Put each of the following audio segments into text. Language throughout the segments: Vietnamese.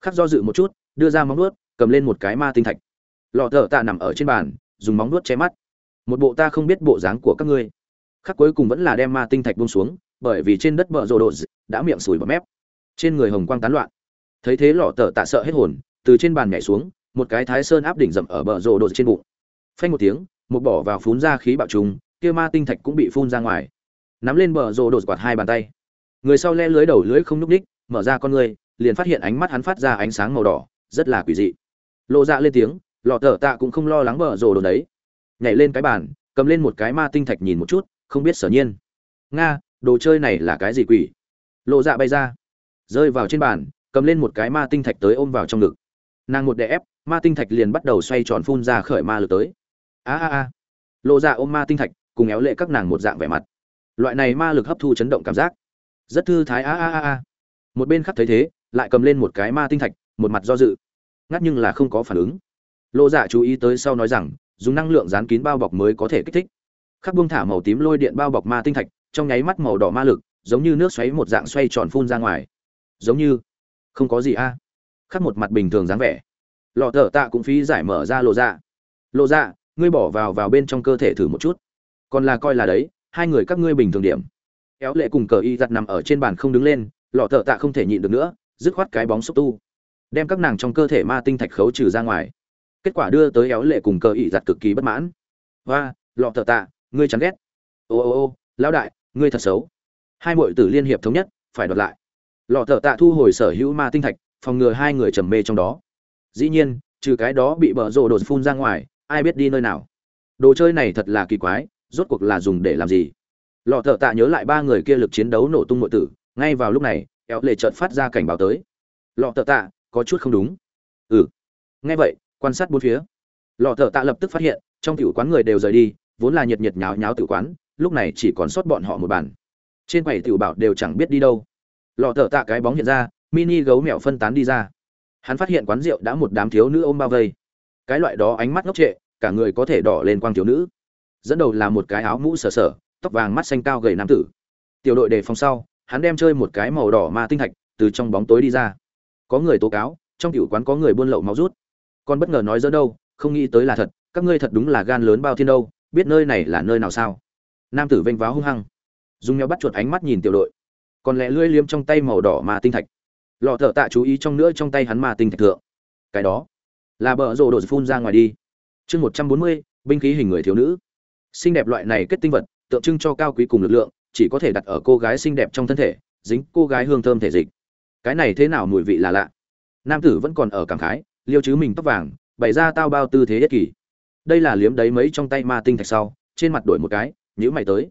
khắc do dự một chút, đưa ra móng nuốt cầm lên một cái ma tinh thạch. Lọ thợ tạ nằm ở trên bàn, dùng móng nuốt che mắt. Một bộ ta không biết bộ dáng của các ngươi. Khắc cuối cùng vẫn là đem ma tinh thạch buông xuống, bởi vì trên đất bờ rồ đồ đã miệng sùi bọt mép. Trên người hồng quang tán loạn. Thấy thế lọ tờ tạ sợ hết hồn, từ trên bàn nhảy xuống, một cái thái sơn áp đỉnh rậm ở bờ rồ đồ trên bụng. Phanh một tiếng, một bỏ vào phun ra khí bạo trùng, kia ma tinh thạch cũng bị phun ra ngoài. Nắm lên bờ rồ đồ quạt hai bàn tay. Người sau le lưới đầu lưới không nhúc ních, mở ra con người liền phát hiện ánh mắt hắn phát ra ánh sáng màu đỏ, rất là quỷ dị. Lộ dạ lên tiếng, lọ thở tạ cũng không lo lắng bờ rồ đồ đấy. Nhảy lên cái bàn, cầm lên một cái ma tinh thạch nhìn một chút, không biết sở nhiên. Nga, đồ chơi này là cái gì quỷ? Lộ dạ bay ra. Rơi vào trên bàn, cầm lên một cái ma tinh thạch tới ôm vào trong ngực. Nàng một đè ép, ma tinh thạch liền bắt đầu xoay tròn phun ra khởi ma lực tới. A a a. Lộ dạ ôm ma tinh thạch, cùng éo lệ các nàng một dạng vẻ mặt. Loại này ma lực hấp thu chấn động cảm giác. Rất thư thái, a a a a. Một bên khác thấy thế lại cầm lên một cái ma tinh thạch, một mặt do dự. Ngắt nhưng là không có phản ứng. Lộ dạ chú ý tới sau nói rằng, dùng năng lượng dán kín bao bọc mới có thể kích thích. Khắc buông thả màu tím lôi điện bao bọc ma tinh thạch, trong nháy mắt màu đỏ ma lực, giống như nước xoáy một dạng xoay tròn phun ra ngoài. Giống như, không có gì a. Khắc một mặt bình thường dáng vẻ. Lọ thở tạ cũng phí giải mở ra lộ dạ. Lộ dạ ngươi bỏ vào vào bên trong cơ thể thử một chút. Còn là coi là đấy, hai người các ngươi bình thường điểm. Éo lệ cùng cờ y giặt nằm ở trên bàn không đứng lên, lọ thợ tạ không thể nhịn được nữa dứt khoát cái bóng xúc tu, đem các nàng trong cơ thể ma tinh thạch khấu trừ ra ngoài. Kết quả đưa tới éo lệ cùng cờ y giặt cực kỳ bất mãn. Và lọ thợ tạ, ngươi chán ghét. Ô ô ô, lão đại, ngươi thật xấu. Hai muội tử liên hiệp thống nhất, phải đoạt lại. Lọ thợ tạ thu hồi sở hữu ma tinh thạch, phòng ngừa hai người trầm mê trong đó. Dĩ nhiên, trừ cái đó bị bở rộ đột phun ra ngoài, ai biết đi nơi nào. Đồ chơi này thật là kỳ quái, rốt cuộc là dùng để làm gì? Lọ thợ tạ nhớ lại ba người kia lực chiến đấu nổ tung nội tử, ngay vào lúc này éo lệ trợn phát ra cảnh báo tới. Lọ tờ tạ, có chút không đúng. Ừ. Nghe vậy, quan sát bốn phía. Lọ tờ tạ lập tức phát hiện, trong tiểu quán người đều rời đi, vốn là nhiệt nhiệt nháo nháo tiểu quán, lúc này chỉ còn sót bọn họ một bàn. Trên quầy tiểu bảo đều chẳng biết đi đâu. Lọ tờ tạ cái bóng hiện ra, mini gấu mèo phân tán đi ra. Hắn phát hiện quán rượu đã một đám thiếu nữ ôm bao vây. Cái loại đó ánh mắt ngốc trệ, cả người có thể đỏ lên quang thiếu nữ. Dẫn đầu là một cái áo mũ sờ sờ, tóc vàng mắt xanh cao gầy nam tử. Tiểu đội đề phòng sau hắn đem chơi một cái màu đỏ ma tinh thạch từ trong bóng tối đi ra. Có người tố cáo, trong tiểu quán có người buôn lậu máu rút. Con bất ngờ nói dỡ đâu, không nghĩ tới là thật, các ngươi thật đúng là gan lớn bao thiên đâu, biết nơi này là nơi nào sao? Nam tử vênh váo hung hăng. Dùng nhau bắt chuột ánh mắt nhìn tiểu đội. Còn lẽ lưỡi liếm trong tay màu đỏ ma tinh thạch. Lọ thợ tạ chú ý trong nữa trong tay hắn ma tinh thạch thượng. Cái đó là bờ rồ đổ phun ra ngoài đi. Chương một trăm bốn mươi, binh khí hình người thiếu nữ. Xinh đẹp loại này kết tinh vật, tượng trưng cho cao quý cùng lực lượng chỉ có thể đặt ở cô gái xinh đẹp trong thân thể, dính cô gái hương thơm thể dịch. Cái này thế nào mùi vị là lạ. Nam tử vẫn còn ở cảm khái, liêu chứ mình tóc vàng, bày ra tao bao tư thế yết kỳ đây là liếm đấy mấy trong tay ma tinh thạch sau, trên mặt đổi một cái nhữ mày tới.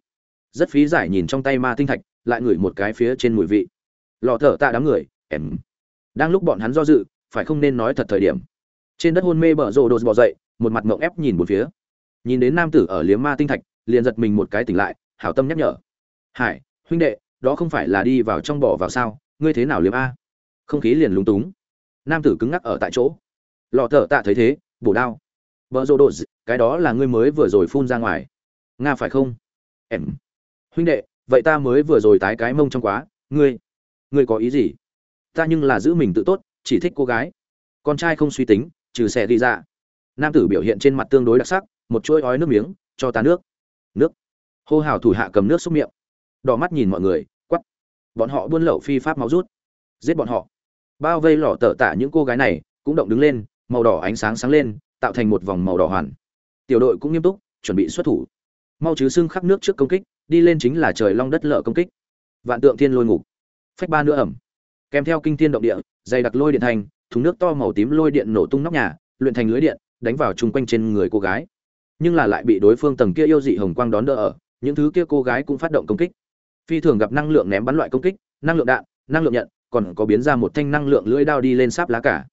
Rất phí giải nhìn trong tay ma tinh thạch, lại ngửi một cái phía trên mùi vị. Lò thở tạ đám người, em. Đang lúc bọn hắn do dự, phải không nên nói thật thời điểm. Trên đất hôn mê bở rồ đột bỏ dậy, một mặt ngộng ép nhìn một phía. Nhìn đến nam tử ở liếm ma tinh thạch, liền giật mình một cái tỉnh lại, hảo tâm nhắc nhở hải, huynh đệ, đó không phải là đi vào trong bỏ vào sao, ngươi thế nào liếm a? Không khí liền lúng túng. Nam tử cứng ngắc ở tại chỗ. Lọ thở tạ thấy thế, bổ đao. Vợ rô đột, cái đó là ngươi mới vừa rồi phun ra ngoài. Nga phải không? Em. Huynh đệ, vậy ta mới vừa rồi tái cái mông trong quá, ngươi ngươi có ý gì? Ta nhưng là giữ mình tự tốt, chỉ thích cô gái. Con trai không suy tính, trừ xe đi ra nam tử biểu hiện trên mặt tương đối đặc sắc, một chuỗi ói nước miếng, cho ta nước. Nước. Hô hào thủ hạ cầm nước xúc miệng đỏ mắt nhìn mọi người quắp bọn họ buôn lậu phi pháp máu rút. Giết bọn họ. Bao vây lỏ tở tạ những cô gái này, cũng động đứng lên, màu đỏ ánh sáng sáng lên, tạo thành một vòng màu đỏ hoàn. Tiểu đội cũng nghiêm túc, chuẩn bị xuất thủ. Mau chứ xưng khắc nước trước công kích, đi lên chính là trời long đất lợ công kích. Vạn tượng thiên lôi ngục. Phách ba nữa ẩm. Kèm theo kinh thiên động địa, dày đặc lôi điện thành, thùng nước to màu tím lôi điện nổ tung nóc nhà, luyện thành lưới điện, đánh vào chung quanh trên người cô gái. Nhưng là lại bị đối phương tầng kia yêu dị hồng quang đón đỡ ở, những thứ kia cô gái cũng phát động công kích phi thường gặp năng lượng ném bắn loại công kích, năng lượng đạn, năng lượng nhận, còn có biến ra một thanh năng lượng lưỡi đao đi lên sáp lá cả.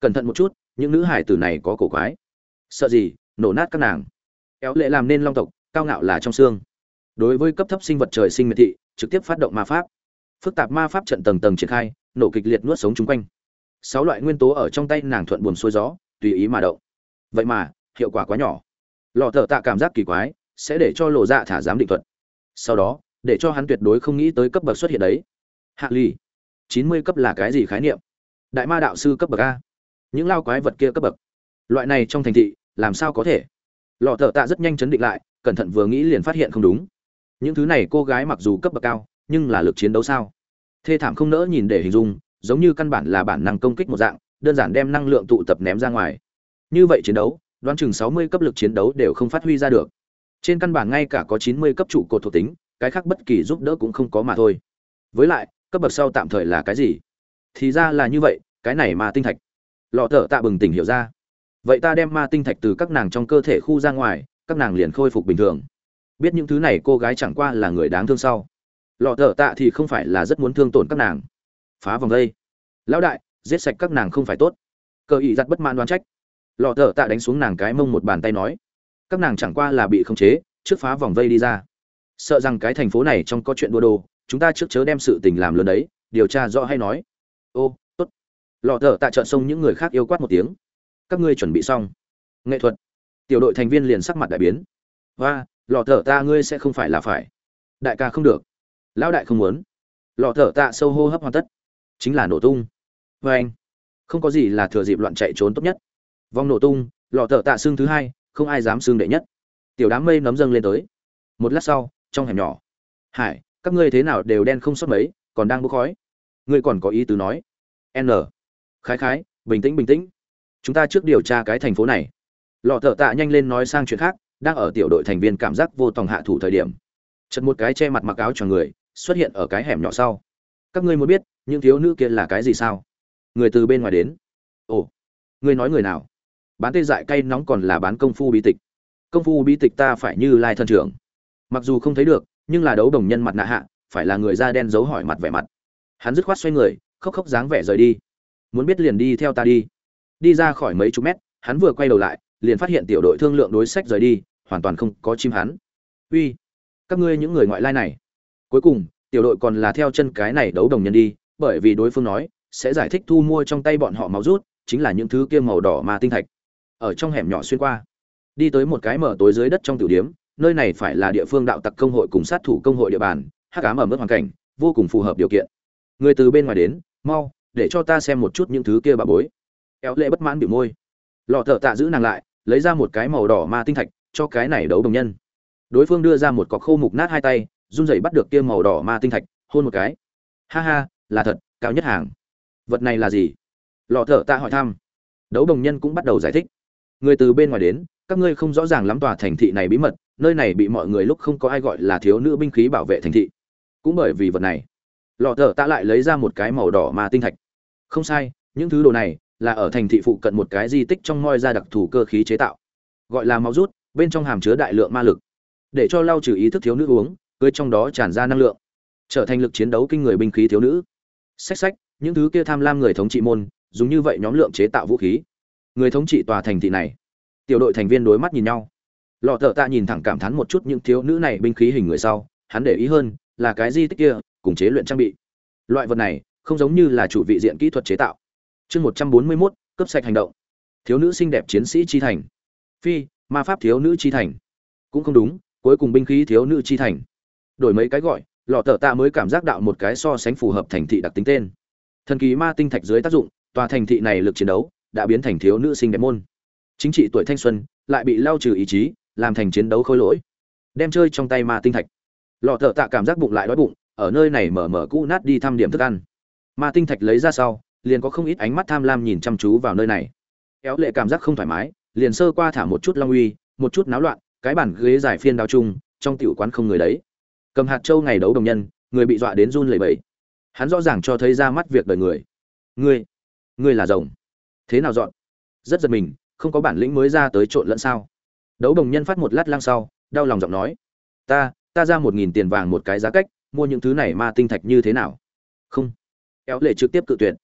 Cẩn thận một chút, những nữ hải tử này có cổ quái. Sợ gì, nổ nát các nàng. Éo lệ làm nên long tộc, cao ngạo là trong xương. Đối với cấp thấp sinh vật trời sinh miệt thị, trực tiếp phát động ma pháp. Phức tạp ma pháp trận tầng tầng triển khai, nổ kịch liệt nuốt sống chung quanh. Sáu loại nguyên tố ở trong tay nàng thuận buồm xuôi gió, tùy ý mà động. Vậy mà, hiệu quả quá nhỏ. Lò thợ tạ cảm giác kỳ quái, sẽ để cho lộ dạ thả giám định thuật. Sau đó để cho hắn tuyệt đối không nghĩ tới cấp bậc xuất hiện đấy. Hạ lỵ, chín mươi cấp là cái gì khái niệm? Đại ma đạo sư cấp bậc a. Những lao quái vật kia cấp bậc. Loại này trong thành thị làm sao có thể? Lọ thợ tạ rất nhanh chấn định lại cẩn thận vừa nghĩ liền phát hiện không đúng. Những thứ này cô gái mặc dù cấp bậc cao nhưng là lực chiến đấu sao? Thê thảm không nỡ nhìn để hình dung giống như căn bản là bản năng công kích một dạng đơn giản đem năng lượng tụ tập ném ra ngoài. Như vậy chiến đấu đoán chừng sáu mươi cấp lực chiến đấu đều không phát huy ra được. Trên căn bản ngay cả có chín mươi cấp trụ cột thuộc tính cái khác bất kỳ giúp đỡ cũng không có mà thôi. Với lại, cấp bậc sau tạm thời là cái gì? Thì ra là như vậy, cái này mà tinh thạch. Lọ thở tạ bừng tỉnh hiểu ra. Vậy ta đem ma tinh thạch từ các nàng trong cơ thể khu ra ngoài, các nàng liền khôi phục bình thường. Biết những thứ này cô gái chẳng qua là người đáng thương sau. Lọ thở tạ thì không phải là rất muốn thương tổn các nàng. Phá vòng đây. Lão đại, giết sạch các nàng không phải tốt. Cờ ý giặt bất mãn đoán trách. Lọ thở tạ đánh xuống nàng cái mông một bàn tay nói. Các nàng chẳng qua là bị khống chế, trước phá vòng vây đi ra sợ rằng cái thành phố này trong có chuyện đua đồ, chúng ta trước chớ đem sự tình làm lớn đấy, điều tra rõ hay nói. Ô, tốt. Lọ thở tại chợ sông những người khác yêu quát một tiếng. Các ngươi chuẩn bị xong. Nghệ thuật. Tiểu đội thành viên liền sắc mặt đại biến. Và lọ thở ta ngươi sẽ không phải là phải. Đại ca không được. Lão đại không muốn. Lọ thở tạ sâu hô hấp hoàn tất. Chính là nổ tung. Vê anh. Không có gì là thừa dịp loạn chạy trốn tốt nhất. Vòng nổ tung. Lọ thở tạ xương thứ hai, không ai dám xương đệ nhất. Tiểu đám mây nấm dâng lên tới. Một lát sau trong hẻm nhỏ. Hải, các ngươi thế nào đều đen không sót mấy, còn đang bốc khói. Ngươi còn có ý tứ nói. N. Khái khái, bình tĩnh bình tĩnh. Chúng ta trước điều tra cái thành phố này. Lọ thợ tạ nhanh lên nói sang chuyện khác, đang ở tiểu đội thành viên cảm giác vô tòng hạ thủ thời điểm. Chật một cái che mặt mặc áo cho người, xuất hiện ở cái hẻm nhỏ sau. Các ngươi muốn biết, những thiếu nữ kia là cái gì sao? Người từ bên ngoài đến. Ồ, ngươi nói người nào? Bán tê dại cay nóng còn là bán công phu bí tịch. Công phu bí tịch ta phải như lai thân trưởng mặc dù không thấy được, nhưng là đấu đồng nhân mặt nạ hạ, phải là người da đen giấu hỏi mặt vẻ mặt. Hắn dứt khoát xoay người, khóc khóc dáng vẻ rời đi. Muốn biết liền đi theo ta đi. Đi ra khỏi mấy chục mét, hắn vừa quay đầu lại, liền phát hiện tiểu đội thương lượng đối sách rời đi, hoàn toàn không có chim hắn. Uy, các ngươi những người ngoại lai này. Cuối cùng, tiểu đội còn là theo chân cái này đấu đồng nhân đi, bởi vì đối phương nói, sẽ giải thích thu mua trong tay bọn họ máu rút, chính là những thứ kia màu đỏ mà tinh thạch. Ở trong hẻm nhỏ xuyên qua, đi tới một cái mở tối dưới đất trong tiểu điếm nơi này phải là địa phương đạo tặc công hội cùng sát thủ công hội địa bàn, hắc ám ở mức hoàn cảnh, vô cùng phù hợp điều kiện. Người từ bên ngoài đến, mau, để cho ta xem một chút những thứ kia bà bối. Éo lệ bất mãn biểu môi. Lọ thợ tạ giữ nàng lại, lấy ra một cái màu đỏ ma tinh thạch, cho cái này đấu đồng nhân. Đối phương đưa ra một cọc khô mục nát hai tay, run rẩy bắt được kia màu đỏ ma tinh thạch, hôn một cái. Ha ha, là thật, cao nhất hàng. Vật này là gì? Lọ thợ tạ hỏi thăm. Đấu đồng nhân cũng bắt đầu giải thích. Người từ bên ngoài đến, các ngươi không rõ ràng lắm tòa thành thị này bí mật nơi này bị mọi người lúc không có ai gọi là thiếu nữ binh khí bảo vệ thành thị. Cũng bởi vì vật này, lọ thợ tạ lại lấy ra một cái màu đỏ ma tinh thạch. Không sai, những thứ đồ này là ở thành thị phụ cận một cái di tích trong moi ra đặc thù cơ khí chế tạo. Gọi là máu rút, bên trong hàm chứa đại lượng ma lực. Để cho lau trừ ý thức thiếu nữ uống, cưới trong đó tràn ra năng lượng. Trở thành lực chiến đấu kinh người binh khí thiếu nữ. Sách sách những thứ kia tham lam người thống trị môn, dùng như vậy nhóm lượng chế tạo vũ khí. Người thống trị tòa thành thị này. Tiểu đội thành viên đối mắt nhìn nhau lọ thợ tạ nhìn thẳng cảm thán một chút những thiếu nữ này binh khí hình người sau, hắn để ý hơn, là cái di tích kia, cùng chế luyện trang bị. Loại vật này, không giống như là chủ vị diện kỹ thuật chế tạo. Chương một trăm bốn mươi mốt cấp sạch hành động. Thiếu nữ xinh đẹp chiến sĩ chi thành. Phi, ma pháp thiếu nữ chi thành. Cũng không đúng, cuối cùng binh khí thiếu nữ chi thành. Đổi mấy cái gọi, lọ thợ tạ mới cảm giác đạo một cái so sánh phù hợp thành thị đặc tính tên. Thần kỳ ma tinh thạch dưới tác dụng, tòa thành thị này lực chiến đấu, đã biến thành thiếu nữ sinh đẹp môn. Chính trị tuổi thanh xuân, lại bị lao trừ ý chí làm thành chiến đấu khôi lỗi, đem chơi trong tay ma tinh thạch. Lọ thợ tạ cảm giác bụng lại đói bụng, ở nơi này mở mở cũ nát đi thăm điểm thức ăn. Ma tinh thạch lấy ra sau, liền có không ít ánh mắt tham lam nhìn chăm chú vào nơi này. Kéo lệ cảm giác không thoải mái, liền sơ qua thả một chút long uy, một chút náo loạn, cái bản ghế giải phiên đao chung, trong tiểu quán không người đấy. Cầm hạt châu ngày đấu đồng nhân, người bị dọa đến run lẩy bẩy. Hắn rõ ràng cho thấy ra mắt việc đời người. Ngươi ngươi là rồng. Thế nào dọn? Rất giật mình, không có bản lĩnh mới ra tới trộn lẫn sao? Đấu đồng nhân phát một lát lang sau, đau lòng giọng nói. Ta ta ra một nghìn tiền vàng một cái giá cách, mua những thứ này ma tinh thạch như thế nào? Không. Éo lệ trực tiếp cự tuyệt.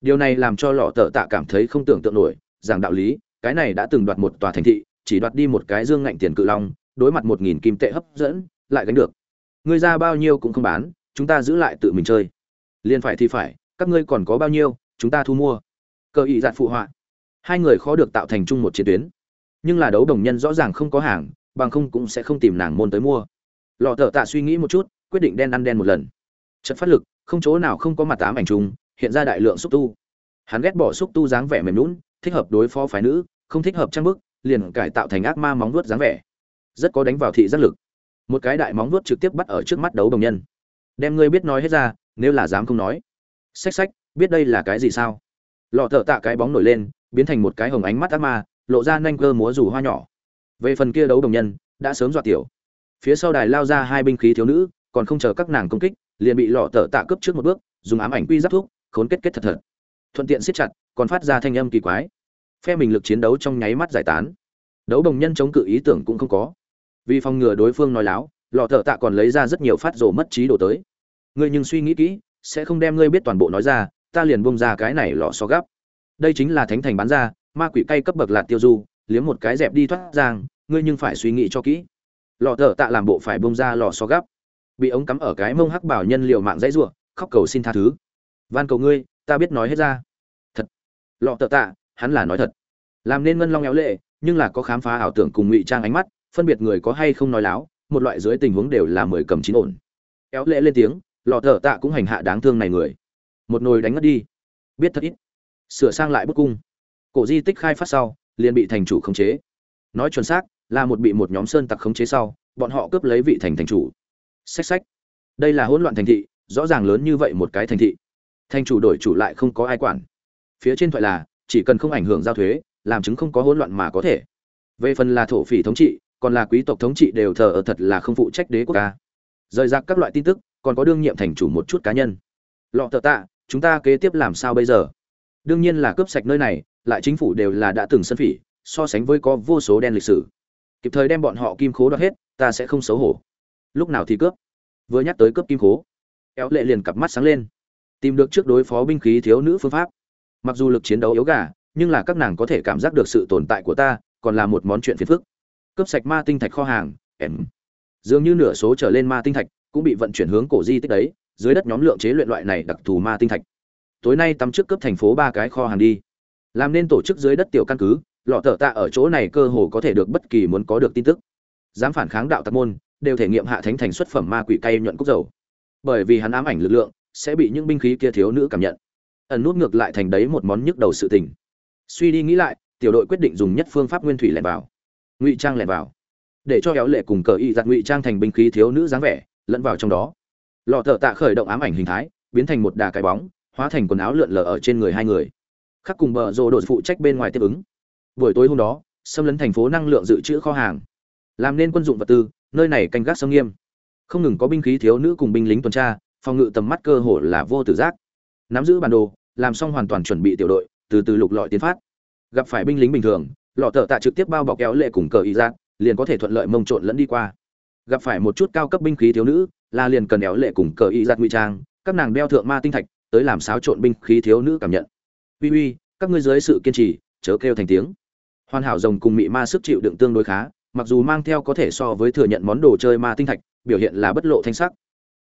Điều này làm cho lọ tợ tạ cảm thấy không tưởng tượng nổi rằng đạo lý, cái này đã từng đoạt một tòa thành thị, chỉ đoạt đi một cái dương ngạnh tiền cự long, đối mặt một nghìn kim tệ hấp dẫn, lại gánh được. Ngươi ra bao nhiêu cũng không bán, chúng ta giữ lại tự mình chơi. Liền phải thì phải, các ngươi còn có bao nhiêu, chúng ta thu mua. Cơ ý giạt phụ họa. Hai người khó được tạo thành chung một chiến tuyến nhưng là đấu đồng nhân rõ ràng không có hàng, bằng không cũng sẽ không tìm nàng môn tới mua. Lọ thợ tạ suy nghĩ một chút, quyết định đen ăn đen một lần. Chất phát lực, không chỗ nào không có mặt tám ảnh trùng hiện ra đại lượng xúc tu. Hắn ghét bỏ xúc tu dáng vẻ mềm lún thích hợp đối phó phái nữ, không thích hợp trang bức, liền cải tạo thành ác ma móng vuốt dáng vẻ. Rất có đánh vào thị giác lực. Một cái đại móng vuốt trực tiếp bắt ở trước mắt đấu đồng nhân. Đem ngươi biết nói hết ra, nếu là dám không nói. Xách xách, biết đây là cái gì sao? Lọ thợ tạ cái bóng nổi lên, biến thành một cái hồng ánh mắt ác ma lộ ra nhanh cơ múa rủ hoa nhỏ. Về phần kia đấu đồng nhân, đã sớm dọa tiểu. Phía sau đài lao ra hai binh khí thiếu nữ, còn không chờ các nàng công kích, liền bị lọ tở tạ cướp trước một bước, dùng ám ảnh quy giáp thuốc, khốn kết kết thật thật. Thuận tiện siết chặt, còn phát ra thanh âm kỳ quái. Phe mình lực chiến đấu trong nháy mắt giải tán. Đấu đồng nhân chống cự ý tưởng cũng không có. Vì phòng ngừa đối phương nói láo, lọ thợ tạ còn lấy ra rất nhiều phát rồ mất trí đồ tới. Ngươi nhưng suy nghĩ kỹ, sẽ không đem ngươi biết toàn bộ nói ra, ta liền bông ra cái này lọ so gắp đây chính là thánh thành bán ra ma quỷ cay cấp bậc lạt tiêu du, liếm một cái dẹp đi thoát giang, ngươi nhưng phải suy nghĩ cho kỹ. Lọ thở tạ làm bộ phải bông ra lọ xó gắp. Bị ống cắm ở cái mông hắc bảo nhân liều mạng dãy ruộng khóc cầu xin tha thứ. Van cầu ngươi, ta biết nói hết ra. Thật. Lọ thợ tạ, hắn là nói thật. Làm nên ngân long éo lệ, nhưng là có khám phá ảo tưởng cùng ngụy trang ánh mắt, phân biệt người có hay không nói láo, một loại dưới tình huống đều là mười cầm chín ổn. Éo lệ lên tiếng, lọ thợ tạ cũng hành hạ đáng thương này người. Một nồi đánh ngất đi. Biết thật ít. Sửa sang lại bức cung cổ di tích khai phát sau, liền bị thành chủ khống chế. Nói chuẩn xác, là một bị một nhóm sơn tặc khống chế sau, bọn họ cướp lấy vị thành thành chủ. Xách xách. Đây là hỗn loạn thành thị, rõ ràng lớn như vậy một cái thành thị. Thành chủ đổi chủ lại không có ai quản. Phía trên thoại là, chỉ cần không ảnh hưởng giao thuế, làm chứng không có hỗn loạn mà có thể. Về phần là thổ phỉ thống trị, còn là quý tộc thống trị đều thờ ở thật là không phụ trách đế quốc ca. Rời rạc các loại tin tức, còn có đương nhiệm thành chủ một chút cá nhân. Lọ thợ tạ, chúng ta kế tiếp làm sao bây giờ? Đương nhiên là cướp sạch nơi này lại chính phủ đều là đã từng sân phỉ, so sánh với có vô số đen lịch sử. Kịp thời đem bọn họ kim khố đoạt hết, ta sẽ không xấu hổ. Lúc nào thì cướp? Vừa nhắc tới cướp kim khố éo lệ liền cặp mắt sáng lên. Tìm được trước đối phó binh khí thiếu nữ phương pháp. Mặc dù lực chiến đấu yếu gà, nhưng là các nàng có thể cảm giác được sự tồn tại của ta, còn là một món chuyện phiền phức. Cướp sạch ma tinh thạch kho hàng, em. Dường như nửa số trở lên ma tinh thạch cũng bị vận chuyển hướng cổ di tích đấy, dưới đất nhóm lượng chế luyện loại này đặc thù ma tinh thạch. Tối nay tắm trước cấp thành phố ba cái kho hàng đi làm nên tổ chức dưới đất tiểu căn cứ, lọ thợ tạ ở chỗ này cơ hồ có thể được bất kỳ muốn có được tin tức. Dám phản kháng đạo tặc môn, đều thể nghiệm hạ thánh thành xuất phẩm ma quỷ cay nhuận cúc dầu. Bởi vì hắn ám ảnh lực lượng, sẽ bị những binh khí kia thiếu nữ cảm nhận. Ẩn nút ngược lại thành đấy một món nhức đầu sự tình. Suy đi nghĩ lại, tiểu đội quyết định dùng nhất phương pháp nguyên thủy lẻn vào. Ngụy trang lẻn vào. Để cho kéo lệ cùng cờ y giặt ngụy trang thành binh khí thiếu nữ dáng vẻ, lẫn vào trong đó. Lọ thợ tạ khởi động ám ảnh hình thái, biến thành một đà cái bóng, hóa thành quần áo lượn lờ ở trên người hai người khắc cùng bờ rồ đột phụ trách bên ngoài tiếp ứng. Buổi tối hôm đó, xâm lấn thành phố năng lượng dự trữ kho hàng. Làm nên quân dụng vật tư, nơi này canh gác sông nghiêm. Không ngừng có binh khí thiếu nữ cùng binh lính tuần tra, phòng ngự tầm mắt cơ hồ là vô tử giác. Nắm giữ bản đồ, làm xong hoàn toàn chuẩn bị tiểu đội, từ từ lục lọi tiến phát. Gặp phải binh lính bình thường, lọ thợ tạ trực tiếp bao bọc kéo lệ cùng cờ y giác liền có thể thuận lợi mông trộn lẫn đi qua. Gặp phải một chút cao cấp binh khí thiếu nữ, là liền cần éo lệ cùng cờ y giác ngụy trang, các nàng đeo thượng ma tinh thạch, tới làm xáo trộn binh khí thiếu nữ cảm nhận uy uy, các ngươi dưới sự kiên trì, chớ kêu thành tiếng. Hoàn hảo rồng cùng mị ma sức chịu đựng tương đối khá, mặc dù mang theo có thể so với thừa nhận món đồ chơi ma tinh thạch, biểu hiện là bất lộ thanh sắc.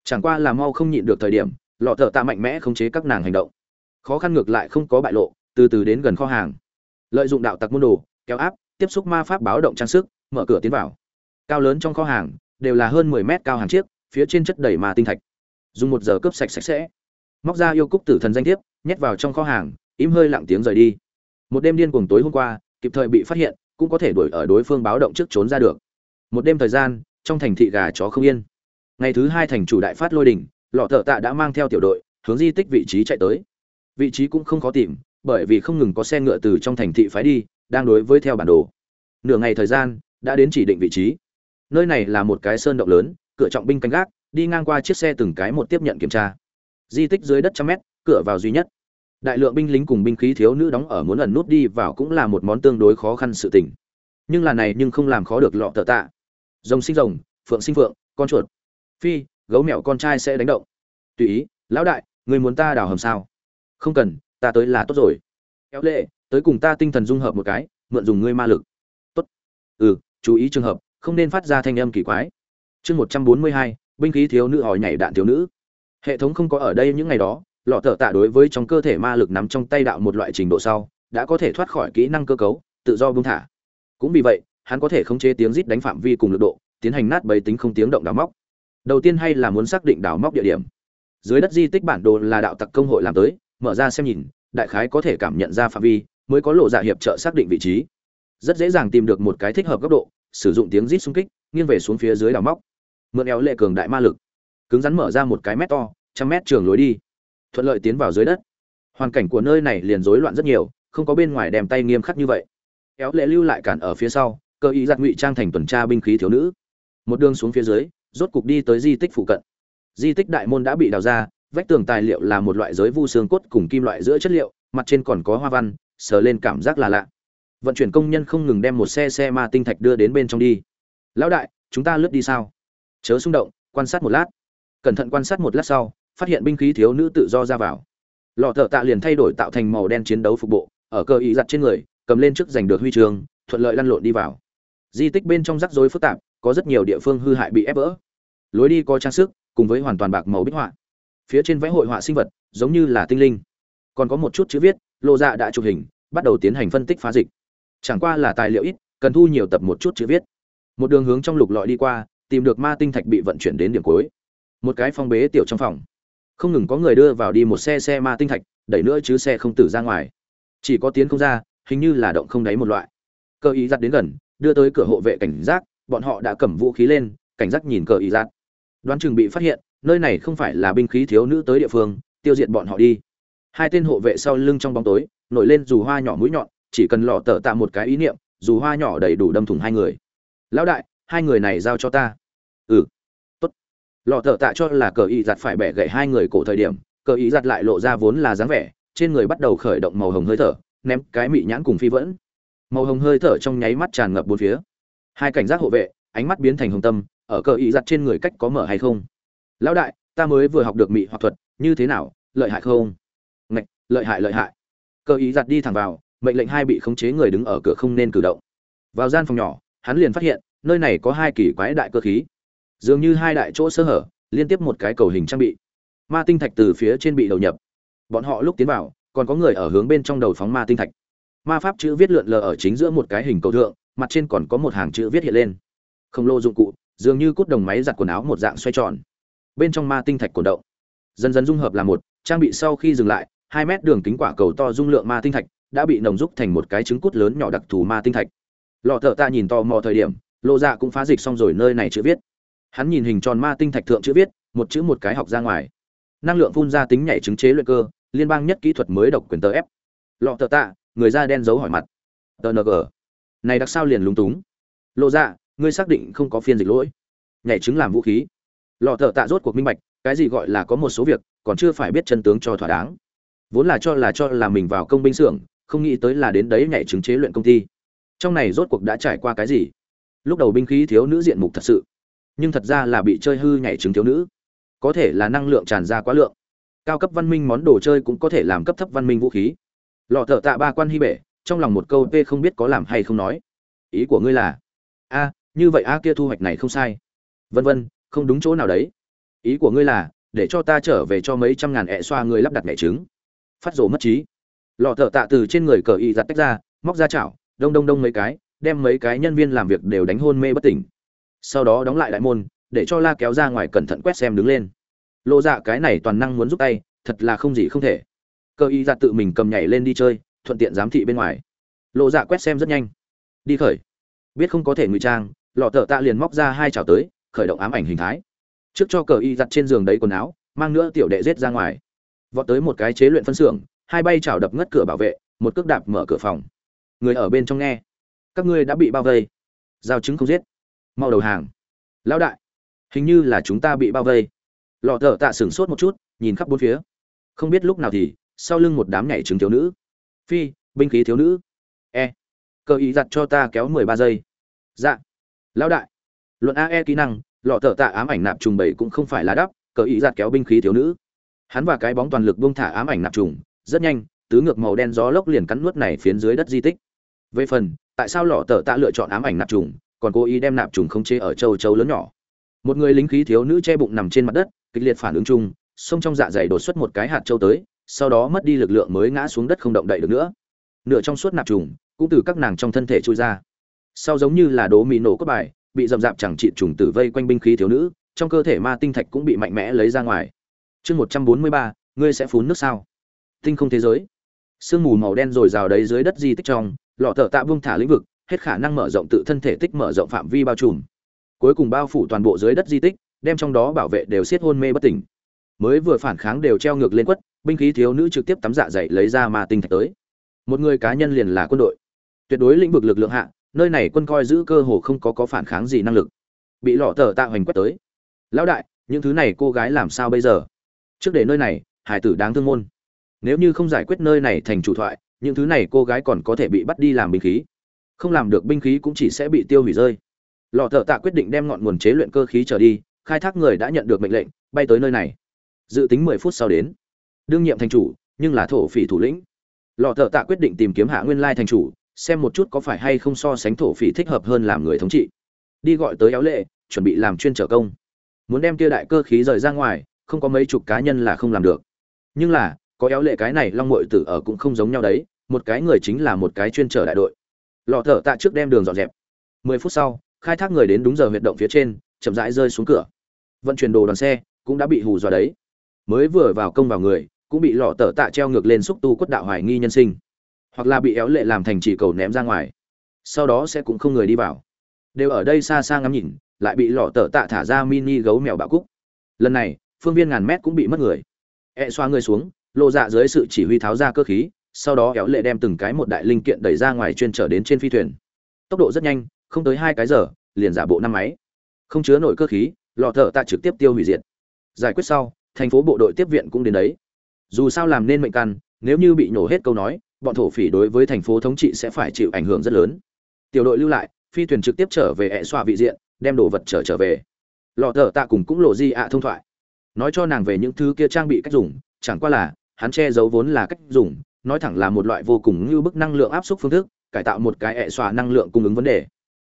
Chẳng qua là mau không nhịn được thời điểm, lọ thợ tạ mạnh mẽ khống chế các nàng hành động. Khó khăn ngược lại không có bại lộ, từ từ đến gần kho hàng. Lợi dụng đạo tặc môn đồ, kéo áp, tiếp xúc ma pháp báo động trang sức, mở cửa tiến vào. Cao lớn trong kho hàng, đều là hơn 10 mét cao hàng chiếc, phía trên chất đầy ma tinh thạch. Dùng một giờ cướp sạch sạch sẽ. Móc ra yêu cúc tử thần danh thiếp, nhét vào trong kho hàng im hơi lặng tiếng rời đi. Một đêm điên cuồng tối hôm qua, kịp thời bị phát hiện, cũng có thể đuổi ở đối phương báo động trước trốn ra được. Một đêm thời gian, trong thành thị gà chó không yên. Ngày thứ hai thành chủ đại phát lôi đỉnh lọ thợ tạ đã mang theo tiểu đội, hướng di tích vị trí chạy tới. Vị trí cũng không khó tìm, bởi vì không ngừng có xe ngựa từ trong thành thị phái đi, đang đối với theo bản đồ. Nửa ngày thời gian, đã đến chỉ định vị trí. Nơi này là một cái sơn động lớn, cửa trọng binh canh gác, đi ngang qua chiếc xe từng cái một tiếp nhận kiểm tra. Di tích dưới đất trăm mét, cửa vào duy nhất đại lượng binh lính cùng binh khí thiếu nữ đóng ở muốn ẩn nút đi vào cũng là một món tương đối khó khăn sự tình. Nhưng là này nhưng không làm khó được lọ tờ tạ. Rồng sinh rồng, phượng sinh phượng, con chuột. Phi, gấu mèo con trai sẽ đánh động. Tùy ý, lão đại, người muốn ta đào hầm sao? Không cần, ta tới là tốt rồi. Kéo lệ, tới cùng ta tinh thần dung hợp một cái, mượn dùng ngươi ma lực. Tốt. Ừ chú ý trường hợp, không nên phát ra thanh âm kỳ quái. Chương một trăm bốn mươi hai, binh khí thiếu nữ hỏi nhảy đạn thiếu nữ. Hệ thống không có ở đây những ngày đó lọ thợ tạ đối với trong cơ thể ma lực nắm trong tay đạo một loại trình độ sau, đã có thể thoát khỏi kỹ năng cơ cấu, tự do buông thả. Cũng vì vậy, hắn có thể khống chế tiếng rít đánh phạm vi cùng lực độ, tiến hành nát bấy tính không tiếng động đào móc. Đầu tiên hay là muốn xác định đào móc địa điểm. Dưới đất di tích bản đồ là đạo tặc công hội làm tới, mở ra xem nhìn, đại khái có thể cảm nhận ra phạm vi, mới có lộ dạ hiệp trợ xác định vị trí. Rất dễ dàng tìm được một cái thích hợp góc độ, sử dụng tiếng rít xung kích, nghiêng về xuống phía dưới đào móc. Mượn éo lệ cường đại ma lực. Cứng rắn mở ra một cái mét to, trăm mét trường lối đi thuận lợi tiến vào dưới đất. Hoàn cảnh của nơi này liền rối loạn rất nhiều, không có bên ngoài đem tay nghiêm khắc như vậy. Kéo lệ lưu lại cản ở phía sau, cơ ý giặt ngụy trang thành tuần tra binh khí thiếu nữ. Một đường xuống phía dưới, rốt cục đi tới di tích phụ cận. Di tích đại môn đã bị đào ra, vách tường tài liệu là một loại giới vu xương cốt cùng kim loại giữa chất liệu, mặt trên còn có hoa văn, sờ lên cảm giác là lạ. Vận chuyển công nhân không ngừng đem một xe xe ma tinh thạch đưa đến bên trong đi. Lão đại, chúng ta lướt đi sao? Chớ xung động, quan sát một lát. Cẩn thận quan sát một lát sau phát hiện binh khí thiếu nữ tự do ra vào. Lọ thợ tạ liền thay đổi tạo thành màu đen chiến đấu phục bộ, ở cơ ý giặt trên người, cầm lên trước giành được huy trường thuận lợi lăn lộn đi vào. Di tích bên trong rắc rối phức tạp, có rất nhiều địa phương hư hại bị ép vỡ. Lối đi có trang sức, cùng với hoàn toàn bạc màu bích họa. Phía trên vẽ hội họa sinh vật, giống như là tinh linh. Còn có một chút chữ viết lộ dạ đã chụp hình, bắt đầu tiến hành phân tích phá dịch. Chẳng qua là tài liệu ít, cần thu nhiều tập một chút chữ viết. Một đường hướng trong lục lọi đi qua, tìm được ma tinh thạch bị vận chuyển đến điểm cuối. Một cái phong bế tiểu trong phòng không ngừng có người đưa vào đi một xe xe ma tinh thạch, đẩy nữa chứ xe không tử ra ngoài. Chỉ có tiến không ra, hình như là động không đáy một loại. Cơ ý giặt đến gần, đưa tới cửa hộ vệ cảnh giác, bọn họ đã cầm vũ khí lên, cảnh giác nhìn cờ ý giặt. Đoán chừng bị phát hiện, nơi này không phải là binh khí thiếu nữ tới địa phương, tiêu diệt bọn họ đi. Hai tên hộ vệ sau lưng trong bóng tối, nổi lên dù hoa nhỏ mũi nhọn, chỉ cần lọ tờ tạ một cái ý niệm, dù hoa nhỏ đầy đủ đâm thủng hai người. Lão đại, hai người này giao cho ta. Ừ lọ thợ tạ cho là cờ y giặt phải bẻ gãy hai người cổ thời điểm, cờ y giặt lại lộ ra vốn là dáng vẻ, trên người bắt đầu khởi động màu hồng hơi thở, ném cái mị nhãn cùng phi vẫn. Màu hồng hơi thở trong nháy mắt tràn ngập bốn phía. Hai cảnh giác hộ vệ, ánh mắt biến thành hồng tâm, ở cờ y giặt trên người cách có mở hay không? Lão đại, ta mới vừa học được mị hoặc thuật, như thế nào, lợi hại không? Ngạch, lợi hại lợi hại. Cờ y giặt đi thẳng vào, mệnh lệnh hai bị khống chế người đứng ở cửa không nên cử động. Vào gian phòng nhỏ, hắn liền phát hiện, nơi này có hai kỳ quái đại cơ khí dường như hai đại chỗ sơ hở, liên tiếp một cái cầu hình trang bị. Ma tinh thạch từ phía trên bị đầu nhập. Bọn họ lúc tiến vào, còn có người ở hướng bên trong đầu phóng ma tinh thạch. Ma pháp chữ viết lượn lờ ở chính giữa một cái hình cầu thượng, mặt trên còn có một hàng chữ viết hiện lên. Không lô dụng cụ, dường như cút đồng máy giặt quần áo một dạng xoay tròn. Bên trong ma tinh thạch cổ động. Dần dần dung hợp là một, trang bị sau khi dừng lại, hai mét đường kính quả cầu to dung lượng ma tinh thạch đã bị nồng rúc thành một cái trứng cút lớn nhỏ đặc thù ma tinh thạch. Lọ thợ ta nhìn to mò thời điểm lộ dạ cũng phá dịch xong rồi nơi này chữ viết hắn nhìn hình tròn ma tinh thạch thượng chữ viết, một chữ một cái học ra ngoài. Năng lượng phun ra tính nhảy chứng chế luyện cơ, liên bang nhất kỹ thuật mới độc quyền tờ ép lọ tờ tạ, người da đen giấu hỏi mặt. Tờ ng này đặc sao liền lúng túng. Lộ dạ ngươi xác định không có phiên dịch lỗi. Nhảy chứng làm vũ khí. Lọ tờ tạ rốt cuộc minh bạch, cái gì gọi là có một số việc, còn chưa phải biết chân tướng cho thỏa đáng. Vốn là cho là cho là mình vào công binh xưởng, không nghĩ tới là đến đấy nhảy chứng chế luyện công ty. Trong này rốt cuộc đã trải qua cái gì? Lúc đầu binh khí thiếu nữ diện mục thật sự nhưng thật ra là bị chơi hư nhảy trứng thiếu nữ. Có thể là năng lượng tràn ra quá lượng. Cao cấp văn minh món đồ chơi cũng có thể làm cấp thấp văn minh vũ khí. Lọ thợ tạ ba quan hy bể, trong lòng một câu p không biết có làm hay không nói. Ý của ngươi là, a, như vậy a kia thu hoạch này không sai. Vân vân, không đúng chỗ nào đấy. Ý của ngươi là, để cho ta trở về cho mấy trăm ngàn ẹ xoa người lắp đặt mẹ trứng phát rổ mất trí. Lọ thợ tạ từ trên người cờ y giặt tách ra, móc ra chảo, đông đông đông mấy cái, đem mấy cái nhân viên làm việc đều đánh hôn mê bất tỉnh sau đó đóng lại đại môn, để cho la kéo ra ngoài cẩn thận quét xem đứng lên. Lộ dạ cái này toàn năng muốn giúp tay, thật là không gì không thể. Cơ y ra tự mình cầm nhảy lên đi chơi, thuận tiện giám thị bên ngoài. Lộ dạ quét xem rất nhanh. Đi khởi. Biết không có thể ngụy trang, lọ thợ tạ liền móc ra hai chảo tới, khởi động ám ảnh hình thái. Trước cho cờ y giặt trên giường đấy quần áo, mang nữa tiểu đệ rết ra ngoài. Vọt tới một cái chế luyện phân xưởng, hai bay chảo đập ngất cửa bảo vệ, một cước đạp mở cửa phòng. Người ở bên trong nghe. Các ngươi đã bị bao vây. Giao chứng không giết mau đầu hàng. Lão đại, hình như là chúng ta bị bao vây. Lọ thợ tạ sửng sốt một chút, nhìn khắp bốn phía. Không biết lúc nào thì, sau lưng một đám nhảy trứng thiếu nữ. Phi, binh khí thiếu nữ. E. Cơ ý giặt cho ta kéo mười ba giây. Dạ. Lão đại. Luận ae kỹ năng, lọ thợ tạ ám ảnh nạp trùng bảy cũng không phải là đắp, cờ ý giặt kéo binh khí thiếu nữ. Hắn và cái bóng toàn lực buông thả ám ảnh nạp trùng, rất nhanh, tứ ngược màu đen gió lốc liền cắn nuốt này phiến dưới đất di tích. Về phần, tại sao lọ thợ tạ lựa chọn ám ảnh nạp trùng còn cố ý đem nạp trùng không chế ở châu châu lớn nhỏ. Một người lính khí thiếu nữ che bụng nằm trên mặt đất, kịch liệt phản ứng chung xông trong dạ dày đột xuất một cái hạt châu tới, sau đó mất đi lực lượng mới ngã xuống đất không động đậy được nữa. Nửa trong suốt nạp trùng cũng từ các nàng trong thân thể trôi ra. Sau giống như là đố mì nổ cốt bài, bị dầm dạp chẳng trị trùng tử vây quanh binh khí thiếu nữ, trong cơ thể ma tinh thạch cũng bị mạnh mẽ lấy ra ngoài. Chương một trăm bốn mươi ba, ngươi sẽ phun nước sao? Tinh không thế giới. Sương mù màu đen rồi rào đấy dưới đất di tích trong, lọ thợ tạ vung thả lĩnh vực hết khả năng mở rộng tự thân thể tích mở rộng phạm vi bao trùm. Cuối cùng bao phủ toàn bộ dưới đất di tích, đem trong đó bảo vệ đều siết hôn mê bất tỉnh. Mới vừa phản kháng đều treo ngược lên quất, binh khí thiếu nữ trực tiếp tắm dạ dày lấy ra mà tinh thạch tới. Một người cá nhân liền là quân đội. Tuyệt đối lĩnh vực lực lượng hạ, nơi này quân coi giữ cơ hồ không có có phản kháng gì năng lực. Bị lọ tờ tạ hoành quất tới. Lão đại, những thứ này cô gái làm sao bây giờ? Trước để nơi này, hải tử đáng thương môn. Nếu như không giải quyết nơi này thành chủ thoại, những thứ này cô gái còn có thể bị bắt đi làm binh khí không làm được binh khí cũng chỉ sẽ bị tiêu hủy rơi. Lọ thợ tạ quyết định đem ngọn nguồn chế luyện cơ khí trở đi, khai thác người đã nhận được mệnh lệnh, bay tới nơi này. Dự tính mười phút sau đến. Đương nhiệm thành chủ, nhưng là thổ phỉ thủ lĩnh. Lọ thợ tạ quyết định tìm kiếm hạ nguyên lai thành chủ, xem một chút có phải hay không so sánh thổ phỉ thích hợp hơn làm người thống trị. Đi gọi tới éo lệ, chuẩn bị làm chuyên trở công. Muốn đem kia đại cơ khí rời ra ngoài, không có mấy chục cá nhân là không làm được. Nhưng là, có éo lệ cái này long mội tử ở cũng không giống nhau đấy, một cái người chính là một cái chuyên trở đại đội lọ thợ tạ trước đem đường dọn dẹp. Mười phút sau, khai thác người đến đúng giờ huyệt động phía trên, chậm rãi rơi xuống cửa. Vận chuyển đồ đoàn xe cũng đã bị hù dọa đấy. Mới vừa vào công vào người, cũng bị lọ tờ tạ treo ngược lên xúc tu quất đạo hoài nghi nhân sinh. Hoặc là bị éo lệ làm thành chỉ cầu ném ra ngoài. Sau đó sẽ cũng không người đi vào. Đều ở đây xa xa ngắm nhìn, lại bị lọ tờ tạ thả ra mini gấu mèo bạo cúc. Lần này, phương viên ngàn mét cũng bị mất người. E xoa người xuống, lộ dạ dưới sự chỉ huy tháo ra cơ khí sau đó kéo lệ đem từng cái một đại linh kiện đẩy ra ngoài chuyên trở đến trên phi thuyền. Tốc độ rất nhanh, không tới hai cái giờ, liền giả bộ năm máy. Không chứa nổi cơ khí lò thợ tạ trực tiếp tiêu hủy diệt. Giải quyết sau, thành phố bộ đội tiếp viện cũng đến đấy. Dù sao làm nên mệnh căn, nếu như bị nhổ hết câu nói, bọn thổ phỉ đối với thành phố thống trị sẽ phải chịu ảnh hưởng rất lớn. Tiểu đội lưu lại, phi thuyền trực tiếp trở về hệ xoa vị diện, đem đồ vật trở trở về. Lò thợ tạ cùng cũng lộ di ạ thông thoại. Nói cho nàng về những thứ kia trang bị cách dùng, chẳng qua là, hắn che giấu vốn là cách dùng nói thẳng là một loại vô cùng như bức năng lượng áp suất phương thức, cải tạo một cái hệ xòa năng lượng cung ứng vấn đề.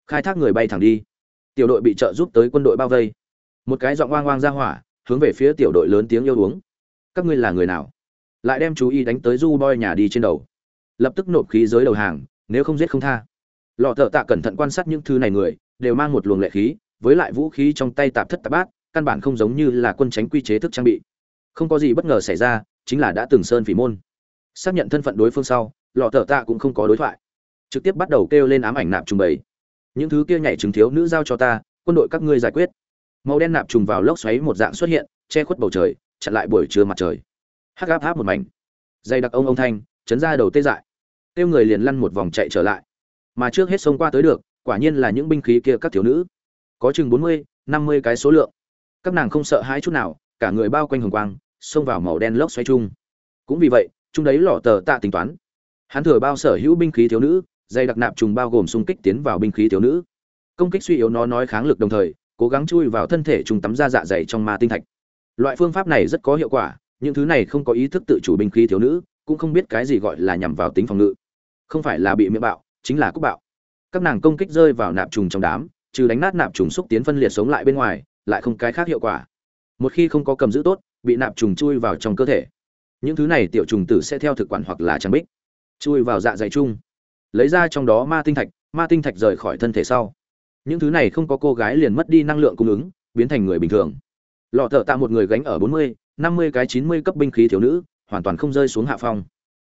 Khai thác người bay thẳng đi. Tiểu đội bị trợ giúp tới quân đội bao vây. Một cái giọng oang oang ra hỏa, hướng về phía tiểu đội lớn tiếng yêu uống. Các ngươi là người nào? Lại đem chú ý đánh tới du boy nhà đi trên đầu. Lập tức nộp khí giới đầu hàng, nếu không giết không tha. Lọ thợ tạ cẩn thận quan sát những thứ này người, đều mang một luồng lệ khí, với lại vũ khí trong tay tạp thất tạp bát, căn bản không giống như là quân tránh quy chế thức trang bị. Không có gì bất ngờ xảy ra, chính là đã từng sơn phỉ môn xác nhận thân phận đối phương sau, lọ thợ tạ cũng không có đối thoại. Trực tiếp bắt đầu kêu lên ám ảnh nạp trùng bầy. Những thứ kia nhảy trứng thiếu nữ giao cho ta, quân đội các ngươi giải quyết. Màu đen nạp trùng vào lốc xoáy một dạng xuất hiện, che khuất bầu trời, chặn lại buổi trưa mặt trời. Hắc áp áp một mảnh. Dây đặc ông ông thanh, chấn ra đầu tê dại. Tiêu người liền lăn một vòng chạy trở lại. Mà trước hết xông qua tới được, quả nhiên là những binh khí kia các thiếu nữ. Có chừng bốn mươi, năm mươi cái số lượng. Các nàng không sợ hãi chút nào, cả người bao quanh hồng quang, xông vào màu đen lốc xoáy chung. Cũng vì vậy chung đấy lọ tờ tạ tính toán. Hắn thừa bao sở hữu binh khí thiếu nữ dây đặc nạp trùng bao gồm xung kích tiến vào binh khí thiếu nữ. Công kích suy yếu nó nói kháng lực đồng thời, cố gắng chui vào thân thể trùng tắm ra dạ dày trong ma tinh thạch. Loại phương pháp này rất có hiệu quả, những thứ này không có ý thức tự chủ binh khí thiếu nữ, cũng không biết cái gì gọi là nhằm vào tính phòng ngự. Không phải là bị miệng bạo, chính là cúc bạo. Các nàng công kích rơi vào nạp trùng trong đám, trừ đánh nát nạp trùng xúc tiến phân liệt sống lại bên ngoài, lại không cái khác hiệu quả. Một khi không có cầm giữ tốt, bị nạp trùng chui vào trong cơ thể những thứ này tiểu trùng tử sẽ theo thực quản hoặc là trang bích. Chui vào dạ dày chung. Lấy ra trong đó ma tinh thạch, ma tinh thạch rời khỏi thân thể sau. Những thứ này không có cô gái liền mất đi năng lượng cung ứng, biến thành người bình thường. Lọ thợ tạ một người gánh ở bốn mươi, năm mươi cái chín mươi cấp binh khí thiếu nữ, hoàn toàn không rơi xuống hạ phong.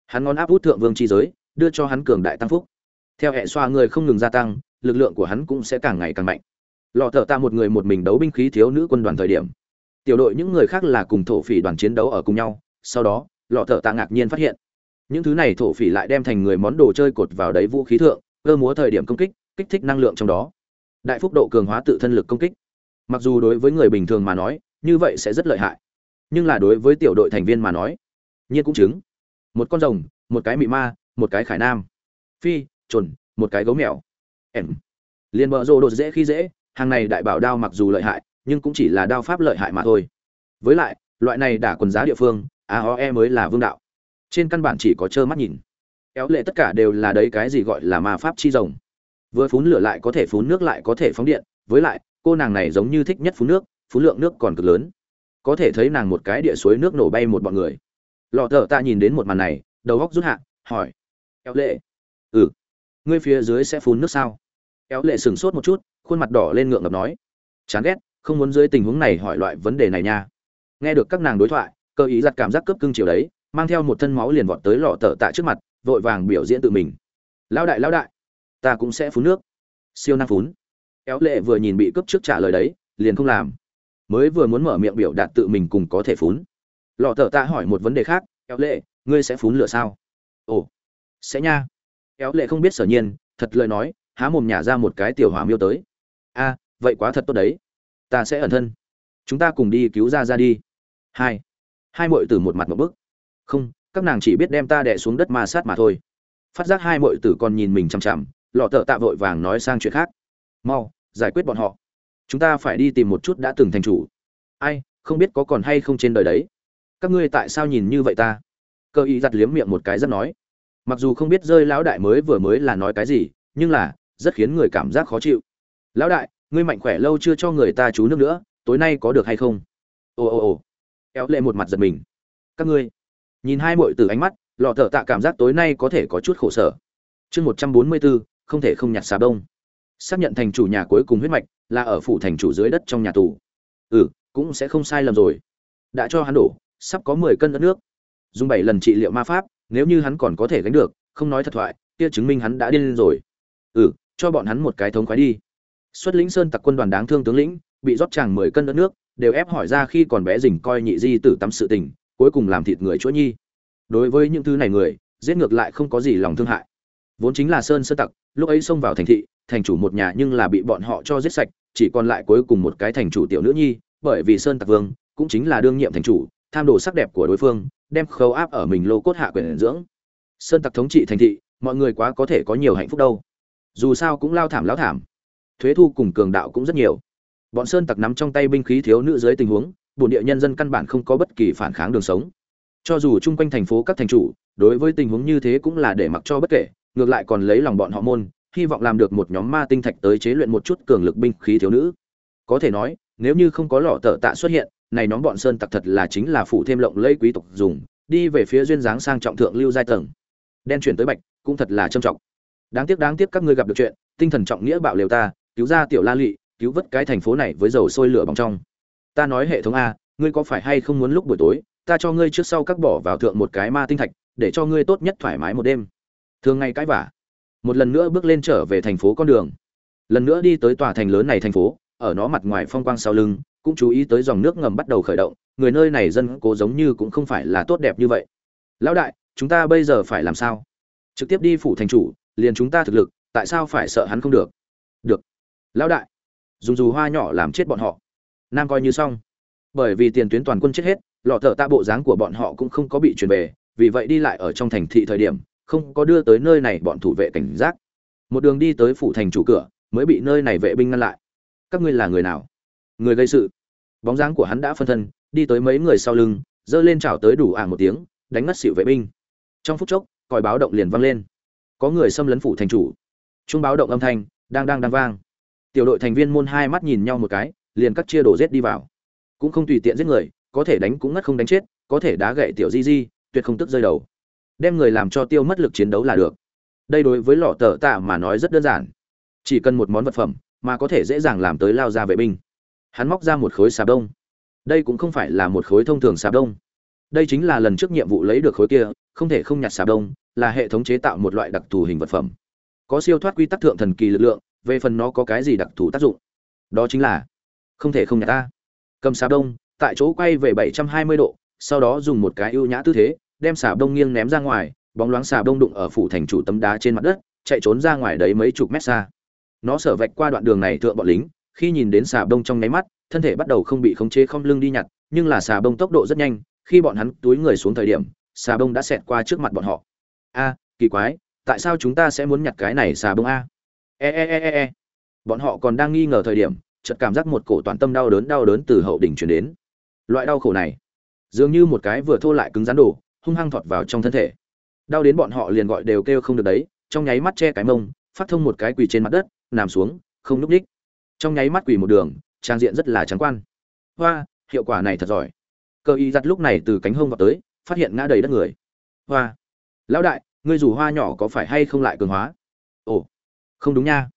Hắn ngón áp út thượng vương chi giới, đưa cho hắn cường đại tăng phúc. Theo hệ xoa người không ngừng gia tăng, lực lượng của hắn cũng sẽ càng ngày càng mạnh. Lọ thợ tạ một người một mình đấu binh khí thiếu nữ quân đoàn thời điểm. Tiểu đội những người khác là cùng thổ phỉ đoàn chiến đấu ở cùng nhau sau đó, lọ thợ tạ ngạc nhiên phát hiện, những thứ này thổ phỉ lại đem thành người món đồ chơi cột vào đấy vũ khí thượng, cơ múa thời điểm công kích kích thích năng lượng trong đó. Đại phúc độ cường hóa tự thân lực công kích. Mặc dù đối với người bình thường mà nói, như vậy sẽ rất lợi hại. Nhưng là đối với tiểu đội thành viên mà nói, nhiên cũng chứng. Một con rồng, một cái mị ma, một cái khải nam. Phi trồn một cái gấu mèo. Ẻm liền bợ rô đột dễ khi dễ, hàng này đại bảo đao mặc dù lợi hại, nhưng cũng chỉ là đao pháp lợi hại mà thôi. Với lại, loại này đả quần giá địa phương aoe mới là vương đạo. Trên căn bản chỉ có trơ mắt nhìn. Éo lệ tất cả đều là đấy cái gì gọi là ma pháp chi rồng. Vừa phun lửa lại có thể phun nước lại có thể phóng điện, với lại, cô nàng này giống như thích nhất phun nước phun lượng nước còn cực lớn. Có thể thấy nàng một cái địa suối nước nổ bay một bọn người. Lọ thợ ta nhìn đến một màn này, đầu góc rút hạ, hỏi. Éo lệ. Ừ. Ngươi phía dưới sẽ phun nước sao? Éo lệ sửng sốt một chút, khuôn mặt đỏ lên ngượng ngập nói. Chán ghét, không muốn dưới tình huống này hỏi loại vấn đề này nha. Nghe được các nàng đối thoại cơ ý giặt cảm giác cướp cưng chiều đấy, mang theo một thân máu liền vọt tới lọ tờ tạ trước mặt, vội vàng biểu diễn tự mình. Lão đại lão đại, ta cũng sẽ phun nước. Siêu năng phún éo lệ vừa nhìn bị cướp trước trả lời đấy, liền không làm. Mới vừa muốn mở miệng biểu đạt tự mình cùng có thể phún lọ tờ tạ hỏi một vấn đề khác éo lệ, ngươi sẽ phún lửa sao? Ồ, sẽ nha. Éo lệ không biết sở nhiên, thật lời nói, há mồm nhả ra một cái tiểu hỏa miêu tới. A, vậy quá thật tốt đấy. Ta sẽ ẩn thân. Chúng ta cùng đi cứu ra ra đi. Hai hai mội tử một mặt một bức. Không, các nàng chỉ biết đem ta đẻ xuống đất ma sát mà thôi. Phát giác hai mội tử còn nhìn mình chằm chằm, lọ tợ tạ vội vàng nói sang chuyện khác. Mau, giải quyết bọn họ. Chúng ta phải đi tìm một chút đã từng thành chủ. Ai, không biết có còn hay không trên đời đấy. Các ngươi tại sao nhìn như vậy ta? Cơ ý giặt liếm miệng một cái rất nói. Mặc dù không biết rơi lão đại mới vừa mới là nói cái gì, nhưng là, rất khiến người cảm giác khó chịu. Lão đại, ngươi mạnh khỏe lâu chưa cho người ta chú nước nữa, tối nay có được hay không? Ồ ồ ồ éo lệ một mặt giật mình. Các ngươi, nhìn hai mội từ ánh mắt, lọ thợ tạ cảm giác tối nay có thể có chút khổ sở. Chương một trăm bốn mươi bốn, không thể không nhặt xà đông xác nhận thành chủ nhà cuối cùng huyết mạch, là ở phủ thành chủ dưới đất trong nhà tù. Ừ cũng sẽ không sai lầm rồi. Đã cho hắn đổ, sắp có mười cân đất nước. Dùng bảy lần trị liệu ma pháp, nếu như hắn còn có thể gánh được, không nói thật thoại, kia chứng minh hắn đã điên lên rồi. Ừ cho bọn hắn một cái thống khoái đi. Xuất lĩnh sơn tặc quân đoàn đáng thương tướng lĩnh, bị rót tràng mười cân đất nước đều ép hỏi ra khi còn bé rình coi nhị di tử tắm sự tình, cuối cùng làm thịt người chuỗi nhi. Đối với những thứ này người, giết ngược lại không có gì lòng thương hại. Vốn chính là sơn sơ tặc, lúc ấy xông vào thành thị, thành chủ một nhà nhưng là bị bọn họ cho giết sạch, chỉ còn lại cuối cùng một cái thành chủ tiểu nữ nhi, bởi vì sơn tặc vương, cũng chính là đương nhiệm thành chủ, tham đồ sắc đẹp của đối phương, đem khâu áp ở mình lô cốt hạ quyền dưỡng. Sơn tặc thống trị thành thị, mọi người quá có thể có nhiều hạnh phúc đâu. Dù sao cũng lao thảm lao thảm. Thuế thu cùng cường đạo cũng rất nhiều bọn sơn tặc nắm trong tay binh khí thiếu nữ dưới tình huống, bổn địa nhân dân căn bản không có bất kỳ phản kháng đường sống. Cho dù chung quanh thành phố các thành chủ, đối với tình huống như thế cũng là để mặc cho bất kể, ngược lại còn lấy lòng bọn họ môn, hy vọng làm được một nhóm ma tinh thạch tới chế luyện một chút cường lực binh khí thiếu nữ. Có thể nói, nếu như không có lọ tợ tạ xuất hiện, này nhóm bọn sơn tặc thật là chính là phụ thêm lộng lây quý tộc dùng, đi về phía duyên dáng sang trọng thượng lưu giai tầng. Đen chuyển tới bạch, cũng thật là trâm trọng. Đáng tiếc đáng tiếc các ngươi gặp được chuyện, tinh thần trọng nghĩa bạo liều ta, cứu ra tiểu la lị cứu vớt cái thành phố này với dầu sôi lửa bỏng trong. Ta nói hệ thống a, ngươi có phải hay không muốn lúc buổi tối, ta cho ngươi trước sau các bỏ vào thượng một cái ma tinh thạch, để cho ngươi tốt nhất thoải mái một đêm. Thường ngày cãi vả một lần nữa bước lên trở về thành phố con đường. Lần nữa đi tới tòa thành lớn này thành phố, ở nó mặt ngoài phong quang sau lưng, cũng chú ý tới dòng nước ngầm bắt đầu khởi động, người nơi này dân cố giống như cũng không phải là tốt đẹp như vậy. Lão đại, chúng ta bây giờ phải làm sao? Trực tiếp đi phủ thành chủ, liền chúng ta thực lực, tại sao phải sợ hắn không được? Được. Lão đại dùng dù hoa nhỏ làm chết bọn họ. Nam coi như xong. Bởi vì tiền tuyến toàn quân chết hết, lọ thợ tạ bộ dáng của bọn họ cũng không có bị truyền về, vì vậy đi lại ở trong thành thị thời điểm, không có đưa tới nơi này bọn thủ vệ cảnh giác. Một đường đi tới phủ thành chủ cửa, mới bị nơi này vệ binh ngăn lại. Các ngươi là người nào? Người gây sự. Bóng dáng của hắn đã phân thân, đi tới mấy người sau lưng, giơ lên chảo tới đủ ả một tiếng, đánh ngất xịu vệ binh. Trong phút chốc, còi báo động liền vang lên. Có người xâm lấn phủ thành chủ. Trung báo động âm thanh, đang đang đang vang tiểu đội thành viên môn hai mắt nhìn nhau một cái, liền cắt chia đổ rết đi vào. Cũng không tùy tiện giết người, có thể đánh cũng ngất không đánh chết, có thể đá gậy tiểu di di, tuyệt không tức rơi đầu. Đem người làm cho tiêu mất lực chiến đấu là được. Đây đối với lọ tờ tạ mà nói rất đơn giản. Chỉ cần một món vật phẩm mà có thể dễ dàng làm tới lao ra vệ binh. Hắn móc ra một khối xà đông. Đây cũng không phải là một khối thông thường xà đông. Đây chính là lần trước nhiệm vụ lấy được khối kia, không thể không nhặt xà đông, là hệ thống chế tạo một loại đặc thù hình vật phẩm. Có siêu thoát quy tắc thượng thần kỳ lực lượng về phần nó có cái gì đặc thù tác dụng? Đó chính là, không thể không nhặt ta. Cầm xà đông, tại chỗ quay về 720 độ, sau đó dùng một cái ưu nhã tư thế, đem xà đông nghiêng ném ra ngoài, bóng loáng xà đông đụng ở phủ thành chủ tấm đá trên mặt đất, chạy trốn ra ngoài đấy mấy chục mét xa. Nó sở vạch qua đoạn đường này thượng bọn lính, khi nhìn đến xà đông trong nháy mắt, thân thể bắt đầu không bị khống chế không lưng đi nhặt, nhưng là xà đông tốc độ rất nhanh, khi bọn hắn túi người xuống thời điểm xà đông đã xẹt qua trước mặt bọn họ. A, kỳ quái, tại sao chúng ta sẽ muốn nhặt cái này xà bông a? E e e e e. Bọn họ còn đang nghi ngờ thời điểm, chợt cảm giác một cổ toàn tâm đau đớn đau đớn từ hậu đỉnh chuyển đến. Loại đau khổ này, dường như một cái vừa thô lại cứng rắn đổ hung hăng thọt vào trong thân thể. Đau đến bọn họ liền gọi đều kêu không được đấy, trong nháy mắt che cái mông, phát thông một cái quỳ trên mặt đất, nằm xuống, không núp đích trong nháy mắt quỳ một đường, trang diện rất là trắng quan. Hoa, hiệu quả này thật giỏi. Cơ y giặt lúc này từ cánh hông vào tới, phát hiện ngã đầy đất người. Hoa, lão đại, ngươi dù hoa nhỏ có phải hay không lại cường hóa? Ồ không đúng nha.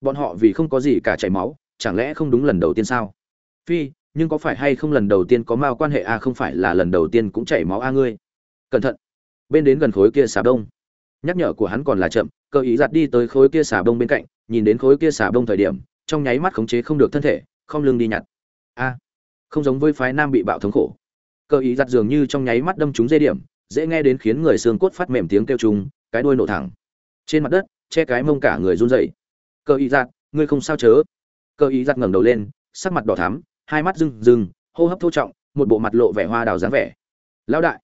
Bọn họ vì không có gì cả chảy máu, chẳng lẽ không đúng lần đầu tiên sao? Phi, nhưng có phải hay không lần đầu tiên có mao quan hệ a không phải là lần đầu tiên cũng chảy máu a ngươi? Cẩn thận. Bên đến gần khối kia xà đông nhắc nhở của hắn còn là chậm, cơ ý giặt đi tới khối kia xà đông bên cạnh, nhìn đến khối kia xà đông thời điểm, trong nháy mắt khống chế không được thân thể, không lưng đi nhặt. A, không giống với phái nam bị bạo thống khổ. Cơ ý giặt dường như trong nháy mắt đâm trúng dây điểm, dễ nghe đến khiến người xương cốt phát mềm tiếng kêu trùng, cái đuôi nổ thẳng. Trên mặt đất che cái mông cả người run rẩy. Cơ ý giặt ngươi không sao chớ? Cơ ý giặt ngẩng đầu lên, sắc mặt đỏ thắm, hai mắt rưng rưng, hô hấp thô trọng, một bộ mặt lộ vẻ hoa đào dáng vẻ. Lão đại,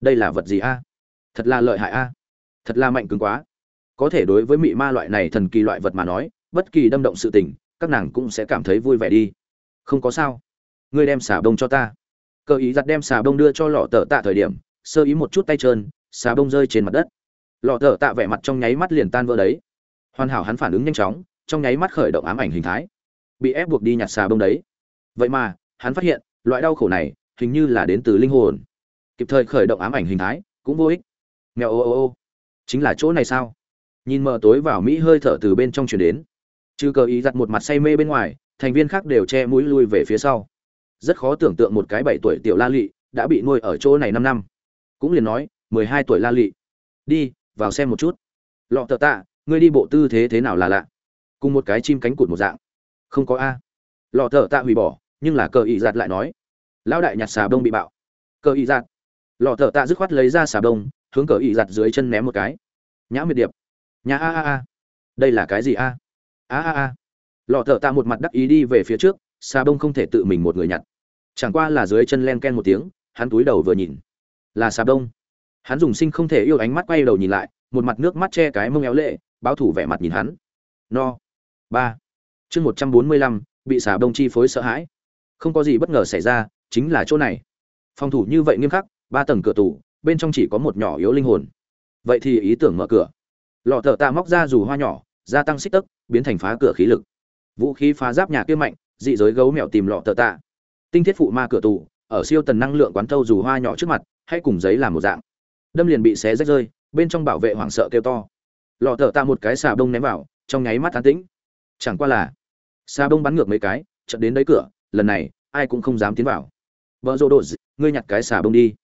đây là vật gì a? Thật là lợi hại a. Thật là mạnh cứng quá. Có thể đối với mị ma loại này thần kỳ loại vật mà nói, bất kỳ đâm động sự tình, các nàng cũng sẽ cảm thấy vui vẻ đi. Không có sao. Ngươi đem xà bông cho ta. Cờ ý giặt đem xà bông đưa cho lọ tờ tạ thời điểm, sơ ý một chút tay trơn, xà bông rơi trên mặt đất lọ thở tạ vẻ mặt trong nháy mắt liền tan vỡ đấy. Hoàn hảo hắn phản ứng nhanh chóng, trong nháy mắt khởi động ám ảnh hình thái. Bị ép buộc đi nhặt xà bông đấy. Vậy mà, hắn phát hiện, loại đau khổ này hình như là đến từ linh hồn. Kịp thời khởi động ám ảnh hình thái, cũng vô ích. Nghèo ô ô ô. Chính là chỗ này sao? Nhìn mờ tối vào mỹ hơi thở từ bên trong chuyển đến. Trừ cờ ý giặt một mặt say mê bên ngoài, thành viên khác đều che mũi lui về phía sau. Rất khó tưởng tượng một cái bảy tuổi tiểu la lị đã bị nuôi ở chỗ này năm năm. Cũng liền nói, mười hai tuổi la lị. Đi vào xem một chút. Lọ tờ tạ, ngươi đi bộ tư thế thế nào là lạ? Cùng một cái chim cánh cụt một dạng. Không có a. Lọ tờ tạ hủy bỏ, nhưng là cờ ý giạt lại nói. Lão đại nhặt xà bông bị bạo. Cờ ý giạt. Lọ tờ tạ dứt khoát lấy ra xà bông, hướng cờ ý giặt dưới chân ném một cái. Nhã miệt điệp. Nhà a a a. Đây là cái gì a? A a a. Lọ thợ tạ một mặt đắc ý đi về phía trước, xà bông không thể tự mình một người nhặt. Chẳng qua là dưới chân len ken một tiếng, hắn túi đầu vừa nhìn. Là xà bông hắn dùng sinh không thể yêu ánh mắt quay đầu nhìn lại, một mặt nước mắt che cái mông éo lệ, báo thủ vẻ mặt nhìn hắn. No. Ba. Chương một trăm bốn mươi lăm, bị xà bông chi phối sợ hãi. Không có gì bất ngờ xảy ra, chính là chỗ này. Phòng thủ như vậy nghiêm khắc, ba tầng cửa tủ, bên trong chỉ có một nhỏ yếu linh hồn. Vậy thì ý tưởng mở cửa. Lọ thợ tạ móc ra dù hoa nhỏ, gia tăng xích tấc, biến thành phá cửa khí lực. Vũ khí phá giáp nhà kia mạnh, dị giới gấu mèo tìm lọ thợ tạ. Tinh thiết phụ ma cửa tù ở siêu tần năng lượng quán thâu dù hoa nhỏ trước mặt hay cùng giấy làm một dạng đâm liền bị xé rách rơi, bên trong bảo vệ hoảng sợ kêu to. Lọ thợ tạ một cái xà bông ném vào, trong nháy mắt tán tĩnh. Chẳng qua là, xà bông bắn ngược mấy cái, chợt đến đấy cửa, lần này, ai cũng không dám tiến vào. Vợ rô đồ ngươi nhặt cái xà bông đi.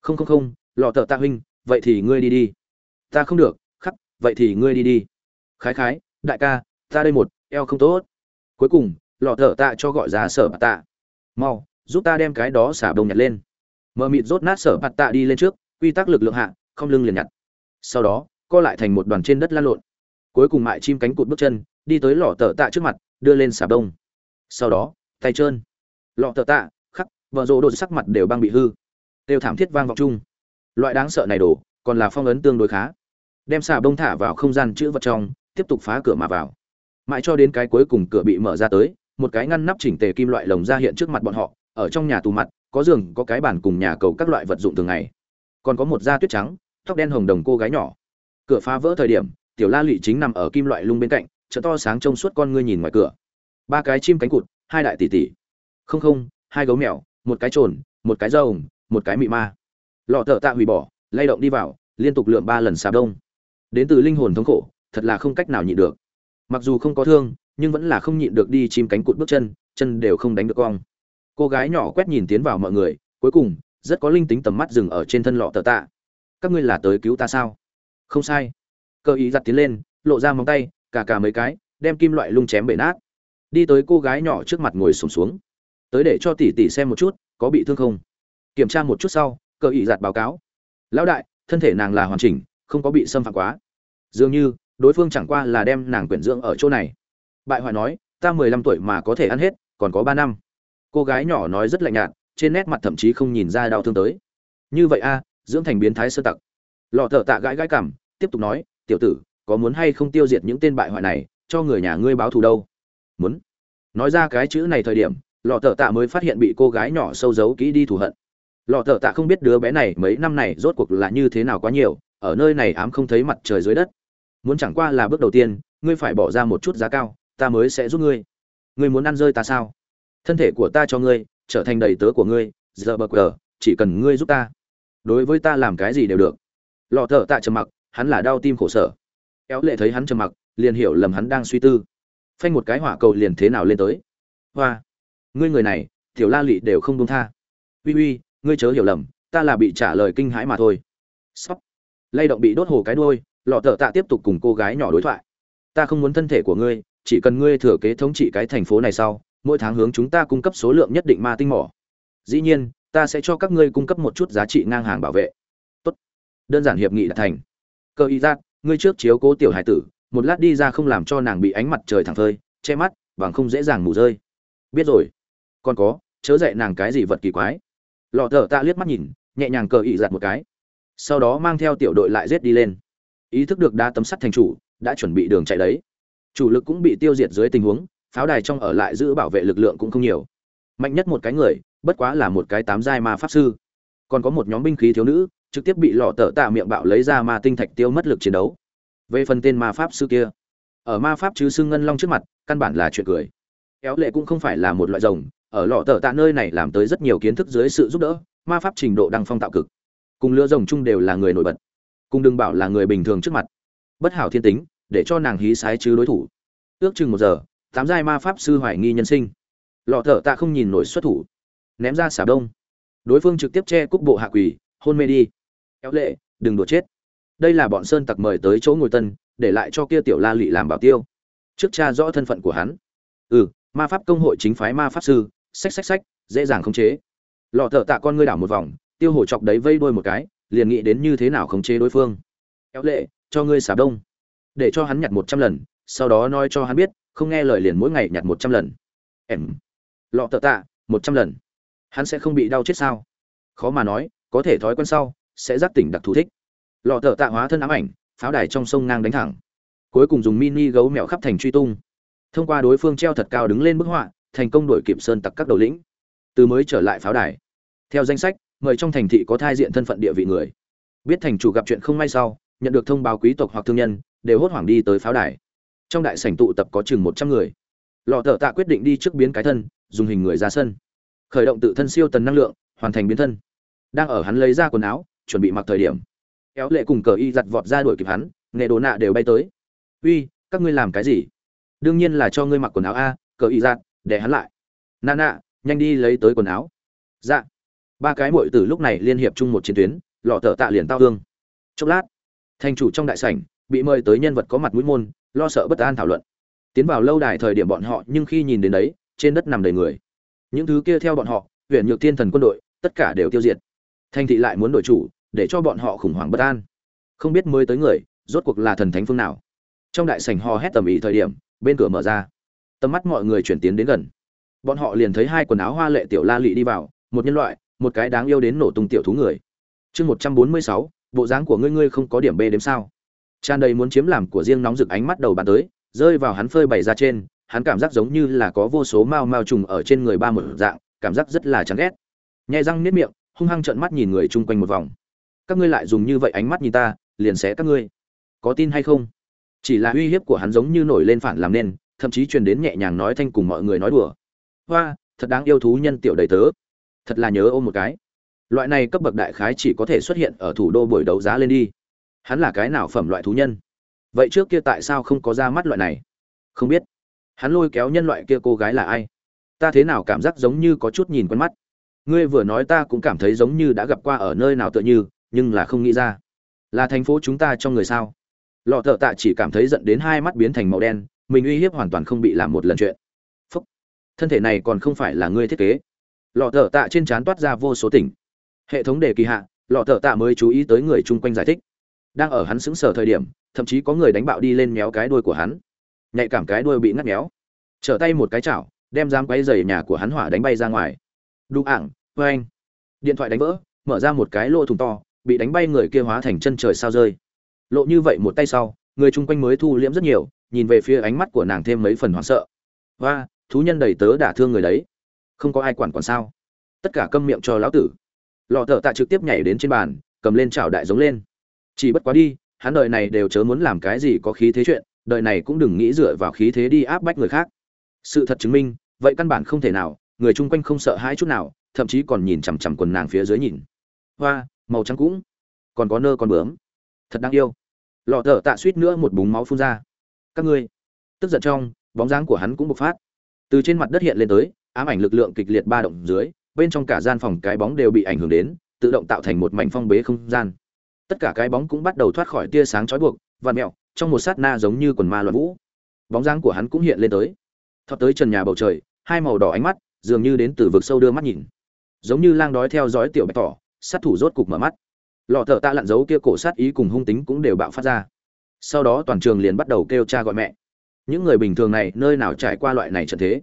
Không không không, lọ thợ tạ huynh, vậy thì ngươi đi đi. Ta không được, khắc, vậy thì ngươi đi đi. Khái khái, đại ca, ta đây một, eo không tốt. Cuối cùng, lọ thở tạ cho gọi ra sở bà tạ. Mau, giúp ta đem cái đó xả bông nhặt lên. Mờ mịt rốt nát sở bạt tạ đi lên trước quy tắc lực lượng hạ, không lưng liền nhặt. Sau đó, co lại thành một đoàn trên đất lăn lộn. Cuối cùng mại chim cánh cụt bước chân, đi tới lọ tờ tạ trước mặt, đưa lên xả đông. sau đó, tay trơn. Lọ tờ tạ, khắc, vợ rộ đột sắc mặt đều băng bị hư. Đều thảm thiết vang vọng chung. Loại đáng sợ này đổ, còn là phong ấn tương đối khá. Đem xà bông thả vào không gian chữ vật trong, tiếp tục phá cửa mà vào. Mãi cho đến cái cuối cùng cửa bị mở ra tới, một cái ngăn nắp chỉnh tề kim loại lồng ra hiện trước mặt bọn họ, ở trong nhà tù mặt, có giường, có cái bàn cùng nhà cầu các loại vật dụng thường ngày còn có một da tuyết trắng, tóc đen hồng đồng cô gái nhỏ. Cửa phá vỡ thời điểm, tiểu la lụy chính nằm ở kim loại lung bên cạnh, chợ to sáng trông suốt con ngươi nhìn ngoài cửa. Ba cái chim cánh cụt, hai đại tỷ tỷ. Không không, hai gấu mèo, một cái trồn, một cái rồng, một cái mị ma. Lọ thợ tạ hủy bỏ, lay động đi vào, liên tục lượm ba lần xà đông. Đến từ linh hồn thống khổ, thật là không cách nào nhịn được. Mặc dù không có thương, nhưng vẫn là không nhịn được đi chim cánh cụt bước chân chân đều không đánh được cong. Cô gái nhỏ quét nhìn tiến vào mọi người, cuối cùng rất có linh tính tầm mắt dừng ở trên thân lọ tờ tạ. Các ngươi là tới cứu ta sao? Không sai. Cơ ý giặt tiến lên lộ ra móng tay cả cả mấy cái đem kim loại lung chém bể nát. Đi tới cô gái nhỏ trước mặt ngồi sùng xuống, xuống tới để cho tỷ tỷ xem một chút có bị thương không? Kiểm tra một chút sau cơ ý giặt báo cáo. Lão đại thân thể nàng là hoàn chỉnh không có bị xâm phạm quá. Dường như đối phương chẳng qua là đem nàng quyển dưỡng ở chỗ này. Bại hoại nói ta mười lăm tuổi mà có thể ăn hết còn có ba năm. Cô gái nhỏ nói rất lạnh nhạt trên nét mặt thậm chí không nhìn ra đau thương tới. Như vậy a, dưỡng thành biến thái sơ tặc. Lọ thợ tạ gãi gãi cảm tiếp tục nói, tiểu tử, có muốn hay không tiêu diệt những tên bại hoại này, cho người nhà ngươi báo thù đâu? Muốn. Nói ra cái chữ này thời điểm, lọ thợ tạ mới phát hiện bị cô gái nhỏ sâu giấu kỹ đi thù hận. Lọ thợ tạ không biết đứa bé này mấy năm này rốt cuộc là như thế nào quá nhiều, ở nơi này ám không thấy mặt trời dưới đất. Muốn chẳng qua là bước đầu tiên, ngươi phải bỏ ra một chút giá cao, ta mới sẽ giúp ngươi. Ngươi muốn ăn rơi ta sao? Thân thể của ta cho ngươi trở thành đầy tớ của ngươi, giờ bờ cờ chỉ cần ngươi giúp ta. Đối với ta làm cái gì đều được. Lọ thợ tạ trầm mặc, hắn là đau tim khổ sở. Kéo lệ thấy hắn trầm mặc, liền hiểu lầm hắn đang suy tư. Phanh một cái hỏa cầu liền thế nào lên tới. Hoa. Ngươi người này, tiểu la lị đều không đông tha. Uy uy, ngươi chớ hiểu lầm, ta là bị trả lời kinh hãi mà thôi. Sóc. Lay động bị đốt hồ cái đuôi, lọ thợ tạ tiếp tục cùng cô gái nhỏ đối thoại. Ta không muốn thân thể của ngươi, chỉ cần ngươi thừa kế thống trị cái thành phố này sau mỗi tháng hướng chúng ta cung cấp số lượng nhất định ma tinh mỏ. Dĩ nhiên, ta sẽ cho các ngươi cung cấp một chút giá trị ngang hàng bảo vệ. Tốt. Đơn giản hiệp nghị đã thành. Cơ y giác ngươi trước chiếu cố tiểu hải tử, một lát đi ra không làm cho nàng bị ánh mặt trời thẳng phơi, che mắt, bằng không dễ dàng ngủ rơi. Biết rồi. Còn có, chớ dạy nàng cái gì vật kỳ quái. Lọ thở ta liếc mắt nhìn, nhẹ nhàng cờ Y giặt một cái. Sau đó mang theo tiểu đội lại rết đi lên. Ý thức được đa tấm sắt thành chủ, đã chuẩn bị đường chạy đấy. Chủ lực cũng bị tiêu diệt dưới tình huống pháo đài trong ở lại giữ bảo vệ lực lượng cũng không nhiều. Mạnh nhất một cái người, bất quá là một cái tám giai ma pháp sư. Còn có một nhóm binh khí thiếu nữ, trực tiếp bị lọ tở tạ miệng bạo lấy ra ma tinh thạch tiêu mất lực chiến đấu. Về phần tên ma pháp sư kia, ở ma pháp chứ xưng ngân long trước mặt, căn bản là chuyện cười. Éo lệ cũng không phải là một loại rồng, ở lọ tở tạ nơi này làm tới rất nhiều kiến thức dưới sự giúp đỡ, ma pháp trình độ đăng phong tạo cực. Cùng lứa rồng chung đều là người nổi bật. Cùng đừng bảo là người bình thường trước mặt. Bất hảo thiên tính, để cho nàng hí sái chứ đối thủ. Ước chừng một giờ tám giai ma pháp sư hoài nghi nhân sinh. Lọ thở tạ không nhìn nổi xuất thủ. Ném ra xả đông đối phương trực tiếp che cúc bộ hạ quỳ, hôn mê đi. Éo lệ, đừng đùa chết. Đây là bọn sơn tặc mời tới chỗ ngồi tân, để lại cho kia tiểu la lị làm bảo tiêu. Trước cha rõ thân phận của hắn. Ừ ma pháp công hội chính phái ma pháp sư, xách xách xách, dễ dàng khống chế. Lọ thợ tạ con ngươi đảo một vòng, tiêu hổ chọc đấy vây đuôi một cái, liền nghĩ đến như thế nào khống chế đối phương. Éo lệ, cho ngươi xả đông để cho hắn nhặt một trăm lần, sau đó nói cho hắn biết không nghe lời liền mỗi ngày nhặt một trăm lần. Em, lọ tợ tạ, một trăm lần. Hắn sẽ không bị đau chết sao? Khó mà nói, có thể thói quen sau, sẽ giác tỉnh đặc thù thích. Lọ tợ tạ hóa thân ám ảnh, pháo đài trong sông ngang đánh thẳng. Cuối cùng dùng mini gấu mèo khắp thành truy tung. Thông qua đối phương treo thật cao đứng lên bức họa, thành công đổi kịp sơn tặc các đầu lĩnh. Từ mới trở lại pháo đài. Theo danh sách người trong thành thị có thai diện thân phận địa vị người. Biết thành chủ gặp chuyện không may sau, nhận được thông báo quý tộc hoặc thương nhân, đều hốt hoảng đi tới pháo đài trong đại sảnh tụ tập có chừng một trăm người. Lọ thợ tạ quyết định đi trước biến cái thân, dùng hình người ra sân. Khởi động tự thân siêu tần năng lượng, hoàn thành biến thân. Đang ở hắn lấy ra quần áo, chuẩn bị mặc thời điểm. Kéo lệ cùng cờ y giặt vọt ra đuổi kịp hắn nghề đồ nạ đều bay tới. Uy, các ngươi làm cái gì? Đương nhiên là cho ngươi mặc quần áo a, cờ y giặt, để hắn lại. Nana nạ, nhanh đi lấy tới quần áo. Dạ. Ba cái muội từ lúc này liên hiệp chung một chiến tuyến, lọ thợ tạ liền tao thương. Chốc lát, thành chủ trong đại sảnh, bị mời tới nhân vật có mặt mũi môn lo sợ bất an thảo luận. Tiến vào lâu đài thời điểm bọn họ nhưng khi nhìn đến đấy, trên đất nằm đầy người. Những thứ kia theo bọn họ huyện nhược thiên thần quân đội, tất cả đều tiêu diệt. Thành thị lại muốn đổi chủ, để cho bọn họ khủng hoảng bất an. Không biết mới tới người, rốt cuộc là thần thánh phương nào. Trong đại sảnh hò hét tầm ý thời điểm, bên cửa mở ra. Tầm mắt mọi người chuyển tiến đến gần. Bọn họ liền thấy hai quần áo hoa lệ tiểu la lị đi vào, một nhân loại, một cái đáng yêu đến nổ tung tiểu thú người. Chương một trăm bốn mươi sáu, bộ dáng của ngươi ngươi không có điểm b đếm sao? Tràn đầy muốn chiếm làm của riêng nóng rực ánh mắt đầu bàn tới, rơi vào hắn phơi bày ra trên, hắn cảm giác giống như là có vô số mao mao trùng ở trên người ba một dạng, cảm giác rất là chán ghét. Nhai răng nếp miệng, hung hăng trợn mắt nhìn người chung quanh một vòng. Các ngươi lại dùng như vậy ánh mắt nhìn ta, liền xé các ngươi. Có tin hay không? Chỉ là uy hiếp của hắn giống như nổi lên phản làm nên, thậm chí truyền đến nhẹ nhàng nói thanh cùng mọi người nói đùa. Hoa, thật đáng yêu thú nhân tiểu đầy tớ. Thật là nhớ ôm một cái. Loại này cấp bậc đại khái chỉ có thể xuất hiện ở thủ đô buổi đấu giá lên đi hắn là cái nào phẩm loại thú nhân? Vậy trước kia tại sao không có ra mắt loại này? Không biết. Hắn lôi kéo nhân loại kia cô gái là ai? Ta thế nào cảm giác giống như có chút nhìn quen mắt? Ngươi vừa nói ta cũng cảm thấy giống như đã gặp qua ở nơi nào tựa như, nhưng là không nghĩ ra. Là thành phố chúng ta trong người sao? Lọ thợ tạ chỉ cảm thấy giận đến hai mắt biến thành màu đen, mình uy hiếp hoàn toàn không bị làm một lần chuyện. Phúc. Thân thể này còn không phải là ngươi thiết kế. Lọ thợ tạ trên trán toát ra vô số tỉnh. Hệ thống đề kỳ hạ, lọ thợ tạ mới chú ý tới người chung quanh giải thích đang ở hắn sững sờ thời điểm, thậm chí có người đánh bạo đi lên méo cái đuôi của hắn. Nhạy cảm cái đuôi bị ngắt méo. Trở tay một cái chảo, đem dám quấy giày nhà của hắn hỏa đánh bay ra ngoài. Đu ảng vê anh điện thoại đánh vỡ, mở ra một cái lỗ thùng to, bị đánh bay người kia hóa thành chân trời sao rơi. Lộ như vậy một tay sau, người chung quanh mới thu liễm rất nhiều, nhìn về phía ánh mắt của nàng thêm mấy phần hoảng sợ. Và thú nhân đầy tớ đả thương người đấy. Không có ai quản quản sao. Tất cả câm miệng cho lão tử. Lọ thợ tạ trực tiếp nhảy đến trên bàn, cầm lên chảo đại giống lên chỉ bất quá đi, hắn đời này đều chớ muốn làm cái gì có khí thế chuyện, đời này cũng đừng nghĩ dựa vào khí thế đi áp bách người khác. Sự thật chứng minh, vậy căn bản không thể nào, người chung quanh không sợ hãi chút nào, thậm chí còn nhìn chằm chằm quần nàng phía dưới nhìn. Hoa, màu trắng cũng còn có nơ con bướm. Thật đáng yêu. Lọ thở tạ suýt nữa một búng máu phun ra. Các ngươi, tức giận trong, bóng dáng của hắn cũng bộc phát. Từ trên mặt đất hiện lên tới, ám ảnh lực lượng kịch liệt ba động dưới, bên trong cả gian phòng cái bóng đều bị ảnh hưởng đến, tự động tạo thành một mảnh phong bế không gian tất cả cái bóng cũng bắt đầu thoát khỏi tia sáng chói buộc và mẹo trong một sát na giống như quần ma loạn vũ. Bóng dáng của hắn cũng hiện lên tới. Thọt tới trần nhà bầu trời, hai màu đỏ ánh mắt, dường như đến từ vực sâu đưa mắt nhìn. Giống như lang đói theo dõi tiểu bạch tỏ, sát thủ rốt cục mở mắt. Lọ thợ ta lặn giấu kia cổ sát ý cùng hung tính cũng đều bạo phát ra. Sau đó toàn trường liền bắt đầu kêu cha gọi mẹ. Những người bình thường này nơi nào trải qua loại này trận thế?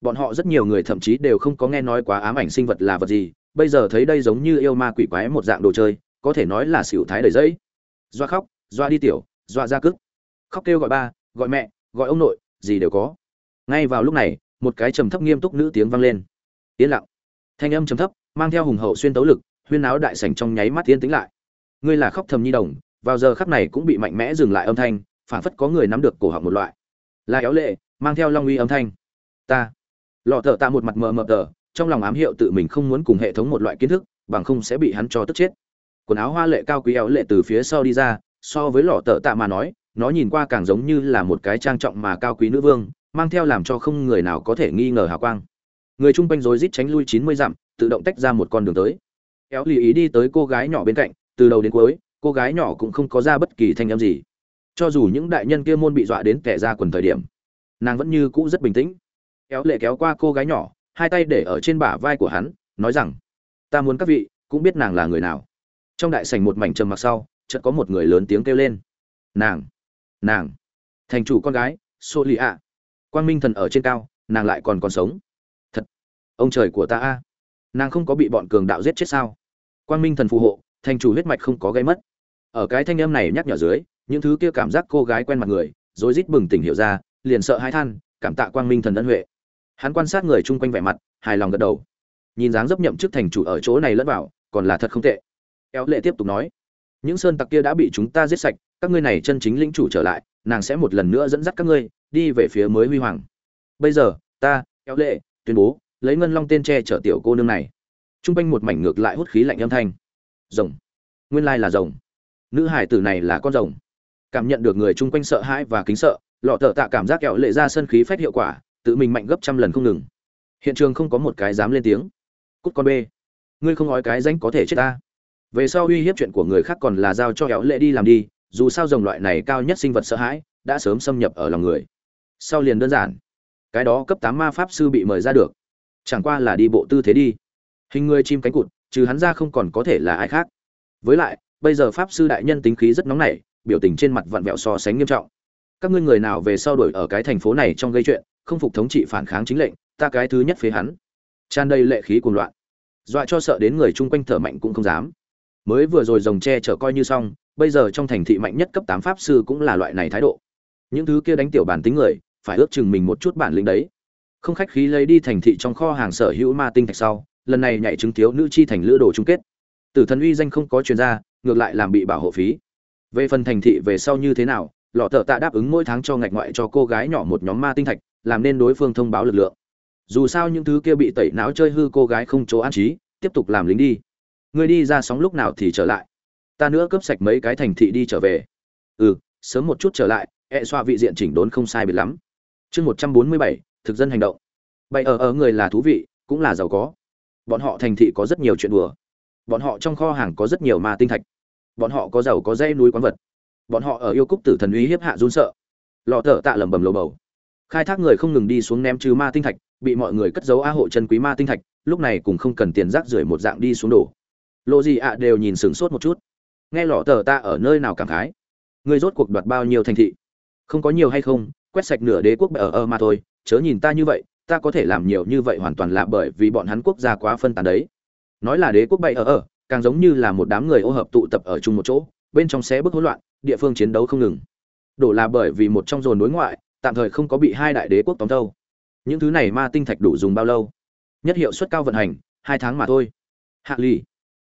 Bọn họ rất nhiều người thậm chí đều không có nghe nói quá ám ảnh sinh vật là vật gì, bây giờ thấy đây giống như yêu ma quỷ quái một dạng đồ chơi có thể nói là xỉu thái đầy dẫy. Doa khóc, doa đi tiểu, doa ra cức. Khóc kêu gọi ba, gọi mẹ, gọi ông nội, gì đều có. Ngay vào lúc này, một cái trầm thấp nghiêm túc nữ tiếng vang lên. Yên lặng. Thanh âm trầm thấp, mang theo hùng hậu xuyên tấu lực, huyên áo đại sảnh trong nháy mắt tiến tĩnh lại. Ngươi là khóc thầm nhi đồng, vào giờ khắc này cũng bị mạnh mẽ dừng lại âm thanh phản phất có người nắm được cổ họng một loại. Là éo lệ, mang theo long uy âm thanh. Ta. Lọ thợ tạ một mặt mờ mờ tờ, trong lòng ám hiệu tự mình không muốn cùng hệ thống một loại kiến thức, bằng không sẽ bị hắn cho tức chết quần áo hoa lệ cao quý éo lệ từ phía sau đi ra, so với lọ tợ tạ mà nói, nó nhìn qua càng giống như là một cái trang trọng mà cao quý nữ vương, mang theo làm cho không người nào có thể nghi ngờ hào quang. Người chung quanh rối rít tránh lui chín mươi dặm, tự động tách ra một con đường tới. Éo lì ý đi tới cô gái nhỏ bên cạnh, từ đầu đến cuối, cô gái nhỏ cũng không có ra bất kỳ thanh âm gì. Cho dù những đại nhân kia môn bị dọa đến kẻ ra quần thời điểm, nàng vẫn như cũ rất bình tĩnh. Éo lệ kéo qua cô gái nhỏ, hai tay để ở trên bả vai của hắn, nói rằng, ta muốn các vị cũng biết nàng là người nào trong đại sảnh một mảnh trầm mặc sau, chợt có một người lớn tiếng kêu lên. Nàng nàng, thành chủ con gái xô lì ạ quang minh thần ở trên cao, nàng lại còn còn sống. Thật, ông trời của ta a. Nàng không có bị bọn cường đạo giết chết sao? Quang minh thần phù hộ, thành chủ huyết mạch không có gây mất. Ở cái thanh âm này nhắc nhở dưới, những thứ kia cảm giác cô gái quen mặt người rồi rít bừng tỉnh hiểu ra, liền sợ hai than, cảm tạ quang minh thần ân huệ. Hắn quan sát người chung quanh vẻ mặt, hài lòng gật đầu. Nhìn dáng dấp nhậm chức thành chủ ở chỗ này lẫn vào, còn là thật không tệ éo lệ tiếp tục nói, những sơn tặc kia đã bị chúng ta giết sạch, các ngươi này chân chính lĩnh chủ trở lại, nàng sẽ một lần nữa dẫn dắt các ngươi, đi về phía mới huy hoàng. Bây giờ, ta éo lệ, tuyên bố, lấy ngân long tên che chở tiểu cô nương này. T r u n g quanh một mảnh ngược lại hút khí lạnh âm thanh. Rồng. Nguyên lai là rồng. Nữ hải tử này là con rồng. Cảm nhận được người chung quanh sợ hãi và kính sợ, lọ thợ tạ cảm giác kẹo lệ ra sân khí phách hiệu quả, tự mình mạnh gấp trăm lần không ngừng. Hiện trường không có một cái dám lên tiếng. Cút con bê. Ngươi không nói cái danh có thể chết ta về sau uy hiếp chuyện của người khác còn là giao cho kẹo lệ đi làm đi, dù sao dòng loại này cao nhất sinh vật sợ hãi, đã sớm xâm nhập ở lòng người. Sau liền đơn giản. Cái đó cấp tám ma pháp sư bị mời ra được. Chẳng qua là đi bộ tư thế đi. Hình người chim cánh cụt, trừ hắn ra không còn có thể là ai khác. Với lại, bây giờ pháp sư đại nhân tính khí rất nóng nảy, biểu tình trên mặt vặn vẹo so sánh nghiêm trọng. Các ngươi người nào về sau đổi ở cái thành phố này trong gây chuyện, không phục thống trị phản kháng chính lệnh, ta cái thứ nhất phế hắn. Tràn đầy lệ khí cuồng loạn. Dọa cho sợ đến người chung quanh thở mạnh cũng không dám mới vừa rồi rồng tre chở coi như xong, bây giờ trong thành thị mạnh nhất cấp tám pháp sư cũng là loại này thái độ. Những thứ kia đánh tiểu bản tính người, phải ước chừng mình một chút bản lĩnh đấy. Không khách khí lấy đi thành thị trong kho hàng sở hữu ma tinh thạch sau, lần này nhảy chứng thiếu nữ chi thành lữ đồ chung kết. Tử thần uy danh không có chuyên gia ngược lại làm bị bảo hộ phí. Về phần thành thị về sau như thế nào, lọ thợ tạ đáp ứng mỗi tháng cho ngạch ngoại cho cô gái nhỏ một nhóm ma tinh thạch, làm nên đối phương thông báo lực lượng. Dù sao những thứ kia bị tẩy não chơi hư cô gái không chỗ an trí, tiếp tục làm lính đi. Ngươi đi ra sóng lúc nào thì trở lại. Ta nữa cướp sạch mấy cái thành thị đi trở về. Ừ sớm một chút trở lại e xoa vị diện chỉnh đốn không sai biệt lắm. Chương một trăm bốn mươi bảy, thực dân hành động. Bày ở ở người là thú vị, cũng là giàu có. Bọn họ thành thị có rất nhiều chuyện đùa. Bọn họ trong kho hàng có rất nhiều ma tinh thạch. Bọn họ có giàu có dây núi quán vật. Bọn họ ở yêu cúc tử thần uy hiếp hạ run sợ. Lọ thở tạ lẩm bẩm lầu bầu. Khai thác người không ngừng đi xuống ném trừ ma tinh thạch, bị mọi người cất giấu a hộ chân quý ma tinh thạch, lúc này cũng không cần tiền rác rưởi một dạng đi xuống đổ lộ gì ạ đều nhìn sửng sốt một chút. Nghe lọ tờ ta ở nơi nào cảm khái? Người rốt cuộc đoạt bao nhiêu thành thị? Không có nhiều hay không, quét sạch nửa đế quốc ở ở mà thôi, chớ nhìn ta như vậy, ta có thể làm nhiều như vậy hoàn toàn là bởi vì bọn hắn quốc gia quá phân tán đấy. Nói là đế quốc bệ ở ở, càng giống như là một đám người ô hợp tụ tập ở chung một chỗ, bên trong xé bức hỗn loạn, địa phương chiến đấu không ngừng. Đổ là bởi vì một trong dồn đối ngoại, tạm thời không có bị hai đại đế quốc tóm đâu những thứ này ma tinh thạch đủ dùng bao lâu? Nhất hiệu suất cao vận hành, hai tháng mà thôi. Hạ lì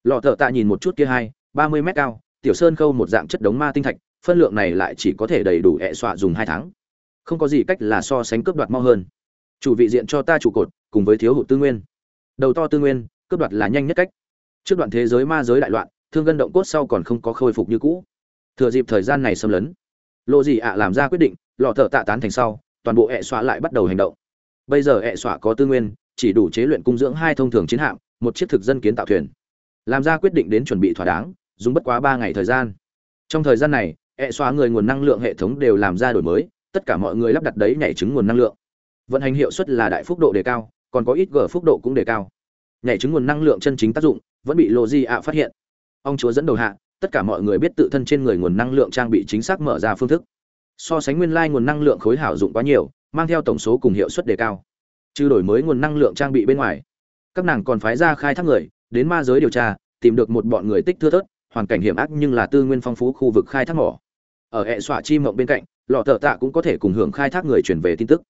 lọ thợ tạ nhìn một chút kia hai, ba mươi mét cao, tiểu sơn khâu một dạng chất đống ma tinh thạch, phân lượng này lại chỉ có thể đầy đủ hẹ xoa dùng hai tháng. Không có gì cách là so sánh cướp đoạt mau hơn. Chủ vị diện cho ta trụ cột, cùng với thiếu hụt tư nguyên. Đầu to tư nguyên, cướp đoạt là nhanh nhất cách. Trước đoạn thế giới ma giới đại loạn, thương gân động cốt sau còn không có khôi phục như cũ. Thừa dịp thời gian này xâm lấn lộ gì ạ làm ra quyết định, lọ thợ tạ tán thành sau, toàn bộ hẹ xoa lại bắt đầu hành động. Bây giờ hẹ xoa có tư nguyên, chỉ đủ chế luyện cung dưỡng hai thông thường chiến hạm, một chiếc thực dân kiến tạo thuyền làm ra quyết định đến chuẩn bị thỏa đáng, dùng bất quá ba ngày thời gian. Trong thời gian này hệ xóa người nguồn năng lượng hệ thống đều làm ra đổi mới, tất cả mọi người lắp đặt đấy nhảy trứng nguồn năng lượng. Vận hành hiệu suất là đại phúc độ đề cao, còn có ít g phúc độ cũng đề cao. Nhảy trứng nguồn năng lượng chân chính tác dụng, vẫn bị lộ di ạ phát hiện. Ông chúa dẫn đầu hạ, tất cả mọi người biết tự thân trên người nguồn năng lượng trang bị chính xác mở ra phương thức. So sánh nguyên lai nguồn năng lượng khối hảo dụng quá nhiều, mang theo tổng số cùng hiệu suất đề cao. Trừ đổi mới nguồn năng lượng trang bị bên ngoài, các nàng còn phái ra khai thác người đến ma giới điều tra, tìm được một bọn người tích thưa thớt, hoàn cảnh hiểm ác nhưng là tư nguyên phong phú khu vực khai thác mỏ. Ở hệ xoa chi mộng bên cạnh, lọ thợ tạ cũng có thể cùng hưởng khai thác người chuyển về tin tức.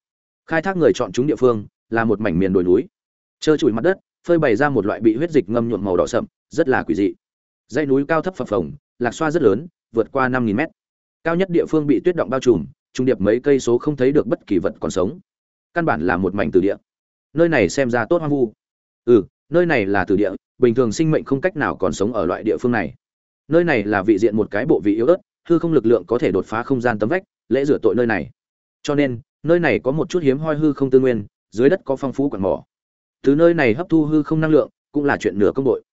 Khai thác người chọn chúng địa phương, là một mảnh miền đồi núi. Trơ trụi mặt đất, phơi bày ra một loại bị huyết dịch ngâm nhuộm màu đỏ sậm, rất là quỷ dị. Dãy núi cao thấp phập phồng, lạc xoa rất lớn, vượt qua năm nghìn mét. Cao nhất địa phương bị tuyết động bao trùm, trung điệp mấy cây số không thấy được bất kỳ vật còn sống. Căn bản là một mảnh từ địa. Nơi này xem ra tốt hoang vu. Ừ nơi này là từ địa bình thường sinh mệnh không cách nào còn sống ở loại địa phương này. Nơi này là vị diện một cái bộ vị yếu ớt, hư không lực lượng có thể đột phá không gian tấm vách, lễ rửa tội nơi này. Cho nên, nơi này có một chút hiếm hoi hư không tư nguyên, dưới đất có phong phú quặng mỏ. Từ nơi này hấp thu hư không năng lượng, cũng là chuyện nửa công đội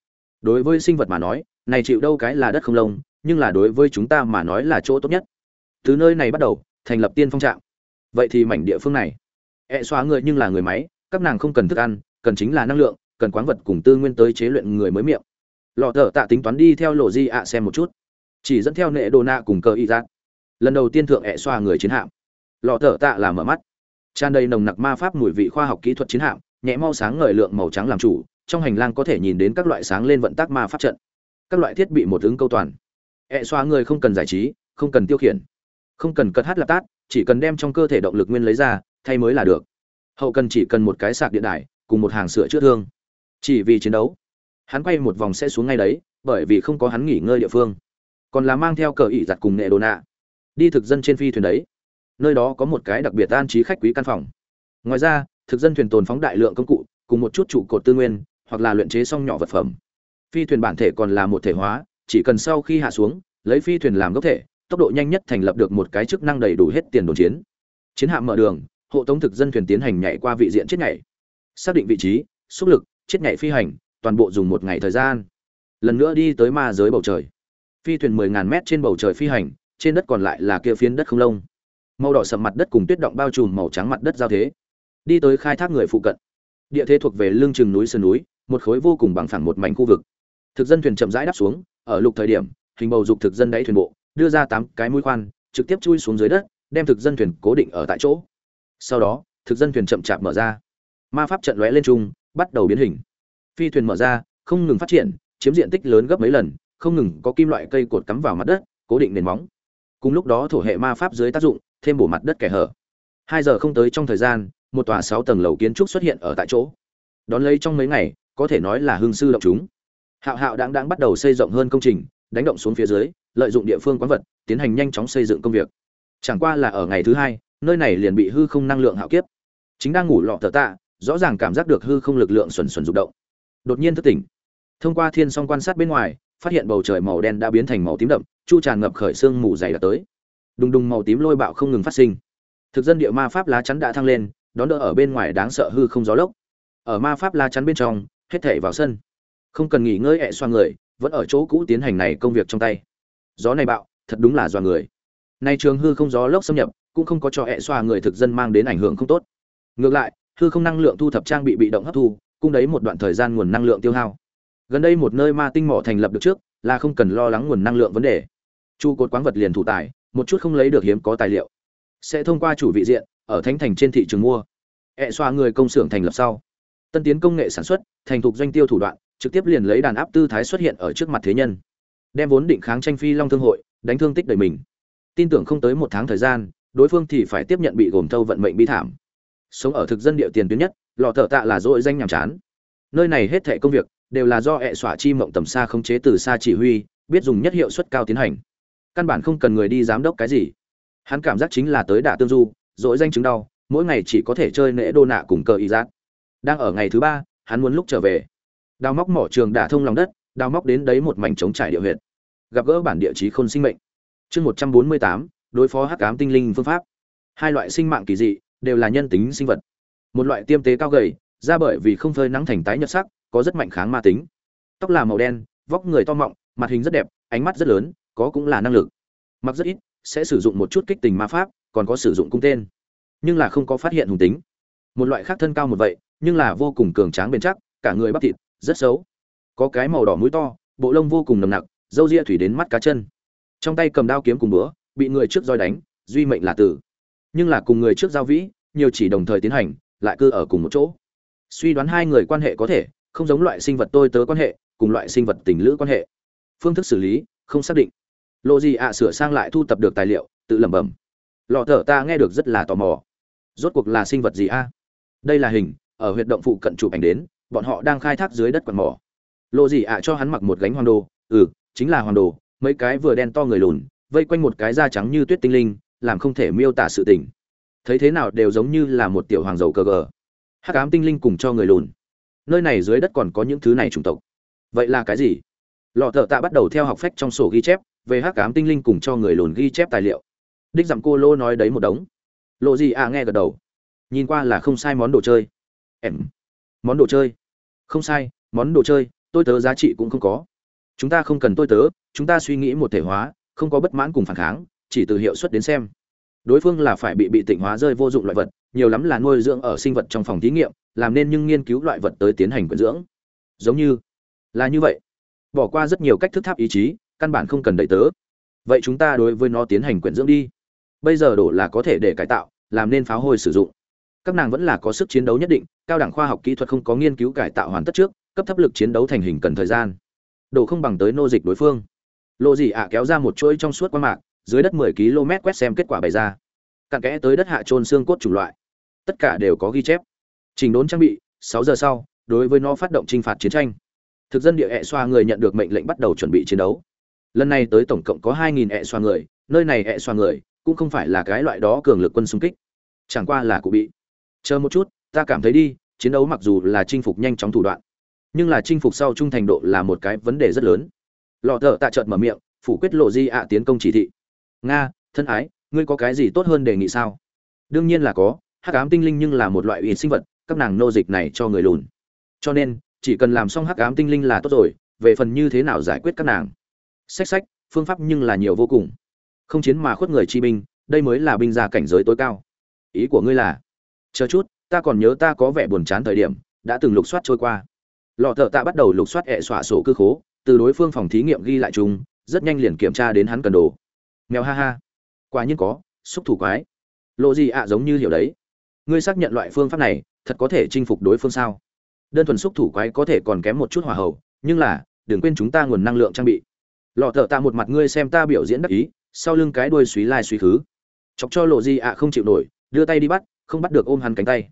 đối với sinh vật mà nói, này chịu đâu cái là đất không lông, nhưng là đối với chúng ta mà nói là chỗ tốt nhất. Từ nơi này bắt đầu, thành lập tiên phong trạm. Vậy thì mảnh địa phương này e xóa người nhưng là người máy, các nàng không cần thức ăn, cần chính là năng lượng cần quán vật cùng tư nguyên tới chế luyện người mới miệng. Lọ thợ tạ tính toán đi theo lộ di ạ xem một chút. Chỉ dẫn theo nệ đồ nạ cùng cờ y giác lần đầu tiên thượng ẹ xoa người chiến hạm. Lọ thợ tạ là mở mắt. Tràn đầy nồng nặc ma pháp mùi vị khoa học kỹ thuật chiến hạm, nhẹ mau sáng ngời lượng màu trắng làm chủ, trong hành lang có thể nhìn đến các loại sáng lên vận tác ma pháp trận. Các loại thiết bị một ứng câu toàn. Ẹ xoa người không cần giải trí, không cần tiêu khiển. Không cần cất hát lạp tát, chỉ cần đem trong cơ thể động lực nguyên lấy ra, thay mới là được. Hậu cần chỉ cần một cái sạc điện đài, cùng một hàng sửa chữa thương chỉ vì chiến đấu, hắn quay một vòng sẽ xuống ngay đấy, bởi vì không có hắn nghỉ ngơi địa phương. Còn là mang theo cờ ỉ giặt cùng nệ đồ nạ, đi thực dân trên phi thuyền đấy. Nơi đó có một cái đặc biệt an trí khách quý căn phòng. Ngoài ra, thực dân thuyền tồn phóng đại lượng công cụ, cùng một chút trụ cột tư nguyên, hoặc là luyện chế xong nhỏ vật phẩm. Phi thuyền bản thể còn là một thể hóa, chỉ cần sau khi hạ xuống, lấy phi thuyền làm gốc thể, tốc độ nhanh nhất thành lập được một cái chức năng đầy đủ hết tiền đồn chiến. Chiến hạm mở đường, hộ tống thực dân thuyền tiến hành nhảy qua vị diện chết nhảy. Xác định vị trí, xúc lực chết nhảy phi hành, toàn bộ dùng một ngày thời gian. Lần nữa đi tới ma giới bầu trời. Phi thuyền mười ngàn mét trên bầu trời phi hành, trên đất còn lại là kia phiến đất không lông. Màu đỏ sầm mặt đất cùng tuyết động bao trùm màu trắng mặt đất giao thế. Đi tới khai thác người phụ cận. Địa thế thuộc về lưng chừng núi sơn núi, một khối vô cùng bằng phẳng một mảnh khu vực. Thực dân thuyền chậm rãi đáp xuống, ở lục thời điểm, hình bầu dục thực dân đáy thuyền bộ, đưa ra tám cái mũi khoan, trực tiếp chui xuống dưới đất, đem thực dân thuyền cố định ở tại chỗ. Sau đó, thực dân thuyền chậm chạp mở ra. Ma pháp trận lóe lên trung bắt đầu biến hình. Phi thuyền mở ra, không ngừng phát triển, chiếm diện tích lớn gấp mấy lần, không ngừng có kim loại cây cột cắm vào mặt đất, cố định nền móng. Cùng lúc đó thổ hệ ma pháp dưới tác dụng, thêm bổ mặt đất kẻ hở. Hai giờ không tới trong thời gian, một tòa sáu tầng lầu kiến trúc xuất hiện ở tại chỗ. Đón lấy trong mấy ngày, có thể nói là hương sư động chúng. Hạo hạo đáng đáng bắt đầu xây rộng hơn công trình, đánh động xuống phía dưới, lợi dụng địa phương quán vật, tiến hành nhanh chóng xây dựng công việc. Chẳng qua là ở ngày thứ hai, nơi này liền bị hư không năng lượng hạo kiếp. Chính đang ngủ lọ thở tạ rõ ràng cảm giác được hư không lực lượng xuẩn xuẩn rụng động. Đột nhiên thức tỉnh. Thông qua thiên song quan sát bên ngoài, phát hiện bầu trời màu đen đã biến thành màu tím đậm, chu tràn ngập khởi sương mù dày đặc tới. Đùng đùng màu tím lôi bạo không ngừng phát sinh. Thực dân địa ma pháp lá chắn đã thăng lên, đón đỡ ở bên ngoài đáng sợ hư không gió lốc. Ở ma pháp lá chắn bên trong, hết thể vào sân. Không cần nghỉ ngơi ẹ xoa người, vẫn ở chỗ cũ tiến hành này công việc trong tay. Gió này bạo, thật đúng là dọa người. Nay trường hư không gió lốc xâm nhập, cũng không có cho ẹ xoa người thực dân mang đến ảnh hưởng không tốt. Ngược lại hư không năng lượng thu thập trang bị bị động hấp thu cung đấy một đoạn thời gian nguồn năng lượng tiêu hao. Gần đây một nơi ma tinh mỏ thành lập được trước, là không cần lo lắng nguồn năng lượng vấn đề. Chu cột quán vật liền thủ tài, một chút không lấy được hiếm có tài liệu. Sẽ thông qua chủ vị diện, ở thánh thành trên thị trường mua. Ẹ xoa người công xưởng thành lập sau. Tân tiến công nghệ sản xuất, thành thục doanh tiêu thủ đoạn, trực tiếp liền lấy đàn áp tư thái xuất hiện ở trước mặt thế nhân. Đem vốn định kháng tranh phi long thương hội, đánh thương tích đời mình. Tin tưởng không tới một tháng thời gian, đối phương thì phải tiếp nhận bị gồm thâu vận mệnh bi thảm sống ở thực dân địa tiền tuyến nhất lò thợ tạ là dội danh nhàm chán. Nơi này hết thệ công việc, đều là do hệ xỏa chi mộng tầm xa không chế từ xa chỉ huy, biết dùng nhất hiệu suất cao tiến hành. Căn bản không cần người đi giám đốc cái gì. Hắn cảm giác chính là tới đả tương du, dội danh chứng đau, mỗi ngày chỉ có thể chơi nễ đô nạ cùng cờ y giác đang ở ngày thứ ba, hắn muốn lúc trở về. Đào móc mỏ trường đả thông lòng đất, đào móc đến đấy một mảnh trống trải địa huyệt. Gặp gỡ bản địa chí khôn sinh mệnh. Chương một trăm bốn mươi tám, đối phó hắc ám tinh linh phương pháp. Hai loại sinh mạng kỳ dị đều là nhân tính sinh vật. Một loại tiêm tế cao gầy da bởi vì không phơi nắng thành tái nhợt sắc có rất mạnh kháng ma tính. Tóc là màu đen vóc người to mọng mặt hình rất đẹp ánh mắt rất lớn có cũng là năng lực. Mặc rất ít sẽ sử dụng một chút kích tình ma pháp còn có sử dụng cung tên. Nhưng là không có phát hiện hùng tính. Một loại khác thân cao một vậy nhưng là vô cùng cường tráng bền chắc cả người bắp thịt rất xấu. Có cái màu đỏ mũi to bộ lông vô cùng nồng nặc râu ria thủy đến mắt cá chân. Trong tay cầm đao kiếm cùng bữa, bị người trước roi đánh duy mệnh là tử nhưng là cùng người trước giao vĩ, nhiều chỉ đồng thời tiến hành, lại cư ở cùng một chỗ. Suy đoán hai người quan hệ có thể, không giống loại sinh vật tôi tớ quan hệ, cùng loại sinh vật tình lữ quan hệ. Phương thức xử lý, không xác định. Lộ gì ạ sửa sang lại thu tập được tài liệu, tự lẩm bẩm. Lọ thở ta nghe được rất là tò mò. Rốt cuộc là sinh vật gì a? Đây là hình, ở huyệt động phụ cận chụp ảnh đến, bọn họ đang khai thác dưới đất quần mỏ. Lộ gì ạ cho hắn mặc một gánh hoàng đồ. Ừ chính là hoàng đồ, mấy cái vừa đen to người lùn, vây quanh một cái da trắng như tuyết tinh linh làm không thể miêu tả sự tình. Thấy thế nào đều giống như là một tiểu hoàng dầu cờ gờ. Hắc ám tinh linh cùng cho người lùn. Nơi này dưới đất còn có những thứ này chủng tộc. Vậy là cái gì? Lọ thợ tạ bắt đầu theo học phách trong sổ ghi chép, về hắc ám tinh linh cùng cho người lùn ghi chép tài liệu. Đích dặm cô lô nói đấy một đống. Lộ gì à nghe gật đầu. Nhìn qua là không sai món đồ chơi. Em. Món đồ chơi. Không sai, món đồ chơi, tôi tớ giá trị cũng không có. Chúng ta không cần tôi tớ, chúng ta suy nghĩ một thể hóa, không có bất mãn cùng phản kháng chỉ từ hiệu suất đến xem. Đối phương là phải bị bị tịnh hóa rơi vô dụng loại vật, nhiều lắm là nuôi dưỡng ở sinh vật trong phòng thí nghiệm, làm nên nhưng nghiên cứu loại vật tới tiến hành quyển dưỡng. Giống như là như vậy. Bỏ qua rất nhiều cách thức tháp ý chí, căn bản không cần đợi tớ. Vậy chúng ta đối với nó tiến hành quyển dưỡng đi. Bây giờ đổ là có thể để cải tạo, làm nên pháo hồi sử dụng. Các nàng vẫn là có sức chiến đấu nhất định, cao đẳng khoa học kỹ thuật không có nghiên cứu cải tạo hoàn tất trước, cấp thấp lực chiến đấu thành hình cần thời gian. Đổ không bằng tới nô dịch đối phương. Lộ gì ạ kéo ra một chuỗi trong suốt qua mạc dưới đất 10 km quét xem kết quả bày ra. Cặn kẽ tới đất hạ trôn xương cốt chủng loại. Tất cả đều có ghi chép. Trình đốn trang bị 6 giờ sau, đối với nó phát động trinh phạt chiến tranh. Thực dân địa ệ xoa người nhận được mệnh lệnh bắt đầu chuẩn bị chiến đấu. Lần này tới tổng cộng có 2.000 ẹ xoa người, nơi này ệ xoa người cũng không phải là cái loại đó cường lực quân xung kích. Chẳng qua là cụ bị. Chờ một chút, ta cảm thấy đi, chiến đấu mặc dù là chinh phục nhanh chóng thủ đoạn, nhưng là chinh phục sau trung thành độ là một cái vấn đề rất lớn. Lọ thợ tạ trợt mở miệng, phủ quyết lộ di ạ tiến công chỉ thị nga, thân ái, ngươi có cái gì tốt hơn đề nghị sao? Đương nhiên là có, hắc ám tinh linh nhưng là một loại uy sinh vật, các nàng nô dịch này cho người lùn. Cho nên, chỉ cần làm xong hắc ám tinh linh là tốt rồi, về phần như thế nào giải quyết các nàng? Sách sách phương pháp nhưng là nhiều vô cùng. Không chiến mà khuất người chi binh, đây mới là binh gia cảnh giới tối cao. Ý của ngươi là, chờ chút, ta còn nhớ ta có vẻ buồn chán thời điểm, đã từng lục soát trôi qua. Lọ thợ tạ bắt đầu lục soát hệ xỏa sổ cư khố, từ đối phương phòng thí nghiệm ghi lại chung rất nhanh liền kiểm tra đến hắn cần đồ mèo ha ha. Quả nhiên có, xúc thủ quái. Lộ gì ạ giống như hiểu đấy. Ngươi xác nhận loại phương pháp này, thật có thể chinh phục đối phương sao? Đơn thuần xúc thủ quái có thể còn kém một chút hỏa hậu nhưng là, đừng quên chúng ta nguồn năng lượng trang bị. Lọ thợ tạ một mặt ngươi xem ta biểu diễn đắc ý, sau lưng cái đuôi suý lai suý khứ. Chọc cho lộ gì ạ không chịu nổi, đưa tay đi bắt, không bắt được ôm hắn cánh tay.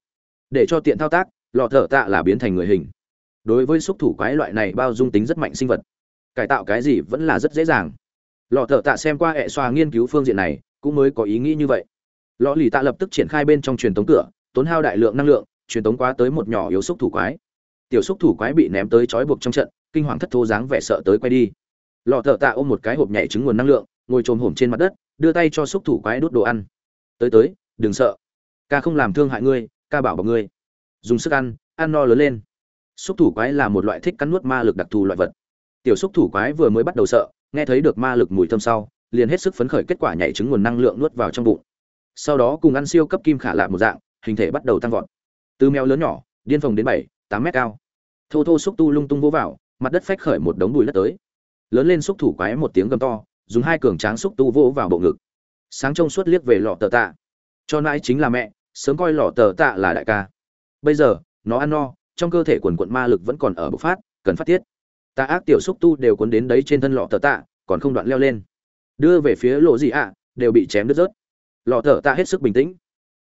Để cho tiện thao tác, lọ thợ tạ là biến thành người hình. Đối với xúc thủ quái loại này bao dung tính rất mạnh sinh vật. Cải tạo cái gì vẫn là rất dễ dàng lọ thợ tạ xem qua hệ xoa nghiên cứu phương diện này, cũng mới có ý nghĩ như vậy. Lọ lì tạ lập tức triển khai bên trong truyền tống cửa, tốn hao đại lượng năng lượng, truyền tống quá tới một nhỏ yếu xúc thủ quái. Tiểu xúc thủ quái bị ném tới trói buộc trong trận, kinh hoàng thất thố dáng vẻ sợ tới quay đi. Lọ thợ tạ ôm một cái hộp nhảy trứng nguồn năng lượng, ngồi trồm hổm trên mặt đất, đưa tay cho xúc thủ quái đốt đồ ăn. Tới tới, đừng sợ. Ca không làm thương hại ngươi, ca bảo bọc ngươi. Dùng sức ăn ăn no lớn lên. Xúc thủ quái là một loại thích cắn nuốt ma lực đặc thù loại vật. Tiểu xúc thủ quái vừa mới bắt đầu sợ nghe thấy được ma lực mùi thơm sau, liền hết sức phấn khởi kết quả nhảy trứng nguồn năng lượng nuốt vào trong bụng. Sau đó cùng ăn siêu cấp kim khả lạc một dạng, hình thể bắt đầu tăng vọt. Từ mèo lớn nhỏ, điên phồng đến bảy, tám mét cao. Thô thô xúc tu lung tung vỗ vào, mặt đất phách khởi một đống bùi đất tới. Lớn lên xúc thủ quái một tiếng gầm to, dùng hai cường tráng xúc tu vỗ vào bộ ngực. Sáng trông suốt liếc về lọ tờ tạ. Cho nãi chính là mẹ, sớm coi lọ tờ tạ là đại ca. Bây giờ, nó ăn no, trong cơ thể quần quận ma lực vẫn còn ở bộc phát, cần phát tiết tà ác tiểu xúc tu đều cuốn đến đấy trên thân lọ thở tạ, còn không đoạn leo lên. Đưa về phía lộ gì ạ, đều bị chém đứt rớt. Lọ thở tạ hết sức bình tĩnh.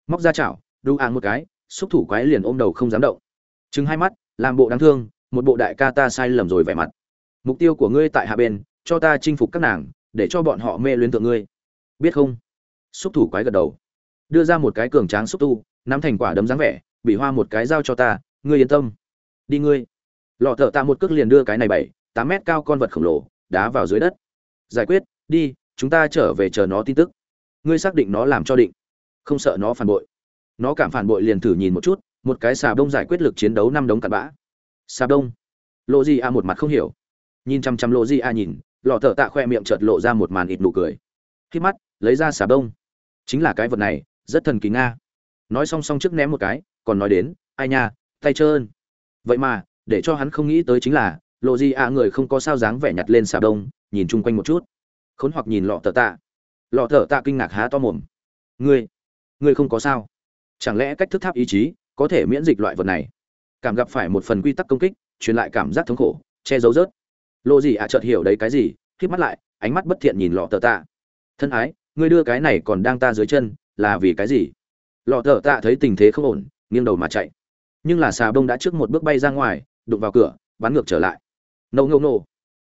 Móc ra chảo, đu áng một cái, xúc thủ quái liền ôm đầu không dám động. Chừng hai mắt, làm bộ đáng thương, một bộ đại ca ta sai lầm rồi vẻ mặt. Mục tiêu của ngươi tại hạ bên, cho ta chinh phục các nàng, để cho bọn họ mê luyến tượng ngươi. Biết không? Xúc thủ quái gật đầu. Đưa ra một cái cường tráng xúc tu, nắm thành quả đấm dáng vẻ, bị hoa một cái dao cho ta, ngươi yên tâm. Đi ngươi lọ thợ tạ một cước liền đưa cái này bảy, tám mét cao con vật khổng lồ, đá vào dưới đất. Giải quyết, đi, chúng ta trở về chờ nó tin tức. Ngươi xác định nó làm cho định. Không sợ nó phản bội. Nó cảm phản bội liền thử nhìn một chút, một cái xà đông giải quyết lực chiến đấu năm đống cặn bã. Xà đông lộ gì a một mặt không hiểu. Nhìn chăm chăm lộ gì a nhìn, lọ thợ tạ khoe miệng chợt lộ ra một màn ít nụ cười. Khi mắt, lấy ra xà đông chính là cái vật này, rất thần kỳ nga. Nói song song trước ném một cái, còn nói đến, ai nha, tay trơn. Vậy mà để cho hắn không nghĩ tới chính là, lộ gì ạ người không có sao dáng vẻ nhặt lên xà đông nhìn chung quanh một chút. Khốn hoặc nhìn lọ thợ tạ. Lọ thở tạ kinh ngạc há to mồm. Ngươi ngươi không có sao. Chẳng lẽ cách thức tháp ý chí có thể miễn dịch loại vật này? Cảm gặp phải một phần quy tắc công kích, truyền lại cảm giác thống khổ, che giấu rớt. Lộ gì ạ chợt hiểu đấy cái gì khi mắt lại, ánh mắt bất thiện nhìn lọ tờ tạ. Thân ái, ngươi đưa cái này còn đang ta dưới chân, là vì cái gì? Lọ tờ tạ thấy tình thế không ổn, nghiêng đầu mà chạy. Nhưng là xà bông đã trước một bước bay ra ngoài đụng vào cửa, bắn ngược trở lại. Nâu nâu nâu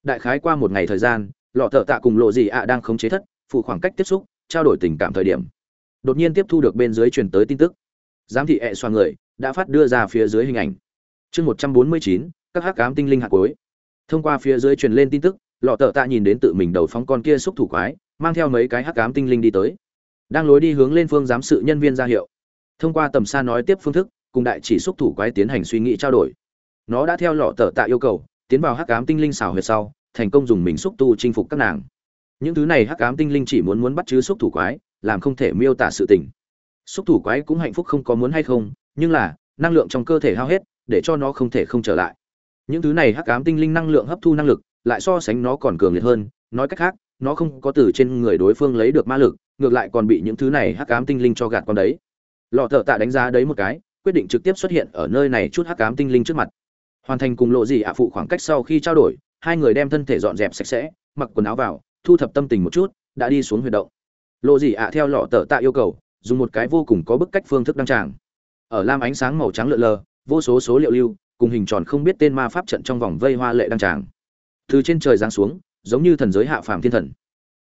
đại khái qua một ngày thời gian, lọ thợ tạ cùng lộ gì ạ đang khống chế thất, phụ khoảng cách tiếp xúc, trao đổi tình cảm thời điểm. Đột nhiên tiếp thu được bên dưới truyền tới tin tức. Giám thị ẹ xoa người, đã phát đưa ra phía dưới hình ảnh. Chương một trăm bốn mươi chín, các hắc cám tinh linh hạt cối thông qua phía dưới truyền lên tin tức, lọ thợ tạ nhìn đến tự mình đầu phóng con kia xúc thủ quái, mang theo mấy cái hắc cám tinh linh đi tới. Đang lối đi hướng lên phương giám sự nhân viên ra hiệu. Thông qua tầm xa nói tiếp phương thức, cùng đại chỉ xúc thủ quái tiến hành suy nghĩ trao đổi nó đã theo lọ tờ tạ yêu cầu, tiến vào hắc ám tinh linh xào huyệt sau, thành công dùng mình xúc tu chinh phục các nàng. Những thứ này hắc ám tinh linh chỉ muốn muốn bắt chứ xúc thủ quái, làm không thể miêu tả sự tình. Xúc thủ quái cũng hạnh phúc không có muốn hay không, nhưng là, năng lượng trong cơ thể hao hết, để cho nó không thể không trở lại. Những thứ này hắc ám tinh linh năng lượng hấp thu năng lực, lại so sánh nó còn cường liệt hơn, nói cách khác, nó không có từ trên người đối phương lấy được ma lực, ngược lại còn bị những thứ này hắc ám tinh linh cho gạt con đấy. Lọ thợ tạ đánh giá đấy một cái, quyết định trực tiếp xuất hiện ở nơi này chút hắc ám tinh linh trước mặt hoàn thành cùng lộ gì ạ phụ khoảng cách sau khi trao đổi, hai người đem thân thể dọn dẹp sạch sẽ, mặc quần áo vào, thu thập tâm tình một chút, đã đi xuống huyệt động. Lộ gì ạ theo lọ tờ tạ yêu cầu, dùng một cái vô cùng có bức cách phương thức đăng tràng. Ở lam ánh sáng màu trắng lượn lờ, vô số số liệu lưu, cùng hình tròn không biết tên ma pháp trận trong vòng vây hoa lệ đăng tràng. Từ trên trời giáng xuống, giống như thần giới hạ phàm thiên thần.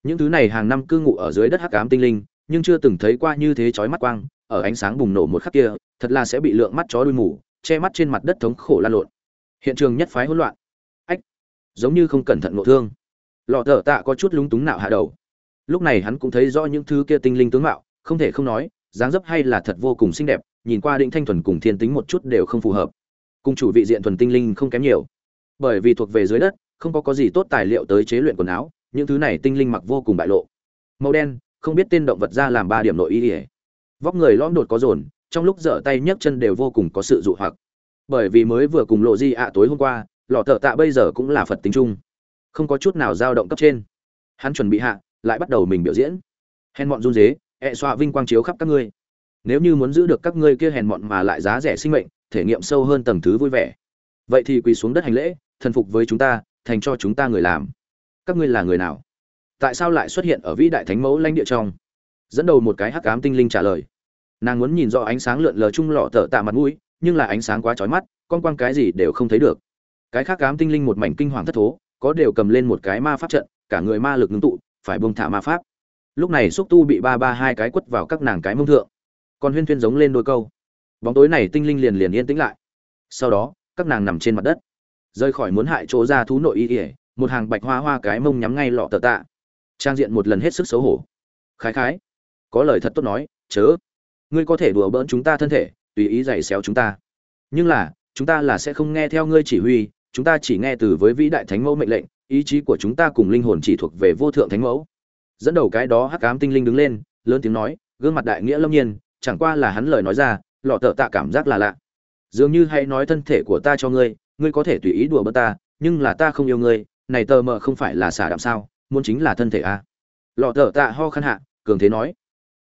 Những thứ này hàng năm cư ngụ ở dưới đất hắc ám tinh linh, nhưng chưa từng thấy qua như thế chói mắt quang, ở ánh sáng bùng nổ một khắc kia, thật là sẽ bị lượng mắt chó đuôi mù, che mắt trên mặt đất thống khổ lan lộn hiện trường nhất phái hỗn loạn. Ách, giống như không cẩn thận ngộ thương. Lọ thở tạ có chút lúng túng nạo hạ đầu. Lúc này hắn cũng thấy rõ những thứ kia tinh linh tướng mạo, không thể không nói, dáng dấp hay là thật vô cùng xinh đẹp, nhìn qua định thanh thuần cùng thiên tính một chút đều không phù hợp. Cùng chủ vị diện thuần tinh linh không kém nhiều. Bởi vì thuộc về dưới đất, không có có gì tốt tài liệu tới chế luyện quần áo, những thứ này tinh linh mặc vô cùng bại lộ. Màu đen, không biết tên động vật ra làm ba điểm nội y ỉa vóc người lõm đột có dồn, trong lúc dở tay nhấc chân đều vô cùng có sự dụ hoặc bởi vì mới vừa cùng lộ di ạ tối hôm qua, lọ thợ tạ bây giờ cũng là phật tính chung. Không có chút nào dao động cấp trên. Hắn chuẩn bị hạ, lại bắt đầu mình biểu diễn. Hèn mọn run dế, ẹ xoa vinh quang chiếu khắp các ngươi. Nếu như muốn giữ được các ngươi kia hèn mọn mà lại giá rẻ sinh mệnh, thể nghiệm sâu hơn tầng thứ vui vẻ. Vậy thì quỳ xuống đất hành lễ, thần phục với chúng ta, thành cho chúng ta người làm. Các ngươi là người nào? Tại sao lại xuất hiện ở vĩ đại thánh mẫu lãnh địa trong? Dẫn đầu một cái hắc ám tinh linh trả lời. Nàng muốn nhìn rõ ánh sáng lượn lờ chung lọ thợ tạ mặt mũi nhưng là ánh sáng quá chói mắt, con quang cái gì đều không thấy được. Cái khác ám tinh linh một mảnh kinh hoàng thất thố, có đều cầm lên một cái ma pháp trận, cả người ma lực ngưng tụ, phải buông thả ma pháp. Lúc này xúc tu bị ba ba hai cái quất vào các nàng cái mông thượng. Còn huyên thuyên giống lên đôi câu. Bóng tối này tinh linh liền liền yên tĩnh lại. Sau đó, các nàng nằm trên mặt đất. Rơi khỏi muốn hại chỗ ra thú nội y ỉa một hàng bạch hoa hoa cái mông nhắm ngay lọ tờ tạ. Trang diện một lần hết sức xấu hổ. Khái khái. Có lời thật tốt nói, chớ. Ngươi có thể đùa bỡn chúng ta thân thể tùy ý giày xéo chúng ta. Nhưng là, chúng ta là sẽ không nghe theo ngươi chỉ huy, chúng ta chỉ nghe từ với vĩ đại thánh mẫu mệnh lệnh, ý chí của chúng ta cùng linh hồn chỉ thuộc về vô thượng thánh mẫu. Dẫn đầu cái đó hắc ám tinh linh đứng lên, lớn tiếng nói, gương mặt đại nghĩa lâm nhiên, chẳng qua là hắn lời nói ra, lọ tợ tạ cảm giác là lạ. Dường như hay nói thân thể của ta cho ngươi ngươi có thể tùy ý đùa bỡn ta, nhưng là ta không yêu ngươi, này tờ mờ không phải là xả đạm sao, muốn chính là thân thể a à. lọ tợ tạ ho khăn hạ, cường thế nói,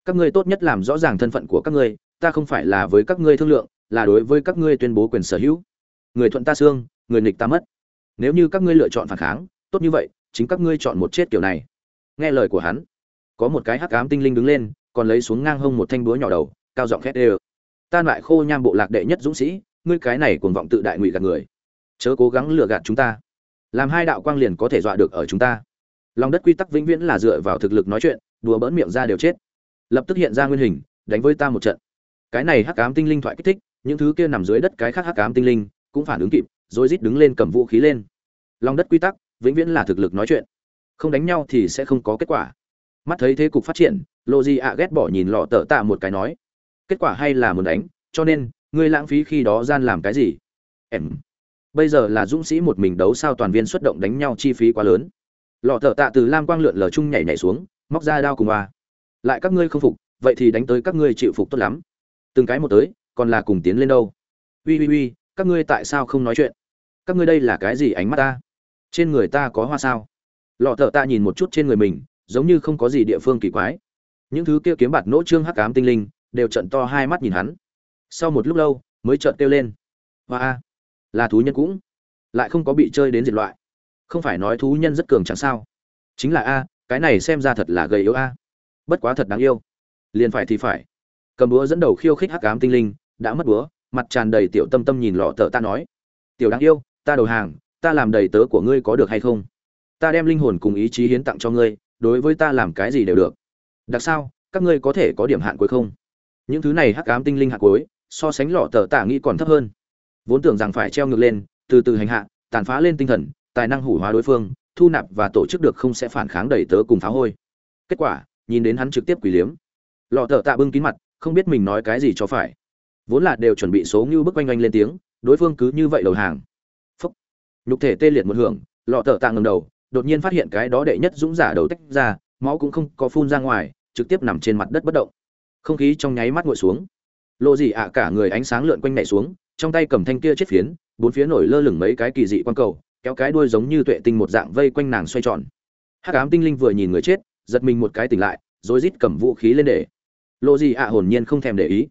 các ngươi tốt nhất làm rõ ràng thân phận của các ngươi ta không phải là với các ngươi thương lượng, là đối với các ngươi tuyên bố quyền sở hữu. Người thuận ta xương, người nghịch ta mất. Nếu như các ngươi lựa chọn phản kháng, tốt như vậy, chính các ngươi chọn một chết kiểu này. Nghe lời của hắn, có một cái hắc ám tinh linh đứng lên, còn lấy xuống ngang hông một thanh búa nhỏ đầu, cao giọng khét ê ta lại khô nham bộ lạc đệ nhất dũng sĩ, ngươi cái này cuồng vọng tự đại ngụy gạt người. Chớ cố gắng lừa gạt chúng ta. Làm hai đạo quang liền có thể dọa được ở chúng ta. Lòng đất quy tắc vĩnh viễn là dựa vào thực lực nói chuyện, đùa bỡn miệng ra đều chết. Lập tức hiện ra nguyên hình, đánh với ta một trận cái này hắc ám tinh linh thoại kích thích, những thứ kia nằm dưới đất cái khác hắc ám tinh linh cũng phản ứng kịp, rồi rít đứng lên cầm vũ khí lên. Lòng đất quy tắc, vĩnh viễn là thực lực nói chuyện. Không đánh nhau thì sẽ không có kết quả. Mắt thấy thế cục phát triển lộ di ạ ghét bỏ nhìn lọ tợ tạ một cái nói, kết quả hay là muốn đánh, cho nên, ngươi lãng phí khi đó gian làm cái gì? Em. Bây giờ là dũng sĩ một mình đấu sao toàn viên xuất động đánh nhau chi phí quá lớn. Lọ thợ tạ từ lam quang lượn lờ chung nhảy nhảy xuống, móc ra đao cùng ba lại các ngươi không phục, vậy thì đánh tới các ngươi chịu phục tốt lắm từng cái một tới, còn là cùng tiến lên đâu. Uy uy uy, các ngươi tại sao không nói chuyện? Các ngươi đây là cái gì ánh mắt ta? Trên người ta có hoa sao? Lọ thợ ta nhìn một chút trên người mình, giống như không có gì địa phương kỳ quái. Những thứ kia kiếm bạt nỗ trương hắc ám tinh linh, đều trận to hai mắt nhìn hắn. Sau một lúc lâu, mới trợn kêu lên. Hoa a, là thú nhân cũng. Lại không có bị chơi đến diệt loại. Không phải nói thú nhân rất cường chẳng sao. Chính là a, cái này xem ra thật là gầy yếu a. Bất quá thật đáng yêu. Liền phải thì phải cầm búa dẫn đầu khiêu khích hắc ám tinh linh, đã mất búa, mặt tràn đầy tiểu tâm tâm nhìn lọ tờ ta nói, tiểu đáng yêu, ta đầu hàng, ta làm đầy tớ của ngươi có được hay không? Ta đem linh hồn cùng ý chí hiến tặng cho ngươi, đối với ta làm cái gì đều được. Đặc sao, các ngươi có thể có điểm hạn cuối không? Những thứ này hắc ám tinh linh hạn cuối, so sánh lọ tờ tạ nghĩ còn thấp hơn. Vốn tưởng rằng phải treo ngược lên, từ từ hành hạ, tàn phá lên tinh thần, tài năng hủ hóa đối phương, thu nạp và tổ chức được không sẽ phản kháng đầy tớ cùng phá hôi. Kết quả, nhìn đến hắn trực tiếp quỷ liếm. Lọ tờ tạ bưng kín mặt không biết mình nói cái gì cho phải. Vốn là đều chuẩn bị số như bức oanh oanh lên tiếng, đối phương cứ như vậy đầu hàng. Phúc. Nhục thể tê liệt một hưởng, lọ tờ tạ ngầm đầu, đột nhiên phát hiện cái đó đệ nhất dũng giả đầu tách ra, máu cũng không có phun ra ngoài, trực tiếp nằm trên mặt đất bất động. Không khí trong nháy mắt ngồi xuống. Lộ gì ạ, cả người ánh sáng lượn quanh nhảy xuống, trong tay cầm thanh kia chết phiến, bốn phía nổi lơ lửng mấy cái kỳ dị quan cầu, kéo cái đuôi giống như tuệ tinh một dạng vây quanh nàng xoay tròn. Hắc ám tinh linh vừa nhìn người chết, giật mình một cái tỉnh lại, rồi rít cầm vũ khí lên để lộ gì ạ hồn nhiên không thèm để ý.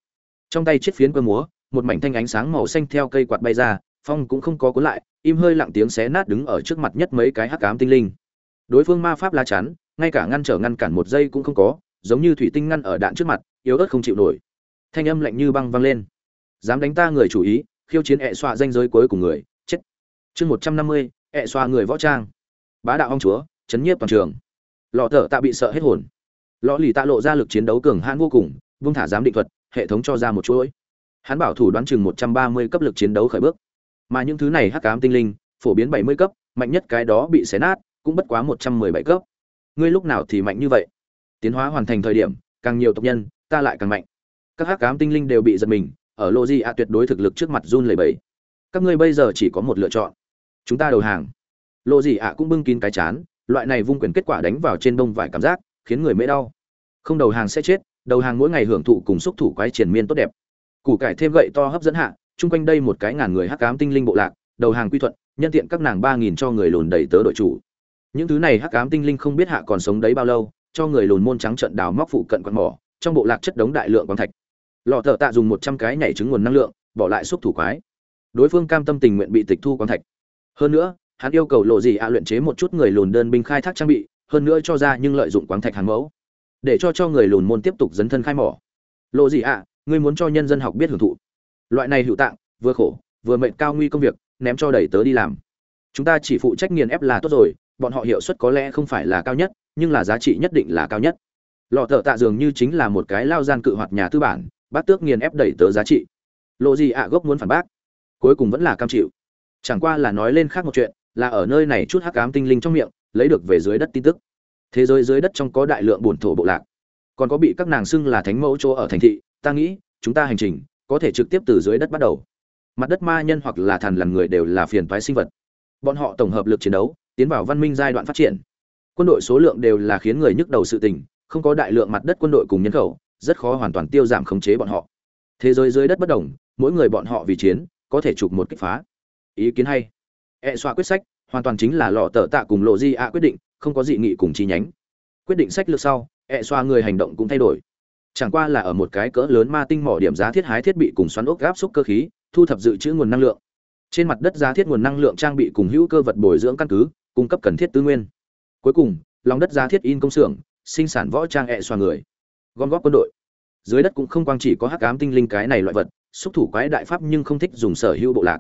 Trong tay chiếc phiến cơ múa, một mảnh thanh ánh sáng màu xanh theo cây quạt bay ra, phong cũng không có cuốn lại, im hơi lặng tiếng xé nát đứng ở trước mặt nhất mấy cái hắc ám tinh linh. Đối phương ma pháp la chắn, ngay cả ngăn trở ngăn cản một giây cũng không có, giống như thủy tinh ngăn ở đạn trước mặt, yếu ớt không chịu nổi. Thanh âm lạnh như băng vang lên. Dám đánh ta người chủ ý, khiêu chiến ẹ xoa danh giới cuối của người, chết. Chương một trăm năm mươi, ẹ xoa người võ trang. Bá đạo ông chúa, chấn nhiếp toàn trường. Lọ thở tạ bị sợ hết hồn lọ lì tạ lộ ra lực chiến đấu cường hãn vô cùng vung thả giám định thuật, hệ thống cho ra một chuỗi. Hắn bảo thủ đoán chừng một trăm ba mươi cấp lực chiến đấu khởi bước. Mà những thứ này hắc cám tinh linh, phổ biến bảy mươi cấp, mạnh nhất cái đó bị xé nát, cũng bất quá một trăm mười bảy cấp. Ngươi lúc nào thì mạnh như vậy? Tiến hóa hoàn thành thời điểm, càng nhiều tộc nhân, ta lại càng mạnh. Các hắc cám tinh linh đều bị giật mình, ở lô di a tuyệt đối thực lực trước mặt run lầy bầy các ngươi bây giờ chỉ có một lựa chọn. Chúng ta đầu hàng. Lô di a cũng bưng kín cái chán, loại này vung quyền kết quả đánh vào trên đông vải cảm giác khiến người mễ đau. Không đầu hàng sẽ chết, đầu hàng mỗi ngày hưởng thụ cùng xúc thủ quái triển miên tốt đẹp. Củ cải thêm gậy to hấp dẫn hạ, chung quanh đây một cái ngàn người hắc ám tinh linh bộ lạc, đầu hàng quy thuận, nhân tiện các nàng ba nghìn cho người lùn đẩy tớ đội chủ. Những thứ này hắc ám tinh linh không biết hạ còn sống đấy bao lâu, cho người lùn môn trắng trận đào móc phụ cận quạt mỏ, trong bộ lạc chất đống đại lượng quang thạch. Lọ thợ tạ dùng một trăm cái nhảy trứng nguồn năng lượng, bỏ lại xúc thủ quái. Đối phương cam tâm tình nguyện bị tịch thu quang thạch. Hơn nữa, hắn yêu cầu lộ gì ạ luyện chế một chút người lùn đơn binh khai thác trang bị hơn nữa cho ra nhưng lợi dụng quáng thạch hàng mẫu, để cho cho người lùn môn tiếp tục dấn thân khai mỏ. Lộ gì ạ? À, ngươi muốn cho nhân dân học biết hưởng thụ. Loại này hữu tạng, vừa khổ, vừa mệnh cao nguy công việc, ném cho đẩy tớ đi làm. Chúng ta chỉ phụ trách nghiền ép là tốt rồi, bọn họ hiệu suất có lẽ không phải là cao nhất, nhưng là giá trị nhất định là cao nhất. Lọ thợ tạ dường như chính là một cái lao gian cự hoạt nhà tư bản bác tước nghiền ép đẩy tớ giá trị. Lộ gì ạ? À, gốc muốn phản bác. Cuối cùng vẫn là cam chịu. Chẳng qua là nói lên khác một chuyện, là ở nơi này chút hắc ám tinh linh trong miệng lấy được về dưới đất tin tức. Thế giới dưới đất trong có đại lượng bổn thổ bộ lạc. Còn có bị các nàng xưng là thánh mẫu chỗ ở thành thị, ta nghĩ, chúng ta hành trình, có thể trực tiếp từ dưới đất bắt đầu. Mặt đất ma nhân hoặc là thần lằn người đều là phiền toái sinh vật. Bọn họ tổng hợp lực chiến đấu, tiến vào văn minh giai đoạn phát triển. Quân đội số lượng đều là khiến người nhức đầu sự tình, không có đại lượng mặt đất quân đội cùng nhân khẩu, rất khó hoàn toàn tiêu giảm khống chế bọn họ. Thế giới dưới đất bất đồng, mỗi người bọn họ vì chiến, có thể chụp một kích phá. Ý kiến hay. E xoa quyết sách hoàn toàn chính là lọ tờ tạ cùng lộ di ạ quyết định, không có dị nghị cùng chi nhánh. Quyết định sách lược sau e xoa người hành động cũng thay đổi. Chẳng qua là ở một cái cỡ lớn ma tinh mỏ điểm giá thiết hái thiết bị cùng xoắn ốc gáp xúc cơ khí, thu thập dự trữ nguồn năng lượng. Trên mặt đất giá thiết nguồn năng lượng trang bị cùng hữu cơ vật bồi dưỡng căn cứ, cung cấp cần thiết tư nguyên. Cuối cùng, lòng đất giá thiết in công xưởng, sinh sản võ trang ẹ xoa người. Gom góp quân đội. Dưới đất cũng không quang chỉ có hắc ám tinh linh cái này loại vật, xúc thủ quái đại pháp nhưng không thích dùng sở hữu bộ lạc.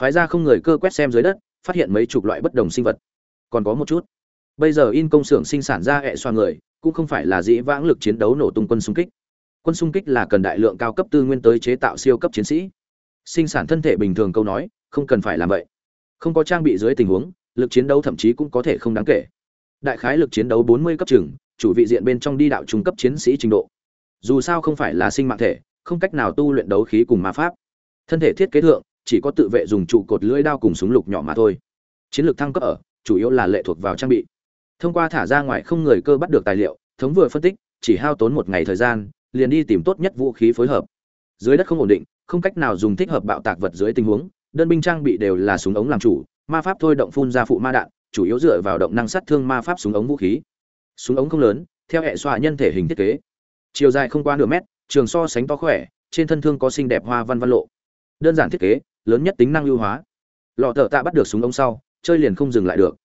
Phái ra không người cơ quét xem dưới đất phát hiện mấy chục loại bất đồng sinh vật. Còn có một chút. Bây giờ in công xưởng sinh sản ra hệ xoa người, cũng không phải là dĩ vãng lực chiến đấu nổ tung quân xung kích. Quân xung kích là cần đại lượng cao cấp tư nguyên tới chế tạo siêu cấp chiến sĩ. Sinh sản thân thể bình thường câu nói, không cần phải làm vậy. Không có trang bị dưới tình huống, lực chiến đấu thậm chí cũng có thể không đáng kể. Đại khái lực chiến đấu 40 cấp trường chủ vị diện bên trong đi đạo trung cấp chiến sĩ trình độ. Dù sao không phải là sinh mạng thể, không cách nào tu luyện đấu khí cùng ma pháp. Thân thể thiết kế thượng chỉ có tự vệ dùng trụ cột lưỡi đao cùng súng lục nhỏ mà thôi. Chiến lược thăng cấp ở, chủ yếu là lệ thuộc vào trang bị. Thông qua thả ra ngoài không người cơ bắt được tài liệu, thống vừa phân tích, chỉ hao tốn một ngày thời gian, liền đi tìm tốt nhất vũ khí phối hợp. Dưới đất không ổn định, không cách nào dùng thích hợp bạo tạc vật dưới tình huống, đơn binh trang bị đều là súng ống làm chủ, ma pháp thôi động phun ra phụ ma đạn, chủ yếu dựa vào động năng sát thương ma pháp súng ống vũ khí. Súng ống không lớn, theo hệ xoa nhân thể hình thiết kế. Chiều dài không qua nửa mét, trường so sánh to khỏe, trên thân thương có xinh đẹp hoa văn văn lộ. Đơn giản thiết kế lớn nhất tính năng ưu hóa. Lọ thợ tạ bắt được súng ống sau, chơi liền không dừng lại được.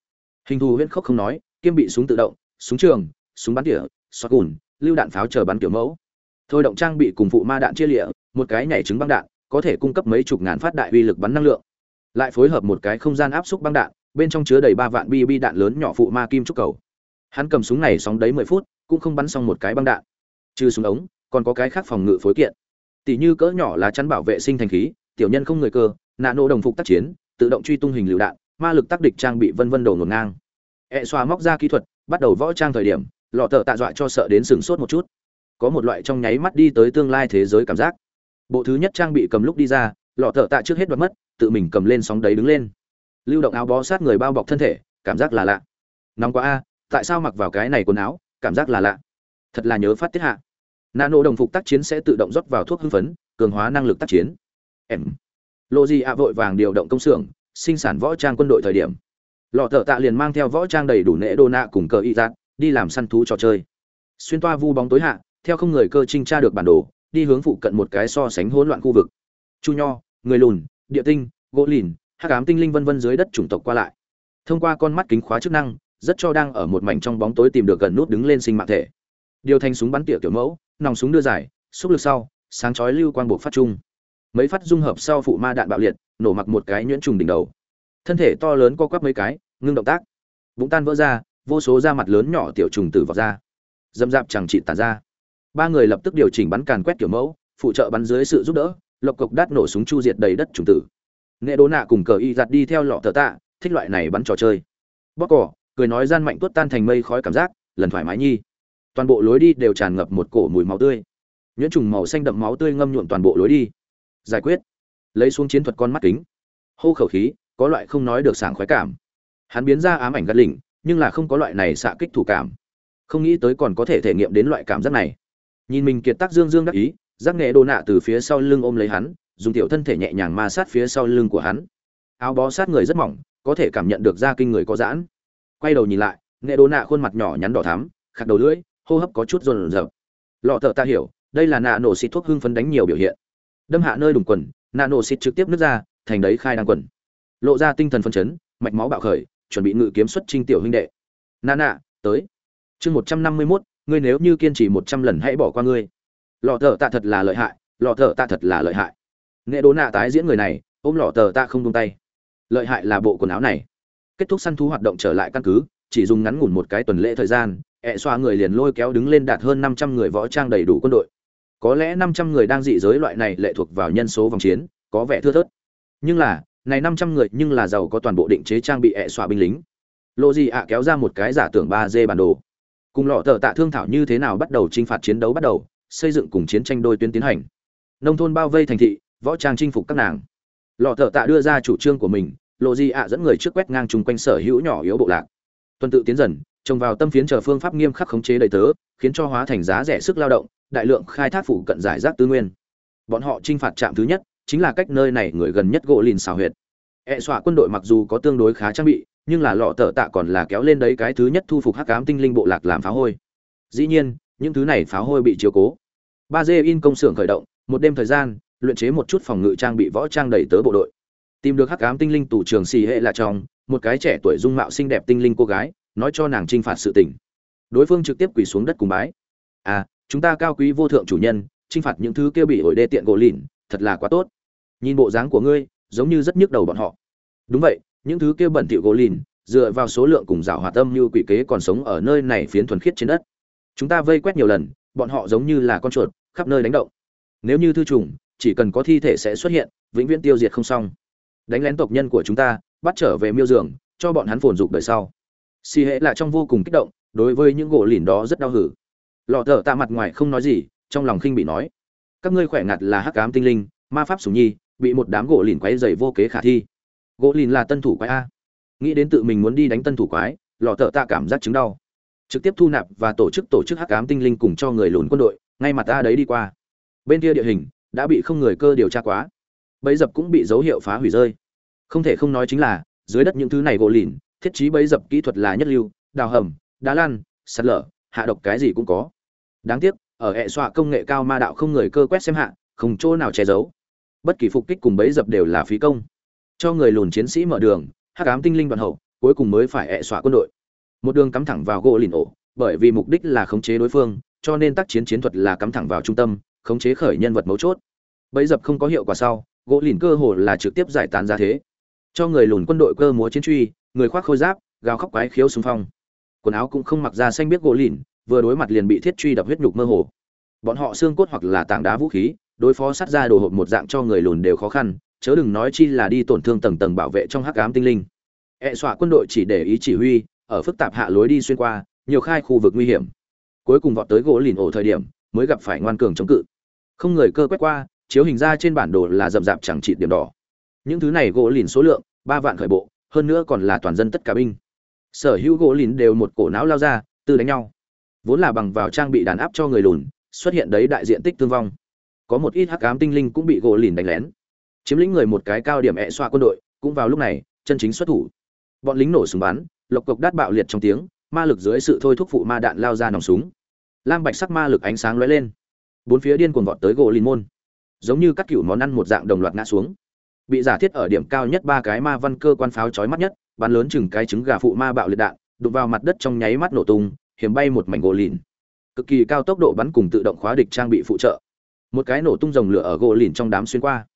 Hình thù huyễn khốc không nói, kiêm bị súng tự động, súng trường, súng bắn tỉa, xoát cùn lưu đạn pháo chờ bắn kiểu mẫu. Thôi động trang bị cùng phụ ma đạn chia lịa, một cái nhảy trứng băng đạn, có thể cung cấp mấy chục ngàn phát đại uy lực bắn năng lượng. Lại phối hợp một cái không gian áp xúc băng đạn, bên trong chứa đầy ba vạn bi bi đạn lớn nhỏ phụ ma kim trúc cầu. Hắn cầm súng này sóng đấy mười phút, cũng không bắn xong một cái băng đạn. Trừ súng ống, còn có cái khác phòng ngự phối kiện. Tỷ như cỡ nhỏ là chắn bảo vệ sinh thành khí tiểu nhân không người cơ, nạ nổ đồng phục tác chiến, tự động truy tung hình lựu đạn, ma lực tác địch trang bị vân vân đồ ngổn ngang. E xoa móc ra kỹ thuật, bắt đầu võ trang thời điểm, lọ thợ tạ dọa cho sợ đến sừng sốt một chút. Có một loại trong nháy mắt đi tới tương lai thế giới cảm giác. Bộ thứ nhất trang bị cầm lúc đi ra, lọ thợ tạ trước hết đoạt mất, tự mình cầm lên sóng đấy đứng lên. Lưu động áo bó sát người bao bọc thân thể, cảm giác là lạ. Nóng quá a, tại sao mặc vào cái này quần áo, cảm giác là lạ. Thật là nhớ phát tiết hạ. Nano đồng phục tác chiến sẽ tự động rót vào thuốc hưng phấn, cường hóa năng lực tác chiến em lộ gì ạ vội vàng điều động công xưởng, sinh sản võ trang quân đội thời điểm. Lọ thợ tạ liền mang theo võ trang đầy đủ nễ đô nạ cùng cờ y giác đi làm săn thú trò chơi. Xuyên toa vu bóng tối hạ, theo không người cơ trinh tra được bản đồ, đi hướng phụ cận một cái so sánh hỗn loạn khu vực. Chu nho, người lùn, địa tinh, gỗ lìn, hắc ám tinh linh vân vân dưới đất chủng tộc qua lại. Thông qua con mắt kính khóa chức năng, rất cho đang ở một mảnh trong bóng tối tìm được gần nút đứng lên sinh mạng thể. Điều thành súng bắn tỉa kiểu mẫu, nòng súng đưa giải xúc lực sau, sáng chói lưu quang buộc phát trung mấy phát dung hợp sau phụ ma đạn bạo liệt, nổ mặc một cái nhuyễn trùng đỉnh đầu. Thân thể to lớn co quắp mấy cái, ngưng động tác. Bụng tan vỡ ra, vô số da mặt lớn nhỏ tiểu trùng tử vọt ra. Dâm dạp chẳng trị tàn ra. Ba người lập tức điều chỉnh bắn càn quét kiểu mẫu, phụ trợ bắn dưới sự giúp đỡ, lộc cộc đát nổ súng chu diệt đầy đất trùng tử. Nghệ đố nạ cùng cờ y giặt đi theo lọ thợ tạ, thích loại này bắn trò chơi. Bóc cỏ cười nói gian mạnh tuốt tan thành mây khói cảm giác, lần thoải mái nhi. Toàn bộ lối đi đều tràn ngập một cổ mùi máu tươi. Nhuyễn trùng màu xanh đậm máu tươi ngâm nhuộm toàn bộ lối đi giải quyết. Lấy xuống chiến thuật con mắt kính. Hô khẩu khí, có loại không nói được sảng khoái cảm. Hắn biến ra ám ảnh gắt lỉnh, nhưng là không có loại này xạ kích thủ cảm. Không nghĩ tới còn có thể thể nghiệm đến loại cảm giác này. Nhìn mình kiệt tác dương dương đắc ý, giác nghệ đồ nạ từ phía sau lưng ôm lấy hắn, dùng tiểu thân thể nhẹ nhàng ma sát phía sau lưng của hắn. Áo bó sát người rất mỏng, có thể cảm nhận được da kinh người có giãn. Quay đầu nhìn lại, nghệ đồ nạ khuôn mặt nhỏ nhắn đỏ thắm, khạc đầu lưỡi, hô hấp có chút rồn rợp lọ thợ ta hiểu, đây là nạ nổ xịt thuốc hưng phấn đánh nhiều biểu hiện đâm hạ nơi đùng quần nano xịt trực tiếp nứt ra thành đấy khai đăng quần. Lộ ra tinh thần phân chấn mạch máu bạo khởi chuẩn bị ngự kiếm xuất trinh tiểu huynh đệ. Nana, tới. Chương một trăm năm mươi mốt ngươi nếu như kiên trì một trăm lần hãy bỏ qua ngươi. Lọ thợ ta thật là lợi hại lọ thợ ta thật là lợi hại. Nghệ đố nạ tái diễn người này ôm lọ thợ ta không tung tay. Lợi hại là bộ quần áo này. Kết thúc săn thú hoạt động trở lại căn cứ chỉ dùng ngắn ngủn một cái tuần lễ thời gian ẹ xoa người liền lôi kéo đứng lên đạt hơn năm trăm người võ trang đầy đủ quân đội có lẽ năm trăm người đang dị giới loại này lệ thuộc vào nhân số vòng chiến, có vẻ thưa thớt. Nhưng là, này năm trăm người nhưng là giàu có toàn bộ định chế trang bị ệ xoa binh lính. Lộ gì ạ kéo ra một cái giả tưởng ba d bản đồ. Cùng lọ tờ tạ thương thảo như thế nào bắt đầu chinh phạt chiến đấu bắt đầu, xây dựng cùng chiến tranh đôi tuyến tiến hành. Nông thôn bao vây thành thị, võ trang chinh phục các nàng. Lọ tờ tạ đưa ra chủ trương của mình lộ gì ạ dẫn người trước quét ngang chung quanh sở hữu nhỏ yếu bộ lạc. Tuần tự tiến dần trồng vào tâm phiến chờ phương pháp nghiêm khắc khống chế đầy tớ, khiến cho hóa thành giá rẻ sức lao động đại lượng khai thác phụ cận giải rác tư nguyên. Bọn họ chinh phạt trạm thứ nhất chính là cách nơi này người gần nhất gỗ lìn xào huyệt. E xọa quân đội mặc dù có tương đối khá trang bị, nhưng là lọ tờ tạ còn là kéo lên đấy cái thứ nhất thu phục hắc ám tinh linh bộ lạc làm phá hôi. Dĩ nhiên, những thứ này phá hôi bị chiều cố. Ba d in công xưởng khởi động, một đêm thời gian, luyện chế một chút phòng ngự trang bị võ trang đầy tớ bộ đội. Tìm được hắc ám tinh linh tù trường xì hệ là trong, một cái trẻ tuổi dung mạo xinh đẹp tinh linh cô gái, nói cho nàng trinh phạt sự tình. Đối phương trực tiếp quỳ xuống đất cùng bái. À chúng ta cao quý vô thượng chủ nhân, chinh phạt những thứ kia bị ổi đê tiện gỗ lìn, thật là quá tốt. Nhìn bộ dáng của ngươi, giống như rất nhức đầu bọn họ. Đúng vậy, những thứ kia bẩn thỉu gỗ lìn, dựa vào số lượng cùng rào hòa tâm như quỷ kế còn sống ở nơi này phiến thuần khiết trên đất. Chúng ta vây quét nhiều lần, bọn họ giống như là con chuột, khắp nơi đánh động. Nếu như thư trùng, chỉ cần có thi thể sẽ xuất hiện, vĩnh viễn tiêu diệt không xong. Đánh lén tộc nhân của chúng ta, bắt trở về miêu giường, cho bọn hắn phồn dục đời sau. Xì hệ là trong vô cùng kích động, đối với những gỗ lìn đó rất đau hử lọ thở tạ mặt ngoài không nói gì, trong lòng khinh bị nói, các ngươi khỏe ngặt là hắc ám tinh linh, ma pháp sùng nhi, bị một đám gỗ lìn quấy dày vô kế khả thi. Gỗ lìn là tân thủ quái a. Nghĩ đến tự mình muốn đi đánh tân thủ quái, lọ thợ tạ cảm giác chứng đau. Trực tiếp thu nạp và tổ chức tổ chức hắc ám tinh linh cùng cho người lùn quân đội, ngay mặt ta đấy đi qua. Bên kia địa hình đã bị không người cơ điều tra quá. Bẫy dập cũng bị dấu hiệu phá hủy rơi. Không thể không nói chính là, dưới đất những thứ này gỗ lìn, thiết trí bẫy dập kỹ thuật là nhất lưu, đào hầm, đá lan sạt lở, hạ độc cái gì cũng có đáng tiếc, ở hệ xoa công nghệ cao ma đạo không người cơ quét xem hạ, không chỗ nào che giấu. Bất kỳ phục kích cùng bẫy dập đều là phí công. Cho người lùn chiến sĩ mở đường, hắc ám tinh linh đoàn hậu, cuối cùng mới phải hệ xoa quân đội. Một đường cắm thẳng vào gỗ lìn ổ, bởi vì mục đích là khống chế đối phương, cho nên tác chiến chiến thuật là cắm thẳng vào trung tâm, khống chế khởi nhân vật mấu chốt. Bẫy dập không có hiệu quả sau, gỗ lìn cơ hồ là trực tiếp giải tán ra thế. Cho người lùn quân đội cơ múa chiến truy, người khoác khôi giáp, gào khóc quái khiếu xung phong. Quần áo cũng không mặc ra xanh biết gỗ lìn vừa đối mặt liền bị thiết truy đập huyết nhục mơ hồ. Bọn họ xương cốt hoặc là tảng đá vũ khí, đối phó sát ra đồ hộp một dạng cho người lùn đều khó khăn, chớ đừng nói chi là đi tổn thương tầng tầng bảo vệ trong hắc ám tinh linh. Ẹ e xọa quân đội chỉ để ý chỉ huy, ở phức tạp hạ lối đi xuyên qua, nhiều khai khu vực nguy hiểm. Cuối cùng vọt tới gỗ lìn ổ thời điểm, mới gặp phải ngoan cường chống cự. Không người cơ quét qua, chiếu hình ra trên bản đồ là rậm rạp chẳng trị điểm đỏ. Những thứ này gỗ lìn số lượng, ba vạn khởi bộ, hơn nữa còn là toàn dân tất cả binh. Sở hữu gỗ lìn đều một cổ não lao ra từ đánh nhau vốn là bằng vào trang bị đàn áp cho người lùn, xuất hiện đấy đại diện tích thương vong. Có một ít hắc ám tinh linh cũng bị gỗ lìn đánh lén. Chiếm lĩnh người một cái cao điểm ẹ xoa quân đội, cũng vào lúc này, chân chính xuất thủ. Bọn lính nổ súng bắn, lộc cộc đát bạo liệt trong tiếng, ma lực dưới sự thôi thúc phụ ma đạn lao ra nòng súng. Lam bạch sắc ma lực ánh sáng lóe lên. Bốn phía điên cuồng vọt tới gỗ lìn môn. Giống như các cựu món ăn một dạng đồng loạt ngã xuống. Bị giả thiết ở điểm cao nhất ba cái ma văn cơ quan pháo chói mắt nhất, bắn lớn chừng cái trứng gà phụ ma bạo liệt đạn, đụng vào mặt đất trong nháy mắt nổ tung hiểm bay một mảnh gỗ lìn. Cực kỳ cao tốc độ bắn cùng tự động khóa địch trang bị phụ trợ. Một cái nổ tung rồng lửa ở gỗ lìn trong đám xuyên qua.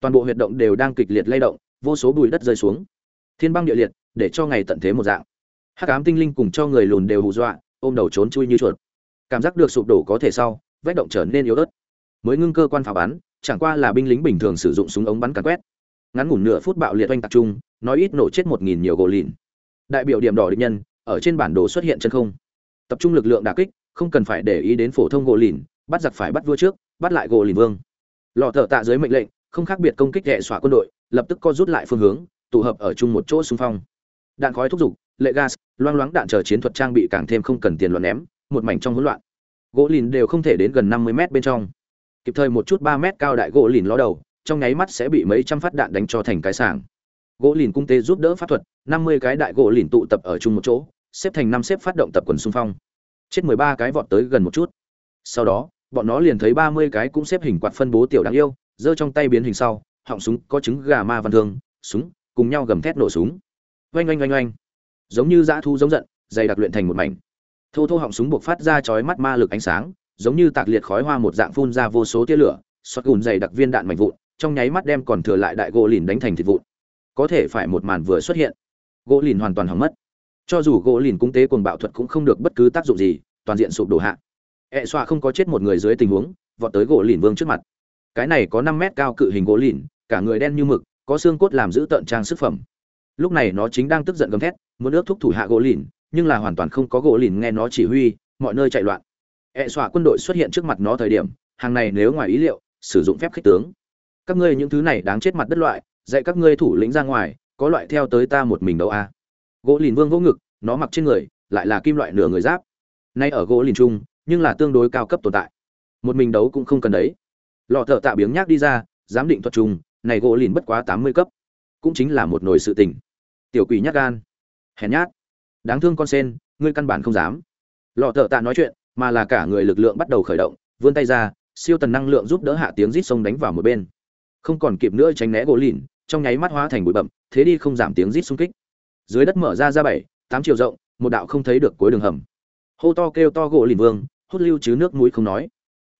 Toàn bộ huyệt động đều đang kịch liệt lay động, vô số bùi đất rơi xuống. Thiên băng địa liệt, để cho ngày tận thế một dạng. Hắc ám tinh linh cùng cho người lùn đều hù dọa, ôm đầu trốn chui như chuột. Cảm giác được sụp đổ có thể sau, vách động trở nên yếu ớt. Mới ngưng cơ quan phá bắn chẳng qua là binh lính bình thường sử dụng súng ống bắn càn quét. Ngắn ngủn nửa phút bạo liệt oanh tập trung nói ít nổ chết một nghìn nhiều gỗ lìn. Đại biểu điểm đỏ địch nhân, ở trên bản đồ xuất hiện chân không tập trung lực lượng đà kích, không cần phải để ý đến phổ thông gỗ lìn, bắt giặc phải bắt vua trước, bắt lại gỗ lìn vương. Lò thợ tạ dưới mệnh lệnh, không khác biệt công kích hệ xóa quân đội, lập tức co rút lại phương hướng, tụ hợp ở chung một chỗ xung phong. Đạn khói thúc giục, lệ gas, loang loáng đạn chờ chiến thuật trang bị càng thêm không cần tiền loạn ném, một mảnh trong hỗn loạn. Gỗ lìn đều không thể đến gần năm mươi mét bên trong. Kịp thời một chút ba mét cao đại gỗ lìn ló đầu, trong nháy mắt sẽ bị mấy trăm phát đạn đánh cho thành cái sảng. Gỗ lìn cung tê giúp đỡ pháp thuật, năm mươi cái đại gỗ lìn tụ tập ở chung một chỗ xếp thành năm xếp phát động tập quần xung phong. Chết mười ba cái vọt tới gần một chút. Sau đó, bọn nó liền thấy ba mươi cái cũng xếp hình quạt phân bố tiểu đáng yêu, giơ trong tay biến hình sau, họng súng có trứng gà ma văn thương, súng, cùng nhau gầm thét nổ súng. Oanh oanh oanh oanh. Giống như dã thu giống giận, dày đặc luyện thành một mảnh. Thô thô họng súng buộc phát ra chói mắt ma lực ánh sáng, giống như tạc liệt khói hoa một dạng phun ra vô số tia lửa xoát gùn dày đặc viên đạn mạnh vụn, trong nháy mắt đem còn thừa lại đại gỗ lìn đánh thành thịt vụn. Có thể phải một màn vừa xuất hiện, gỗ lìn hoàn toàn hỏng mất cho dù gỗ lìn cung tế cuồng bạo thuật cũng không được bất cứ tác dụng gì, toàn diện sụp đổ hạ. Ẹ e xoa không có chết một người dưới tình huống, vọt tới gỗ lìn vương trước mặt. Cái này có năm mét cao cự hình gỗ lìn, cả người đen như mực, có xương cốt làm giữ tợn trang sức phẩm. Lúc này nó chính đang tức giận gầm thét, muốn ước thúc thủ hạ gỗ lìn, nhưng là hoàn toàn không có gỗ lìn nghe nó chỉ huy, mọi nơi chạy loạn. Ẹ e xoa quân đội xuất hiện trước mặt nó thời điểm, hàng này nếu ngoài ý liệu, sử dụng phép khích tướng. Các ngươi những thứ này đáng chết mặt đất loại, dạy các ngươi thủ lĩnh ra ngoài, có loại theo tới ta một mình đâu a gỗ lìn vương vỗ ngực, nó mặc trên người, lại là kim loại nửa người giáp. Nay ở gỗ lìn trung, nhưng là tương đối cao cấp tồn tại. Một mình đấu cũng không cần đấy. Lọ thợ tạ biếng nhác đi ra, giám định thuật chung này gỗ lìn bất quá tám mươi cấp. Cũng chính là một nồi sự tình. Tiểu quỷ nhát gan. Hèn nhát. Đáng thương con sen, ngươi căn bản không dám. Lọ thợ tạ nói chuyện, mà là cả người lực lượng bắt đầu khởi động, vươn tay ra, siêu tần năng lượng giúp đỡ hạ tiếng rít sông đánh vào một bên. Không còn kịp nữa tránh né gỗ lìn, trong nháy mắt hóa thành bụi bậm thế đi không giảm tiếng rít xung kích dưới đất mở ra ra bảy, tám chiều rộng, một đạo không thấy được cuối đường hầm. Hô to kêu to gỗ lìn vương, hút lưu chứ nước mũi không nói.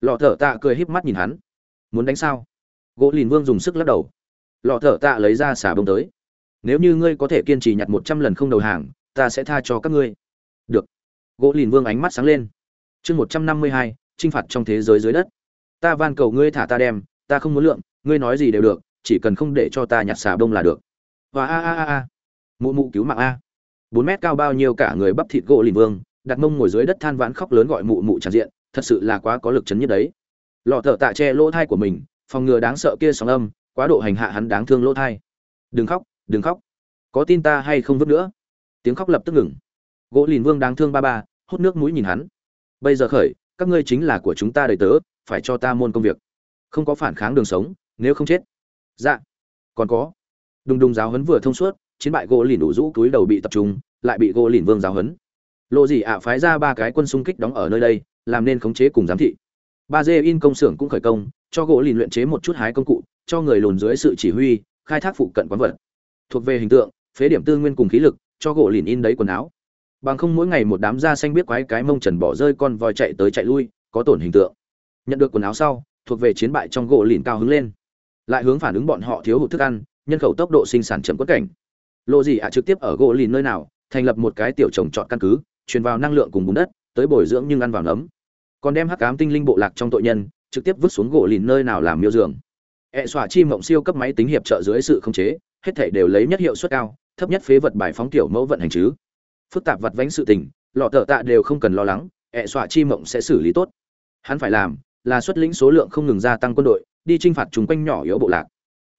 Lọ thở tạ cười híp mắt nhìn hắn. Muốn đánh sao? Gỗ lìn vương dùng sức lắc đầu. Lọ thở tạ lấy ra xả bông tới. Nếu như ngươi có thể kiên trì nhặt một trăm lần không đầu hàng, ta sẽ tha cho các ngươi. Được. Gỗ lìn vương ánh mắt sáng lên. Chương một trăm năm mươi hai, chinh phạt trong thế giới dưới đất. Ta van cầu ngươi thả ta đem, ta không muốn lượng, ngươi nói gì đều được, chỉ cần không để cho ta nhặt xả bông là được. Và a a a a mụ mụ cứu mạng a. Bốn mét cao bao nhiêu cả người bắp thịt gỗ lìn vương, đặt mông ngồi dưới đất than vãn khóc lớn gọi mụ mụ tràn diện, thật sự là quá có lực chấn nhất đấy. Lọ thợ tạ che lỗ thai của mình, phòng ngừa đáng sợ kia sóng âm, quá độ hành hạ hắn đáng thương lỗ thai. Đừng khóc đừng khóc. Có tin ta hay không vứt nữa? Tiếng khóc lập tức ngừng. Gỗ lìn vương đáng thương ba ba, hút nước mũi nhìn hắn. Bây giờ khởi, các ngươi chính là của chúng ta đầy tớ, phải cho ta môn công việc. Không có phản kháng đường sống, nếu không chết. Dạ. Còn có. Đùng đùng giáo huấn vừa thông suốt chiến bại gỗ lìn đủ rũ túi đầu bị tập trung, lại bị gỗ lìn vương giáo huấn. Lộ gì ạ phái ra ba cái quân xung kích đóng ở nơi đây, làm nên khống chế cùng giám thị. Ba dê in công xưởng cũng khởi công, cho gỗ lìn luyện chế một chút hái công cụ, cho người lùn dưới sự chỉ huy, khai thác phụ cận quán vật. Thuộc về hình tượng, phế điểm tư nguyên cùng khí lực, cho gỗ lìn in đấy quần áo. Bằng không mỗi ngày một đám da xanh biết quái cái mông trần bỏ rơi con voi chạy tới chạy lui, có tổn hình tượng. Nhận được quần áo sau, thuộc về chiến bại trong gỗ lìn cao hứng lên. Lại hướng phản ứng bọn họ thiếu hụt thức ăn, nhân khẩu tốc độ sinh sản chậm quất cảnh lộ gì ạ trực tiếp ở gỗ lìn nơi nào, thành lập một cái tiểu trồng trọt căn cứ, truyền vào năng lượng cùng bùn đất, tới bồi dưỡng nhưng ăn vào nấm. Còn đem hắc ám tinh linh bộ lạc trong tội nhân, trực tiếp vứt xuống gỗ lìn nơi nào làm miêu giường. Ẹ xỏa chi mộng siêu cấp máy tính hiệp trợ dưới sự khống chế, hết thể đều lấy nhất hiệu suất cao, thấp nhất phế vật bài phóng tiểu mẫu vận hành chứ. Phức tạp vặt vánh sự tình, lọ tờ tạ đều không cần lo lắng ẹ xỏa chi mộng sẽ xử lý tốt. Hắn phải làm là xuất lĩnh số lượng không ngừng gia tăng quân đội, đi chinh phạt chúng quanh nhỏ yếu bộ lạc.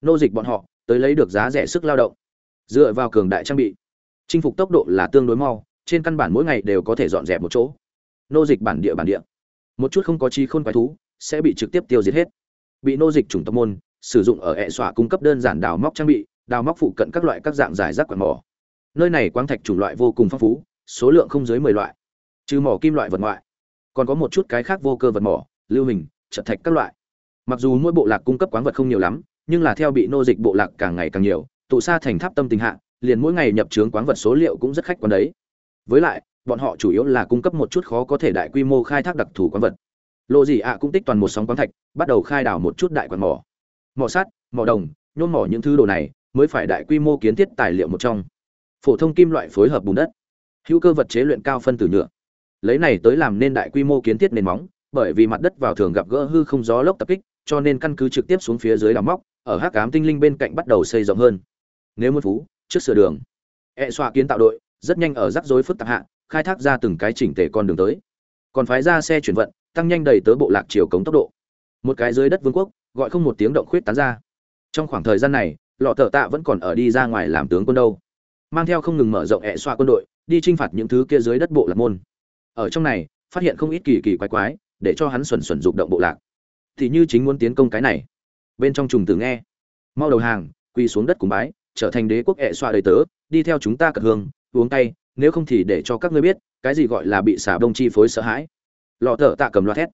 Nô dịch bọn họ, tới lấy được giá rẻ sức lao động dựa vào cường đại trang bị. Chinh phục tốc độ là tương đối mau, trên căn bản mỗi ngày đều có thể dọn dẹp một chỗ. Nô dịch bản địa bản địa. Một chút không có chi khôn quái thú, sẽ bị trực tiếp tiêu diệt hết. Bị nô dịch chủng tộc môn, sử dụng ở hệ xỏa cung cấp đơn giản đào móc trang bị, đào móc phụ cận các loại các dạng giải rác quạt mỏ. Nơi này quang thạch chủng loại vô cùng phong phú, số lượng không dưới mười loại, trừ mỏ kim loại vật ngoại. Còn có một chút cái khác vô cơ vật mỏ, lưu hình trận thạch các loại. Mặc dù mỗi bộ lạc cung cấp quán vật không nhiều lắm, nhưng là theo bị nô dịch bộ lạc càng ngày càng nhiều tụ xa thành tháp tâm tình hạ, liền mỗi ngày nhập trướng quán vật số liệu cũng rất khách quan đấy. Với lại, bọn họ chủ yếu là cung cấp một chút khó có thể đại quy mô khai thác đặc thù quán vật. Lộ gì ạ cũng tích toàn một sóng quán thạch, bắt đầu khai đào một chút đại quán mỏ. Mỏ sắt, mỏ đồng, nhôm mỏ những thứ đồ này mới phải đại quy mô kiến thiết tài liệu một trong. Phổ thông kim loại phối hợp bùn đất. Hữu cơ vật chế luyện cao phân tử nhựa. Lấy này tới làm nên đại quy mô kiến thiết nền móng, bởi vì mặt đất vào thường gặp gỡ hư không gió lốc tập kích, cho nên căn cứ trực tiếp xuống phía dưới đào móc, ở hắc cám tinh linh bên cạnh bắt đầu xây rộng hơn nếu muốn phú, trước sửa đường. E xoa kiến tạo đội, rất nhanh ở rắc rối phức tạp hạ, khai thác ra từng cái chỉnh tề con đường tới. Còn phái ra xe chuyển vận, tăng nhanh đầy tới bộ lạc chiều cống tốc độ. Một cái dưới đất vương quốc, gọi không một tiếng động khuyết tán ra. Trong khoảng thời gian này, lọ thợ tạ vẫn còn ở đi ra ngoài làm tướng quân đâu. Mang theo không ngừng mở rộng e ẹ xoa quân đội, đi chinh phạt những thứ kia dưới đất bộ lạc môn. Ở trong này, phát hiện không ít kỳ kỳ quái quái, để cho hắn xuẩn xuẩn dục động bộ lạc. Thì như chính muốn tiến công cái này. Bên trong trùng tử nghe. Mau đầu hàng, quỳ xuống đất cùng bái trở thành đế quốc ẹ xoa đời tớ, đi theo chúng ta cật hương, uống tay nếu không thì để cho các ngươi biết, cái gì gọi là bị xả đông chi phối sợ hãi. Lọ thợ tạ cầm loa thét.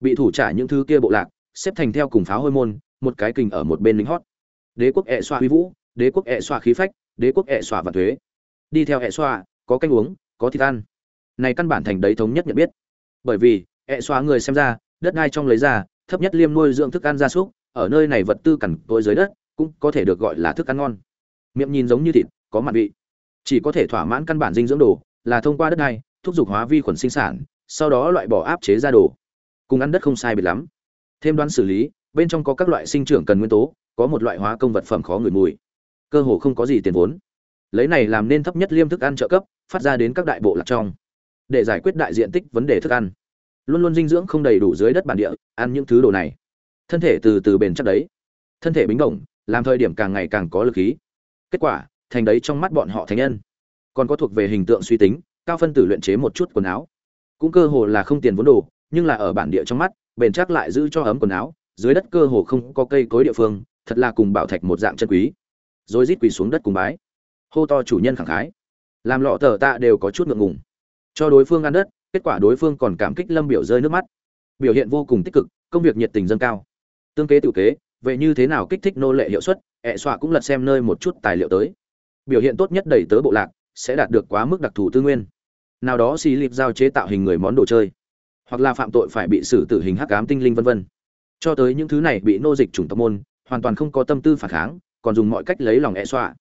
Bị thủ trả những thứ kia bộ lạc, xếp thành theo cùng pháo hôi môn, một cái kình ở một bên lính hót. Đế quốc ẹ xoa huy vũ, đế quốc ẹ xoa khí phách, đế quốc ẹ xoa và thuế. Đi theo ẹ xoa, có canh uống, có thịt ăn. Này căn bản thành đấy thống nhất nhận biết. Bởi vì, ẹ xoa người xem ra, đất ngai trong lấy ra, thấp nhất liêm nuôi dưỡng thức ăn gia súc, ở nơi này vật tư cằn cỗi dưới đất, cũng có thể được gọi là thức ăn ngon miệng nhìn giống như thịt có mặt vị. Chỉ có thể thỏa mãn căn bản dinh dưỡng đồ là thông qua đất này, thúc giục hóa vi khuẩn sinh sản sau đó loại bỏ áp chế ra đồ. Cùng ăn đất không sai biệt lắm. Thêm đoán xử lý bên trong có các loại sinh trưởng cần nguyên tố có một loại hóa công vật phẩm khó ngửi mùi. Cơ hồ không có gì tiền vốn. Lấy này làm nên thấp nhất liêm thức ăn trợ cấp phát ra đến các đại bộ lạc trong. Để giải quyết đại diện tích vấn đề thức ăn. Luôn luôn dinh dưỡng không đầy đủ dưới đất bản địa ăn những thứ đồ này. Thân thể từ từ bền chắc đấy. Thân thể bính bổng làm thời điểm càng ngày càng có lực khí kết quả, thành đấy trong mắt bọn họ thánh nhân. Còn có thuộc về hình tượng suy tính, cao phân tử luyện chế một chút quần áo. Cũng cơ hồ là không tiền vốn đồ, nhưng là ở bản địa trong mắt, bền chắc lại giữ cho ấm quần áo, dưới đất cơ hồ không có cây cối địa phương, thật là cùng bảo thạch một dạng chân quý. Rồi rít quỳ xuống đất cùng bái. Hô to chủ nhân khẳng khái. Làm lọ tờ tạ đều có chút ngượng ngùng. Cho đối phương ăn đất, kết quả đối phương còn cảm kích lâm biểu rơi nước mắt. Biểu hiện vô cùng tích cực, công việc nhiệt tình dâng cao. Tương kế tự kế vậy như thế nào kích thích nô lệ hiệu suất, ẹ xoa cũng lật xem nơi một chút tài liệu tới. Biểu hiện tốt nhất đẩy tớ bộ lạc, sẽ đạt được quá mức đặc thù tư nguyên. Nào đó xì lịp giao chế tạo hình người món đồ chơi. Hoặc là phạm tội phải bị xử tử hình hắc ám tinh linh vân vân. Cho tới những thứ này bị nô dịch chủng tộc môn, hoàn toàn không có tâm tư phản kháng, còn dùng mọi cách lấy lòng e xoa.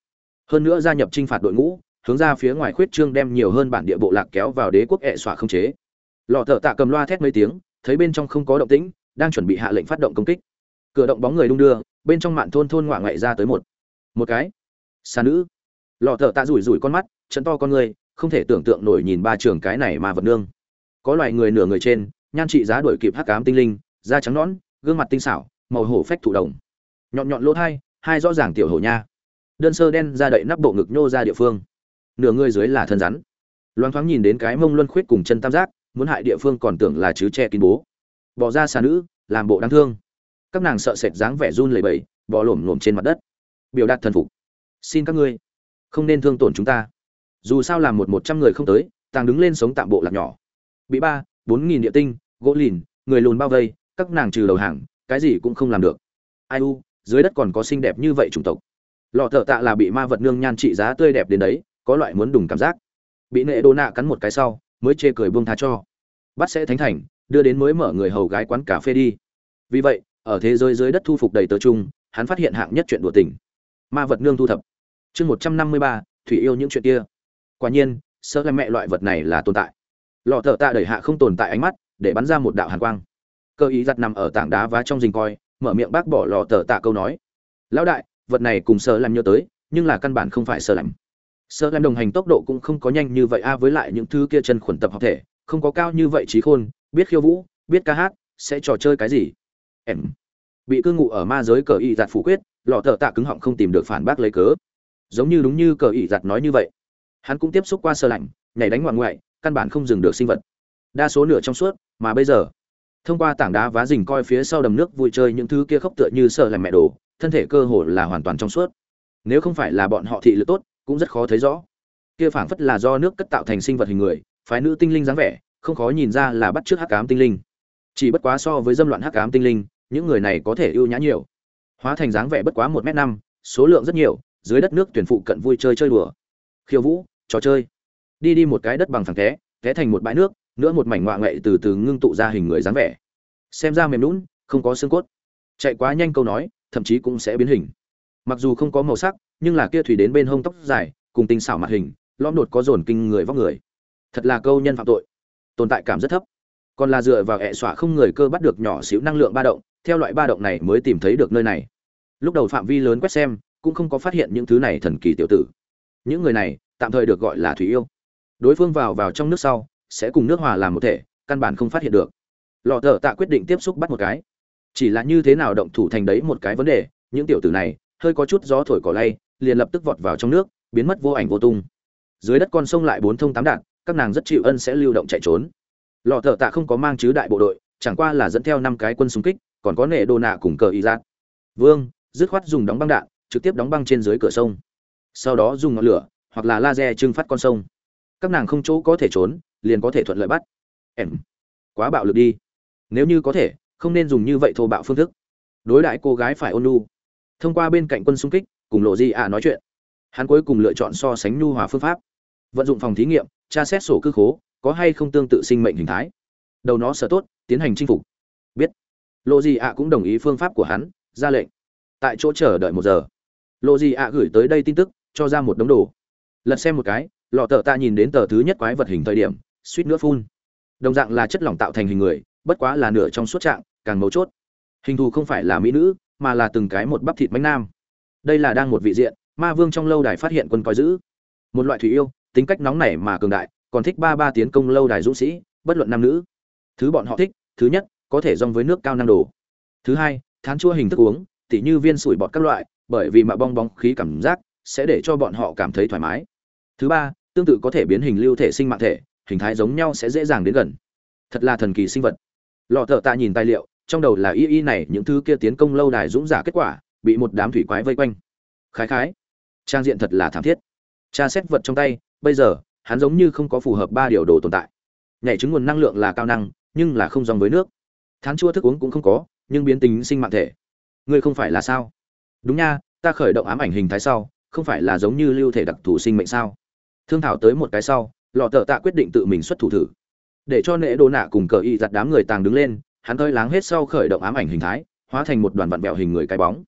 Hơn nữa gia nhập trinh phạt đội ngũ, hướng ra phía ngoài khuyết trương đem nhiều hơn bản địa bộ lạc kéo vào đế quốc e xoa không chế. Lọ thợ tạ cầm loa thét mấy tiếng, thấy bên trong không có động tĩnh, đang chuẩn bị hạ lệnh phát động công kích cửa động bóng người đung đưa, bên trong mạn thôn thôn ngoạ ngoại ra tới một một cái. Xa nữ. Lọ thợ tạ rủi rủi con mắt chân to con người, không thể tưởng tượng nổi nhìn ba trường cái này mà vật nương. Có loài người nửa người trên, nhan trị giá đổi kịp hắc cám tinh linh, da trắng nõn, gương mặt tinh xảo, màu hổ phách thụ đồng. Nhọn nhọn lỗ thai, hai rõ ràng tiểu hổ nha. Đơn sơ đen ra đậy nắp bộ ngực nhô ra địa phương. Nửa người dưới là thân rắn. Loáng thoáng nhìn đến cái mông luân khuyết cùng chân tam giác, muốn hại địa phương còn tưởng là chứ che kín bố. Bỏ ra xà nữ, làm bộ đáng thương các nàng sợ sệt dáng vẻ run lẩy bẩy, bò lổm lổm trên mặt đất. Biểu đạt thần phục. Xin các ngươi, không nên thương tổn chúng ta. Dù sao làm một một trăm người không tới, tàng đứng lên sống tạm bộ lạc nhỏ. Bị ba, bốn nghìn địa tinh, gỗ lìn, người lùn bao vây, các nàng trừ đầu hàng, cái gì cũng không làm được. Ai u, dưới đất còn có xinh đẹp như vậy chủng tộc. Lọ thợ tạ là bị ma vật nương nhan trị giá tươi đẹp đến đấy, có loại muốn đùng cảm giác. Bị nệ đô nạ cắn một cái sau, mới chê cười buông tha cho. Bắt sẽ thánh thành, đưa đến mới mở người hầu gái quán cà phê đi. Vì vậy ở thế giới dưới đất thu phục đầy tớ chung hắn phát hiện hạng nhất chuyện đùa tình. Ma vật nương thu thập. Chương một trăm năm mươi ba, thủy yêu những chuyện kia. Quả nhiên sơ là mẹ loại vật này là tồn tại. Lọ thợ tạ đẩy hạ không tồn tại ánh mắt, để bắn ra một đạo hàn quang. Cơ ý giặt nằm ở tảng đá và trong rình coi, mở miệng bác bỏ lò tờ tạ câu nói. Lão đại, vật này cùng sơ làm nhớ tới, nhưng là căn bản không phải sơ lạnh sơ làm đồng hành tốc độ cũng không có nhanh như vậy a, với lại những thứ kia chân khuẩn tập học thể, không có cao như vậy trí khôn, biết khiêu vũ, biết ca hát, sẽ trò chơi cái gì? Em. Bị cư ngụ ở ma giới cờ y giặt phủ quyết, lọ thợ tạ cứng họng không tìm được phản bác lấy cớ. Giống như đúng như cờ y giặt nói như vậy. Hắn cũng tiếp xúc qua sơ lạnh, nhảy đánh ngoạn ngoại, căn bản không dừng được sinh vật. Đa số nửa trong suốt, mà bây giờ, thông qua tảng đá vá rình coi phía sau đầm nước vui chơi những thứ kia khốc tựa như sợ làm mẹ đồ, thân thể cơ hồ là hoàn toàn trong suốt. Nếu không phải là bọn họ thị lực tốt, cũng rất khó thấy rõ. Kia phảng phất là do nước cất tạo thành sinh vật hình người, phái nữ tinh linh dáng vẻ, không khó nhìn ra là bắt trước hắc ám tinh linh. Chỉ bất quá so với dâm loạn hắc ám tinh linh những người này có thể ưu nhã nhiều. Hóa thành dáng vẻ bất quá một m năm, số lượng rất nhiều, dưới đất nước tuyển phụ cận vui chơi chơi đùa. Khiêu vũ, trò chơi. Đi đi một cái đất bằng phẳng té té thành một bãi nước, nữa một mảnh ngoạ ngậy từ từ ngưng tụ ra hình người dáng vẻ. Xem ra mềm lún không có xương cốt. Chạy quá nhanh câu nói, thậm chí cũng sẽ biến hình. Mặc dù không có màu sắc, nhưng là kia thủy đến bên hông tóc dài, cùng tinh xảo mặt hình, lõm đột có dồn kinh người vóc người. Thật là câu nhân phạm tội. Tồn tại cảm rất thấp còn là dựa vào hệ xỏa không người cơ bắt được nhỏ xíu năng lượng ba động, theo loại ba động này mới tìm thấy được nơi này. Lúc đầu phạm vi lớn quét xem, cũng không có phát hiện những thứ này thần kỳ tiểu tử. Những người này, tạm thời được gọi là thủy yêu. Đối phương vào vào trong nước sau, sẽ cùng nước hòa làm một thể, căn bản không phát hiện được. Lọ thợ tạ quyết định tiếp xúc bắt một cái. Chỉ là như thế nào động thủ thành đấy một cái vấn đề, những tiểu tử này, hơi có chút gió thổi cỏ lay, liền lập tức vọt vào trong nước, biến mất vô ảnh vô tung. Dưới đất con sông lại bốn thông tám đạn, các nàng rất chịu ân sẽ lưu động chạy trốn lọ thợ tạ không có mang chứ đại bộ đội, chẳng qua là dẫn theo năm cái quân xung kích, còn có nệ đồ nạ cùng cờ y giác vương, dứt khoát dùng đóng băng đạn, trực tiếp đóng băng trên dưới cửa sông. Sau đó dùng ngọn lửa, hoặc là laser trưng phát con sông. Các nàng không chỗ có thể trốn, liền có thể thuận lợi bắt. Em, quá bạo lực đi. Nếu như có thể, không nên dùng như vậy thô bạo phương thức. Đối đãi cô gái phải ôn nhu. Thông qua bên cạnh quân xung kích, cùng lộ di ạ nói chuyện. Hắn cuối cùng lựa chọn so sánh nhu hòa phương pháp. Vận dụng phòng thí nghiệm, tra xét sổ cư khố có hay không tương tự sinh mệnh hình thái. Đầu nó sợ tốt, tiến hành chinh phục. Biết. Lộ gì ạ cũng đồng ý phương pháp của hắn, ra lệnh. Tại chỗ chờ đợi một giờ. Lộ gì ạ gửi tới đây tin tức, cho ra một đống đồ. Lật xem một cái, lọ tờ ta nhìn đến tờ thứ nhất quái vật hình thời điểm, suýt nữa phun. Đồng dạng là chất lỏng tạo thành hình người, bất quá là nửa trong suốt trạng, càng mấu chốt. Hình thù không phải là mỹ nữ, mà là từng cái một bắp thịt bánh nam. Đây là đang một vị diện, ma vương trong lâu đài phát hiện quân coi giữ. Một loại thủy yêu, tính cách nóng nảy mà cường đại còn thích ba ba tiến công lâu đài dũng sĩ, bất luận nam nữ. Thứ bọn họ thích, thứ nhất, có thể rong với nước cao năng đồ. Thứ hai, thán chua hình thức uống, tỉ như viên sủi bọt các loại, bởi vì mạ bong bóng khí cảm giác sẽ để cho bọn họ cảm thấy thoải mái. Thứ ba, tương tự có thể biến hình lưu thể sinh mạng thể, hình thái giống nhau sẽ dễ dàng đến gần. Thật là thần kỳ sinh vật. Lọ thợ tạ nhìn tài liệu, trong đầu là y y này, những thứ kia tiến công lâu đài dũng giả kết quả, bị một đám thủy quái vây quanh. Khái khái. Trang diện thật là thảm thiết. Tra xét vật trong tay, bây giờ hắn giống như không có phù hợp ba điều đồ tồn tại. Nhảy chứng nguồn năng lượng là cao năng, nhưng là không dòng với nước. Thán chua thức uống cũng không có, nhưng biến tính sinh mạng thể. Ngươi không phải là sao? Đúng nha, ta khởi động ám ảnh hình thái sau, không phải là giống như lưu thể đặc thù sinh mệnh sao? Thương thảo tới một cái sau, lọ tờ tạ quyết định tự mình xuất thủ thử. Để cho nệ đồ nạ cùng cờ y giặt đám người tàng đứng lên, hắn hơi láng hết sau khởi động ám ảnh hình thái, hóa thành một đoàn vặn vẹo hình người cái bóng.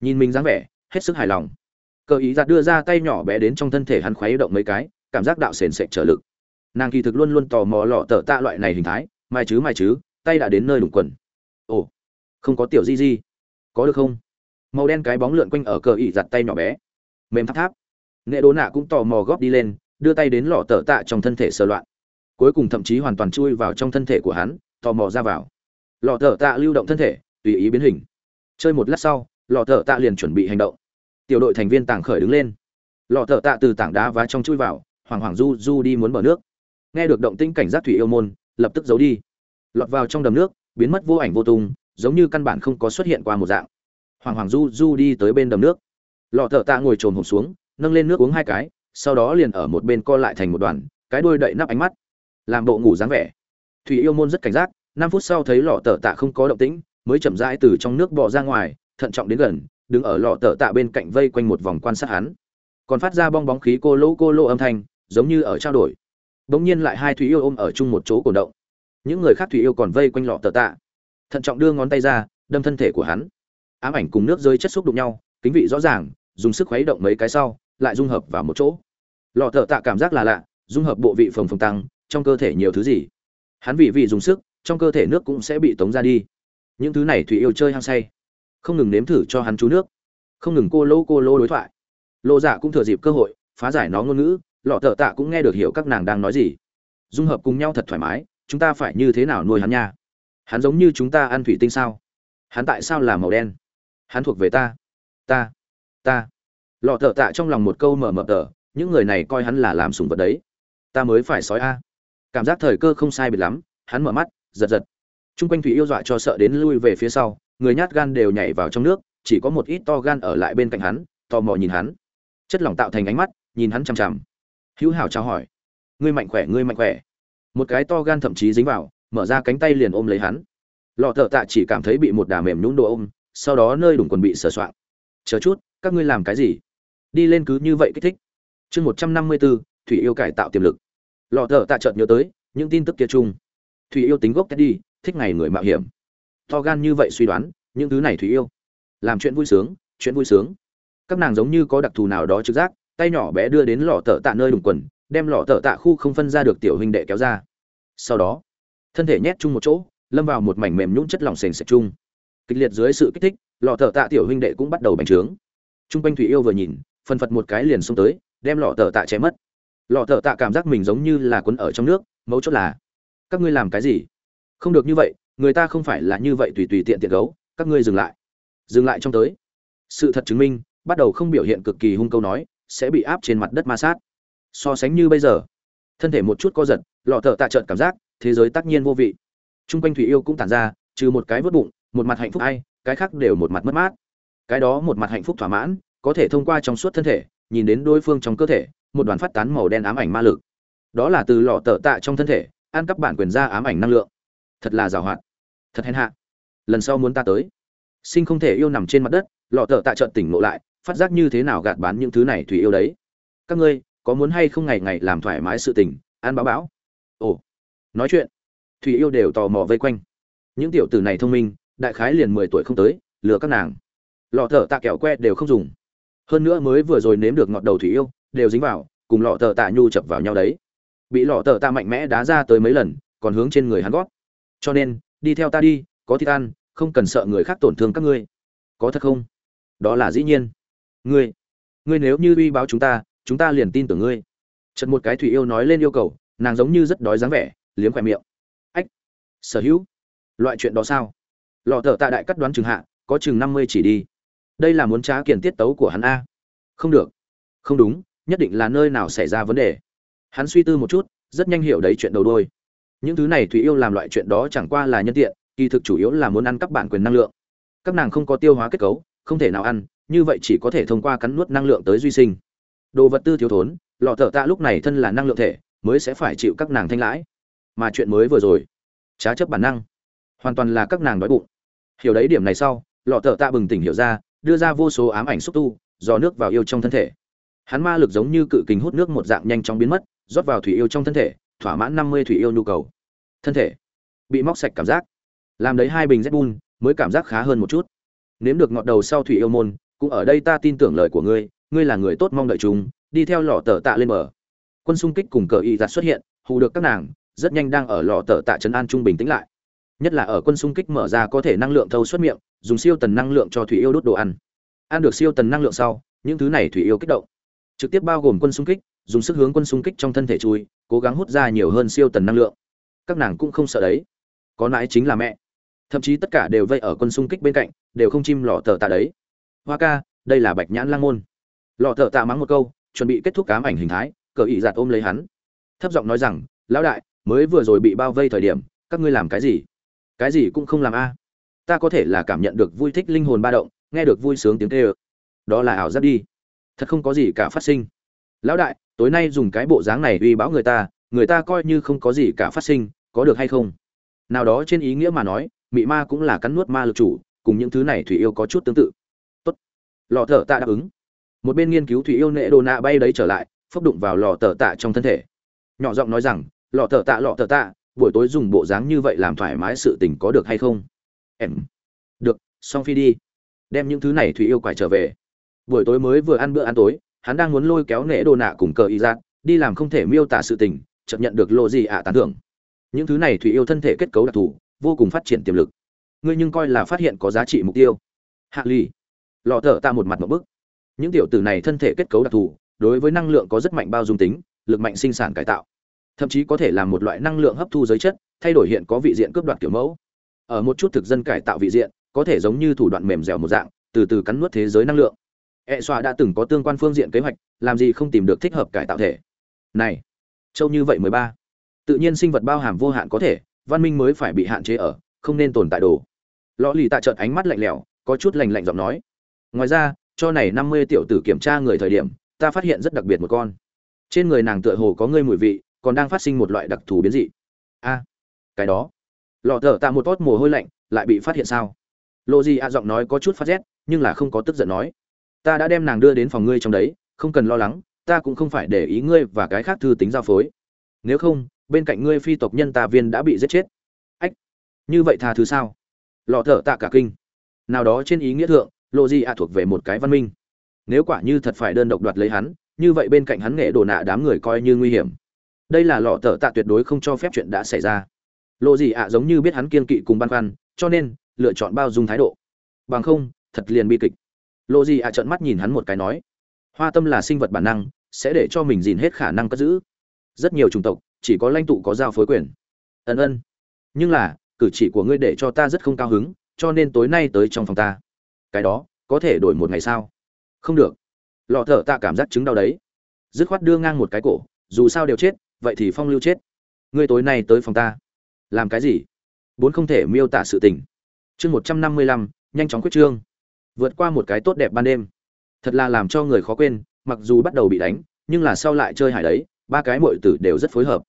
Nhìn mình dáng vẻ, hết sức hài lòng. Cờ ý giặt đưa ra tay nhỏ bé đến trong thân thể hắn khuấy động mấy cái cảm giác đạo sền sệt trở lực. Nàng kỳ thực luôn luôn tò mò lọ tờ tạ loại này hình thái, mai chứ mai chứ, tay đã đến nơi đủng quần. Ồ, không có tiểu di di. Có được không? Màu đen cái bóng lượn quanh ở cờ ỉ giặt tay nhỏ bé. Mềm tháp tháp. Nghệ đố nạ cũng tò mò góp đi lên, đưa tay đến lọ tờ tạ trong thân thể sơ loạn. Cuối cùng thậm chí hoàn toàn chui vào trong thân thể của hắn, tò mò ra vào. Lọ tờ tạ lưu động thân thể, tùy ý biến hình. Chơi một lát sau, lọ tờ tạ liền chuẩn bị hành động. Tiểu đội thành viên tàng khởi đứng lên. Lọ tờ tạ từ tảng đá và trong chui vào hoàng hoàng du du đi muốn bờ nước. Nghe được động tĩnh cảnh giác thủy yêu môn, lập tức giấu đi. Lọt vào trong đầm nước, biến mất vô ảnh vô tung, giống như căn bản không có xuất hiện qua một dạng. Hoàng hoàng du du đi tới bên đầm nước. Lọ thợ tạ ngồi trồm hộp xuống, nâng lên nước uống hai cái, sau đó liền ở một bên co lại thành một đoàn, cái đuôi đậy nắp ánh mắt. Làm bộ ngủ dáng vẻ. Thủy yêu môn rất cảnh giác, năm phút sau thấy lọ tờ tạ không có động tĩnh, mới chậm rãi từ trong nước bò ra ngoài, thận trọng đến gần, đứng ở lọ tờ tạ bên cạnh vây quanh một vòng quan sát hắn. Còn phát ra bong bóng khí cô lỗ cô lỗ âm thanh giống như ở trao đổi. Bỗng nhiên lại hai thủy yêu ôm ở chung một chỗ cổ động. Những người khác thủy yêu còn vây quanh lọ tờ tạ. Thận trọng đưa ngón tay ra, đâm thân thể của hắn. Ám ảnh cùng nước rơi chất xúc đụng nhau, kính vị rõ ràng, dùng sức khuấy động mấy cái sau, lại dung hợp vào một chỗ. Lọ tờ tạ cảm giác là lạ, dung hợp bộ vị phồng phồng tăng, trong cơ thể nhiều thứ gì. Hắn vì vị dùng sức, trong cơ thể nước cũng sẽ bị tống ra đi. Những thứ này thủy yêu chơi hăng say. Không ngừng nếm thử cho hắn chú nước. Không ngừng cô lô cô lô đối thoại. Lô dạ cũng thừa dịp cơ hội, phá giải nó ngôn ngữ lọ thợ tạ cũng nghe được hiểu các nàng đang nói gì. Dung hợp cùng nhau thật thoải mái, chúng ta phải như thế nào nuôi hắn nha? Hắn giống như chúng ta ăn thủy tinh sao? Hắn tại sao là màu đen? Hắn thuộc về ta. Ta. Ta. Lọ thợ tạ trong lòng một câu mở mở tờ, những người này coi hắn là làm sùng vật đấy. Ta mới phải sói a. Cảm giác thời cơ không sai biệt lắm, hắn mở mắt, giật giật. Chung quanh thủy yêu dọa cho sợ đến lui về phía sau, người nhát gan đều nhảy vào trong nước, chỉ có một ít to gan ở lại bên cạnh hắn, tò mò nhìn hắn. Chất lỏng tạo thành ánh mắt, nhìn hắn chằm chằm hữu hảo chào hỏi. Ngươi mạnh khỏe ngươi mạnh khỏe. Một cái to gan thậm chí dính vào mở ra cánh tay liền ôm lấy hắn. Lọ thợ tạ chỉ cảm thấy bị một đà mềm nhún đồ ôm sau đó nơi đủng quần bị sờ soạng. Chờ chút các ngươi làm cái gì? Đi lên cứ như vậy kích thích. Chương một trăm năm mươi bốn thủy yêu cải tạo tiềm lực. Lọ thợ tạ chợt nhớ tới những tin tức kia chung. Thủy yêu tính gốc Teddy, thích ngày người mạo hiểm. To gan như vậy suy đoán những thứ này thủy yêu. Làm chuyện vui sướng chuyện vui sướng. Các nàng giống như có đặc thù nào đó trực giác tay nhỏ bé đưa đến lọ tợ tạ nơi đùng quần, đem lọ tợ tạ khu không phân ra được tiểu huynh đệ kéo ra. Sau đó, thân thể nhét chung một chỗ, lâm vào một mảnh mềm nhũng chất lỏng sền sệt chung. Kịch liệt dưới sự kích thích, lọ tợ tạ tiểu huynh đệ cũng bắt đầu bành trướng. Chung quanh thủy yêu vừa nhìn phân phật một cái liền xông tới, đem lọ tợ tạ chém mất. Lọ tợ tạ cảm giác mình giống như là quấn ở trong nước, mấu chốt là, các ngươi làm cái gì? Không được như vậy, người ta không phải là như vậy tùy tùy tiện tiện gấu, các ngươi dừng lại. Dừng lại trong tới. Sự thật chứng minh, bắt đầu không biểu hiện cực kỳ hung câu nói sẽ bị áp trên mặt đất ma sát. So sánh như bây giờ, thân thể một chút co giật, lọ thợ tạ trợn cảm giác, thế giới tất nhiên vô vị. T r u n g quanh thủy yêu cũng tản ra, trừ một cái vớt bụng, một mặt hạnh phúc ai, cái khác đều một mặt mất mát. Cái đó một mặt hạnh phúc thỏa mãn, có thể thông qua trong suốt thân thể, nhìn đến đối phương trong cơ thể, một đoàn phát tán màu đen ám ảnh ma lực. Đó là từ lọ tợ tạ trong thân thể, ăn cắp bản quyền ra ám ảnh năng lượng. Thật là giàu hoạt. Thật hèn hạ. Lần sau muốn ta tới. Sinh không thể yêu nằm trên mặt đất, lọ tợ tạ trợn tỉnh ngộ lại phát giác như thế nào gạt bán những thứ này thủy yêu đấy. Các ngươi, có muốn hay không ngày ngày làm thoải mái sự tình, ăn báo báo ồ, nói chuyện. Thủy yêu đều tò mò vây quanh. Những tiểu tử này thông minh, đại khái liền mười tuổi không tới, lừa các nàng. Lọ thở tạ kẹo que đều không dùng. Hơn nữa mới vừa rồi nếm được ngọt đầu thủy yêu, đều dính vào, cùng lọ thở tạ nhu chập vào nhau đấy. Bị lọ thở tạ mạnh mẽ đá ra tới mấy lần, còn hướng trên người hắn gót. Cho nên, đi theo ta đi, có thịt ăn, không cần sợ người khác tổn thương các ngươi. Có thật không? Đó là dĩ nhiên ngươi ngươi nếu như uy báo chúng ta chúng ta liền tin tưởng ngươi. Chật một cái thủy yêu nói lên yêu cầu, nàng giống như rất đói dáng vẻ, liếm khoe miệng. Ách, sở hữu, loại chuyện đó sao? Lọ thợ tạ đại cắt đoán chừng hạ, có chừng năm mươi chỉ đi. Đây là muốn trá kiển tiết tấu của hắn a. Không được. Không đúng, nhất định là nơi nào xảy ra vấn đề. Hắn suy tư một chút, rất nhanh hiểu đấy chuyện đầu đôi. Những thứ này thủy yêu làm loại chuyện đó chẳng qua là nhân tiện, kỳ thực chủ yếu là muốn ăn các bản quyền năng lượng. Các nàng không có tiêu hóa kết cấu, không thể nào ăn như vậy chỉ có thể thông qua cắn nuốt năng lượng tới duy sinh. Đồ vật tư thiếu thốn, lọ thợ tạ lúc này thân là năng lượng thể, mới sẽ phải chịu các nàng thanh lãi. Mà chuyện mới vừa rồi, trá chấp bản năng, hoàn toàn là các nàng đói bụng. Hiểu đấy điểm này sau, lọ thợ tạ bừng tỉnh hiểu ra, đưa ra vô số ám ảnh xúc tu, dò nước vào yêu trong thân thể. Hắn ma lực giống như cự kính hút nước một dạng nhanh chóng biến mất, rót vào thủy yêu trong thân thể, thỏa mãn năm mươi thủy yêu nhu cầu. Thân thể bị móc sạch cảm giác. Làm đấy hai bình z mới cảm giác khá hơn một chút. Nếm được ngọt đầu sau thủy yêu môn cũng ở đây ta tin tưởng lời của ngươi ngươi là người tốt mong đợi chúng, đi theo lò tờ tạ lên mở quân xung kích cùng cờ y giặt xuất hiện, hù được các nàng, rất nhanh đang ở lò tờ tạ trấn an trung bình tĩnh lại. Nhất là ở quân xung kích mở ra có thể năng lượng thâu xuất miệng, dùng siêu tần năng lượng cho thủy yêu đốt đồ ăn. Ăn được siêu tần năng lượng sau, những thứ này thủy yêu kích động. Trực tiếp bao gồm quân xung kích, dùng sức hướng quân xung kích trong thân thể chui, cố gắng hút ra nhiều hơn siêu tần năng lượng. Các nàng cũng không sợ đấy. Có nãi chính là mẹ. Thậm chí tất cả đều vây ở quân xung kích bên cạnh, đều không chim lò tờ tạ đấy hoa ca, đây là bạch nhãn lang môn. Lọ thợ tạ mắng một câu, chuẩn bị kết thúc cám ảnh hình thái, cờ ý giạt ôm lấy hắn. Thấp giọng nói rằng, lão đại, mới vừa rồi bị bao vây thời điểm, các ngươi làm cái gì? Cái gì cũng không làm a. Ta có thể là cảm nhận được vui thích linh hồn ba động, nghe được vui sướng tiếng kêu. Đó là ảo giác đi. Thật không có gì cả phát sinh. Lão đại, tối nay dùng cái bộ dáng này uy báo người ta người ta coi như không có gì cả phát sinh, có được hay không? Nào đó trên ý nghĩa mà nói, mị ma cũng là cắn nuốt ma lực chủ, cùng những thứ này thủy yêu có chút tương tự lò thở tạ đáp ứng. Một bên nghiên cứu thủy yêu nệ đồ nạ bay đấy trở lại, phốc đụng vào lò thở tạ trong thân thể. Nhỏ giọng nói rằng, lò thở tạ, lò thở tạ, buổi tối dùng bộ dáng như vậy làm thoải mái sự tình có được hay không? Em. Được song phi đi. Đem những thứ này thủy yêu quải trở về. Buổi tối mới vừa ăn bữa ăn tối, hắn đang muốn lôi kéo nệ đồ nạ cùng cờ y giác đi làm không thể miêu tả sự tình chậm nhận được lộ gì ạ tán thưởng. Những thứ này thủy yêu thân thể kết cấu đặc thù, vô cùng phát triển tiềm lực. Ngươi nhưng coi là phát hiện có giá trị mục tiêu. Hạ ly lọ thở ta một mặt một bức. Những tiểu tử này thân thể kết cấu đặc thù, đối với năng lượng có rất mạnh bao dung tính, lực mạnh sinh sản cải tạo. Thậm chí có thể làm một loại năng lượng hấp thu giới chất, thay đổi hiện có vị diện cướp đoạt kiểu mẫu. Ở một chút thực dân cải tạo vị diện, có thể giống như thủ đoạn mềm dẻo một dạng, từ từ cắn nuốt thế giới năng lượng. E xoa đã từng có tương quan phương diện kế hoạch, làm gì không tìm được thích hợp cải tạo thể. Này châu như vậy mười ba. Tự nhiên sinh vật bao hàm vô hạn có thể, văn minh mới phải bị hạn chế ở, không nên tồn tại đồ. Lõ lì tạ trợn ánh mắt lạnh lẽo, có chút lành lạnh giọng nói ngoài ra, cho này năm mươi tiểu tử kiểm tra người thời điểm, ta phát hiện rất đặc biệt một con. Trên người nàng tựa hồ có ngươi mùi vị, còn đang phát sinh một loại đặc thù biến dị. A, cái đó. Lọ thở tạ một tót mồ hôi lạnh, lại bị phát hiện sao? Lộ gì a giọng nói có chút phát rét, nhưng là không có tức giận nói. Ta đã đem nàng đưa đến phòng ngươi trong đấy, không cần lo lắng, ta cũng không phải để ý ngươi và cái khác thư tính giao phối. Nếu không, bên cạnh ngươi phi tộc nhân ta viên đã bị giết chết. Ách, như vậy tha thứ sao? Lọ thở tạ cả kinh. Nào đó trên ý nghĩa thượng lộ gì ạ thuộc về một cái văn minh. Nếu quả như thật phải đơn độc đoạt lấy hắn, như vậy bên cạnh hắn nghệ đồ nạ đám người coi như nguy hiểm. Đây là lọ tờ tạ tuyệt đối không cho phép chuyện đã xảy ra. Lộ gì ạ giống như biết hắn kiên kỵ cùng băn khoăn, cho nên lựa chọn bao dung thái độ. Bằng không, thật liền bi kịch. Lộ gì ạ trợn mắt nhìn hắn một cái nói, hoa tâm là sinh vật bản năng, sẽ để cho mình dìn hết khả năng cất giữ. Rất nhiều chủng tộc, chỉ có lãnh tụ có giao phối quyền. Ân ân. Nhưng là, cử chỉ của ngươi để cho ta rất không cao hứng, cho nên tối nay tới trong phòng ta cái đó, có thể đổi một ngày sao? Không được. Lọ thở ta cảm giác chứng đau đấy. Dứt khoát đưa ngang một cái cổ, dù sao đều chết, vậy thì phong lưu chết. Ngươi tối nay tới phòng ta. Làm cái gì? Bốn không thể miêu tả sự tình. Chương một trăm năm mươi lăm, nhanh chóng quyết trương. Vượt qua một cái tốt đẹp ban đêm. Thật là làm cho người khó quên, mặc dù bắt đầu bị đánh, nhưng là sau lại chơi hải đấy, ba cái mội tử đều rất phối hợp.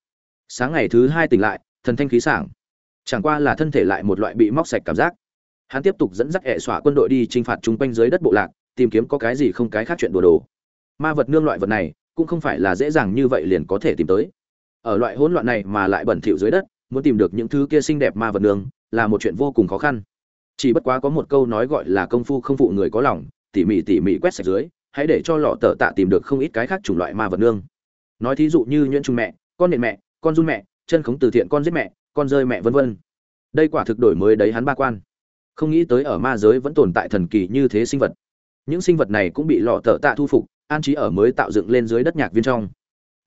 Sáng ngày thứ hai tỉnh lại, thần thanh khí sảng. Chẳng qua là thân thể lại một loại bị móc sạch cảm giác hắn tiếp tục dẫn dắt hệ xỏa quân đội đi t r i n h phạt chung quanh dưới đất bộ lạc, tìm kiếm có cái gì không cái khác chuyện đùa đồ. Ma vật nương loại vật này, cũng không phải là dễ dàng như vậy liền có thể tìm tới. Ở loại hỗn loạn này mà lại bẩn thỉu dưới đất, muốn tìm được những thứ kia xinh đẹp ma vật nương, là một chuyện vô cùng khó khăn. Chỉ bất quá có một câu nói gọi là công phu không phụ người có lòng, tỉ mỉ tỉ mỉ quét sạch dưới, hãy để cho lọ tờ tạ tìm được không ít cái khác chủng loại ma vật nương. Nói thí dụ như nhuyễn trùng mẹ, con nện mẹ, con run mẹ, chân khống từ thiện con giết mẹ, con rơi mẹ vân vân. Đây quả thực đổi mới đấy hắn ba quan không nghĩ tới ở ma giới vẫn tồn tại thần kỳ như thế sinh vật. Những sinh vật này cũng bị lọ tờ tạ thu phục, an trí ở mới tạo dựng lên dưới đất nhạc viên trong.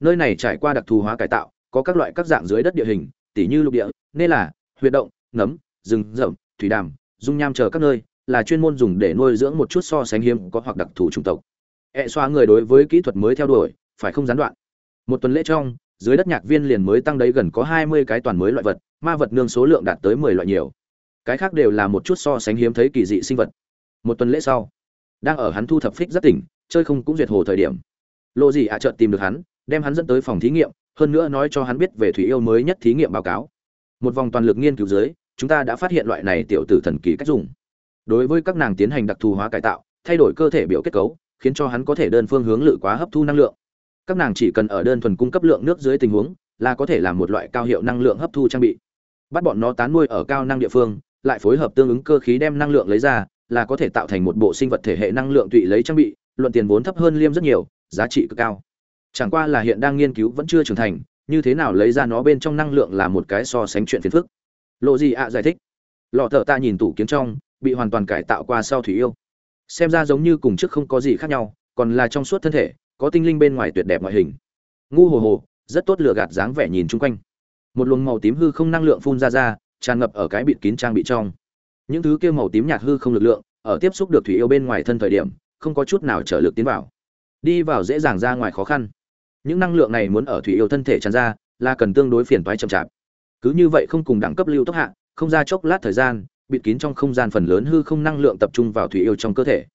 Nơi này trải qua đặc thù hóa cải tạo, có các loại các dạng dưới đất địa hình, tỉ như lục địa, nên là huyệt động nấm rừng rậm, thủy đàm, dung nham chờ các nơi, là chuyên môn dùng để nuôi dưỡng một chút so sánh hiếm có hoặc đặc thù chủng tộc. E xoa người đối với kỹ thuật mới theo đuổi, phải không gián đoạn? Một tuần lễ trong, dưới đất nhạc viên liền mới tăng đấy gần có hai mươi cái toàn mới loại vật, ma vật nương số lượng đạt tới mười loại nhiều cái khác đều là một chút so sánh hiếm thấy kỳ dị sinh vật. Một tuần lễ sau, đang ở hắn thu thập phích rất tỉnh, chơi không cũng duyệt hồ thời điểm. Lộ gì ạ à tìm được hắn, đem hắn dẫn tới phòng thí nghiệm, hơn nữa nói cho hắn biết về thủy yêu mới nhất thí nghiệm báo cáo. Một vòng toàn lực nghiên cứu dưới, chúng ta đã phát hiện loại này tiểu tử thần kỳ cách dùng. Đối với các nàng tiến hành đặc thù hóa cải tạo, thay đổi cơ thể biểu kết cấu, khiến cho hắn có thể đơn phương hướng lự quá hấp thu năng lượng. Các nàng chỉ cần ở đơn thuần cung cấp lượng nước dưới tình huống, là có thể làm một loại cao hiệu năng lượng hấp thu trang bị. Bắt bọn nó tán nuôi ở cao năng địa phương lại phối hợp tương ứng cơ khí đem năng lượng lấy ra, là có thể tạo thành một bộ sinh vật thể hệ năng lượng tụy lấy trang bị, luận tiền vốn thấp hơn liêm rất nhiều, giá trị cực cao. Chẳng qua là hiện đang nghiên cứu vẫn chưa trưởng thành, như thế nào lấy ra nó bên trong năng lượng là một cái so sánh chuyện phiền phức. Lộ gì ạ giải thích. Lọ thợ ta nhìn tủ kiến trong, bị hoàn toàn cải tạo qua sau thủy yêu. Xem ra giống như cùng trước không có gì khác nhau, còn là trong suốt thân thể, có tinh linh bên ngoài tuyệt đẹp ngoại hình. Ngu hồ hồ, rất tốt lựa gạt dáng vẻ nhìn chung quanh. Một luồng màu tím hư không năng lượng phun ra ra tràn ngập ở cái bịt kín trang bị trong. Những thứ kia màu tím nhạt hư không lực lượng, ở tiếp xúc được thủy yêu bên ngoài thân thời điểm, không có chút nào trở lực tiến vào. Đi vào dễ dàng ra ngoài khó khăn. Những năng lượng này muốn ở thủy yêu thân thể tràn ra, là cần tương đối phiền toái chậm chạp. Cứ như vậy không cùng đẳng cấp lưu tốc hạ, không ra chốc lát thời gian, bịt kín trong không gian phần lớn hư không năng lượng tập trung vào thủy yêu trong cơ thể.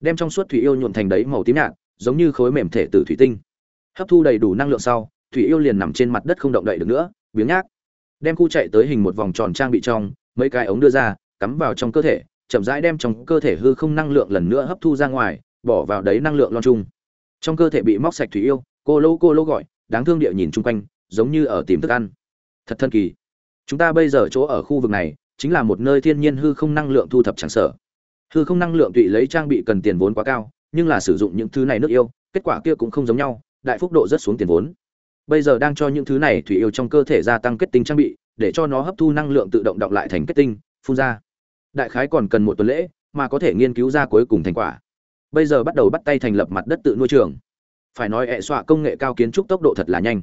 Đem trong suốt thủy yêu nhuộn thành đấy màu tím nhạt, giống như khối mềm thể từ thủy tinh. Hấp thu đầy đủ năng lượng sau, thủy yêu liền nằm trên mặt đất không động đậy được nữa, biếng nhác đem khu chạy tới hình một vòng tròn trang bị trong, mấy cái ống đưa ra, cắm vào trong cơ thể, chậm rãi đem trong cơ thể hư không năng lượng lần nữa hấp thu ra ngoài, bỏ vào đấy năng lượng lon chung. Trong cơ thể bị móc sạch thủy yêu, cô lô cô lô gọi, đáng thương địa nhìn chung quanh, giống như ở tìm thức ăn. Thật thân kỳ. Chúng ta bây giờ chỗ ở khu vực này, chính là một nơi thiên nhiên hư không năng lượng thu thập chẳng sở hư không năng lượng tụy lấy trang bị cần tiền vốn quá cao, nhưng là sử dụng những thứ này nước yêu, kết quả kia cũng không giống nhau, đại phúc độ rất xuống tiền vốn bây giờ đang cho những thứ này thủy yêu trong cơ thể gia tăng kết tinh trang bị, để cho nó hấp thu năng lượng tự động đọng lại thành kết tinh, phun ra. Đại khái còn cần một tuần lễ, mà có thể nghiên cứu ra cuối cùng thành quả. Bây giờ bắt đầu bắt tay thành lập mặt đất tự nuôi trường. Phải nói hệ xọa công nghệ cao kiến trúc tốc độ thật là nhanh.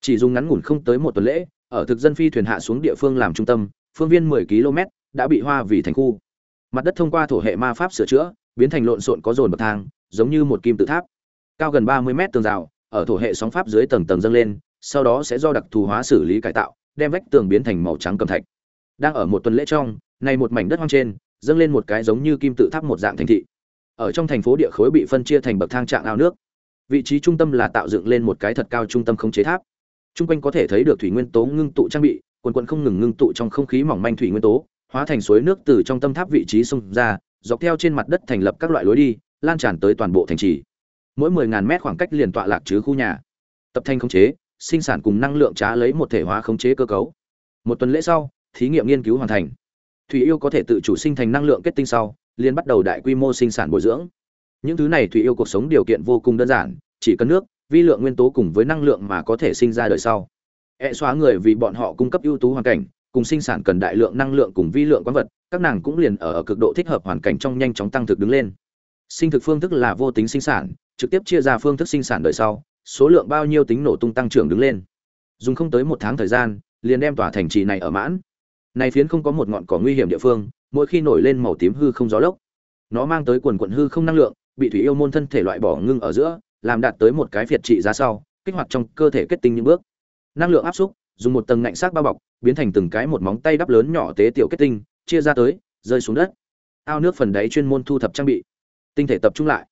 Chỉ dùng ngắn ngủn không tới một tuần lễ, ở thực dân phi thuyền hạ xuống địa phương làm trung tâm, phương viên 10 km, đã bị hoa vì thành khu. Mặt đất thông qua thổ hệ ma pháp sửa chữa, biến thành lộn xộn có dồn bậc thang, giống như một kim tự tháp. Cao gần 30 mét tường rào ở thổ hệ sóng pháp dưới tầng tầng dâng lên, sau đó sẽ do đặc thù hóa xử lý cải tạo, đem vách tường biến thành màu trắng cầm thạch. Đang ở một tuần lễ trong, này một mảnh đất hoang trên, dâng lên một cái giống như kim tự tháp một dạng thành thị. Ở trong thành phố địa khối bị phân chia thành bậc thang trạng ao nước. Vị trí trung tâm là tạo dựng lên một cái thật cao trung tâm khống chế tháp. Trung quanh có thể thấy được thủy nguyên tố ngưng tụ trang bị, quần quần không ngừng ngưng tụ trong không khí mỏng manh thủy nguyên tố, hóa thành suối nước từ trong tâm tháp vị trí xung ra, dọc theo trên mặt đất thành lập các loại lối đi, lan tràn tới toàn bộ thành trì mỗi 10.000 mét khoảng cách liền tọa lạc chứ khu nhà. Tập thành khống chế sinh sản cùng năng lượng trá lấy một thể hóa khống chế cơ cấu. Một tuần lễ sau thí nghiệm nghiên cứu hoàn thành. Thủy yêu có thể tự chủ sinh thành năng lượng kết tinh sau liền bắt đầu đại quy mô sinh sản bồi dưỡng. Những thứ này thủy yêu cuộc sống điều kiện vô cùng đơn giản chỉ cần nước vi lượng nguyên tố cùng với năng lượng mà có thể sinh ra đời sau. E xóa người vì bọn họ cung cấp ưu tú hoàn cảnh cùng sinh sản cần đại lượng năng lượng cùng vi lượng quán vật các nàng cũng liền ở, ở cực độ thích hợp hoàn cảnh trong nhanh chóng tăng thực đứng lên. Sinh thực phương thức là vô tính sinh sản trực tiếp chia ra phương thức sinh sản đời sau, số lượng bao nhiêu tính nổ tung tăng trưởng đứng lên. Dùng không tới một tháng thời gian, liền đem tòa thành trì này ở mãn. Này phiến không có một ngọn cỏ nguy hiểm địa phương, mỗi khi nổi lên màu tím hư không gió lốc, nó mang tới quần quận hư không năng lượng, bị thủy yêu môn thân thể loại bỏ ngưng ở giữa, làm đạt tới một cái phiệt trị giá sau, kích hoạt trong cơ thể kết tinh những bước. Năng lượng áp xúc, dùng một tầng ngạnh sắc bao bọc, biến thành từng cái một móng tay đắp lớn nhỏ tế tiểu kết tinh, chia ra tới, rơi xuống đất. Ao nước phần đáy chuyên môn thu thập trang bị. Tinh thể tập trung lại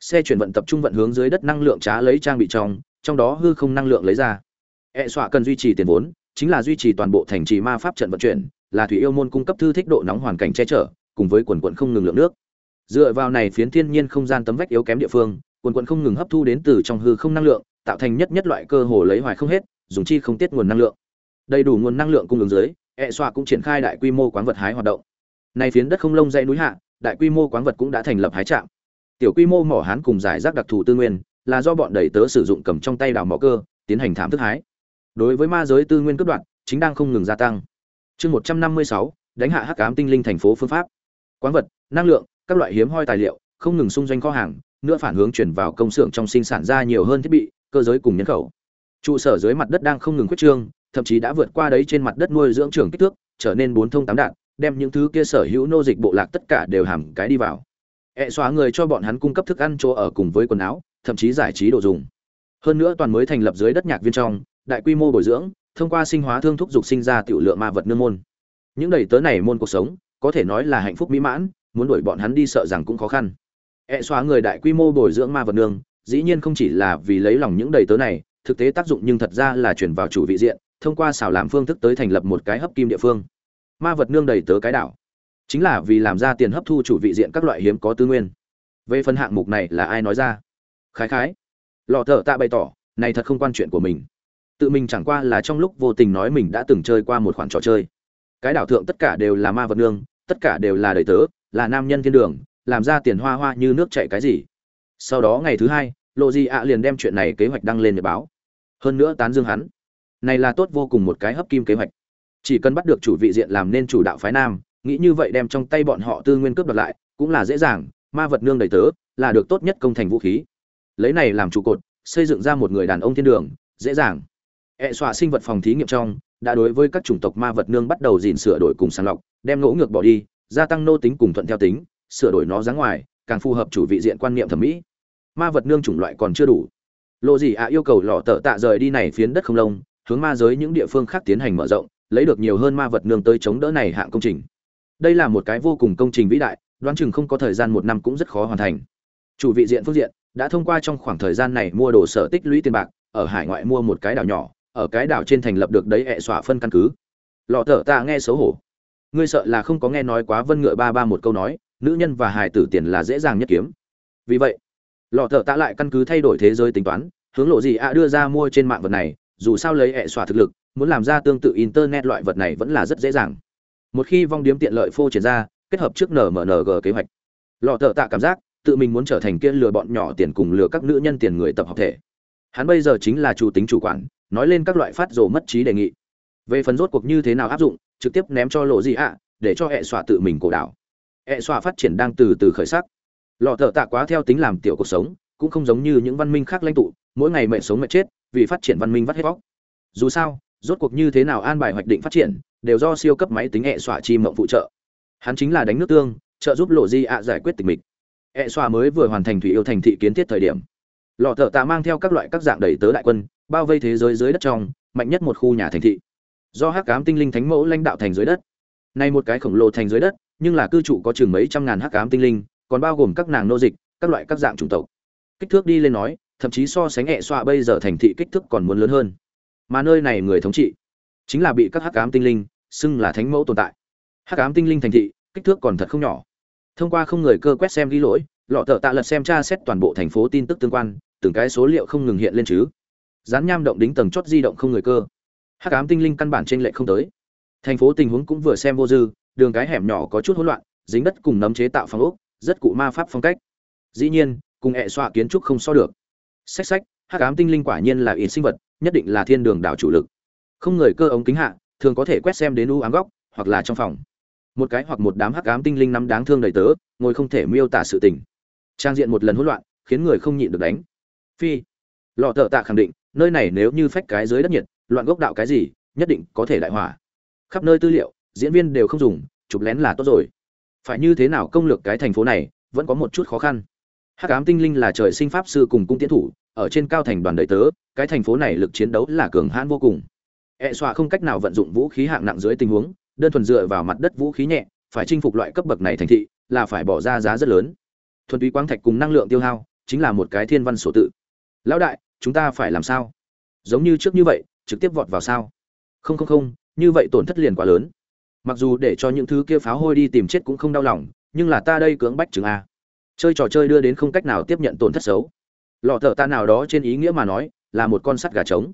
xe chuyển vận tập trung vận hướng dưới đất năng lượng trá lấy trang bị trong trong đó hư không năng lượng lấy ra. E xọa cần duy trì tiền vốn, chính là duy trì toàn bộ thành trì ma pháp trận vận chuyển, là thủy yêu môn cung cấp thư thích độ nóng hoàn cảnh che chở, cùng với quần quận không ngừng lượng nước. Dựa vào này phiến thiên nhiên không gian tấm vách yếu kém địa phương, quần quận không ngừng hấp thu đến từ trong hư không năng lượng, tạo thành nhất nhất loại cơ hồ lấy hoài không hết, dùng chi không tiết nguồn năng lượng. Đầy đủ nguồn năng lượng cung ứng dưới e xoa cũng triển khai đại quy mô quán vật hái hoạt động. Này phiến đất không lông dây núi hạ, đại quy mô quán vật cũng đã thành lập hái trạm tiểu quy mô mỏ hán cùng giải rác đặc thù tư nguyên là do bọn đầy tớ sử dụng cầm trong tay đào mỏ cơ, tiến hành thảm thức hái. Đối với ma giới tư nguyên cấp đoạn chính đang không ngừng gia tăng. Chương một trăm năm mươi sáu, đánh hạ hắc ám tinh linh thành phố phương pháp. Quán vật, năng lượng, các loại hiếm hoi tài liệu, không ngừng xung doanh kho hàng, nữa phản hướng chuyển vào công xưởng trong sinh sản ra nhiều hơn thiết bị, cơ giới cùng nhân khẩu. Trụ sở dưới mặt đất đang không ngừng khuyết trương, thậm chí đã vượt qua đấy trên mặt đất nuôi dưỡng trường kích thước, trở nên bốn thông tám đạn, đem những thứ kia sở hữu nô dịch bộ lạc tất cả đều hàm cái đi vào ẹ xóa người cho bọn hắn cung cấp thức ăn chỗ ở cùng với quần áo, thậm chí giải trí đồ dùng. Hơn nữa toàn mới thành lập dưới đất nhạc viên trong, đại quy mô bồi dưỡng, thông qua sinh hóa thương thúc dục sinh ra tiểu lượng ma vật nương môn. Những đầy tớ này môn cuộc sống, có thể nói là hạnh phúc mỹ mãn, muốn đuổi bọn hắn đi sợ rằng cũng khó khăn. Ẹ xóa người đại quy mô bồi dưỡng ma vật nương, dĩ nhiên không chỉ là vì lấy lòng những đầy tớ này, thực tế tác dụng nhưng thật ra là chuyển vào chủ vị diện, thông qua xảo làm phương thức tới thành lập một cái hấp kim địa phương. Ma vật nương đầy tớ cái đảo chính là vì làm ra tiền hấp thu chủ vị diện các loại hiếm có tư nguyên. Về phần hạng mục này là ai nói ra? Khái khái. Lò thợ tạ bày tỏ, này thật không quan chuyện của mình. Tự mình chẳng qua là trong lúc vô tình nói mình đã từng chơi qua một khoản trò chơi. Cái đảo thượng tất cả đều là ma vật nương, tất cả đều là đời tớ, là nam nhân thiên đường, làm ra tiền hoa hoa như nước chạy cái gì. Sau đó ngày thứ hai lộ di ạ liền đem chuyện này kế hoạch đăng lên để báo. Hơn nữa tán dương hắn. Này là tốt vô cùng một cái hấp kim kế hoạch. Chỉ cần bắt được chủ vị diện làm nên chủ đạo phái nam nghĩ như vậy đem trong tay bọn họ tư nguyên cướp đoạt lại, cũng là dễ dàng, ma vật nương đầy tớ, là được tốt nhất công thành vũ khí. Lấy này làm trụ cột, xây dựng ra một người đàn ông thiên đường, dễ dàng. E xọa sinh vật phòng thí nghiệm trong, đã đối với các chủng tộc ma vật nương bắt đầu dìn sửa đổi cùng sàng lọc, đem ngỗ ngược bỏ đi, gia tăng nô tính cùng thuận theo tính, sửa đổi nó dáng ngoài, càng phù hợp chủ vị diện quan niệm thẩm mỹ. Ma vật nương chủng loại còn chưa đủ. Lộ gì ạ yêu cầu lò tợ tạ rời đi này phiến đất không lông, hướng ma giới những địa phương khác tiến hành mở rộng, lấy được nhiều hơn ma vật nương tới chống đỡ này hạng công trình đây là một cái vô cùng công trình vĩ đại, đoán chừng không có thời gian một năm cũng rất khó hoàn thành. Chủ vị diện phương diện, đã thông qua trong khoảng thời gian này mua đồ sở tích lũy tiền bạc, ở hải ngoại mua một cái đảo nhỏ, ở cái đảo trên thành lập được đấy ẹ xỏa phân căn cứ. Lọ thở ta nghe xấu hổ. Ngươi sợ là không có nghe nói quá vân ngựa ba ba một câu nói, nữ nhân và hài tử tiền là dễ dàng nhất kiếm. Vì vậy, lọ thở ta lại căn cứ thay đổi thế giới tính toán, hướng lộ gì ạ đưa ra mua trên mạng vật này, dù sao lấy ẹ xỏa thực lực, muốn làm ra tương tự internet loại vật này vẫn là rất dễ dàng một khi vong điếm tiện lợi phô triển ra, kết hợp trước nmng kế hoạch. Lọ thở tạ cảm giác, tự mình muốn trở thành kia lừa bọn nhỏ tiền cùng lừa các nữ nhân tiền người tập hợp thể. Hắn bây giờ chính là chủ tính chủ quản, nói lên các loại phát rồ mất trí đề nghị. Về phần rốt cuộc như thế nào áp dụng, trực tiếp ném cho lộ gì ạ, để cho hệ xoa tự mình cổ đảo. Hệ xoa phát triển đang từ từ khởi sắc. Lọ thợ tạ quá theo tính làm tiểu cuộc sống, cũng không giống như những văn minh khác lãnh tụ, mỗi ngày mẹ sống mẹ chết, vì phát triển văn minh vắt hết vóc dù sao, rốt cuộc như thế nào an bài hoạch định phát triển đều do siêu cấp máy tính hệ xoa chi mộng phụ trợ. Hắn chính là đánh nước tương, trợ giúp lộ di ạ giải quyết tình mịch. Hệ xoa mới vừa hoàn thành thủy yêu thành thị kiến thiết thời điểm. Lọ thợ tạ mang theo các loại các dạng đầy tớ đại quân, bao vây thế giới dưới đất trong, mạnh nhất một khu nhà thành thị. Do hắc ám tinh linh thánh mẫu lãnh đạo thành dưới đất. Nay một cái khổng lồ thành dưới đất, nhưng là cư trụ có chừng mấy trăm ngàn hắc ám tinh linh, còn bao gồm các nàng nô dịch, các loại các dạng chủng tộc. Kích thước đi lên nói, thậm chí so sánh hệ xoa bây giờ thành thị kích thước còn muốn lớn hơn. Mà nơi này người thống trị chính là bị các hắc ám tinh linh, xưng là thánh mẫu tồn tại. Hắc ám tinh linh thành thị, kích thước còn thật không nhỏ. Thông qua không người cơ quét xem ghi lỗi, lọ thợ tạ lật xem tra xét toàn bộ thành phố tin tức tương quan, từng cái số liệu không ngừng hiện lên chứ. Dán nham động đính tầng chót di động không người cơ. Hắc ám tinh linh căn bản trên lệ không tới. Thành phố tình huống cũng vừa xem vô dư, đường cái hẻm nhỏ có chút hỗn loạn, dính đất cùng nấm chế tạo phong ốc, rất cụ ma pháp phong cách. Dĩ nhiên, cùng hệ xoa kiến trúc không so được. Sách sách hắc ám tinh linh quả nhiên là ít sinh vật, nhất định là thiên đường đảo chủ lực không người cơ ống kính hạ, thường có thể quét xem đến u ám góc, hoặc là trong phòng. Một cái hoặc một đám hắc ám tinh linh nắm đáng thương đầy tớ, ngồi không thể miêu tả sự tình. Trang diện một lần hỗn loạn, khiến người không nhịn được đánh. Phi. Lọ thợ tạ khẳng định, nơi này nếu như phách cái dưới đất nhiệt, loạn gốc đạo cái gì, nhất định có thể đại hỏa. Khắp nơi tư liệu, diễn viên đều không dùng, chụp lén là tốt rồi. Phải như thế nào công lược cái thành phố này, vẫn có một chút khó khăn. Hắc ám tinh linh là trời sinh pháp sư cùng cung tiến thủ, ở trên cao thành đoàn đầy tớ, cái thành phố này lực chiến đấu là cường hãn vô cùng e xoa không cách nào vận dụng vũ khí hạng nặng dưới tình huống, đơn thuần dựa vào mặt đất vũ khí nhẹ, phải chinh phục loại cấp bậc này thành thị, là phải bỏ ra giá rất lớn. Thuần túy quang thạch cùng năng lượng tiêu hao, chính là một cái thiên văn sổ tự. Lão đại, chúng ta phải làm sao? Giống như trước như vậy, trực tiếp vọt vào sao? Không không không, như vậy tổn thất liền quá lớn. Mặc dù để cho những thứ kia pháo hôi đi tìm chết cũng không đau lòng, nhưng là ta đây cưỡng bách chứng a. Chơi trò chơi đưa đến không cách nào tiếp nhận tổn thất xấu. Lọ thở ta nào đó trên ý nghĩa mà nói, là một con sắt gà trống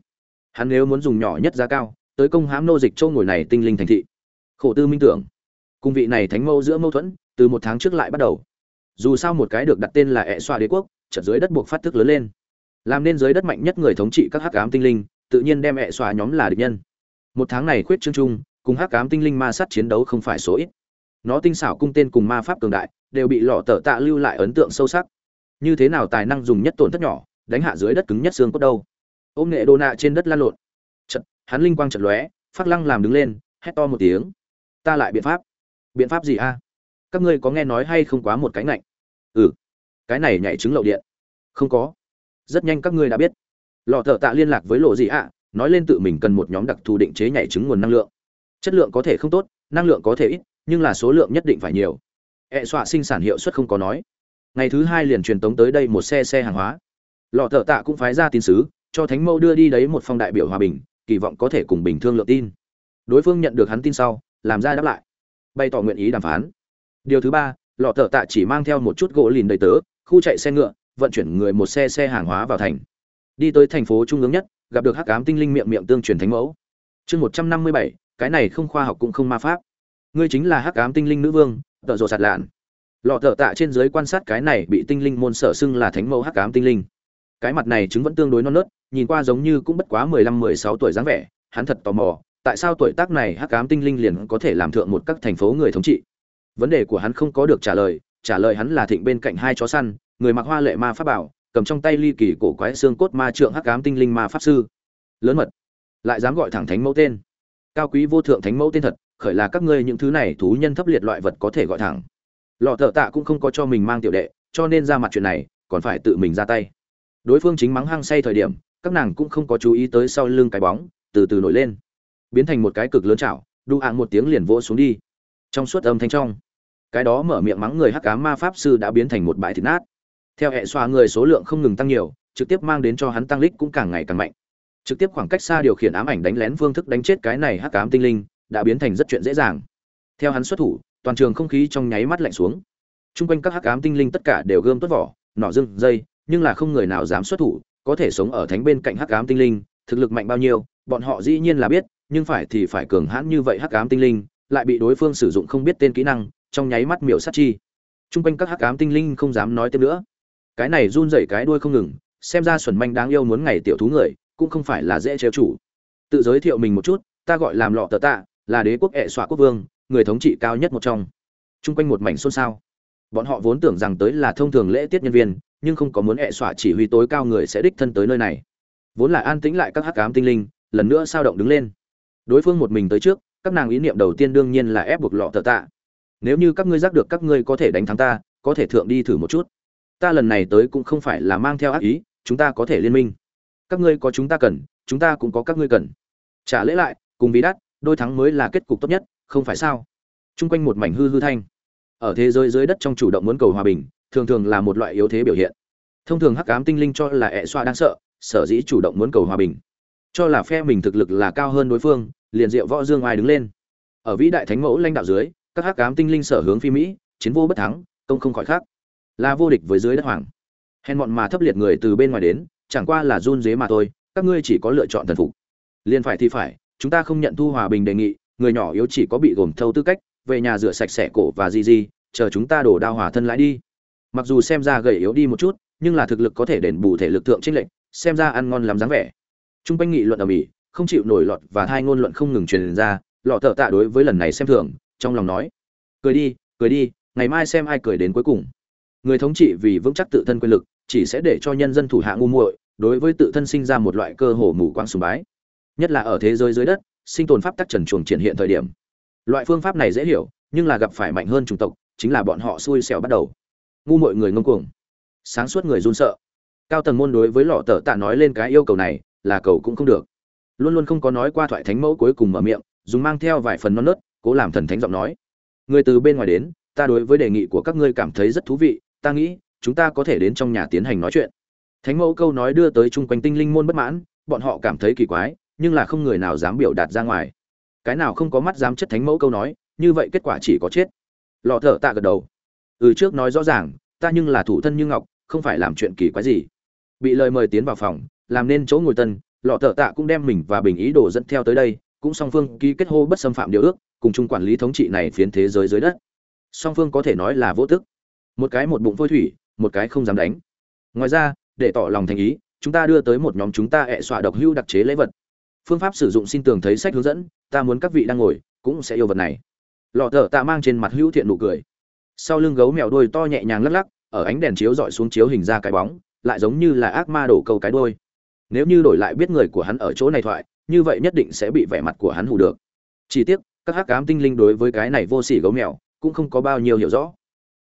hắn nếu muốn dùng nhỏ nhất giá cao, tới công hãm nô dịch châu ngồi này tinh linh thành thị. Khổ tư minh tưởng, cung vị này thánh mâu giữa mâu thuẫn, từ một tháng trước lại bắt đầu. Dù sao một cái được đặt tên là ẹ xoa đế quốc, chợt dưới đất buộc phát thức lớn lên. Làm nên dưới đất mạnh nhất người thống trị các hắc ám tinh linh, tự nhiên đem ẹ xoa nhóm là địch nhân. Một tháng này khuyết trương trung cùng hắc ám tinh linh ma sát chiến đấu không phải số ít. Nó tinh xảo cung tên cùng ma pháp cường đại, đều bị lọ tở tạ lưu lại ấn tượng sâu sắc. Như thế nào tài năng dùng nhất tổn thất nhỏ, đánh hạ dưới đất cứng nhất xương cốt đâu? Ôm nghệ đô nạ trên đất lăn lộn. Chật, hắn linh quang chật lóe, phát lăng làm đứng lên, hét to một tiếng. Ta lại biện pháp. Biện pháp gì a? Các ngươi có nghe nói hay không quá một cái ngạnh? Ừ. Cái này nhảy trứng lậu điện. Không có. Rất nhanh các ngươi đã biết. Lọ thợ tạ liên lạc với lộ gì ạ? Nói lên tự mình cần một nhóm đặc thù định chế nhảy trứng nguồn năng lượng. Chất lượng có thể không tốt, năng lượng có thể ít, nhưng là số lượng nhất định phải nhiều. Ẹ xoa sinh sản hiệu suất không có nói. Ngày thứ hai liền truyền tống tới đây một xe xe hàng hóa. Lọ thợ tạ cũng phái ra tin sứ cho thánh Mẫu đưa đi đấy một phong đại biểu hòa bình, kỳ vọng có thể cùng bình thương lượng tin. Đối phương nhận được hắn tin sau, làm ra đáp lại, bày tỏ nguyện ý đàm phán. Điều thứ ba, lọ thợ tạ chỉ mang theo một chút gỗ lìn đầy tớ, khu chạy xe ngựa, vận chuyển người một xe xe hàng hóa vào thành. Đi tới thành phố trung ương nhất, gặp được hắc ám tinh linh miệng miệng tương truyền thánh mẫu. Chương một trăm năm mươi bảy, cái này không khoa học cũng không ma pháp. Ngươi chính là hắc ám tinh linh nữ vương, tợ rồ sạt lạn. Lọ thợ tạ trên dưới quan sát cái này bị tinh linh môn sở xưng là thánh mẫu hắc ám tinh linh cái mặt này chứng vẫn tương đối non nớt, nhìn qua giống như cũng bất quá mười lăm, mười sáu tuổi dáng vẻ, hắn thật tò mò, tại sao tuổi tác này hắc ám tinh linh liền có thể làm thượng một các thành phố người thống trị? Vấn đề của hắn không có được trả lời trả lời hắn là thịnh bên cạnh hai chó săn, người mặc hoa lệ ma pháp bảo, cầm trong tay ly kỳ cổ quái xương cốt ma trượng hắc ám tinh linh ma pháp sư. Lớn mật, lại dám gọi thẳng thánh mẫu tên. Cao quý vô thượng thánh mẫu tên thật, khởi là các ngươi những thứ này thú nhân thấp liệt loại vật có thể gọi thẳng. Lọ thợ tạ cũng không có cho mình mang tiểu đệ, cho nên ra mặt chuyện này, còn phải tự mình ra tay đối phương chính mắng hăng say thời điểm, các nàng cũng không có chú ý tới sau lưng cái bóng, từ từ nổi lên. Biến thành một cái cực lớn chảo, đu hạng một tiếng liền vỗ xuống đi. Trong suốt âm thanh trong, cái đó mở miệng mắng người hắc cá ma pháp sư đã biến thành một bãi thịt nát. Theo hệ xoa người số lượng không ngừng tăng nhiều, trực tiếp mang đến cho hắn tăng lích cũng càng ngày càng mạnh. Trực tiếp khoảng cách xa điều khiển ám ảnh đánh lén phương thức đánh chết cái này hắc ám tinh linh, đã biến thành rất chuyện dễ dàng. Theo hắn xuất thủ, toàn trường không khí trong nháy mắt lạnh xuống. Chung quanh các hắc ám tinh linh tất cả đều gươm tuất vỏ, nỏ dưng dây nhưng là không người nào dám xuất thủ, có thể sống ở thánh bên cạnh hắc ám tinh linh, thực lực mạnh bao nhiêu, bọn họ dĩ nhiên là biết, nhưng phải thì phải cường hãn như vậy hắc ám tinh linh, lại bị đối phương sử dụng không biết tên kỹ năng, trong nháy mắt miểu sát chi. Trung quanh các hắc ám tinh linh không dám nói tiếp nữa. Cái này run rẩy cái đuôi không ngừng, xem ra xuẩn manh đáng yêu muốn ngày tiểu thú người, cũng không phải là dễ trêu chủ. Tự giới thiệu mình một chút, ta gọi làm lọ tờ tạ, là đế quốc ệ xoa quốc vương, người thống trị cao nhất một trong. Trung quanh một mảnh xôn xao. Bọn họ vốn tưởng rằng tới là thông thường lễ tiết nhân viên nhưng không có muốn hệ xoa chỉ huy tối cao người sẽ đích thân tới nơi này. Vốn là an tĩnh lại các hắc ám tinh linh, lần nữa sao động đứng lên. Đối phương một mình tới trước, các nàng ý niệm đầu tiên đương nhiên là ép buộc lọ thợ tạ. Nếu như các ngươi giác được các ngươi có thể đánh thắng ta, có thể thượng đi thử một chút. Ta lần này tới cũng không phải là mang theo ác ý, chúng ta có thể liên minh. Các ngươi có chúng ta cần, chúng ta cũng có các ngươi cần. Trả lễ lại, cùng bí đắt, đôi thắng mới là kết cục tốt nhất, không phải sao? Chung quanh một mảnh hư hư thanh. Ở thế giới dưới đất trong chủ động muốn cầu hòa bình thường thường là một loại yếu thế biểu hiện. Thông thường hắc ám tinh linh cho là ẹ xoa đang sợ sở dĩ chủ động muốn cầu hòa bình. Cho là phe mình thực lực là cao hơn đối phương liền diệu võ dương ai đứng lên. Ở vĩ đại thánh mẫu lãnh đạo dưới các hắc ám tinh linh sở hướng phi mỹ chiến vô bất thắng công không khỏi khác. Là vô địch với dưới đất hoàng. Hèn bọn mà thấp liệt người từ bên ngoài đến chẳng qua là run dế mà thôi các ngươi chỉ có lựa chọn thần phục. Liền phải thì phải chúng ta không nhận thu hòa bình đề nghị người nhỏ yếu chỉ có bị gồm thâu tư cách về nhà rửa sạch sẽ cổ và di di, chờ chúng ta đổ đao hòa thân lãi đi mặc dù xem ra gầy yếu đi một chút, nhưng là thực lực có thể đền bù thể lực thượng trinh lệnh xem ra ăn ngon lắm dáng vẻ. Trung quanh nghị luận ở mỹ không chịu nổi lọt và hai ngôn luận không ngừng truyền ra, lọ thợ tạ đối với lần này xem thường, trong lòng nói, cười đi cười đi, ngày mai xem ai cười đến cuối cùng. Người thống trị vì vững chắc tự thân quyền lực, chỉ sẽ để cho nhân dân thủ hạ ngu muội, đối với tự thân sinh ra một loại cơ hồ mù quáng sùng bái. Nhất là ở thế giới dưới đất, sinh tồn pháp tắc trần chuồng triển hiện thời điểm. Loại phương pháp này dễ hiểu, nhưng là gặp phải mạnh hơn chủng tộc, chính là bọn họ xui xẻo bắt đầu ngu mọi người ngông cuồng. Sáng suốt người run sợ. Cao tầng môn đối với lọ tờ tạ nói lên cái yêu cầu này, là cầu cũng không được. Luôn luôn không có nói qua thoại thánh mẫu cuối cùng mở miệng, dùng mang theo vài phần non nớt, cố làm thần thánh giọng nói. Người từ bên ngoài đến, ta đối với đề nghị của các ngươi cảm thấy rất thú vị, ta nghĩ, chúng ta có thể đến trong nhà tiến hành nói chuyện. Thánh mẫu câu nói đưa tới chung quanh tinh linh môn bất mãn, bọn họ cảm thấy kỳ quái, nhưng là không người nào dám biểu đạt ra ngoài. Cái nào không có mắt dám chất thánh mẫu câu nói, như vậy kết quả chỉ có chết. Lọ thở tạ gật đầu ừ trước nói rõ ràng, ta nhưng là thủ thân như ngọc, không phải làm chuyện kỳ quái gì. Bị lời mời tiến vào phòng, làm nên chỗ ngồi tân, lọ thợ tạ cũng đem mình và bình ý đồ dẫn theo tới đây, cũng song phương ký kết hô bất xâm phạm điều ước, cùng chung quản lý thống trị này phiến thế giới dưới đất. Song phương có thể nói là vô tức một cái một bụng phôi thủy, một cái không dám đánh. Ngoài ra, để tỏ lòng thành ý, chúng ta đưa tới một nhóm chúng ta hẹ xọa độc hưu đặc chế lễ vật. Phương pháp sử dụng xin tường thấy sách hướng dẫn, ta muốn các vị đang ngồi, cũng sẽ yêu vật này. Lọ thợ tạ mang trên mặt hữu thiện nụ cười sau lưng gấu mèo đuôi to nhẹ nhàng lắc lắc, ở ánh đèn chiếu dọi xuống chiếu hình ra cái bóng, lại giống như là ác ma đổ câu cái đuôi. Nếu như đổi lại biết người của hắn ở chỗ này thoại, như vậy nhất định sẽ bị vẻ mặt của hắn hù được. Chỉ tiếc, các hắc ám tinh linh đối với cái này vô sỉ gấu mèo, cũng không có bao nhiêu hiểu rõ.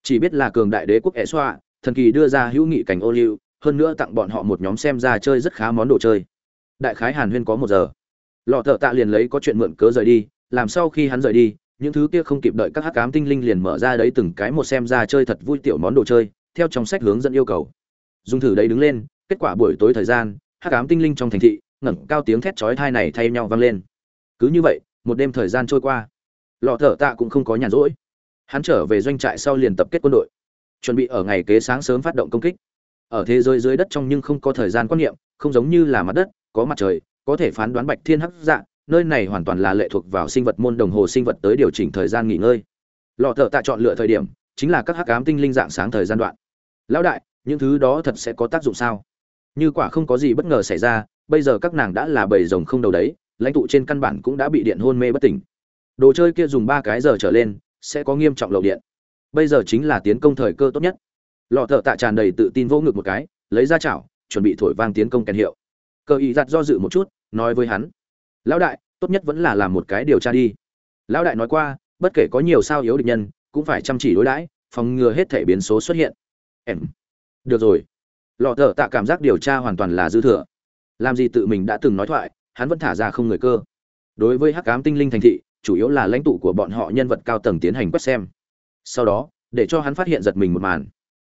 Chỉ biết là cường đại đế quốc ẻ xoa, thần kỳ đưa ra hữu nghị cảnh ô liu, hơn nữa tặng bọn họ một nhóm xem ra chơi rất khá món đồ chơi. Đại khái hàn huyên có một giờ. Lọ thợ tạ liền lấy có chuyện mượn cớ rời đi, làm sau khi hắn rời đi những thứ kia không kịp đợi các hắc ám tinh linh liền mở ra đấy từng cái một xem ra chơi thật vui tiểu món đồ chơi, theo trong sách hướng dẫn yêu cầu. Dùng thử đấy đứng lên, kết quả buổi tối thời gian, hắc ám tinh linh trong thành thị, ngẩng cao tiếng thét chói tai này thay nhau vang lên. Cứ như vậy, một đêm thời gian trôi qua. Lọ thở tạ cũng không có nhàn rỗi. Hắn trở về doanh trại sau liền tập kết quân đội. Chuẩn bị ở ngày kế sáng sớm phát động công kích. Ở thế giới dưới đất trong nhưng không có thời gian quan niệm, không giống như là mặt đất, có mặt trời, có thể phán đoán bạch thiên hắc dạng nơi này hoàn toàn là lệ thuộc vào sinh vật môn đồng hồ sinh vật tới điều chỉnh thời gian nghỉ ngơi. Lọ thợ tạ chọn lựa thời điểm, chính là các hắc ám tinh linh dạng sáng thời gian đoạn. Lão đại, những thứ đó thật sẽ có tác dụng sao? Như quả không có gì bất ngờ xảy ra, bây giờ các nàng đã là bầy rồng không đầu đấy, lãnh tụ trên căn bản cũng đã bị điện hôn mê bất tỉnh. Đồ chơi kia dùng ba cái giờ trở lên, sẽ có nghiêm trọng lậu điện. Bây giờ chính là tiến công thời cơ tốt nhất. Lọ thợ tạ tràn đầy tự tin vô ngực một cái, lấy ra chảo, chuẩn bị thổi vang tiến công kèn hiệu. Cờ ý giặt do dự một chút, nói với hắn lão đại, tốt nhất vẫn là làm một cái điều tra đi. Lão đại nói qua, bất kể có nhiều sao yếu địch nhân, cũng phải chăm chỉ đối đãi, phòng ngừa hết thể biến số xuất hiện. Em. Được rồi. Lọ thợ tạ cảm giác điều tra hoàn toàn là dư thừa. Làm gì tự mình đã từng nói thoại, hắn vẫn thả ra không người cơ. Đối với hắc cám tinh linh thành thị, chủ yếu là lãnh tụ của bọn họ nhân vật cao tầng tiến hành quét xem. Sau đó, để cho hắn phát hiện giật mình một màn.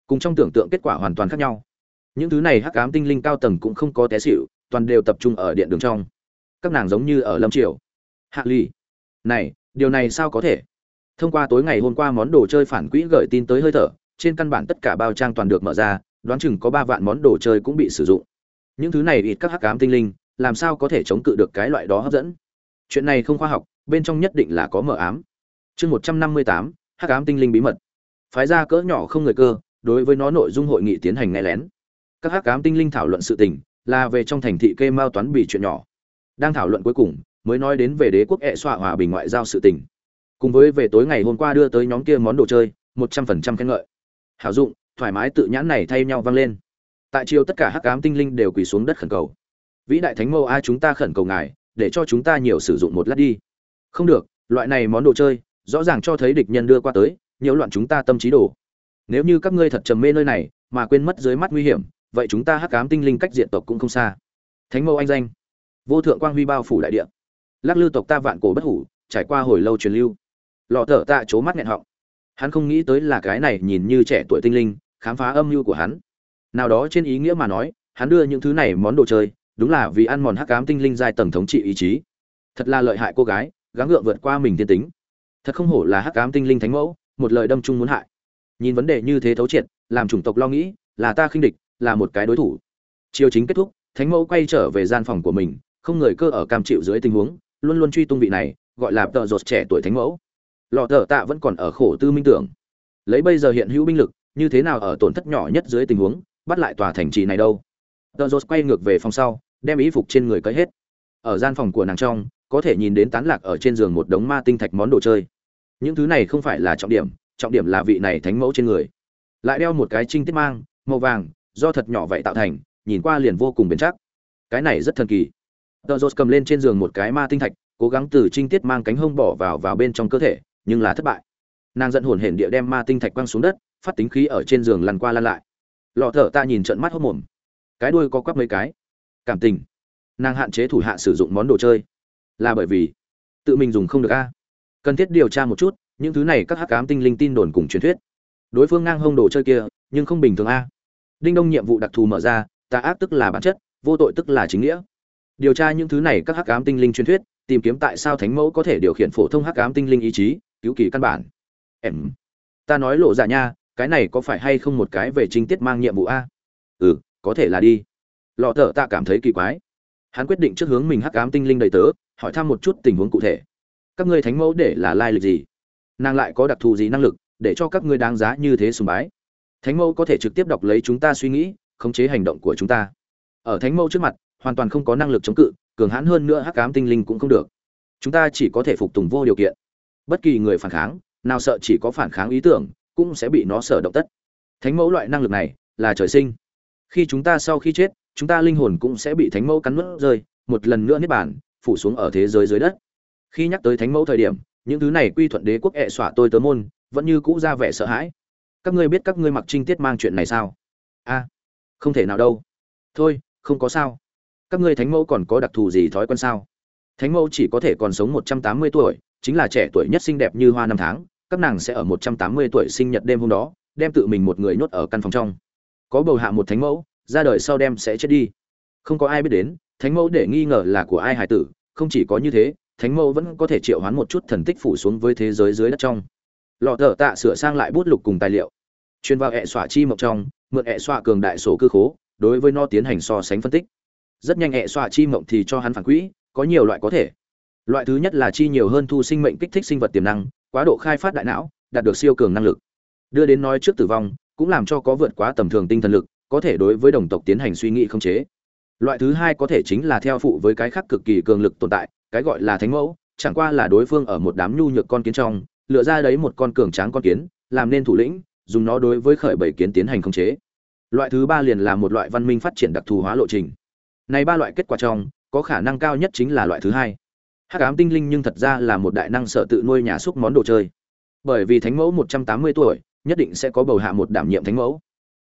Cùng trong tưởng tượng kết quả hoàn toàn khác nhau. Những thứ này hắc cám tinh linh cao tầng cũng không có té xịu toàn đều tập trung ở điện đường trong các nàng giống như ở lâm triều. Hạ lì, này, điều này sao có thể? Thông qua tối ngày hôm qua món đồ chơi phản quỹ gửi tin tới hơi thở, trên căn bản tất cả bao trang toàn được mở ra, đoán chừng có ba vạn món đồ chơi cũng bị sử dụng. Những thứ này ít các hắc ám tinh linh, làm sao có thể chống cự được cái loại đó hấp dẫn? Chuyện này không khoa học, bên trong nhất định là có mở ám. Chương một trăm năm mươi tám, hắc ám tinh linh bí mật. Phái ra cỡ nhỏ không người cơ, đối với nó nội dung hội nghị tiến hành nghe lén. Các hắc ám tinh linh thảo luận sự tình, là về trong thành thị kê mao toán bị chuyện nhỏ đang thảo luận cuối cùng, mới nói đến về đế quốc hệ xoa hòa bình ngoại giao sự tình. Cùng với về tối ngày hôm qua đưa tới nhóm kia món đồ chơi, một trăm phần trăm khen ngợi. Hảo dụng, thoải mái tự nhãn này thay nhau vang lên. Tại chiều tất cả hắc ám tinh linh đều quỳ xuống đất khẩn cầu. Vĩ đại thánh mâu a, chúng ta khẩn cầu ngài, để cho chúng ta nhiều sử dụng một lát đi. Không được, loại này món đồ chơi, rõ ràng cho thấy địch nhân đưa qua tới, nhiễu loạn chúng ta tâm trí đồ. Nếu như các ngươi thật trầm mê nơi này, mà quên mất dưới mắt nguy hiểm, vậy chúng ta hắc ám tinh linh cách diện tộc cũng không xa. Thánh mâu anh danh vô thượng quang huy bao phủ đại địa. Lắc lư tộc ta vạn cổ bất hủ, trải qua hồi lâu truyền lưu. Lọ thở tạ c mắt nghẹn họng. Hắn không nghĩ tới là cái này nhìn như trẻ tuổi tinh linh, khám phá âm mưu của hắn. Nào đó trên ý nghĩa mà nói, hắn đưa những thứ này món đồ chơi, đúng là vì ăn mòn hắc cám tinh linh giai tầng thống trị ý chí. Thật là lợi hại cô gái, gắng gượng vượt qua mình tiên tính. Thật không hổ là hắc cám tinh linh thánh mẫu, một lời đâm chung muốn hại. Nhìn vấn đề như thế thấu triệt, làm chủng tộc lo nghĩ, là ta khinh địch, là một cái đối thủ. Chiều chính kết thúc, thánh mẫu quay trở về gian phòng của mình không người cơ ở cam chịu dưới tình huống, luôn luôn truy tung vị này, gọi là tợ rột trẻ tuổi thánh mẫu. Lọ thợ tạ vẫn còn ở khổ tư minh tưởng. Lấy bây giờ hiện hữu binh lực, như thế nào ở tổn thất nhỏ nhất dưới tình huống, bắt lại tòa thành trì này đâu? Tợ rột quay ngược về phòng sau, đem ý phục trên người cởi hết. Ở gian phòng của nàng trong, có thể nhìn đến tán lạc ở trên giường một đống ma tinh thạch món đồ chơi. Những thứ này không phải là trọng điểm trọng điểm là vị này thánh mẫu trên người. Lại đeo một cái trinh tiết mang, màu vàng, do thật nhỏ vậy tạo thành, nhìn qua liền vô cùng bền chắc. Cái này rất thần kỳ tờ rột cầm lên trên giường một cái ma tinh thạch, cố gắng từ trinh tiết mang cánh hông bỏ vào vào bên trong cơ thể, nhưng là thất bại. Nàng giận hồn hển địa đem ma tinh thạch quăng xuống đất, phát tính khí ở trên giường lăn qua lăn lại. Lọ thở ta nhìn trận mắt hốc mồm. Cái đuôi có quắp mấy cái? Cảm tình. Nàng hạn chế thủ hạ sử dụng món đồ chơi. Là bởi vì tự mình dùng không được a. Cần thiết điều tra một chút, những thứ này các hắc cám tinh linh tin đồn cùng truyền thuyết. Đối phương ngang hông đồ chơi kia, nhưng không bình thường a. Đinh đông nhiệm vụ đặc thù mở ra, tà ác tức là bản chất, vô tội tức là chính nghĩa điều tra những thứ này các hắc ám tinh linh truyền thuyết, tìm kiếm tại sao thánh mẫu có thể điều khiển phổ thông hắc ám tinh linh ý chí, cứu kỳ căn bản. Em, ta nói lộ dạ nha, cái này có phải hay không một cái về chính tiết mang nhiệm vụ a? Ừ có thể là đi. Lọ thợ ta cảm thấy kỳ quái. Hắn quyết định trước hướng mình hắc ám tinh linh đầy tớ, hỏi thăm một chút tình huống cụ thể. Các ngươi thánh mẫu để là lai lịch gì? Nàng lại có đặc thù gì năng lực để cho các ngươi đáng giá như thế sùng bái? Thánh mẫu có thể trực tiếp đọc lấy chúng ta suy nghĩ, khống chế hành động của chúng ta. Ở thánh mẫu trước mặt hoàn toàn không có năng lực chống cự, cường hãn hơn nữa hắc ám tinh linh cũng không được. Chúng ta chỉ có thể phục tùng vô điều kiện. Bất kỳ người phản kháng, nào sợ chỉ có phản kháng ý tưởng, cũng sẽ bị nó sở động tất. Thánh mẫu loại năng lực này là trời sinh. Khi chúng ta sau khi chết, chúng ta linh hồn cũng sẽ bị thánh mẫu cắn nuốt rơi, một lần nữa niết bàn, phủ xuống ở thế giới dưới đất. Khi nhắc tới thánh mẫu thời điểm, những thứ này quy thuận đế quốc ẹ xỏa tôi tớ môn, vẫn như cũ ra vẻ sợ hãi. Các ngươi biết các ngươi mặc trinh tiết mang chuyện này sao? A, không thể nào đâu. Thôi, không có sao các ngươi thánh mẫu còn có đặc thù gì thói quen sao? Thánh mẫu chỉ có thể còn sống một trăm tám mươi tuổi, chính là trẻ tuổi nhất xinh đẹp như hoa năm tháng, các nàng sẽ ở một trăm tám mươi tuổi sinh nhật đêm hôm đó, đem tự mình một người nhốt ở căn phòng trong. Có bầu hạ một thánh mẫu, ra đời sau đem sẽ chết đi. Không có ai biết đến, thánh mẫu để nghi ngờ là của ai hải tử, không chỉ có như thế, thánh mẫu vẫn có thể triệu hoán một chút thần tích phủ xuống với thế giới dưới đất trong. Lọ thợ tạ sửa sang lại bút lục cùng tài liệu. Truyền vào hệ xọa chi mộc trong, mượn hệ xọa cường đại sổ cư khố, đối với nó tiến hành so sánh phân tích rất nhanh hệ xoa chi mộng thì cho hắn phản quỹ, có nhiều loại có thể. Loại thứ nhất là chi nhiều hơn thu sinh mệnh kích thích sinh vật tiềm năng, quá độ khai phát đại não, đạt được siêu cường năng lực. Đưa đến nói trước tử vong, cũng làm cho có vượt quá tầm thường tinh thần lực, có thể đối với đồng tộc tiến hành suy nghĩ không chế. Loại thứ hai có thể chính là theo phụ với cái khác cực kỳ cường lực tồn tại, cái gọi là thánh mẫu, chẳng qua là đối phương ở một đám nhu nhược con kiến trong, lựa ra đấy một con cường tráng con kiến, làm nên thủ lĩnh, dùng nó đối với khởi bảy kiến tiến hành khống chế. Loại thứ ba liền là một loại văn minh phát triển đặc thù hóa lộ trình này ba loại kết quả trong, có khả năng cao nhất chính là loại thứ hai. Hắc ám tinh linh nhưng thật ra là một đại năng sợ tự nuôi nhà xúc món đồ chơi. Bởi vì thánh mẫu một trăm tám mươi tuổi, nhất định sẽ có bầu hạ một đảm nhiệm thánh mẫu.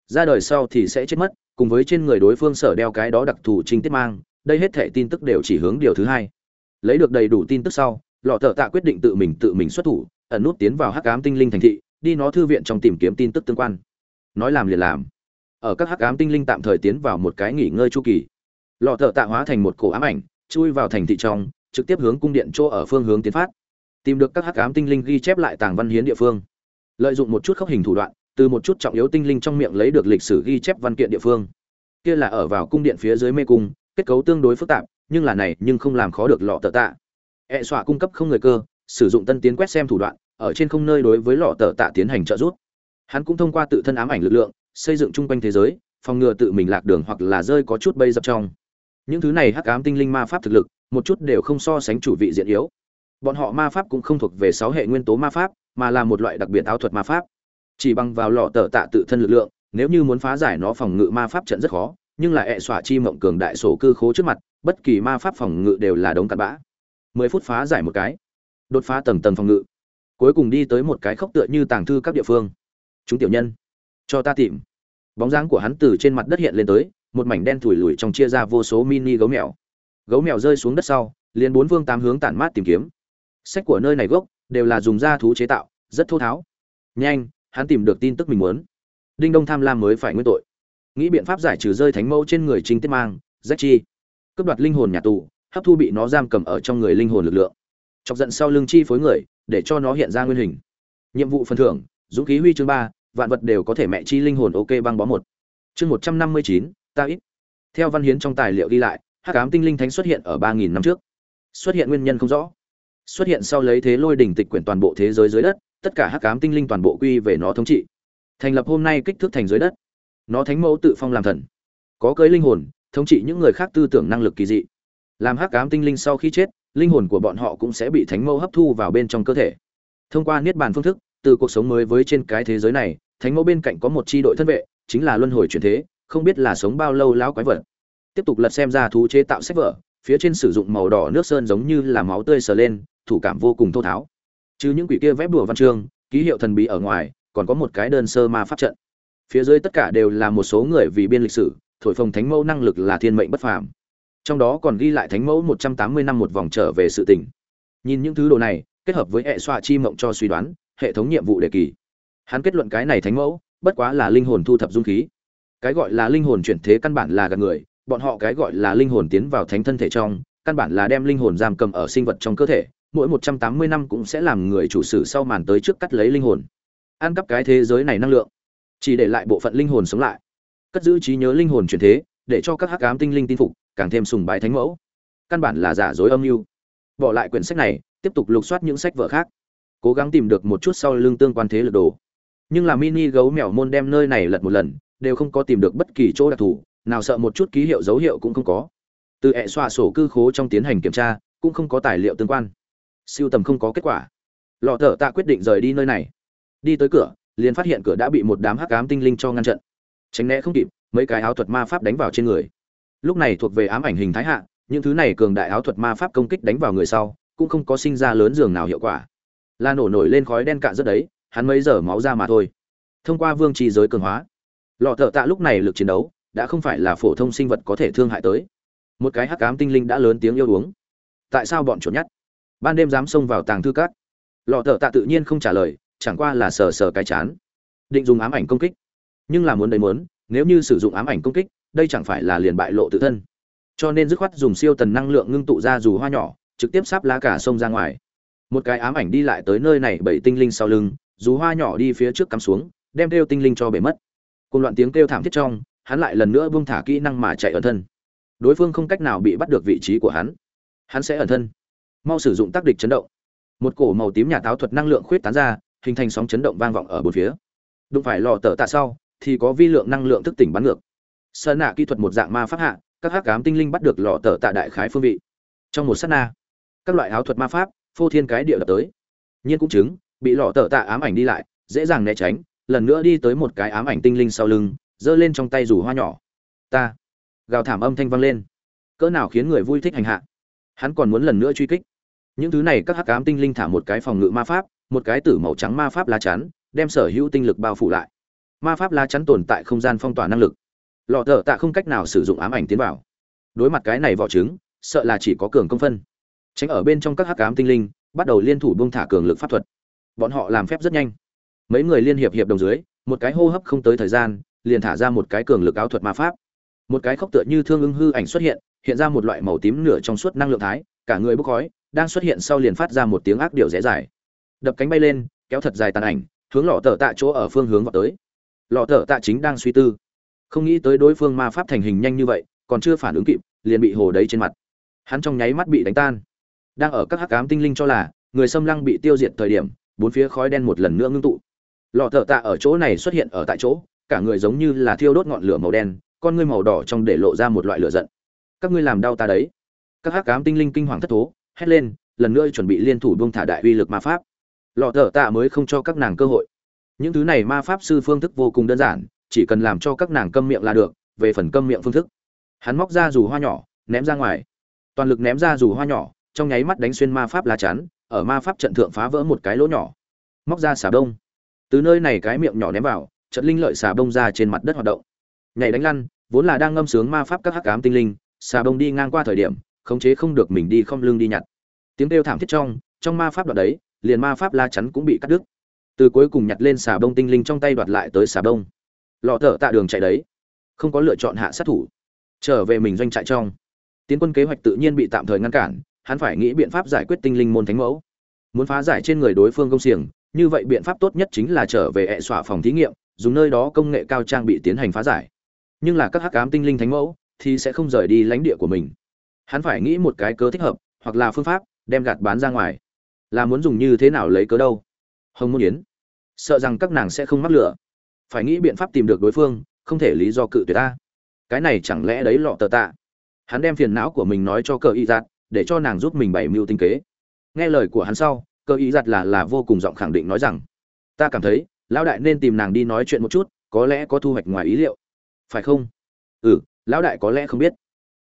Ra đời sau thì sẽ chết mất, cùng với trên người đối phương sở đeo cái đó đặc thù trinh tiết mang, đây hết thể tin tức đều chỉ hướng điều thứ hai. Lấy được đầy đủ tin tức sau, lọ tở tạ quyết định tự mình tự mình xuất thủ, ẩn nút tiến vào hắc ám tinh linh thành thị, đi nó thư viện trong tìm kiếm tin tức tương quan. Nói làm liền làm. Ở các hắc ám tinh linh tạm thời tiến vào một cái nghỉ ngơi chu kỳ lọ thợ tạ hóa thành một cổ ám ảnh, chui vào thành thị trong, trực tiếp hướng cung điện chỗ ở phương hướng tiến phát. Tìm được các hắc ám tinh linh ghi chép lại tàng văn hiến địa phương. Lợi dụng một chút khốc hình thủ đoạn, từ một chút trọng yếu tinh linh trong miệng lấy được lịch sử ghi chép văn kiện địa phương. Kia là ở vào cung điện phía dưới mê cung, kết cấu tương đối phức tạp, nhưng là này nhưng không làm khó được lọ tờ tạ. E xọa cung cấp không người cơ, sử dụng tân tiến quét xem thủ đoạn, ở trên không nơi đối với lọ tờ tạ tiến hành trợ giúp. Hắn cũng thông qua tự thân ám ảnh lực lượng, xây dựng chung quanh thế giới, phòng ngừa tự mình lạc đường hoặc là rơi có chút bây dập trong những thứ này hắc ám tinh linh ma pháp thực lực, một chút đều không so sánh chủ vị diện yếu. Bọn họ ma pháp cũng không thuộc về sáu hệ nguyên tố ma pháp, mà là một loại đặc biệt áo thuật ma pháp. Chỉ bằng vào lọ tờ tạ tự thân lực lượng, nếu như muốn phá giải nó phòng ngự ma pháp trận rất khó, nhưng là hệ xỏa chi mộng cường đại sổ cư khố trước mặt, bất kỳ ma pháp phòng ngự đều là đống cặn bã. Mười phút phá giải một cái, đột phá tầng tầng phòng ngự. Cuối cùng đi tới một cái khốc tựa như tàng thư các địa phương. Chúng tiểu nhân, cho ta tìm. Bóng dáng của hắn từ trên mặt đất hiện lên tới một mảnh đen thủi lùi trong chia ra vô số mini gấu mèo. Gấu mèo rơi xuống đất sau, liền bốn phương tám hướng tản mát tìm kiếm. Sách của nơi này gốc đều là dùng da thú chế tạo, rất thô tháo. Nhanh, hắn tìm được tin tức mình muốn. Đinh đông tham lam mới phải nguyên tội. Nghĩ biện pháp giải trừ rơi thánh mẫu trên người chính tiết mang rách chi. Cướp đoạt linh hồn nhà tù, hấp thu bị nó giam cầm ở trong người linh hồn lực lượng. Chọc giận sau lưng chi phối người, để cho nó hiện ra nguyên hình. Nhiệm vụ phần thưởng, dũng khí huy chương ba, vạn vật đều có thể mẹ chi linh hồn ok băng bó một. Chương một trăm năm mươi chín ta ít. Theo văn hiến trong tài liệu ghi lại, hắc ám tinh linh thánh xuất hiện ở ba nghìn năm trước. Xuất hiện nguyên nhân không rõ. Xuất hiện sau lấy thế lôi đỉnh tịch quyển toàn bộ thế giới dưới đất, tất cả hắc ám tinh linh toàn bộ quy về nó thống trị. Thành lập hôm nay kích thước thành dưới đất. Nó thánh mẫu tự phong làm thần. Có cưới linh hồn, thống trị những người khác tư tưởng năng lực kỳ dị. Làm hắc ám tinh linh sau khi chết, linh hồn của bọn họ cũng sẽ bị thánh mẫu hấp thu vào bên trong cơ thể. Thông qua niết bàn phương thức, từ cuộc sống mới với trên cái thế giới này, thánh mẫu bên cạnh có một chi đội thân vệ, chính là luân hồi chuyển thế không biết là sống bao lâu lão quái vật. Tiếp tục lật xem ra thú chế tạo sách vở, phía trên sử dụng màu đỏ nước sơn giống như là máu tươi sờ lên, thủ cảm vô cùng thô tháo. Chứ những quỷ kia vẽ bùa văn chương, ký hiệu thần bí ở ngoài, còn có một cái đơn sơ ma pháp trận. Phía dưới tất cả đều là một số người vì biên lịch sử, thổi phồng thánh mẫu năng lực là thiên mệnh bất phàm. Trong đó còn ghi lại thánh mẫu một trăm tám mươi năm một vòng trở về sự tình. Nhìn những thứ đồ này, kết hợp với hệ xoa chi mộng cho suy đoán, hệ thống nhiệm vụ đề kỳ. Hắn kết luận cái này thánh mẫu, bất quá là linh hồn thu thập dung khí cái gọi là linh hồn chuyển thế căn bản là gạt người, bọn họ cái gọi là linh hồn tiến vào thánh thân thể trong, căn bản là đem linh hồn giam cầm ở sinh vật trong cơ thể, mỗi một trăm tám mươi năm cũng sẽ làm người chủ sử sau màn tới trước cắt lấy linh hồn. Ăn cắp cái thế giới này năng lượng, chỉ để lại bộ phận linh hồn sống lại. Cất giữ trí nhớ linh hồn chuyển thế, để cho các hắc ám tinh linh tin phục, càng thêm sùng bái thánh mẫu. Căn bản là giả dối âm mưu. Bỏ lại quyển sách này, tiếp tục lục soát những sách vở khác. Cố gắng tìm được một chút sau lưng tương quan thế lực đồ. Nhưng là mini gấu mèo môn đem nơi này lật một lần đều không có tìm được bất kỳ chỗ đặc thù, nào sợ một chút ký hiệu dấu hiệu cũng không có. Từ hệ xoa sổ cư khố trong tiến hành kiểm tra, cũng không có tài liệu tương quan. Siêu tầm không có kết quả. Lọ thở tạ quyết định rời đi nơi này. Đi tới cửa, liền phát hiện cửa đã bị một đám hắc ám tinh linh cho ngăn trận tránh né không kịp, mấy cái áo thuật ma pháp đánh vào trên người. Lúc này thuộc về ám ảnh hình thái hạ, những thứ này cường đại áo thuật ma pháp công kích đánh vào người sau, cũng không có sinh ra lớn giường nào hiệu quả. Là nổ nổi lên khói đen cạn rất đấy, hắn mấy giờ máu ra mà thôi. Thông qua vương trì giới cường hóa lọ thợ tạ lúc này lực chiến đấu, đã không phải là phổ thông sinh vật có thể thương hại tới. Một cái hắc ám tinh linh đã lớn tiếng yêu uống. Tại sao bọn chuột nhắt? Ban đêm dám xông vào tàng thư cát lọ thợ tạ tự nhiên không trả lời, chẳng qua là sờ sờ cái chán. Định dùng ám ảnh công kích. Nhưng là muốn đầy muốn, nếu như sử dụng ám ảnh công kích, đây chẳng phải là liền bại lộ tự thân. Cho nên dứt khoát dùng siêu tần năng lượng ngưng tụ ra dù hoa nhỏ, trực tiếp sắp lá cả sông ra ngoài. Một cái ám ảnh đi lại tới nơi này, bảy tinh linh sau lưng, dù hoa nhỏ đi phía trước cắm xuống, đem theo tinh linh cho bể mất cùng loạn tiếng kêu thảm thiết trong, hắn lại lần nữa buông thả kỹ năng mà chạy ẩn thân. Đối phương không cách nào bị bắt được vị trí của hắn. Hắn sẽ ẩn thân. Mau sử dụng tác địch chấn động. Một cổ màu tím nhà táo thuật năng lượng khuyết tán ra, hình thành sóng chấn động vang vọng ở bốn phía. Đụng phải lò tờ tạ sau, thì có vi lượng năng lượng thức tỉnh bắn ngược. Sơn nạ kỹ thuật một dạng ma pháp hạ, các hắc ám tinh linh bắt được lò tờ tạ đại khái phương vị. Trong một sát na, các loại áo thuật ma pháp, phô thiên cái địa đập tới. Nhiên cũng chứng, bị lò tờ tạ ám ảnh đi lại, dễ dàng né tránh lần nữa đi tới một cái ám ảnh tinh linh sau lưng, giơ lên trong tay rủ hoa nhỏ. Ta. Gào thảm âm thanh vang lên. Cỡ nào khiến người vui thích hành hạ. Hắn còn muốn lần nữa truy kích. Những thứ này các hắc ám tinh linh thả một cái phòng ngự ma pháp, một cái tử màu trắng ma pháp lá chắn, đem sở hữu tinh lực bao phủ lại. Ma pháp lá chắn tồn tại không gian phong tỏa năng lực. Lọ thợ tạ không cách nào sử dụng ám ảnh tiến vào. Đối mặt cái này vỏ trứng, sợ là chỉ có cường công phân. Tránh ở bên trong các hắc ám tinh linh, bắt đầu liên thủ buông thả cường lực pháp thuật. Bọn họ làm phép rất nhanh mấy người liên hiệp hiệp đồng dưới, một cái hô hấp không tới thời gian, liền thả ra một cái cường lực áo thuật ma pháp. Một cái khốc tựa như thương ưng hư ảnh xuất hiện hiện ra một loại màu tím nửa trong suốt năng lượng thái, cả người bốc khói, đang xuất hiện sau liền phát ra một tiếng ác điệu rẽ dài. Đập cánh bay lên, kéo thật dài tàn ảnh, hướng lọ tờ tạ chỗ ở phương hướng vào tới. Lọ tờ tạ chính đang suy tư. Không nghĩ tới đối phương ma pháp thành hình nhanh như vậy, còn chưa phản ứng kịp, liền bị hồ đấy trên mặt. Hắn trong nháy mắt bị đánh tan. Đang ở các hắc ám tinh linh cho là, người xâm lăng bị tiêu diệt thời điểm, bốn phía khói đen một lần nữa ngưng tụ lọ thợ tạ ở chỗ này xuất hiện ở tại chỗ, cả người giống như là thiêu đốt ngọn lửa màu đen, con ngươi màu đỏ trong để lộ ra một loại lửa giận. Các ngươi làm đau ta đấy. Các hắc cám tinh linh kinh hoàng thất thố, hét lên, lần nữa chuẩn bị liên thủ buông thả đại uy lực ma pháp. Lọ thợ tạ mới không cho các nàng cơ hội. Những thứ này ma pháp sư phương thức vô cùng đơn giản, chỉ cần làm cho các nàng câm miệng là được, về phần câm miệng phương thức. Hắn móc ra dù hoa nhỏ, ném ra ngoài. Toàn lực ném ra dù hoa nhỏ, trong nháy mắt đánh xuyên ma pháp lá chắn, ở ma pháp trận thượng phá vỡ một cái lỗ nhỏ. Móc ra xà đông từ nơi này cái miệng nhỏ ném vào trận linh lợi xà bông ra trên mặt đất hoạt động. Nhảy đánh lăn, vốn là đang ngâm sướng ma pháp các hắc ám tinh linh, xà bông đi ngang qua thời điểm, khống chế không được mình đi không lưng đi nhặt. Tiếng kêu thảm thiết trong trong ma pháp đoạn đấy, liền ma pháp la chắn cũng bị cắt đứt. Từ cuối cùng nhặt lên xà bông tinh linh trong tay đoạt lại tới xà bông. Lọ thở tạ đường chạy đấy. Không có lựa chọn hạ sát thủ. Trở về mình doanh trại trong. Tiến quân kế hoạch tự nhiên bị tạm thời ngăn cản, hắn phải nghĩ biện pháp giải quyết tinh linh môn thánh mẫu. Muốn phá giải trên người đối phương công xiềng như vậy biện pháp tốt nhất chính là trở về hệ xỏa phòng thí nghiệm, dùng nơi đó công nghệ cao trang bị tiến hành phá giải. Nhưng là các hắc ám tinh linh thánh mẫu thì sẽ không rời đi lãnh địa của mình. Hắn phải nghĩ một cái cớ thích hợp, hoặc là phương pháp, đem gạt bán ra ngoài. Là muốn dùng như thế nào lấy cớ đâu? Hồng môn yến. Sợ rằng các nàng sẽ không mắc lửa. Phải nghĩ biện pháp tìm được đối phương, không thể lý do cự tuyệt ta. Cái này chẳng lẽ đấy lọ tờ tạ? Hắn đem phiền não của mình nói cho cờ y dạt, để cho nàng giúp mình bày mưu tinh kế. Nghe lời của hắn sau cơ ý giặt là là vô cùng giọng khẳng định nói rằng, ta cảm thấy, lão đại nên tìm nàng đi nói chuyện một chút, có lẽ có thu hoạch ngoài ý liệu. Phải không? Ừ lão đại có lẽ không biết.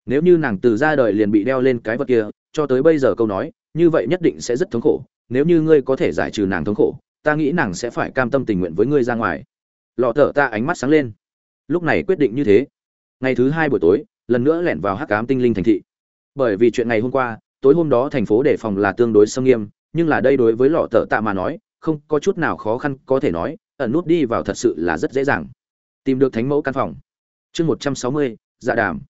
Nếu như nàng từ ra đời liền bị đeo lên cái vật kia, cho tới bây giờ câu nói, như vậy nhất định sẽ rất thống khổ. Nếu như ngươi có thể giải trừ nàng thống khổ, ta nghĩ nàng sẽ phải cam tâm tình nguyện với ngươi ra ngoài. Lọ thở ta ánh mắt sáng lên. Lúc này quyết định như thế. Ngày thứ hai buổi tối, lần nữa lẻn vào hắc cám tinh linh thành thị. Bởi vì chuyện ngày hôm qua, tối hôm đó thành phố đề phòng là tương đối sâm nghiêm nhưng là đây đối với lọ thở tạ mà nói, không có chút nào khó khăn có thể nói, ẩn nút đi vào thật sự là rất dễ dàng. Tìm được thánh mẫu căn phòng. Chương một trăm sáu mươi dạ đàm.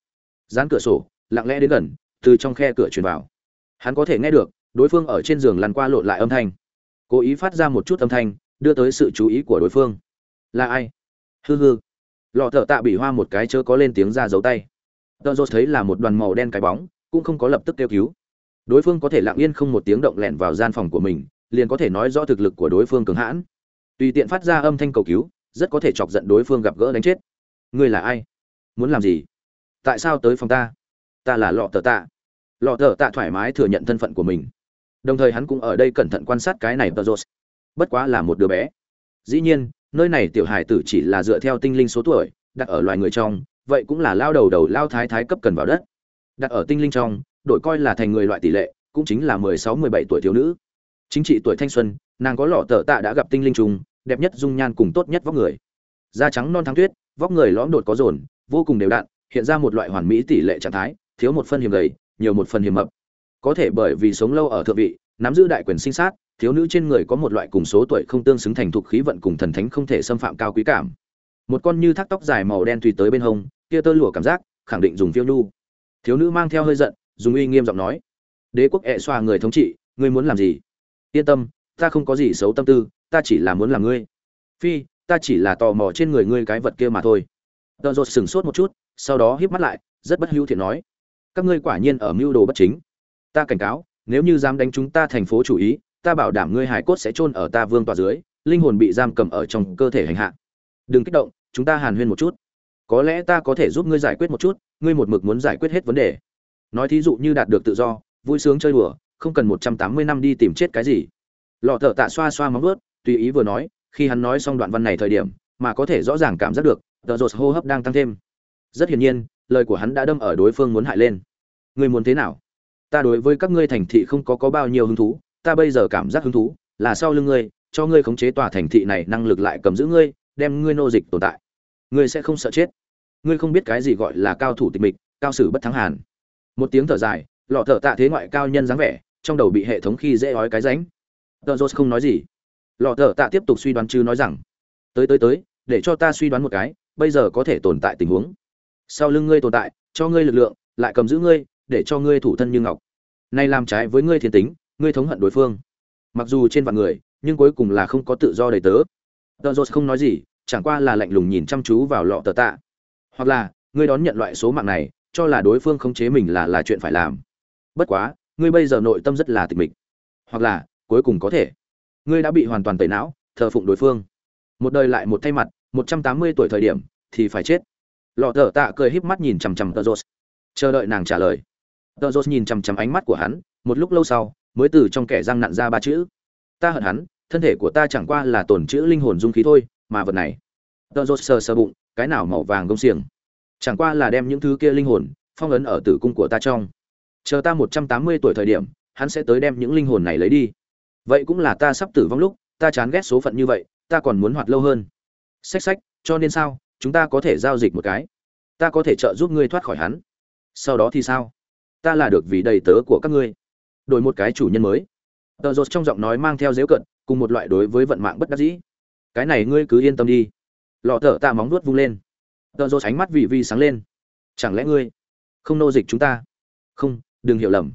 Dán cửa sổ, lặng lẽ đến gần, từ trong khe cửa truyền vào. Hắn có thể nghe được, đối phương ở trên giường lăn qua lộn lại âm thanh. Cố ý phát ra một chút âm thanh, đưa tới sự chú ý của đối phương. Là ai? Hư hư. Lọ thợ tạ bị hoa một cái chớ có lên tiếng ra giấu tay. Tợ rột thấy là một đoàn màu đen cái bóng, cũng không có lập tức kêu cứu đối phương có thể lặng yên không một tiếng động lẹn vào gian phòng của mình, liền có thể nói rõ thực lực của đối phương cường hãn. Tùy tiện phát ra âm thanh cầu cứu, rất có thể chọc giận đối phương gặp gỡ đánh chết. Ngươi là ai? Muốn làm gì? Tại sao tới phòng ta? Ta là lọ tờ tạ. Lọ tờ tạ thoải mái thừa nhận thân phận của mình. Đồng thời hắn cũng ở đây cẩn thận quan sát cái này tờ rột bất quá là một đứa bé. Dĩ nhiên, nơi này tiểu hải tử chỉ là dựa theo tinh linh số tuổi, đặt ở loài người trong, vậy cũng là lao đầu đầu lao thái thái cấp cần vào đất. Đặt ở tinh linh trong đổi coi là thành người loại tỷ lệ, cũng chính là mười sáu, mười bảy tuổi thiếu nữ. Chính trị tuổi thanh xuân, nàng có lọ tờ tạ đã gặp tinh linh trùng, đẹp nhất dung nhan cùng tốt nhất vóc người. Da trắng non thắng tuyết, vóc người lõm đột có dồn, vô cùng đều đặn, hiện ra một loại hoàn mỹ tỷ lệ trạng thái, thiếu một phần hiểm gầy, nhiều một phần hiểm mập. Có thể bởi vì sống lâu ở thượng vị, nắm giữ đại quyền sinh sát, thiếu nữ trên người có một loại cùng số tuổi không tương xứng thành thuộc khí vận cùng thần thánh không thể xâm phạm cao quý cảm. Một con như thác tóc dài màu đen tùy tới bên hông, kia tơ lụa cảm giác, khẳng định dùng phiêu nhu thiếu nữ mang theo hơi giận dùng uy nghiêm giọng nói. Đế quốc ẹ xoa người thống trị, ngươi muốn làm gì? Yên tâm, ta không có gì xấu tâm tư, ta chỉ là muốn làm ngươi. Phi, ta chỉ là tò mò trên người ngươi cái vật kia mà thôi. Tợ rột sửng sốt một chút, sau đó híp mắt lại, rất bất hữu thiện nói. Các ngươi quả nhiên ở mưu đồ bất chính. Ta cảnh cáo, nếu như dám đánh chúng ta thành phố chủ ý, ta bảo đảm ngươi hải cốt sẽ chôn ở ta vương tòa dưới, linh hồn bị giam cầm ở trong cơ thể hành hạ. Đừng kích động, chúng ta hàn huyên một chút. Có lẽ ta có thể giúp ngươi giải quyết một chút, ngươi một mực muốn giải quyết hết vấn đề nói thí dụ như đạt được tự do vui sướng chơi đùa không cần một trăm tám mươi năm đi tìm chết cái gì. Lọ thợ tạ xoa xoa móng vớt, tùy ý vừa nói khi hắn nói xong đoạn văn này thời điểm mà có thể rõ ràng cảm giác được tờ rột hô hấp đang tăng thêm. Rất hiển nhiên lời của hắn đã đâm ở đối phương muốn hại lên. Ngươi muốn thế nào? Ta đối với các ngươi thành thị không có có bao nhiêu hứng thú ta bây giờ cảm giác hứng thú là sau lưng ngươi cho ngươi khống chế tòa thành thị này năng lực lại cầm giữ ngươi đem ngươi nô dịch tồn tại. Ngươi sẽ không sợ chết. Ngươi không biết cái gì gọi là cao thủ tịch mịch cao sử bất thắng hàn một tiếng thở dài, lọ thở tạ thế ngoại cao nhân dáng vẻ, trong đầu bị hệ thống khi dễ ói cái ránh. Tờ rột không nói gì. Lọ thở tạ tiếp tục suy đoán chứ nói rằng, tới tới tới, để cho ta suy đoán một cái, bây giờ có thể tồn tại tình huống. Sau lưng ngươi tồn tại, cho ngươi lực lượng, lại cầm giữ ngươi, để cho ngươi thủ thân như ngọc. Nay làm trái với ngươi thiên tính, ngươi thống hận đối phương. Mặc dù trên vạn người, nhưng cuối cùng là không có tự do đầy tớ. Tờ rột không nói gì, chẳng qua là lạnh lùng nhìn chăm chú vào lọ tờ tạ. Hoặc là, ngươi đón nhận loại số mạng này cho là đối phương khống chế mình là là chuyện phải làm. Bất quá, ngươi bây giờ nội tâm rất là tịch mịch. Hoặc là, cuối cùng có thể. Ngươi đã bị hoàn toàn tẩy não, thờ phụng đối phương. Một đời lại một thay mặt, một trăm tám mươi tuổi thời điểm, thì phải chết. Lọ thở tạ cười híp mắt nhìn chằm chằm tờ rột chờ đợi nàng trả lời. Tờ rột nhìn chằm chằm ánh mắt của hắn, một lúc lâu sau, mới từ trong kẻ răng nặn ra ba chữ. Ta hận hắn, thân thể của ta chẳng qua là tổn chữ linh hồn dung khí thôi, mà vật này. Tờ rột sờ sờ bụng, cái nào màu vàng gông xiềng chẳng qua là đem những thứ kia linh hồn phong ấn ở tử cung của ta trong. Chờ ta một trăm tám mươi tuổi thời điểm, hắn sẽ tới đem những linh hồn này lấy đi. Vậy cũng là ta sắp tử vong lúc, ta chán ghét số phận như vậy, ta còn muốn hoạt lâu hơn. Xách xách, cho nên sao, chúng ta có thể giao dịch một cái. Ta có thể trợ giúp ngươi thoát khỏi hắn. Sau đó thì sao? Ta là được vì đầy tớ của các ngươi. Đổi một cái chủ nhân mới. Tờ rột trong giọng nói mang theo dễu cận, cùng một loại đối với vận mạng bất đắc dĩ. Cái này ngươi cứ yên tâm đi. Lọ thở ta móng nuốt vung lên tờ rô ánh mắt vì vi sáng lên. Chẳng lẽ ngươi không nô dịch chúng ta? Không, đừng hiểu lầm.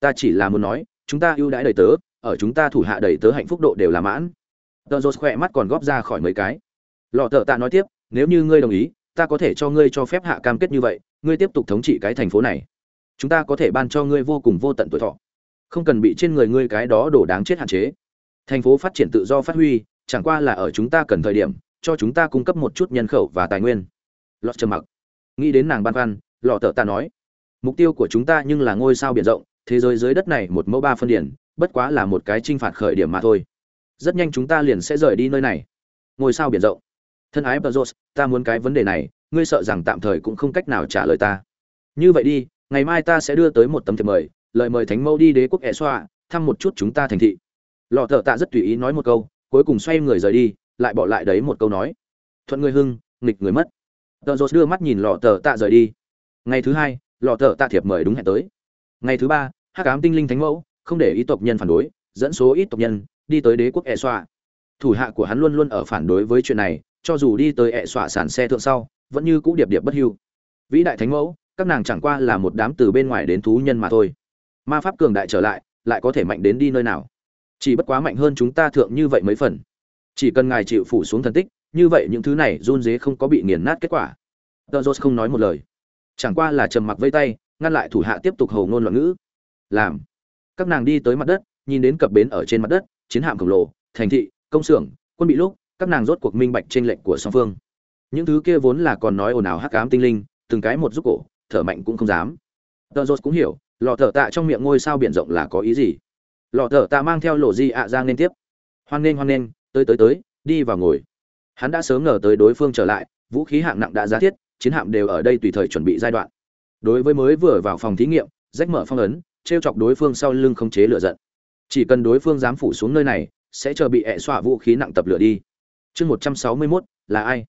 Ta chỉ là muốn nói, chúng ta ưu đãi đầy tớ, ở chúng ta thủ hạ đầy tớ hạnh phúc độ đều là mãn. Tờ rô khỏe mắt còn góp ra khỏi mấy cái. Lọ tờ tạ nói tiếp, nếu như ngươi đồng ý, ta có thể cho ngươi cho phép hạ cam kết như vậy, ngươi tiếp tục thống trị cái thành phố này. Chúng ta có thể ban cho ngươi vô cùng vô tận tuổi thọ. Không cần bị trên người ngươi cái đó đổ đáng chết hạn chế. Thành phố phát triển tự do phát huy, chẳng qua là ở chúng ta cần thời điểm, cho chúng ta cung cấp một chút nhân khẩu và tài nguyên lọt trầm mặc. Nghĩ đến nàng ban khoăn, lọ tợ ta nói, mục tiêu của chúng ta nhưng là ngôi sao biển rộng, thế giới dưới đất này một mẫu ba phân điển bất quá là một cái t r i n h phạt khởi điểm mà thôi. Rất nhanh chúng ta liền sẽ rời đi nơi này. Ngôi sao biển rộng. Thân ái bờ rột ta muốn cái vấn đề này, ngươi sợ rằng tạm thời cũng không cách nào trả lời ta. Như vậy đi, ngày mai ta sẽ đưa tới một tấm thiệp mời, lời mời thánh mẫu đi đế quốc ẹ xoa thăm một chút chúng ta thành thị. Lọ thợ tạ rất tùy ý nói một câu, cuối cùng xoay người rời đi, lại bỏ lại đấy một câu nói. Thuận người hưng, nghịch người mất tờ rột đưa mắt nhìn lọ tờ tạ rời đi. Ngày thứ hai, lọ tờ tạ thiệp mời đúng hẹn tới. Ngày thứ ba hát cám tinh linh thánh mẫu, không để ý tộc nhân phản đối, dẫn số ít tộc nhân đi tới đế quốc ẹ xoa. Thủ hạ của hắn luôn luôn ở phản đối với chuyện này, cho dù đi tới ẹ xoa sản xe thượng sau, vẫn như cũ điệp điệp bất hưu. Vĩ đại thánh mẫu, các nàng chẳng qua là một đám từ bên ngoài đến thú nhân mà thôi. Ma pháp cường đại trở lại lại có thể mạnh đến đi nơi nào? Chỉ bất quá mạnh hơn chúng ta thượng như vậy mấy phần. Chỉ cần ngài chịu phủ xuống thần tích như vậy những thứ này run dế không có bị nghiền nát kết quả. Tờ jose không nói một lời. Chẳng qua là trầm mặc vây tay, ngăn lại thủ hạ tiếp tục hầu ngôn loạn ngữ. Làm. Các nàng đi tới mặt đất, nhìn đến cập bến ở trên mặt đất, chiến hạm khổng lồ, thành thị, công xưởng, quân bị lúc, các nàng rốt cuộc minh bạch trên lệnh của song phương. Những thứ kia vốn là còn nói ồn ào hắc ám tinh linh, từng cái một giúp cổ, thở mạnh cũng không dám. Tờ rốt cũng hiểu, lọ thở tạ trong miệng ngôi sao biển rộng là có ý gì? Lọ thở tạ mang theo lộ di ạ giang nên tiếp. Hoan nghênh hoan nghênh, tới tới tới, đi vào ngồi hắn đã sớm ngờ tới đối phương trở lại, vũ khí hạng nặng đã giá thiết, chiến hạm đều ở đây tùy thời chuẩn bị giai đoạn. Đối với mới vừa vào phòng thí nghiệm, rách mở phong ấn, trêu chọc đối phương sau lưng không chế lửa giận. Chỉ cần đối phương dám phủ xuống nơi này, sẽ chờ bị ẹ xọa vũ khí nặng tập lửa đi. Chương một trăm sáu mươi mốt, là ai?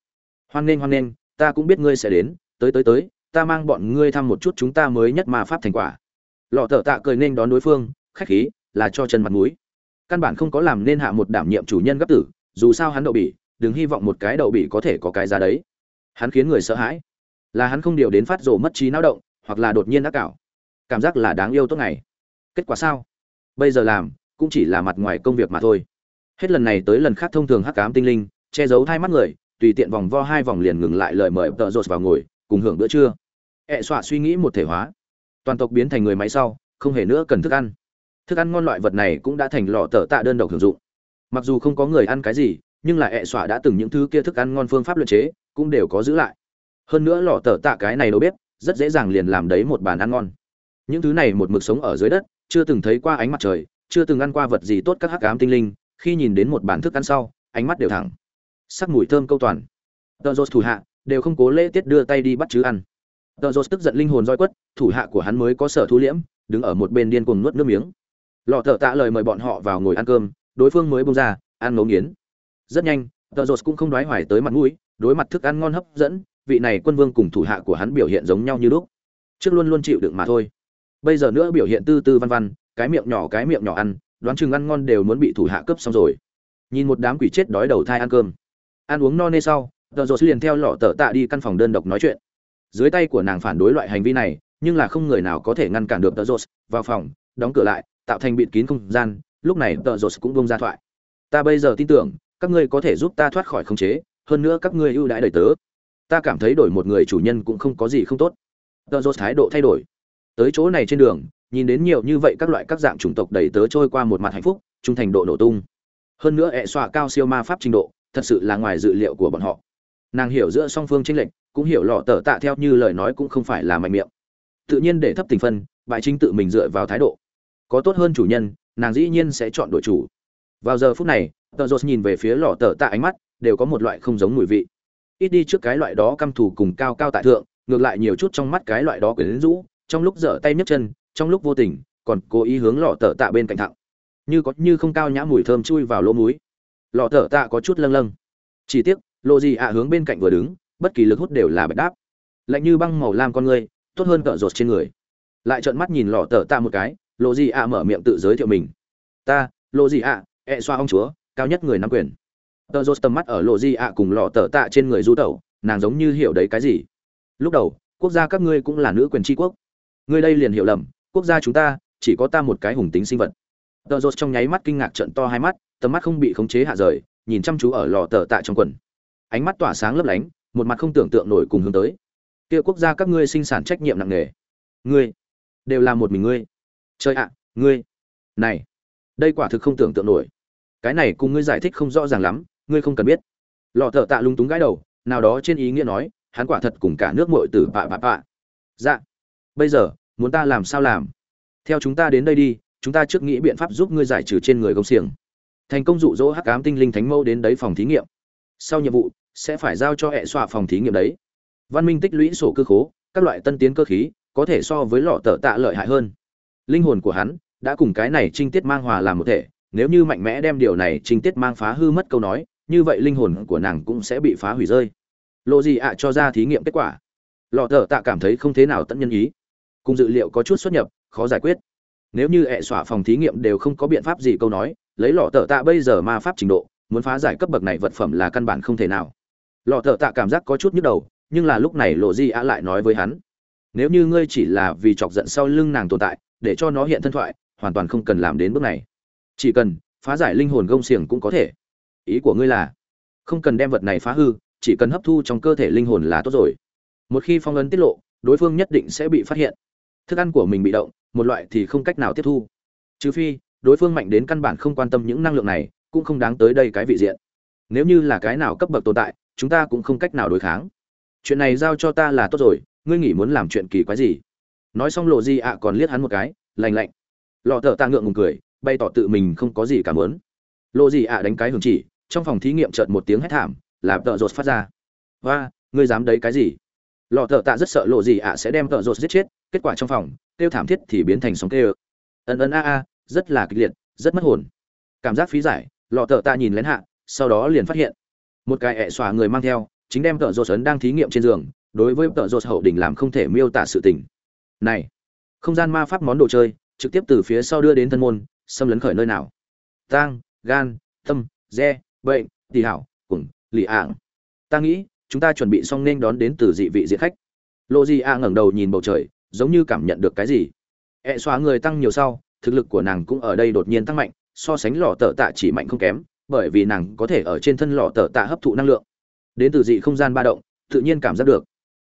Hoan nghênh hoan nghênh, ta cũng biết ngươi sẽ đến, tới tới tới, ta mang bọn ngươi thăm một chút chúng ta mới nhất mà pháp thành quả. Lọ thợ tạ cười nên đón đối phương, khách khí, là cho chân mặt mũi. Căn bản không có làm nên hạ một đảm nhiệm chủ nhân gấp tử, dù sao hắn đậu bỉ đừng hy vọng một cái đậu bỉ có thể có cái giá đấy. Hắn khiến người sợ hãi. Là hắn không điều đến phát rồ mất trí não động, hoặc là đột nhiên ác cảo cảm giác là đáng yêu tốt ngày. Kết quả sao? Bây giờ làm, cũng chỉ là mặt ngoài công việc mà thôi. Hết lần này tới lần khác thông thường hắc cám tinh linh, che giấu hai mắt người, tùy tiện vòng vo hai vòng liền ngừng lại lời mời tợ rột vào ngồi, cùng hưởng bữa trưa. Ẹ xọa suy nghĩ một thể hóa. Toàn tộc biến thành người máy sau, không hề nữa cần thức ăn. Thức ăn ngon loại vật này cũng đã thành lọ tợ tạ đơn độc hưởng dụng. Mặc dù không có người ăn cái gì nhưng là ẹ xọa đã từng những thứ kia thức ăn ngon phương pháp luyện chế, cũng đều có giữ lại. Hơn nữa lò tờ tạ cái này đâu biết rất dễ dàng liền làm đấy một bàn ăn ngon. Những thứ này một mực sống ở dưới đất, chưa từng thấy qua ánh mặt trời, chưa từng ăn qua vật gì tốt các hắc ám tinh linh, khi nhìn đến một bàn thức ăn sau, ánh mắt đều thẳng. Sắc mùi thơm câu toàn. Tờ rột thủ hạ, đều không cố lễ tiết đưa tay đi bắt chứ ăn. Tờ rột tức giận linh hồn roi quất, thủ hạ của hắn mới có sở thu liễm, đứng ở một bên điên cuồng nuốt nước miếng. Lọ thợ tạ lời mời bọn họ vào ngồi ăn cơm, đối phương mới bông ra, ăn ngấu nghiến rất nhanh, tờ rột cũng không đoái hoài tới mặt mũi, đối mặt thức ăn ngon hấp dẫn, vị này quân vương cùng thủ hạ của hắn biểu hiện giống nhau như lúc. Trước luôn luôn chịu đựng mà thôi. Bây giờ nữa biểu hiện tư tư văn văn, cái miệng nhỏ cái miệng nhỏ ăn, đoán chừng ăn ngon đều muốn bị thủ hạ cướp xong rồi. Nhìn một đám quỷ chết đói đầu thai ăn cơm. Ăn uống no nê sau, tờ rột liền theo lọ tờ tạ đi căn phòng đơn độc nói chuyện. Dưới tay của nàng phản đối loại hành vi này, nhưng là không người nào có thể ngăn cản được tờ rột. Vào phòng, đóng cửa lại, tạo thành bịt kín không gian, lúc này tờ rột cũng bông ra thoại. Ta bây giờ tin tưởng các ngươi có thể giúp ta thoát khỏi khống chế, hơn nữa các ngươi ưu đãi đời tớ. Ta cảm thấy đổi một người chủ nhân cũng không có gì không tốt. Tờ rột thái độ thay đổi. Tới chỗ này trên đường, nhìn đến nhiều như vậy các loại các dạng chủng tộc đầy tớ trôi qua một mặt hạnh phúc, trung thành độ nổ tung. Hơn nữa hệ xoa cao siêu ma pháp trình độ, thật sự là ngoài dự liệu của bọn họ. Nàng hiểu giữa song phương tranh lệch, cũng hiểu lọ tờ tạ theo như lời nói cũng không phải là mạnh miệng. Tự nhiên để thấp tình phân bại chính tự mình dựa vào thái độ. Có tốt hơn chủ nhân, nàng dĩ nhiên sẽ chọn đội chủ vào giờ phút này, tờ rột nhìn về phía lọ tờ tạ ánh mắt, đều có một loại không giống mùi vị. Ít đi trước cái loại đó căm thù cùng cao cao tại thượng, ngược lại nhiều chút trong mắt cái loại đó quyến rũ, trong lúc dở tay nhấc chân, trong lúc vô tình, còn cố ý hướng lọ tờ tạ bên cạnh thẳng. Như có, như không cao nhã mùi thơm chui vào lỗ mũi. Lọ tờ tạ có chút lâng lâng. Chỉ tiếc lộ gì ạ hướng bên cạnh vừa đứng, bất kỳ lực hút đều là bạch đáp. Lạnh như băng màu lam con người, tốt hơn cỡ rột trên người. Lại trợn mắt nhìn lọ tờ tạ một cái lộ gì ạ mở miệng tự giới thiệu mình. Ta lộ gì ạ ẹ xoa ông chúa, cao nhất người nắm quyền. Tờ rột tầm mắt ở lộ di ạ cùng lọ tờ tạ trên người du tẩu, nàng giống như hiểu đấy cái gì. Lúc đầu, quốc gia các ngươi cũng là nữ quyền tri quốc. Ngươi đây liền hiểu lầm, quốc gia chúng ta, chỉ có ta một cái hùng tính sinh vật. Tờ rột trong nháy mắt kinh ngạc trận to hai mắt, tầm mắt không bị khống chế hạ rời, nhìn chăm chú ở lò tờ tạ trong quần. Ánh mắt tỏa sáng lấp lánh, một mặt không tưởng tượng nổi cùng hướng tới. Kia quốc gia các ngươi sinh sản trách nhiệm nặng nề. Ngươi, đều là một mình ngươi. Chơi ạ, ngươi. Này, đây quả thực không tưởng tượng nổi cái này cùng ngươi giải thích không rõ ràng lắm, ngươi không cần biết. Lọ thợ tạ lung túng gãi đầu, nào đó trên ý nghĩa nói, hắn quả thật cùng cả nước mội tử bạ bạ bạ. Dạ. Bây giờ, muốn ta làm sao làm? Theo chúng ta đến đây đi, chúng ta trước nghĩ biện pháp giúp ngươi giải trừ trên người công xiềng. Thành công dụ dỗ hắc ám tinh linh thánh mẫu đến đấy phòng thí nghiệm. Sau nhiệm vụ, sẽ phải giao cho hệ xoa phòng thí nghiệm đấy. Văn minh tích lũy sổ cơ khố, các loại tân tiến cơ khí, có thể so với lọ tờ tạ lợi hại hơn. Linh hồn của hắn, đã cùng cái này trinh tiết mang hòa làm một thể nếu như mạnh mẽ đem điều này trinh tiết mang phá hư mất câu nói, như vậy linh hồn của nàng cũng sẽ bị phá hủy rơi. Lộ gì ạ cho ra thí nghiệm kết quả. Lọ tờ tạ cảm thấy không thế nào tận nhân ý. Cùng dự liệu có chút xuất nhập, khó giải quyết. Nếu như hệ xỏa phòng thí nghiệm đều không có biện pháp gì câu nói, lấy lọ tờ tạ bây giờ ma pháp trình độ, muốn phá giải cấp bậc này vật phẩm là căn bản không thể nào. Lọ tờ tạ cảm giác có chút nhức đầu, nhưng là lúc này lộ di ạ lại nói với hắn. Nếu như ngươi chỉ là vì chọc giận sau lưng nàng tồn tại, để cho nó hiện thân thoại, hoàn toàn không cần làm đến bước này chỉ cần phá giải linh hồn gông xiềng cũng có thể. Ý của ngươi là, không cần đem vật này phá hư, chỉ cần hấp thu trong cơ thể linh hồn là tốt rồi. Một khi phong ấn tiết lộ, đối phương nhất định sẽ bị phát hiện. Thức ăn của mình bị động, một loại thì không cách nào tiếp thu. Trừ phi, đối phương mạnh đến căn bản không quan tâm những năng lượng này, cũng không đáng tới đây cái vị diện. Nếu như là cái nào cấp bậc tồn tại, chúng ta cũng không cách nào đối kháng. Chuyện này giao cho ta là tốt rồi, ngươi nghĩ muốn làm chuyện kỳ quái gì? Nói xong lộ di ạ còn liếc hắn một cái lành lạnh. Lọ thợ ta ngượng ngùng cười bày tỏ tự mình không có gì cảm muốn. Lộ gì ạ đánh cái hưởng chỉ, trong phòng thí nghiệm chợt một tiếng hét thảm, là tợ rột phát ra. Và ngươi dám đấy cái gì? Lọ thợ tạ rất sợ lộ gì ạ sẽ đem tợ rột giết chết, kết quả trong phòng, kêu thảm thiết thì biến thành sóng kêu. Ân ân, a a, rất là kịch liệt, rất mất hồn. Cảm giác phí giải, lọ thợ tạ nhìn lén hạ, sau đó liền phát hiện, một cái ẹ xòa người mang theo, chính đem tợ rột ấn đang thí nghiệm trên giường, đối với tợ rột hậu đỉnh làm không thể miêu tả sự tình. Này, không gian ma pháp món đồ chơi, trực tiếp từ phía sau đưa đến thân môn xâm lấn khởi nơi nào? Tang, gan, tâm re bệnh, tỳ hảo, cùng, lì ảng. Ta nghĩ, chúng ta chuẩn bị xong nên đón đến từ dị vị diện khách. Lộ di a ngẩng đầu nhìn bầu trời, giống như cảm nhận được cái gì. Ẹ xóa người tăng nhiều sau, thực lực của nàng cũng ở đây đột nhiên tăng mạnh, so sánh lò tờ tạ chỉ mạnh không kém, bởi vì nàng có thể ở trên thân lò tờ tạ hấp thụ năng lượng. Đến từ dị không gian ba động, tự nhiên cảm giác được.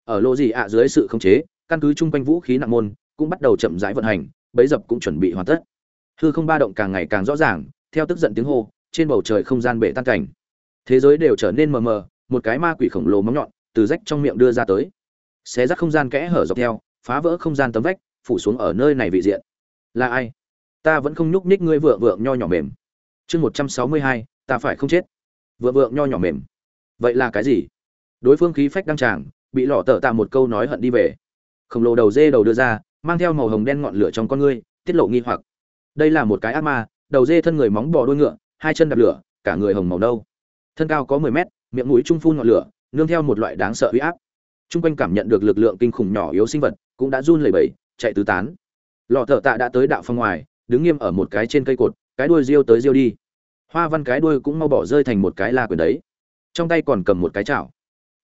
Ở lộ di ạ dưới sự khống chế, căn cứ chung quanh vũ khí nặng môn, cũng bắt đầu chậm rãi vận hành, bấy dập cũng chuẩn bị hoàn tất hư không ba động càng ngày càng rõ ràng, theo tức giận tiếng hô, trên bầu trời không gian bể tan cảnh. Thế giới đều trở nên mờ mờ, một cái ma quỷ khổng lồ móng nhọn, từ rách trong miệng đưa ra tới. Xé rách không gian kẽ hở dọc theo, phá vỡ không gian tấm vách, phủ xuống ở nơi này vị diện. Là ai? Ta vẫn không nhúc nhích ngươi vượng vượng nho nhỏ mềm. Chương một trăm sáu mươi hai, ta phải không chết. Vượng vượng nho nhỏ mềm. Vậy là cái gì? Đối phương khí phách đăng tràng, bị lọ tờ tạ một câu nói hận đi về. Khổng lồ đầu dê đầu đưa ra, mang theo màu hồng đen ngọn lửa trong con ngươi, tiết lộ nghi hoặc đây là một cái ác ma, đầu dê thân người móng bò đuôi ngựa, hai chân đạp lửa, cả người hồng màu nâu. Thân cao có mười mét, miệng mũi trung phun ngọn lửa, nương theo một loại đáng sợ huy áp. Chung quanh cảm nhận được lực lượng kinh khủng nhỏ yếu sinh vật, cũng đã run lẩy bẩy, chạy tứ tán. Lọ thợ tạ đã tới đạo phong ngoài, đứng nghiêm ở một cái trên cây cột, cái đuôi riêu tới riêu đi. Hoa văn cái đuôi cũng mau bỏ rơi thành một cái la quyền đấy. Trong tay còn cầm một cái chảo.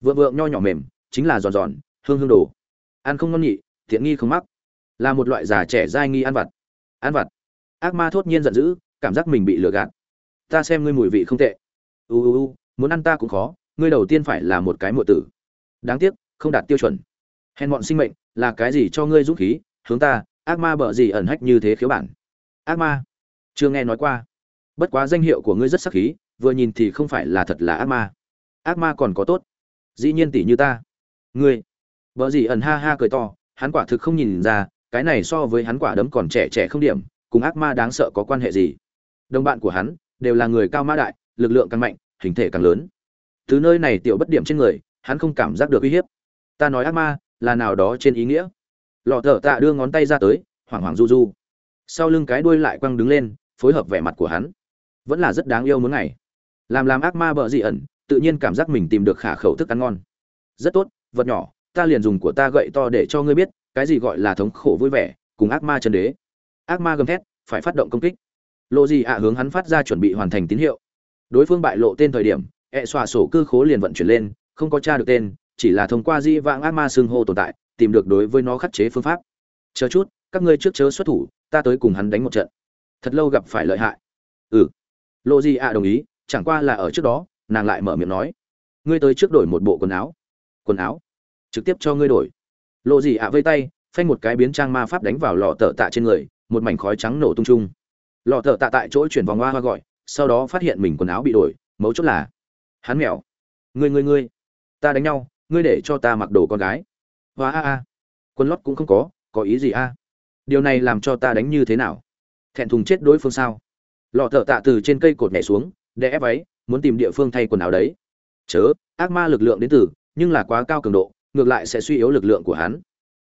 Vượng vượng nho nhỏ mềm, chính là giòn giòn, hương hương đồ. Ăn không ngon nhị thiện nghi không mắc. Là một loại già trẻ dai nghi ăn vặt. Ăn vặt ác ma thốt nhiên giận dữ, cảm giác mình bị lừa gạt. Ta xem ngươi mùi vị không tệ. U u u, muốn ăn ta cũng khó, ngươi đầu tiên phải là một cái muội tử. Đáng tiếc, không đạt tiêu chuẩn. Hèn bọn sinh mệnh, là cái gì cho ngươi dũng khí, hướng ta, ác ma bợ gì ẩn hách như thế khiếu bản. Ác ma. Chưa nghe nói qua. Bất quá danh hiệu của ngươi rất sắc khí, vừa nhìn thì không phải là thật là ác ma. Ác ma còn có tốt. Dĩ nhiên tỷ như ta. Ngươi. Bợ gì ẩn ha ha cười to, hắn quả thực không nhìn ra, cái này so với hắn quả đấm còn trẻ trẻ không điểm cùng ác ma đáng sợ có quan hệ gì? Đồng bạn của hắn đều là người cao mã đại, lực lượng càng mạnh, hình thể càng lớn. Từ nơi này tiểu bất điểm trên người, hắn không cảm giác được uy hiếp. Ta nói ác ma là nào đó trên ý nghĩa. Lọ thở tạ đưa ngón tay ra tới, hoảng hoảng du du. Sau lưng cái đuôi lại quăng đứng lên, phối hợp vẻ mặt của hắn. Vẫn là rất đáng yêu muốn ngày. Làm làm ác ma bợ dị ẩn, tự nhiên cảm giác mình tìm được khả khẩu thức ăn ngon. Rất tốt, vật nhỏ, ta liền dùng của ta gậy to để cho ngươi biết, cái gì gọi là thống khổ vui vẻ, cùng ác ma chân đế ác ma gầm thét, phải phát động công kích. Lộ gì ạ hướng hắn phát ra chuẩn bị hoàn thành tín hiệu. Đối phương bại lộ tên thời điểm, ẹ xòa sổ cư khố liền vận chuyển lên, không có tra được tên, chỉ là thông qua di vãng ác ma xương hô tồn tại, tìm được đối với nó khắc chế phương pháp. Chờ chút, các ngươi trước chớ xuất thủ, ta tới cùng hắn đánh một trận. Thật lâu gặp phải lợi hại. Ừ. Lộ gì ạ đồng ý, chẳng qua là ở trước đó, nàng lại mở miệng nói, ngươi tới trước đổi một bộ quần áo. Quần áo? Trực tiếp cho ngươi đổi. Lộ gì ạ vây tay, phanh một cái biến trang ma pháp đánh vào lò tờ tạ trên người một mảnh khói trắng nổ tung chung. Lò thợ tạ tại chỗ chuyển vòng hoa hoa gọi, sau đó phát hiện mình quần áo bị đổi, mấu chốt là, hắn mèo. Ngươi ngươi ngươi, ta đánh nhau, ngươi để cho ta mặc đồ con gái. Hoa, a a quân lót cũng không có có ý gì, a? Điều này làm cho ta đánh như thế nào? Thẹn thùng chết đối phương sao? Lọ thợ tạ từ trên cây cột nhảy xuống để ép ấy muốn tìm địa phương thay quần áo đấy. Chớ, ác ma lực lượng đến từ, nhưng là quá cao cường độ, ngược lại sẽ suy yếu lực lượng của hắn.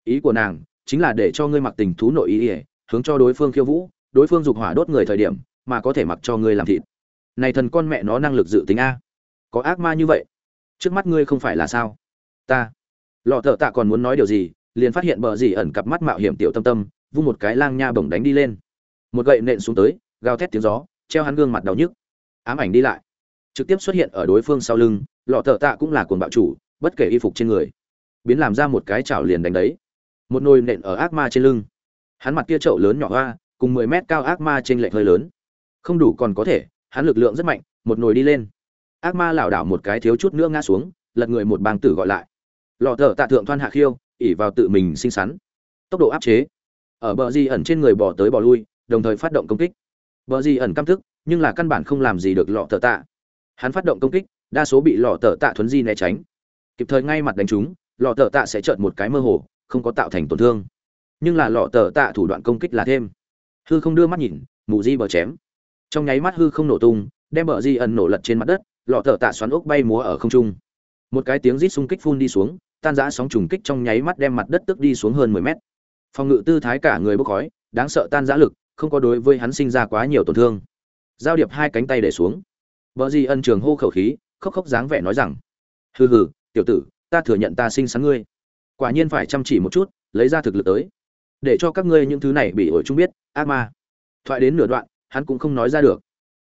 Ý của nàng, chính là để cho ngươi mặc tình thú nội ý ỉa hướng cho đối phương khiêu vũ, đối phương dục hỏa đốt người thời điểm mà có thể mặc cho ngươi làm thịt. Này thần con mẹ nó năng lực dự tính a. Có ác ma như vậy, trước mắt ngươi không phải là sao? Ta. Lọ thợ tạ còn muốn nói điều gì, liền phát hiện bờ dì ẩn cặp mắt mạo hiểm tiểu tâm tâm, vung một cái lang nha bổng đánh đi lên. Một gậy nện xuống tới, gào thét tiếng gió, treo hắn gương mặt đau nhức. Ám ảnh đi lại. Trực tiếp xuất hiện ở đối phương sau lưng, lọ thợ tạ cũng là cuồng bạo chủ, bất kể y phục trên người, biến làm ra một cái chảo liền đánh đấy. Một nồi nện ở ác ma trên lưng hắn mặt kia chậu lớn nhỏ hoa cùng mười mét cao ác ma trên lệch hơi lớn. Không đủ còn có thể hắn lực lượng rất mạnh một nồi đi lên. Ác ma lảo đảo một cái thiếu chút nữa ngã xuống lật người một bang tử gọi lại. Lọ thở tạ thượng thoan hạ khiêu ỉ vào tự mình xinh xắn tốc độ áp chế. Ở bờ di ẩn trên người bỏ tới bỏ lui đồng thời phát động công kích. Bờ di ẩn căm thức nhưng là căn bản không làm gì được lọ thở tạ. Hắn phát động công kích đa số bị lọ thở tạ thuấn di né tránh. Kịp thời ngay mặt đánh chúng, lọ thở tạ sẽ trợn một cái mơ hồ không có tạo thành tổn thương nhưng là lọ tờ tạ thủ đoạn công kích là thêm. Hư không đưa mắt nhìn, mù di bờ chém. Trong nháy mắt hư không nổ tung, đem bờ di ẩn nổ lật trên mặt đất, lọ tờ tạ xoắn ốc bay múa ở không trung. Một cái tiếng rít xung kích phun đi xuống, tan rã sóng trùng kích trong nháy mắt đem mặt đất tức đi xuống hơn mười mét. Phòng ngự tư thái cả người bốc khói, đáng sợ tan rã lực, không có đối với hắn sinh ra quá nhiều tổn thương. Giao điệp hai cánh tay để xuống. Vợ di ân trường hô khẩu khí, khóc khóc dáng vẻ nói rằng, hừ hừ, tiểu tử, ta thừa nhận ta sinh sáng ngươi. Quả nhiên phải chăm chỉ một chút, lấy ra thực lực tới để cho các ngươi những thứ này bị ổi chung biết, ác ma. Thoại đến nửa đoạn, hắn cũng không nói ra được.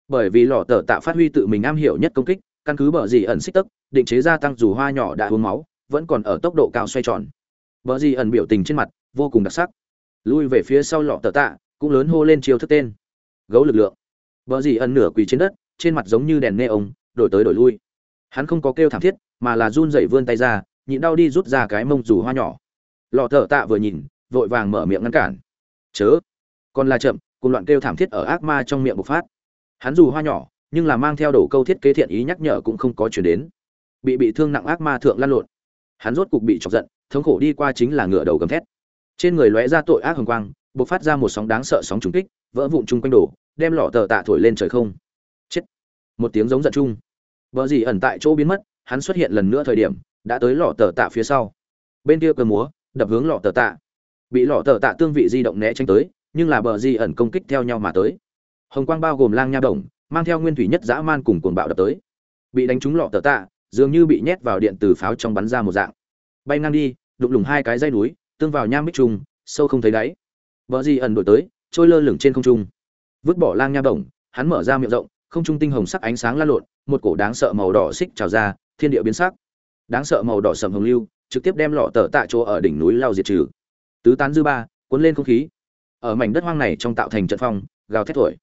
Bởi vì lò tờ tạ phát huy tự mình am hiểu nhất công kích, căn cứ bờ gì ẩn xích tức định chế gia tăng dù hoa nhỏ đã uống máu, vẫn còn ở tốc độ cao xoay tròn. Bờ gì ẩn biểu tình trên mặt, vô cùng đặc sắc. Lui về phía sau lọ tờ tạ, cũng lớn hô lên chiêu thức tên. Gấu lực lượng. Bờ gì ẩn nửa quỳ trên đất, trên mặt giống như đèn nê ông đổi tới đổi lui. Hắn không có kêu thảm thiết, mà là run rẩy vươn tay ra, nhịn đau đi rút ra cái mông dù hoa nhỏ. Lọ thở tạ vừa nhìn vội vàng mở miệng ngăn cản. Chớ, còn là chậm, cùng loạn kêu thảm thiết ở ác ma trong miệng bộc phát. Hắn dù hoa nhỏ, nhưng là mang theo đổ câu thiết kế thiện ý nhắc nhở cũng không có chuyển đến. Bị bị thương nặng ác ma thượng lăn lộn. Hắn rốt cục bị chọc giận, thống khổ đi qua chính là ngựa đầu gầm thét. Trên người lóe ra tội ác hồng quang, bộc phát ra một sóng đáng sợ sóng trùng kích, vỡ vụn chung quanh đổ đem lọ tờ tạ thổi lên trời không. Chết. Một tiếng giống giận chung. Vợ gì ẩn tại chỗ biến mất, hắn xuất hiện lần nữa thời điểm, đã tới lọ tờ tạ phía sau. Bên kia cờ múa, đập hướng lọ tờ tạ bị lọ tờ tạ tương vị di động né tránh tới nhưng là bờ di ẩn công kích theo nhau mà tới hồng quang bao gồm lang nha đồng mang theo nguyên thủy nhất dã man cùng cuồng bạo đập tới bị đánh trúng lọ tờ tạ dường như bị nhét vào điện từ pháo trong bắn ra một dạng bay ngang đi đụng lùng hai cái dây núi tương vào nham bích trùng sâu không thấy đáy Bờ di ẩn đổi tới, trôi lơ lửng trên không trung. Vứt bỏ lang nha đồng hắn mở ra miệng rộng, không trung tinh hồng sắc ánh sáng lan lộn, một cổ đáng sợ màu đỏ xích trào ra, thiên địa biến sắc. Đáng sợ màu đỏ sầm hồng lưu, trực tiếp đem lọ tờ tạ chỗ ở đỉnh núi lao diệt trừ. Tứ tán dư ba, cuốn lên không khí. Ở mảnh đất hoang này trong tạo thành trận phong, gào thét thổi.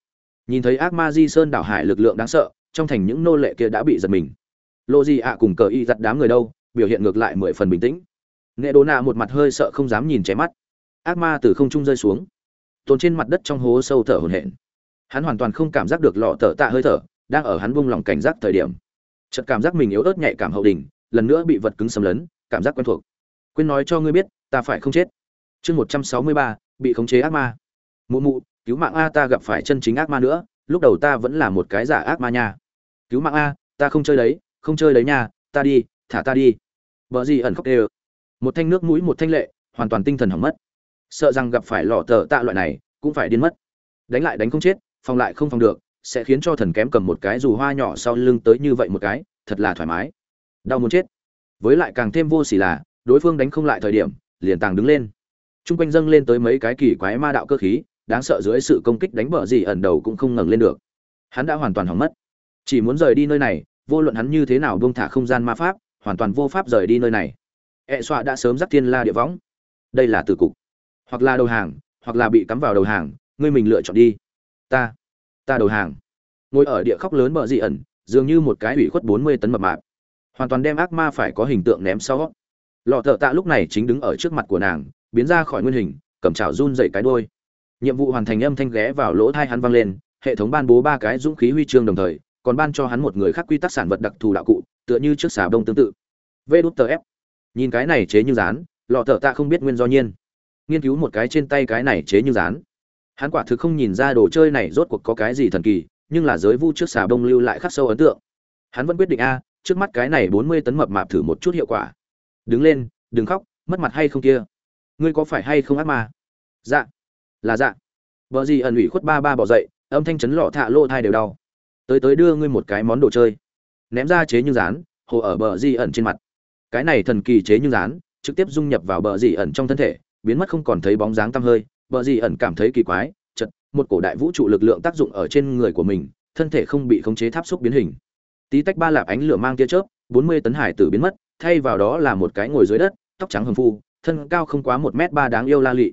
Nhìn thấy ác ma di sơn đảo hải lực lượng đáng sợ, trong thành những nô lệ kia đã bị giật mình. Lộ gì ạ cùng cờ y giật đám người đâu, biểu hiện ngược lại mười phần bình tĩnh. Nghệ đồ Nạ một mặt hơi sợ không dám nhìn chém mắt. Ác ma từ không trung rơi xuống, tồn trên mặt đất trong hố sâu thở hổn hển. Hắn hoàn toàn không cảm giác được lọ tở tạ hơi thở, đang ở hắn buông lòng cảnh giác thời điểm. Chợt cảm giác mình yếu ớt nhạy cảm hậu đỉnh, lần nữa bị vật cứng xâm lấn, cảm giác quen thuộc. Quên nói cho ngươi biết, ta phải không chết. Chương một trăm sáu mươi ba bị khống chế ác ma. Mụ mụ, cứu mạng a ta gặp phải chân chính ác ma nữa, lúc đầu ta vẫn là một cái giả ác ma nha. Cứu mạng a, ta không chơi đấy, không chơi đấy nha, ta đi, thả ta đi. vợ gì ẩn khóc đều. Một thanh nước mũi một thanh lệ, hoàn toàn tinh thần hỏng mất. Sợ rằng gặp phải lò tờ tạ loại này, cũng phải điên mất. Đánh lại đánh không chết, phòng lại không phòng được, sẽ khiến cho thần kém cầm một cái dù hoa nhỏ sau lưng tới như vậy một cái, thật là thoải mái. Đau muốn chết. Với lại càng thêm vô sỉ là, đối phương đánh không lại thời điểm, liền tàng đứng lên. Trung quanh dâng lên tới mấy cái kỳ quái ma đạo cơ khí, đáng sợ dưới sự công kích đánh bờ gì ẩn đầu cũng không ngẩng lên được. Hắn đã hoàn toàn hỏng mất. Chỉ muốn rời đi nơi này, vô luận hắn như thế nào buông thả không gian ma pháp, hoàn toàn vô pháp rời đi nơi này. ẹ xoa đã sớm dắt thiên la địa võng. Đây là tử cục, hoặc là đầu hàng, hoặc là bị cắm vào đầu hàng, ngươi mình lựa chọn đi. Ta, ta đầu hàng. Ngồi ở địa khóc lớn bờ dị ẩn, dường như một cái ủy khuất 40 tấn mập mạp. Hoàn toàn đem ác ma phải có hình tượng ném sau. Lọ thợ tạ lúc này chính đứng ở trước mặt của nàng, biến ra khỏi nguyên hình, cầm chảo run dậy cái đuôi. Nhiệm vụ hoàn thành âm thanh ghé vào lỗ thai hắn vang lên, hệ thống ban bố ba cái dũng khí huy chương đồng thời, còn ban cho hắn một người khác quy tắc sản vật đặc thù đạo cụ, tựa như trước xà đông tương tự. Vê đút tờ ép. Nhìn cái này chế như dán, lọ thợ ta không biết nguyên do nhiên. Nghiên cứu một cái trên tay cái này chế như dán. Hắn quả thực không nhìn ra đồ chơi này rốt cuộc có cái gì thần kỳ, nhưng là giới vu trước xà đông lưu lại khắc sâu ấn tượng. Hắn vẫn quyết định a, trước mắt cái này 40 tấn mập mạp thử một chút hiệu quả. Đứng lên, đừng khóc, mất mặt hay không kia? Ngươi có phải hay không ác ma? Dạ, là dạ. Vợ gì ẩn ủy khuất ba ba bỏ dậy, âm thanh chấn lọ thạ lô thai đều đau. Tới tới đưa ngươi một cái món đồ chơi. Ném ra chế như rán, hồ ở bờ di ẩn trên mặt. Cái này thần kỳ chế như rán, trực tiếp dung nhập vào bờ di ẩn trong thân thể, biến mất không còn thấy bóng dáng tăm hơi, bờ di ẩn cảm thấy kỳ quái, chật một cổ đại vũ trụ lực lượng tác dụng ở trên người của mình, thân thể không bị khống chế tháp xúc biến hình. Tí tách ba lạp ánh lửa mang tia chớp, 40 tấn hải tử biến mất, thay vào đó là một cái ngồi dưới đất, tóc trắng hầm phu, thân cao không quá một m ba đáng yêu la lị.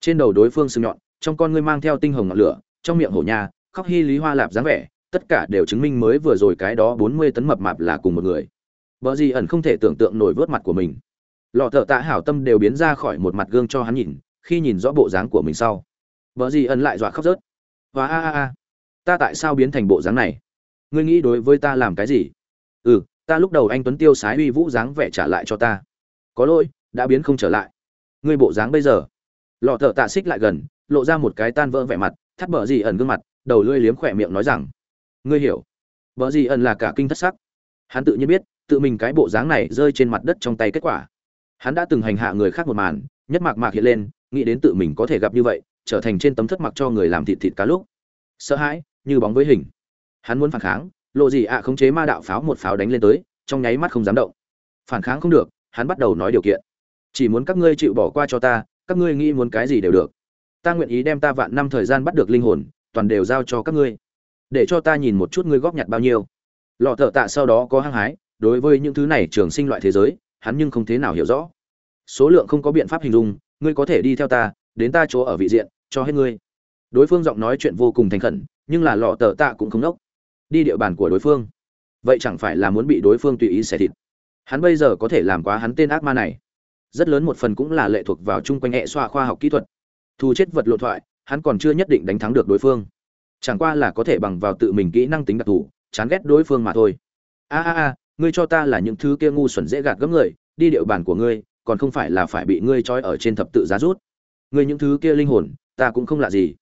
Trên đầu đối phương sừng nhọn, trong con ngươi mang theo tinh hồng ngọn lửa, trong miệng hổ nhà, khóc hy lý hoa lạp dáng vẻ, tất cả đều chứng minh mới vừa rồi cái đó 40 tấn mập mạp là cùng một người. vợ gì ẩn không thể tưởng tượng nổi vớt mặt của mình. Lọ thợ tạ hảo tâm đều biến ra khỏi một mặt gương cho hắn nhìn, khi nhìn rõ bộ dáng của mình sau. vợ gì ẩn lại dọa khóc rớt. Và a a a, ta tại sao biến thành bộ dáng này? Ngươi nghĩ đối với ta làm cái gì? Ừ, ta lúc đầu anh tuấn tiêu sái uy vũ dáng vẻ trả lại cho ta. Có lỗi, đã biến không trở lại. Ngươi bộ dáng bây giờ. Lọ thợ tạ xích lại gần, lộ ra một cái tan vỡ vẻ mặt, thắt bờ gì ẩn gương mặt, đầu lưỡi liếm khỏe miệng nói rằng: "Ngươi hiểu?" bờ gì ẩn là cả kinh thất sắc. Hắn tự nhiên biết, tự mình cái bộ dáng này rơi trên mặt đất trong tay kết quả. Hắn đã từng hành hạ người khác một màn, nhất mạc mạc hiện lên, nghĩ đến tự mình có thể gặp như vậy, trở thành trên tấm thất mặc cho người làm thịt thịt cá lúc. Sợ hãi, như bóng với hình. Hắn muốn phản kháng, lộ gì ạ à khống chế ma đạo pháo một pháo đánh lên tới, trong nháy mắt không dám động. Phản kháng không được, hắn bắt đầu nói điều kiện. Chỉ muốn các ngươi chịu bỏ qua cho ta, các ngươi nghĩ muốn cái gì đều được. Ta nguyện ý đem ta vạn năm thời gian bắt được linh hồn, toàn đều giao cho các ngươi. Để cho ta nhìn một chút ngươi góp nhặt bao nhiêu. Lọ thợ tạ sau đó có hăng hái, đối với những thứ này trường sinh loại thế giới, hắn nhưng không thế nào hiểu rõ. Số lượng không có biện pháp hình dung, ngươi có thể đi theo ta, đến ta chỗ ở vị diện, cho hết ngươi. Đối phương giọng nói chuyện vô cùng thành khẩn, nhưng là lọ tờ tạ cũng không nốc. Đi địa bàn của đối phương, vậy chẳng phải là muốn bị đối phương tùy ý xẻ thịt. Hắn bây giờ có thể làm quá hắn tên ác ma này. Rất lớn một phần cũng là lệ thuộc vào chung quanh hệ xoa khoa học kỹ thuật. Thu chết vật lộ thoại, hắn còn chưa nhất định đánh thắng được đối phương. Chẳng qua là có thể bằng vào tự mình kỹ năng tính đặc thù, chán ghét đối phương mà thôi. A a a, ngươi cho ta là những thứ kia ngu xuẩn dễ gạt gẫm người, đi điệu bàn của ngươi, còn không phải là phải bị ngươi trói ở trên thập tự giá rút. Ngươi những thứ kia linh hồn, ta cũng không lạ gì.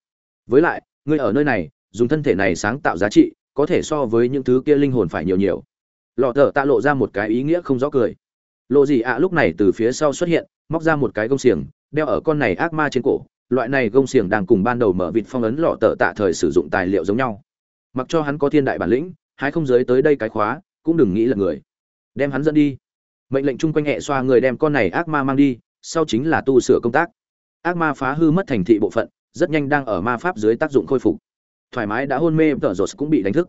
Với lại, ngươi ở nơi này, dùng thân thể này sáng tạo giá trị, có thể so với những thứ kia linh hồn phải nhiều nhiều. Lọ thở ta lộ ra một cái ý nghĩa không rõ cười. Lộ gì ạ à lúc này từ phía sau xuất hiện, móc ra một cái gông xiềng, đeo ở con này ác ma trên cổ. Loại này gông xiềng đang cùng ban đầu mở vịt phong ấn lọ tờ tạ thời sử dụng tài liệu giống nhau. Mặc cho hắn có thiên đại bản lĩnh, hái không giới tới đây cái khóa, cũng đừng nghĩ là người. Đem hắn dẫn đi mệnh lệnh chung quanh hệ xoa người đem con này ác ma mang đi sau chính là tu sửa công tác ác ma phá hư mất thành thị bộ phận rất nhanh đang ở ma pháp dưới tác dụng khôi phục thoải mái đã hôn mê tợ rột cũng bị đánh thức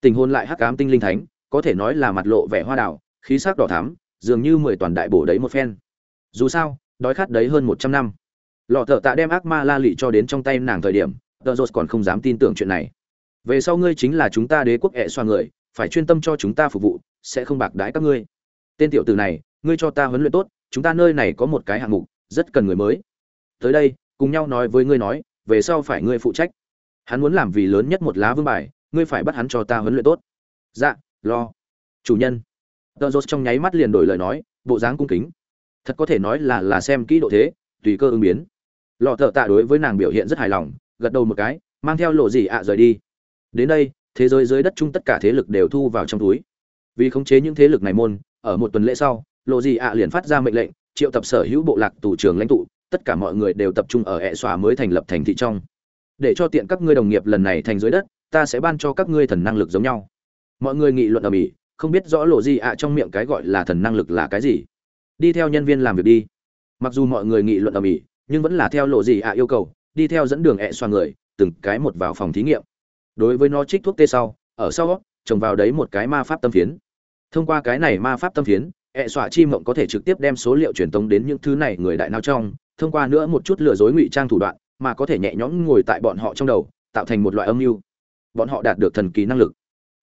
tình hôn lại hắc ám tinh linh thánh có thể nói là mặt lộ vẻ hoa đào khí sắc đỏ thắm dường như mười toàn đại bổ đấy một phen. Dù sao, đói khát đấy hơn một trăm năm. Lọ thợ tạ đem ác ma la lị cho đến trong tay nàng thời điểm, tờ rột còn không dám tin tưởng chuyện này. Về sau ngươi chính là chúng ta đế quốc ẹ xoa người, phải chuyên tâm cho chúng ta phục vụ, sẽ không bạc đãi các ngươi. Tên tiểu tử này, ngươi cho ta huấn luyện tốt, chúng ta nơi này có một cái hạng mục, rất cần người mới. Tới đây, cùng nhau nói với ngươi nói, về sau phải ngươi phụ trách. Hắn muốn làm vì lớn nhất một lá vương bài, ngươi phải bắt hắn cho ta huấn luyện tốt. Dạ lo. Chủ nhân tờ rột trong nháy mắt liền đổi lời nói, bộ dáng cung kính. Thật có thể nói là là xem kỹ độ thế, tùy cơ ứng biến. Lọ thợ tạ đối với nàng biểu hiện rất hài lòng, gật đầu một cái, mang theo lộ gì ạ rời đi. Đến đây, thế giới dưới đất chung tất cả thế lực đều thu vào trong túi. Vì khống chế những thế lực này môn, ở một tuần lễ sau, lộ gì ạ liền phát ra mệnh lệnh, triệu tập sở hữu bộ lạc tù trưởng lãnh tụ, tất cả mọi người đều tập trung ở hệ xòa mới thành lập thành thị trong. Để cho tiện các ngươi đồng nghiệp lần này thành dưới đất, ta sẽ ban cho các ngươi thần năng lực giống nhau. Mọi người nghị luận ở mỹ không biết rõ lộ gì ạ, trong miệng cái gọi là thần năng lực là cái gì. Đi theo nhân viên làm việc đi. Mặc dù mọi người nghị luận ở mỹ, nhưng vẫn là theo lộ gì ạ yêu cầu, đi theo dẫn đường ẹ xoa người, từng cái một vào phòng thí nghiệm. Đối với nó trích thuốc tê sau, ở sau trồng vào đấy một cái ma pháp tâm phiến. Thông qua cái này ma pháp tâm phiến, ẹ xoa chi mộng có thể trực tiếp đem số liệu truyền tống đến những thứ này người đại nào trong, thông qua nữa một chút lừa dối ngụy trang thủ đoạn, mà có thể nhẹ nhõm ngồi tại bọn họ trong đầu, tạo thành một loại âm mưu. Bọn họ đạt được thần kỳ năng lực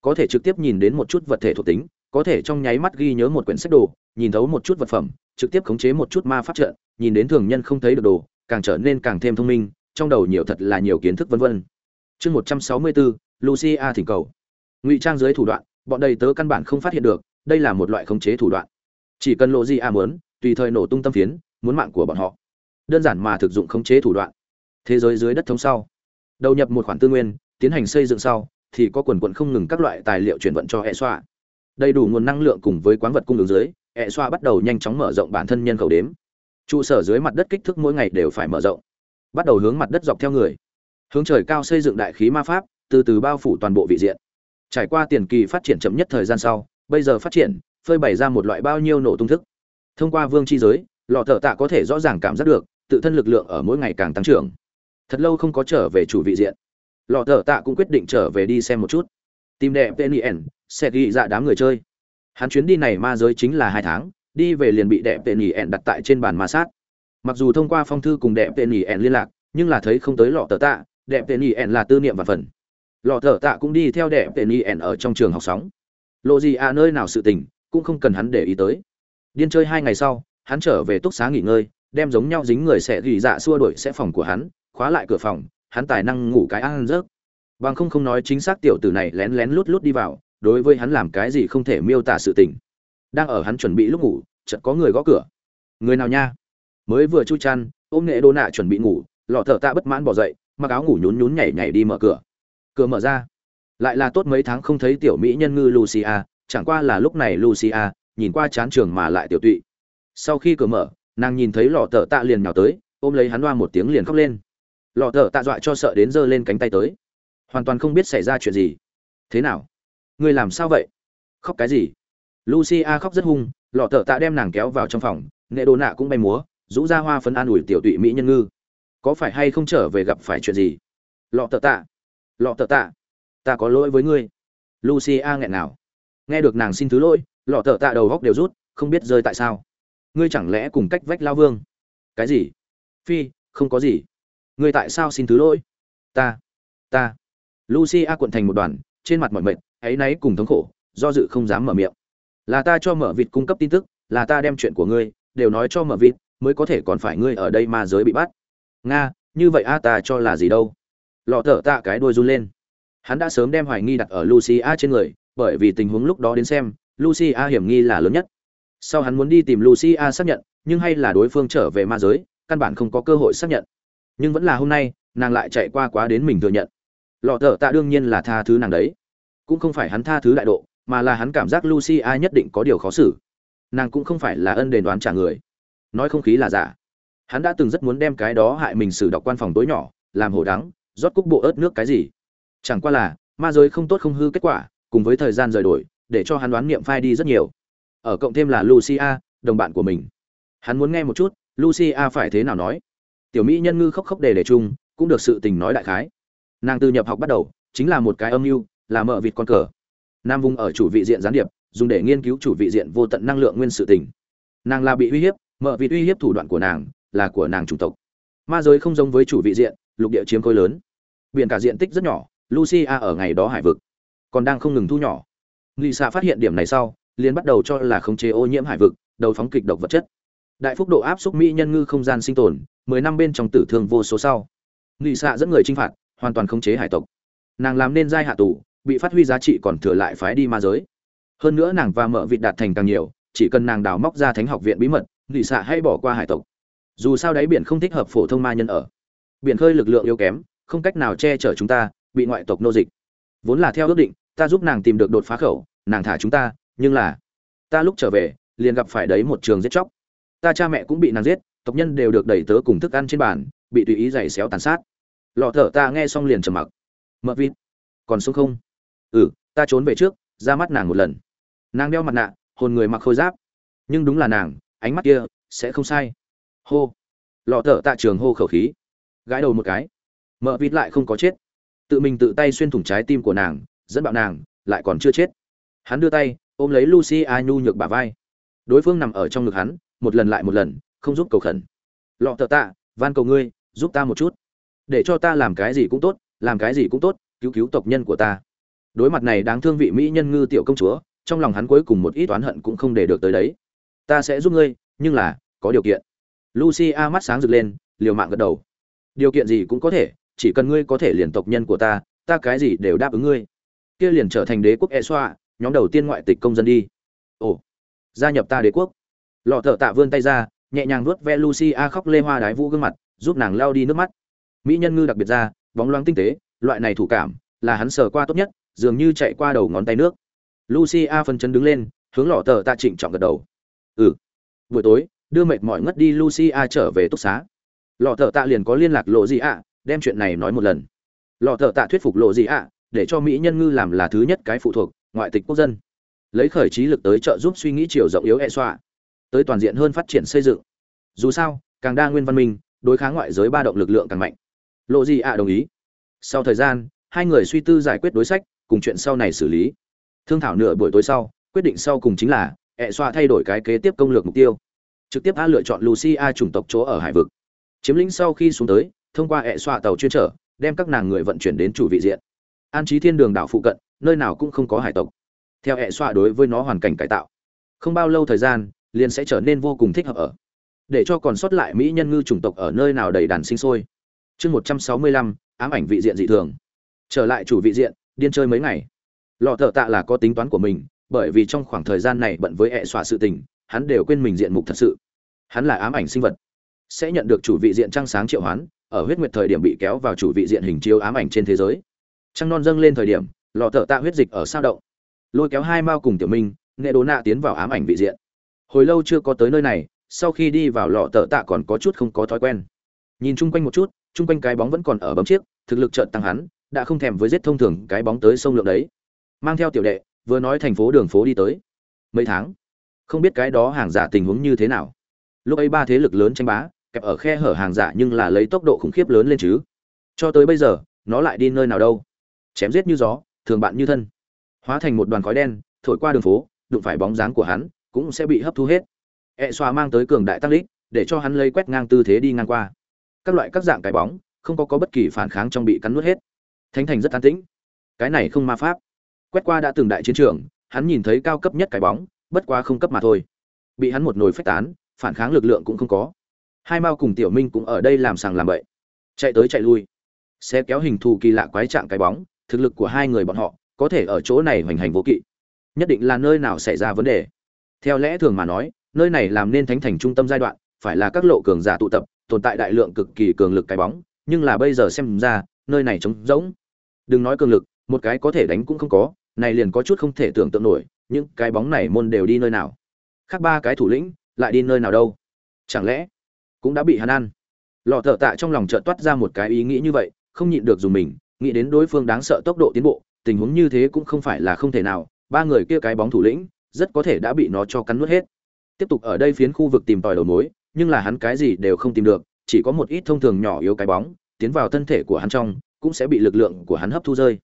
có thể trực tiếp nhìn đến một chút vật thể thuộc tính, có thể trong nháy mắt ghi nhớ một quyển sách đồ, nhìn thấu một chút vật phẩm, trực tiếp khống chế một chút ma pháp trận, nhìn đến thường nhân không thấy được đồ, càng trở nên càng thêm thông minh, trong đầu nhiều thật là nhiều kiến thức vân vân. Chương một trăm sáu mươi bốn, lucia thỉnh cầu. Ngụy trang dưới thủ đoạn, bọn đầy tớ căn bản không phát hiện được, đây là một loại khống chế thủ đoạn. Chỉ cần lộ gì a muốn, tùy thời nổ tung tâm phiến, muốn mạng của bọn họ. Đơn giản mà thực dụng khống chế thủ đoạn. Thế giới dưới đất thống sau. Đầu nhập một khoản tư nguyên, tiến hành xây dựng sau thì có quần quận không ngừng các loại tài liệu chuyển vận cho hệ xoa. Đầy đủ nguồn năng lượng cùng với quán vật cung ứng dưới hệ xoa bắt đầu nhanh chóng mở rộng bản thân nhân khẩu đếm. Trụ sở dưới mặt đất kích thước mỗi ngày đều phải mở rộng. Bắt đầu hướng mặt đất dọc theo người. Hướng trời cao xây dựng đại khí ma pháp, từ từ bao phủ toàn bộ vị diện. Trải qua tiền kỳ phát triển chậm nhất thời gian sau, bây giờ phát triển, phơi bày ra một loại bao nhiêu nổ tung thức. Thông qua vương chi giới, lọ thợ tạ có thể rõ ràng cảm giác được, tự thân lực lượng ở mỗi ngày càng tăng trưởng. Thật lâu không có trở về chủ vị diện lọ thở tạ cũng quyết định trở về đi xem một chút. Tìm đẹp tên sẽ ghi dạ đám người chơi. Hắn chuyến đi này ma giới chính là hai tháng, đi về liền bị đẹp tên yen đặt tại trên bàn ma sát. Mặc dù thông qua phong thư cùng đẹp tên yen liên lạc, nhưng là thấy không tới lọ thở tạ, đẹp tên yen là tư niệm và phần. Lọ thở tạ cũng đi theo đẹp tên yen ở trong trường học sóng. Lộ gì à nơi nào sự tình, cũng không cần hắn để ý tới. Điên chơi hai ngày sau, hắn trở về túc xá nghỉ ngơi, đem giống nhau dính người sẽ ghi dạ xua đuổi sẽ phòng của hắn, khóa lại cửa phòng hắn tài năng ngủ cái ăn rớt bằng không không nói chính xác tiểu tử này lén lén lút lút đi vào, đối với hắn làm cái gì không thể miêu tả sự tình. Đang ở hắn chuẩn bị lúc ngủ, chợt có người gõ cửa. Người nào nha? Mới vừa chui chăn, ôm nghệ đô nạ chuẩn bị ngủ, lọ thợ tạ bất mãn bỏ dậy, mặc áo ngủ nhún nhún nhảy nhảy đi mở cửa. Cửa mở ra. Lại là tốt mấy tháng không thấy tiểu mỹ nhân ngư lucia, chẳng qua là lúc này lucia, nhìn qua chán trường mà lại tiểu tụy. Sau khi cửa mở, nàng nhìn thấy lọ thợ tạ liền nhào tới, ôm lấy hắn đoa một tiếng liền khóc lên lọ thợ tạ dọa cho sợ đến giơ lên cánh tay tới. Hoàn toàn không biết xảy ra chuyện gì. Thế nào? Ngươi làm sao vậy? Khóc cái gì? Lucia khóc rất hung, lọ thợ tạ đem nàng kéo vào trong phòng, nghệ đồ nạ cũng bay múa, rũ ra hoa phấn an ủi tiểu tụy mỹ nhân ngư. Có phải hay không trở về gặp phải chuyện gì? Lọ thợ tạ. Lọ thợ tạ. Ta có lỗi với ngươi. Lucia nghẹn nào nghe được nàng xin thứ lỗi, lọ thợ tạ đầu góc đều rút, không biết rơi tại sao. Ngươi chẳng lẽ cùng cách vách lao vương? Cái gì? Phi, không có gì ngươi tại sao xin thứ lỗi? Ta ta. Lucia cuộn thành một đoàn, trên mặt mọi mệt áy náy cùng thống khổ, do dự không dám mở miệng. Là ta cho mở vịt cung cấp tin tức, là ta đem chuyện của ngươi, đều nói cho mở vịt, mới có thể còn phải ngươi ở đây mà giới bị bắt. Nga, như vậy a ta cho là gì đâu? Lọ thở tạ cái đuôi run lên. Hắn đã sớm đem hoài nghi đặt ở lucia trên người, bởi vì tình huống lúc đó đến xem lucia hiểm nghi là lớn nhất. Sau hắn muốn đi tìm lucia xác nhận, nhưng hay là đối phương trở về ma giới, căn bản không có cơ hội xác nhận nhưng vẫn là hôm nay, nàng lại chạy qua quá đến mình thừa nhận. Lọ thợ tạ đương nhiên là tha thứ nàng đấy. Cũng không phải hắn tha thứ đại độ, mà là hắn cảm giác lucy a nhất định có điều khó xử. Nàng cũng không phải là ân đền đoán trả người. Nói không khí là giả. Hắn đã từng rất muốn đem cái đó hại mình xử đọc quan phòng tối nhỏ, làm hổ đắng, rót cúc bộ ớt nước cái gì. Chẳng qua là, ma giới không tốt không hư kết quả, cùng với thời gian rời đổi, để cho hắn đoán niệm phai đi rất nhiều. Ở cộng thêm là lucia, đồng bạn của mình. Hắn muốn nghe một chút, lucia phải thế nào nói? Tiểu mỹ nhân ngư khóc khóc đề đề chung, cũng được sự tình nói đại khái. Nàng từ nhập học bắt đầu, chính là một cái âm mưu, là mợ vịt con cờ. Nam vùng ở chủ vị diện gián điệp, dùng để nghiên cứu chủ vị diện vô tận năng lượng nguyên sự tình. Nàng là bị uy hiếp, mợ vịt uy hiếp thủ đoạn của nàng, là của nàng chủng tộc. Ma giới không giống với chủ vị diện, lục địa chiếm khối lớn. Biển cả diện tích rất nhỏ, lucia ở ngày đó hải vực, còn đang không ngừng thu nhỏ. Lì xạ phát hiện điểm này sau, liền bắt đầu cho là khống chế ô nhiễm hải vực, đầu phóng kịch độc vật chất đại phúc độ áp xúc mỹ nhân ngư không gian sinh tồn, mười năm bên trong tử thương vô số sau. Nghị xạ dẫn người chinh phạt, hoàn toàn khống chế hải tộc. Nàng làm nên giai hạ tù, bị phát huy giá trị còn thừa lại phái đi ma giới. Hơn nữa nàng và mợ vịt đạt thành càng nhiều, chỉ cần nàng đào móc ra thánh học viện bí mật, nghị xạ hay bỏ qua hải tộc. Dù sao đáy biển không thích hợp phổ thông ma nhân ở. Biển khơi lực lượng yếu kém, không cách nào che chở chúng ta, bị ngoại tộc nô dịch. Vốn là theo ước định, ta giúp nàng tìm được đột phá khẩu, nàng thả chúng ta, nhưng là, ta lúc trở về, liền gặp phải đấy một trường giết chóc ta cha mẹ cũng bị nàng giết, tộc nhân đều được đẩy tớ cùng thức ăn trên bàn, bị tùy ý giày xéo tàn sát. Lọ thở ta nghe xong liền trầm mặc. Mợ vịt, còn sống không? Ừ ta trốn về trước, ra mắt nàng một lần. Nàng đeo mặt nạ, hồn người mặc khôi giáp. Nhưng đúng là nàng, ánh mắt kia, sẽ không sai. Hô. Lọ thở tạ trường hô khẩu khí. Gãi đầu một cái. Mợ vịt lại không có chết. Tự mình tự tay xuyên thủng trái tim của nàng, dẫn bạo nàng, lại còn chưa chết. Hắn đưa tay, ôm lấy lucy a nhu nhược bà vai. Đối phương nằm ở trong ngực hắn một lần lại một lần, không giúp cầu khẩn. Lọ thợ tạ, van cầu ngươi, giúp ta một chút. Để cho ta làm cái gì cũng tốt, làm cái gì cũng tốt, cứu cứu tộc nhân của ta. Đối mặt này đáng thương vị mỹ nhân ngư tiểu công chúa, trong lòng hắn cuối cùng một ít oán hận cũng không để được tới đấy. Ta sẽ giúp ngươi, nhưng là, có điều kiện. Lucy a mắt sáng rực lên, liều mạng gật đầu. Điều kiện gì cũng có thể, chỉ cần ngươi có thể liền tộc nhân của ta ta cái gì đều đáp ứng ngươi. Kia liền trở thành đế quốc e xoa nhóm đầu tiên ngoại tịch công dân đi. Ồ, gia nhập ta đế quốc lọ thợ tạ vươn tay ra, nhẹ nhàng vuốt ve lucia khóc lê hoa đái vũ gương mặt, giúp nàng lao đi nước mắt. Mỹ nhân ngư đặc biệt ra, bóng loáng tinh tế, loại này thủ cảm, là hắn sờ qua tốt nhất, dường như chạy qua đầu ngón tay nước. Lucia phân chân đứng lên, hướng lọ thợ tạ trịnh trọng gật đầu. Ừ. Buổi tối, đưa mệt mỏi ngất đi lucia trở về túc xá. Lọ thợ tạ liền có liên lạc lộ gì ạ đem chuyện này nói một lần. Lọ thợ tạ thuyết phục lộ gì ạ để cho mỹ nhân ngư làm là thứ nhất cái phụ thuộc, ngoại tịch quốc dân. Lấy khởi trí lực tới trợ giúp suy nghĩ chiều rộng yếu e xoa tới toàn diện hơn phát triển xây dựng. Dù sao, càng đa nguyên văn minh, đối kháng ngoại giới ba động lực lượng càng mạnh. Lộ gì ạ đồng ý. Sau thời gian, hai người suy tư giải quyết đối sách, cùng chuyện sau này xử lý. Thương thảo nửa buổi tối sau, quyết định sau cùng chính là, ẹ xoa thay đổi cái kế tiếp công lược mục tiêu. Trực tiếp a lựa chọn lucia chủng tộc chỗ ở hải vực. Chiếm lĩnh sau khi xuống tới, thông qua ẹ xoa tàu chuyên trở, đem các nàng người vận chuyển đến chủ vị diện. An trí thiên đường đảo phụ cận, nơi nào cũng không có hải tộc. Theo hệ xoa đối với nó hoàn cảnh cải tạo. Không bao lâu thời gian liền sẽ trở nên vô cùng thích hợp ở. Để cho còn sót lại mỹ nhân ngư chủng tộc ở nơi nào đầy đàn sinh sôi. Chương một trăm sáu mươi lăm, ám ảnh vị diện dị thường. Trở lại chủ vị diện, điên chơi mấy ngày. Lọ thợ tạ là có tính toán của mình, bởi vì trong khoảng thời gian này bận với hệ xoa sự tình, hắn đều quên mình diện mục thật sự. Hắn là ám ảnh sinh vật. Sẽ nhận được chủ vị diện trăng sáng triệu hoán, ở huyết nguyệt thời điểm bị kéo vào chủ vị diện hình chiếu ám ảnh trên thế giới. Trăng non dâng lên thời điểm, lọ thợ tạ huyết dịch ở sao động. Lôi kéo hai mao cùng tiểu minh, nghệ đố nạ tiến vào ám ảnh vị diện hồi lâu chưa có tới nơi này, sau khi đi vào lọ thợ tạ còn có chút không có thói quen. Nhìn chung quanh một chút, chung quanh cái bóng vẫn còn ở bấm chiếc, thực lực trợn tăng hắn đã không thèm với giết thông thường cái bóng tới sông lượng đấy. Mang theo tiểu đệ, vừa nói thành phố đường phố đi tới. Mấy tháng, không biết cái đó hàng giả tình huống như thế nào. Lúc ấy ba thế lực lớn tranh bá, kẹp ở khe hở hàng giả nhưng là lấy tốc độ khủng khiếp lớn lên chứ. Cho tới bây giờ, nó lại đi nơi nào đâu. Chém giết như gió, thường bạn như thân. Hóa thành một đoàn khói đen, thổi qua đường phố, đụng phải bóng dáng của hắn cũng sẽ bị hấp thu hết. Ẹ xoa mang tới cường đại tăng lít để cho hắn lấy quét ngang tư thế đi ngang qua. Các loại các dạng cái bóng, không có có bất kỳ phản kháng trong bị cắn nuốt hết. Thánh thành rất an tĩnh. Cái này không ma pháp. Quét qua đã từng đại chiến trường, hắn nhìn thấy cao cấp nhất cái bóng, bất quá không cấp mà thôi. Bị hắn một nồi phách tán, phản kháng lực lượng cũng không có. Hai mao cùng tiểu minh cũng ở đây làm sàng làm bậy. Chạy tới chạy lui. Xe kéo hình thù kỳ lạ quái trạng cái bóng, thực lực của hai người bọn họ có thể ở chỗ này hoành hành vô kỵ. Nhất định là nơi nào xảy ra vấn đề theo lẽ thường mà nói, nơi này làm nên thánh thành trung tâm giai đoạn, phải là các lộ cường giả tụ tập, tồn tại đại lượng cực kỳ cường lực cái bóng, nhưng là bây giờ xem ra, nơi này trống rỗng. Đừng nói cường lực, một cái có thể đánh cũng không có, này liền có chút không thể tưởng tượng nổi, những cái bóng này môn đều đi nơi nào? Khác ba cái thủ lĩnh, lại đi nơi nào đâu? Chẳng lẽ cũng đã bị hắn ăn? Lọ thợ tạ trong lòng chợt toát ra một cái ý nghĩ như vậy, không nhịn được dùng mình, nghĩ đến đối phương đáng sợ tốc độ tiến bộ, tình huống như thế cũng không phải là không thể nào. Ba người kia cái bóng thủ lĩnh rất có thể đã bị nó cho cắn nuốt hết. Tiếp tục ở đây phiến khu vực tìm tòi đầu mối, nhưng là hắn cái gì đều không tìm được, chỉ có một ít thông thường nhỏ yếu cái bóng, tiến vào thân thể của hắn trong, cũng sẽ bị lực lượng của hắn hấp thu rơi.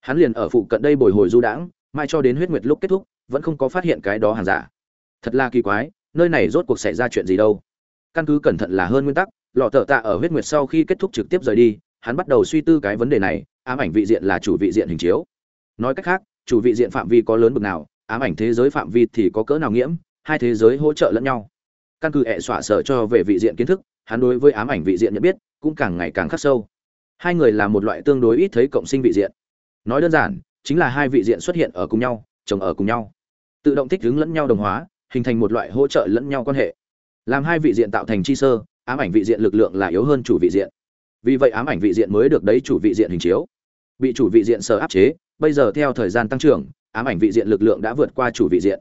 Hắn liền ở phụ cận đây bồi hồi du đãng, mai cho đến huyết nguyệt lúc kết thúc, vẫn không có phát hiện cái đó hàng giả. Thật là kỳ quái, nơi này rốt cuộc xảy ra chuyện gì đâu. Căn cứ cẩn thận là hơn nguyên tắc, lọ tở tạ ở huyết nguyệt sau khi kết thúc trực tiếp rời đi, hắn bắt đầu suy tư cái vấn đề này, ám ảnh vị diện là chủ vị diện hình chiếu. Nói cách khác, chủ vị diện phạm vi có lớn bực nào ám ảnh thế giới phạm vi thì có cỡ nào nghiễm, hai thế giới hỗ trợ lẫn nhau. Căn cứ hệ xọa sở cho về vị diện kiến thức, hắn đối với ám ảnh vị diện nhận biết cũng càng ngày càng khắc sâu. Hai người là một loại tương đối ít thấy cộng sinh vị diện. Nói đơn giản, chính là hai vị diện xuất hiện ở cùng nhau, chồng ở cùng nhau. Tự động thích ứng lẫn nhau đồng hóa, hình thành một loại hỗ trợ lẫn nhau quan hệ. Làm hai vị diện tạo thành chi sơ, ám ảnh vị diện lực lượng là yếu hơn chủ vị diện. Vì vậy ám ảnh vị diện mới được đấy chủ vị diện hình chiếu. Bị chủ vị diện sở áp chế, bây giờ theo thời gian tăng trưởng ám ảnh vị diện lực lượng đã vượt qua chủ vị diện.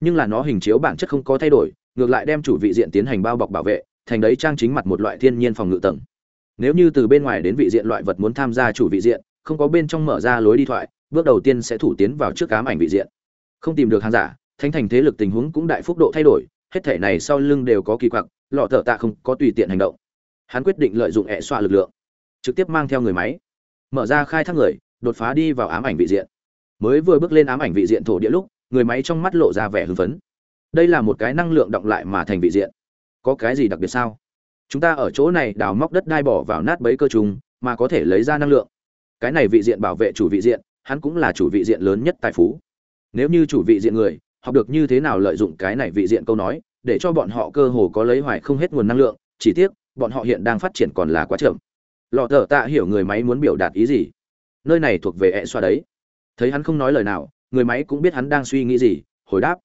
Nhưng là nó hình chiếu bản chất không có thay đổi, ngược lại đem chủ vị diện tiến hành bao bọc bảo vệ, thành đấy trang chính mặt một loại thiên nhiên phòng ngự tầng. Nếu như từ bên ngoài đến vị diện loại vật muốn tham gia chủ vị diện, không có bên trong mở ra lối đi thoại, bước đầu tiên sẽ thủ tiến vào trước ám ảnh vị diện. Không tìm được hàng giả, thánh thành thế lực tình huống cũng đại phúc độ thay đổi, hết thể này sau lưng đều có kỳ quặc, lọ thợ tạ không có tùy tiện hành động. Hắn quyết định lợi dụng hệ xoa lực lượng, trực tiếp mang theo người máy, mở ra khai thác người, đột phá đi vào ám ảnh vị diện mới vừa bước lên ám ảnh vị diện thổ địa lúc, người máy trong mắt lộ ra vẻ hưng phấn. Đây là một cái năng lượng động lại mà thành vị diện. Có cái gì đặc biệt sao? Chúng ta ở chỗ này đào móc đất đai bỏ vào nát bấy cơ trùng, mà có thể lấy ra năng lượng. Cái này vị diện bảo vệ chủ vị diện, hắn cũng là chủ vị diện lớn nhất tài phú. Nếu như chủ vị diện người, học được như thế nào lợi dụng cái này vị diện câu nói, để cho bọn họ cơ hồ có lấy hoài không hết nguồn năng lượng, chỉ tiếc, bọn họ hiện đang phát triển còn là quá chậm. Lọ thở tạ hiểu người máy muốn biểu đạt ý gì? Nơi này thuộc về ẹ xoa đấy thấy hắn không nói lời nào, người máy cũng biết hắn đang suy nghĩ gì, hồi đáp.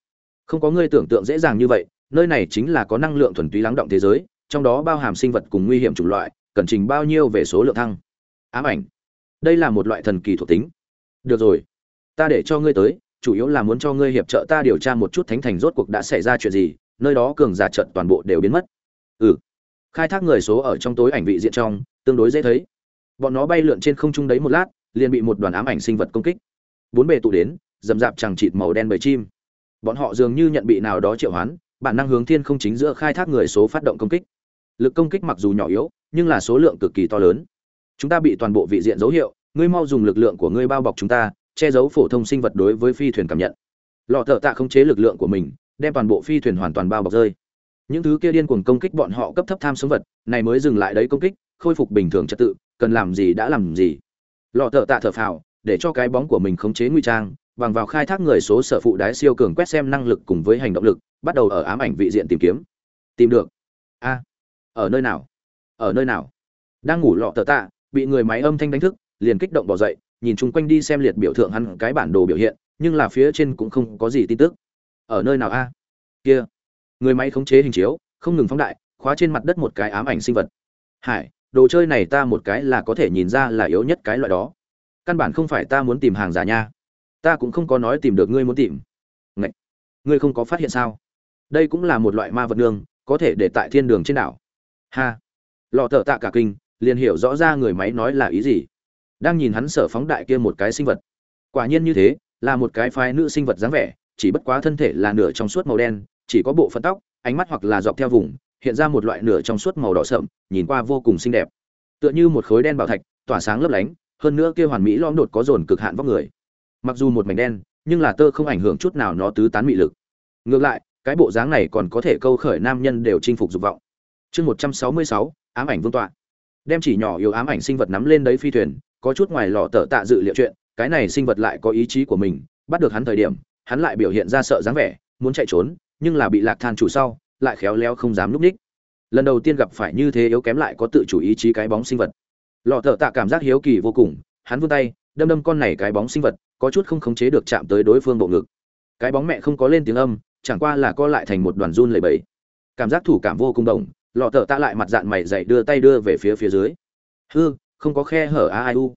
Không có ngươi tưởng tượng dễ dàng như vậy, nơi này chính là có năng lượng thuần túy lắng động thế giới, trong đó bao hàm sinh vật cùng nguy hiểm chủng loại, cần trình bao nhiêu về số lượng thăng. Ám ảnh. Đây là một loại thần kỳ thuộc tính. Được rồi. Ta để cho ngươi tới, chủ yếu là muốn cho ngươi hiệp trợ ta điều tra một chút thánh thành rốt cuộc đã xảy ra chuyện gì, nơi đó cường giả trận toàn bộ đều biến mất. Ừ. Khai thác người số ở trong tối ảnh vị diện trong, tương đối dễ thấy. Bọn nó bay lượn trên không trung đấy một lát, liền bị một đoàn ám ảnh sinh vật công kích bốn bề tụ đến dầm dạp chẳng chịt màu đen bầy chim. Bọn họ dường như nhận bị nào đó triệu hoán, bản năng hướng thiên không chính giữa khai thác người số phát động công kích. Lực công kích mặc dù nhỏ yếu, nhưng là số lượng cực kỳ to lớn. Chúng ta bị toàn bộ vị diện dấu hiệu, ngươi mau dùng lực lượng của ngươi bao bọc chúng ta, che giấu phổ thông sinh vật đối với phi thuyền cảm nhận. Lọ thợ tạ không chế lực lượng của mình, đem toàn bộ phi thuyền hoàn toàn bao bọc rơi. Những thứ kia điên cuồng công kích bọn họ cấp thấp tham sống vật, này mới dừng lại đấy công kích, khôi phục bình thường trật tự, cần làm gì đã làm gì. Lọ thợ tạ thở phào để cho cái bóng của mình khống chế nguy trang, bằng vào khai thác người số sở phụ đái siêu cường quét xem năng lực cùng với hành động lực, bắt đầu ở ám ảnh vị diện tìm kiếm. Tìm được. A. Ở nơi nào? Ở nơi nào? Đang ngủ lọ tờ tạ, bị người máy âm thanh đánh thức, liền kích động bỏ dậy, nhìn chung quanh đi xem liệt biểu thượng hắn cái bản đồ biểu hiện, nhưng là phía trên cũng không có gì tin tức. Ở nơi nào a? Kia. Người máy khống chế hình chiếu, không ngừng phóng đại, khóa trên mặt đất một cái ám ảnh sinh vật. Hải, đồ chơi này ta một cái là có thể nhìn ra là yếu nhất cái loại đó căn bản không phải ta muốn tìm hàng giả nha. Ta cũng không có nói tìm được ngươi muốn tìm. Ngậy! ngươi không có phát hiện sao? Đây cũng là một loại ma vật nương, có thể để tại thiên đường trên đảo. Ha. Lò thợ tạ cả kinh, liền hiểu rõ ra người máy nói là ý gì. Đang nhìn hắn sở phóng đại kia một cái sinh vật. Quả nhiên như thế, là một cái phái nữ sinh vật dáng vẻ, chỉ bất quá thân thể là nửa trong suốt màu đen, chỉ có bộ phận tóc, ánh mắt hoặc là dọc theo vùng, hiện ra một loại nửa trong suốt màu đỏ sậm, nhìn qua vô cùng xinh đẹp. Tựa như một khối đen bảo thạch, tỏa sáng lấp lánh hơn nữa kia hoàn mỹ lõm đột có dồn cực hạn vóc người. Mặc dù một mảnh đen, nhưng là tơ không ảnh hưởng chút nào nó tứ tán mị lực. Ngược lại, cái bộ dáng này còn có thể câu khởi nam nhân đều chinh phục dục vọng. Chương một trăm sáu mươi sáu, ám ảnh vương tọa. Đem chỉ nhỏ yếu ám ảnh sinh vật nắm lên đấy phi thuyền, có chút ngoài lò tờ tạ dự liệu chuyện, cái này sinh vật lại có ý chí của mình, bắt được hắn thời điểm, hắn lại biểu hiện ra sợ dáng vẻ, muốn chạy trốn, nhưng là bị lạc than chủ sau, lại khéo léo không dám núp ních. Lần đầu tiên gặp phải như thế yếu kém lại có tự chủ ý chí cái bóng sinh vật lọ thợ tạ cảm giác hiếu kỳ vô cùng, hắn vươn tay, đâm đâm con này cái bóng sinh vật, có chút không khống chế được chạm tới đối phương bộ ngực. Cái bóng mẹ không có lên tiếng âm, chẳng qua là co lại thành một đoàn run lầy bẫy cảm giác thủ cảm vô cùng đồng, lọ thợ tạ lại mặt dạng mày dậy đưa tay đưa về phía phía dưới. Hư, không có khe hở a ai u.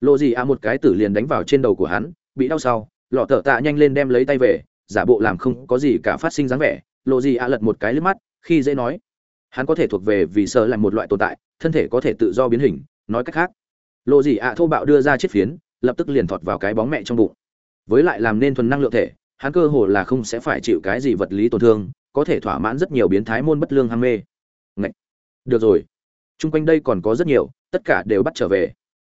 Lộ gì a một cái tử liền đánh vào trên đầu của hắn, bị đau sau, lọ thợ tạ nhanh lên đem lấy tay về, giả bộ làm không có gì cả phát sinh dáng vẻ. Lộ gì a lật một cái lướt mắt, khi dễ nói, hắn có thể thuộc về vì sợ là một loại tồn tại, thân thể có thể tự do biến hình nói cách khác lộ gì ạ thô bạo đưa ra chiếc phiến, lập tức liền thọt vào cái bóng mẹ trong bụng. Với lại làm nên thuần năng lượng thể, hắn cơ hồ là không sẽ phải chịu cái gì vật lý tổn thương, có thể thỏa mãn rất nhiều biến thái môn bất lương ham mê. Ngậy! được rồi. Chung quanh đây còn có rất nhiều, tất cả đều bắt trở về.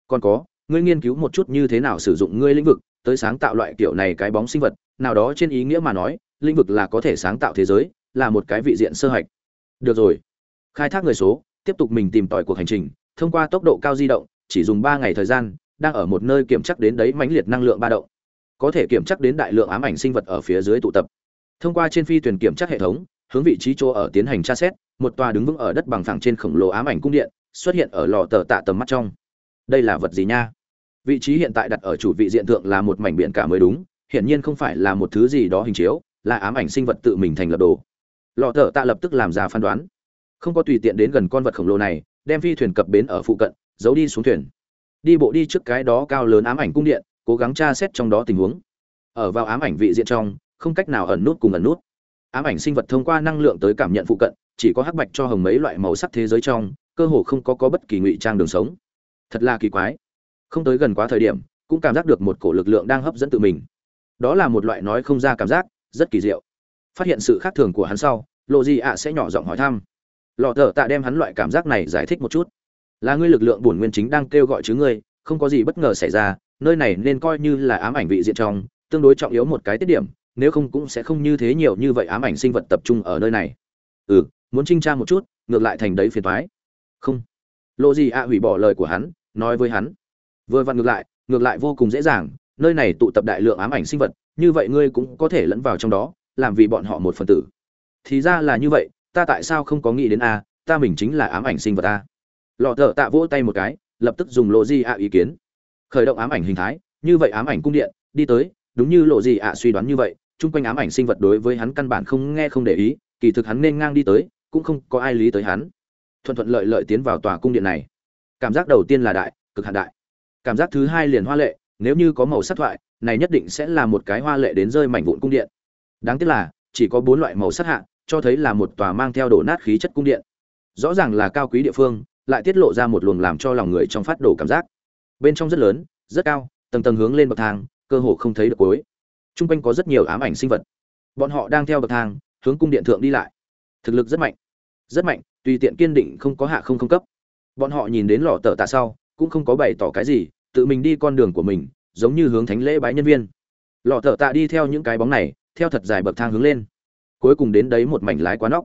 Còn có, ngươi nghiên cứu một chút như thế nào sử dụng ngươi lĩnh vực, tới sáng tạo loại kiểu này cái bóng sinh vật, nào đó trên ý nghĩa mà nói, lĩnh vực là có thể sáng tạo thế giới, là một cái vị diện sơ hạch. Được rồi. Khai thác người số, tiếp tục mình tìm tòi cuộc hành trình thông qua tốc độ cao di động, chỉ dùng ba ngày thời gian, đang ở một nơi kiểm chắc đến đấy mãnh liệt năng lượng ba động. Có thể kiểm chắc đến đại lượng ám ảnh sinh vật ở phía dưới tụ tập. Thông qua trên phi thuyền kiểm tra hệ thống, hướng vị trí chỗ ở tiến hành tra xét, một tòa đứng vững ở đất bằng phẳng trên khổng lồ ám ảnh cung điện, xuất hiện ở lò tờ tạ tầm mắt trong. Đây là vật gì nha? Vị trí hiện tại đặt ở chủ vị diện thượng là một mảnh biển cả mới đúng, hiển nhiên không phải là một thứ gì đó hình chiếu, là ám ảnh sinh vật tự mình thành lập đồ. Lò tờ tạ lập tức làm ra phán đoán. Không có tùy tiện đến gần con vật khổng lồ này đem phi thuyền cập bến ở phụ cận, giấu đi xuống thuyền. Đi bộ đi trước cái đó cao lớn ám ảnh cung điện, cố gắng tra xét trong đó tình huống. Ở vào ám ảnh vị diện trong, không cách nào ẩn nút cùng ẩn nút. Ám ảnh sinh vật thông qua năng lượng tới cảm nhận phụ cận, chỉ có hắc bạch cho hồng mấy loại màu sắc thế giới trong, cơ hồ không có có bất kỳ ngụy trang đường sống. Thật là kỳ quái. Không tới gần quá thời điểm, cũng cảm giác được một cổ lực lượng đang hấp dẫn tự mình. Đó là một loại nói không ra cảm giác, rất kỳ diệu. Phát hiện sự khác thường của hắn sau, lộ gì ạ sẽ nhỏ giọng hỏi thăm lọ thở tạ đem hắn loại cảm giác này giải thích một chút. Là ngươi lực lượng bổn nguyên chính đang kêu gọi chứ ngươi, không có gì bất ngờ xảy ra, nơi này nên coi như là ám ảnh vị diện trong, tương đối trọng yếu một cái tiết điểm, nếu không cũng sẽ không như thế nhiều như vậy ám ảnh sinh vật tập trung ở nơi này. Ừ muốn trinh tra một chút, ngược lại thành đấy phiền thoái không. Lộ gì ạ hủy bỏ lời của hắn, nói với hắn. Vừa vặn ngược lại ngược lại vô cùng dễ dàng, nơi này tụ tập đại lượng ám ảnh sinh vật, như vậy ngươi cũng có thể lẫn vào trong đó, làm vì bọn họ một phần tử. Thì ra là như vậy ta tại sao không có nghĩ đến a, ta mình chính là ám ảnh sinh vật a. Lọ thợ tạ vỗ tay một cái, lập tức dùng lộ di ạ ý kiến. Khởi động ám ảnh hình thái, như vậy ám ảnh cung điện, đi tới, đúng như lộ di ạ suy đoán như vậy, chung quanh ám ảnh sinh vật đối với hắn căn bản không nghe không để ý, kỳ thực hắn nên ngang đi tới, cũng không có ai lý tới hắn. Thuận thuận lợi lợi tiến vào tòa cung điện này. Cảm giác đầu tiên là đại, cực hạn đại. Cảm giác thứ hai liền hoa lệ, nếu như có màu sắc thoại, này nhất định sẽ là một cái hoa lệ đến rơi mảnh vụn cung điện. Đáng tiếc là, chỉ có bốn loại màu sắc hạ cho thấy là một tòa mang theo đổ nát khí chất cung điện. Rõ ràng là cao quý địa phương, lại tiết lộ ra một luồng làm cho lòng người trong phát đổ cảm giác. Bên trong rất lớn, rất cao, tầng tầng hướng lên bậc thang, cơ hồ không thấy được cuối. T r u n g quanh có rất nhiều ám ảnh sinh vật. Bọn họ đang theo bậc thang, hướng cung điện thượng đi lại. Thực lực rất mạnh. Rất mạnh, tùy tiện kiên định không có hạ không không cấp. Bọn họ nhìn đến lò tờ tạ sau, cũng không có bày tỏ cái gì, tự mình đi con đường của mình, giống như hướng thánh lễ bái nhân viên. Lò tờ tạ đi theo những cái bóng này, theo thật dài bậc thang hướng lên cuối cùng đến đấy một mảnh lái quá nóc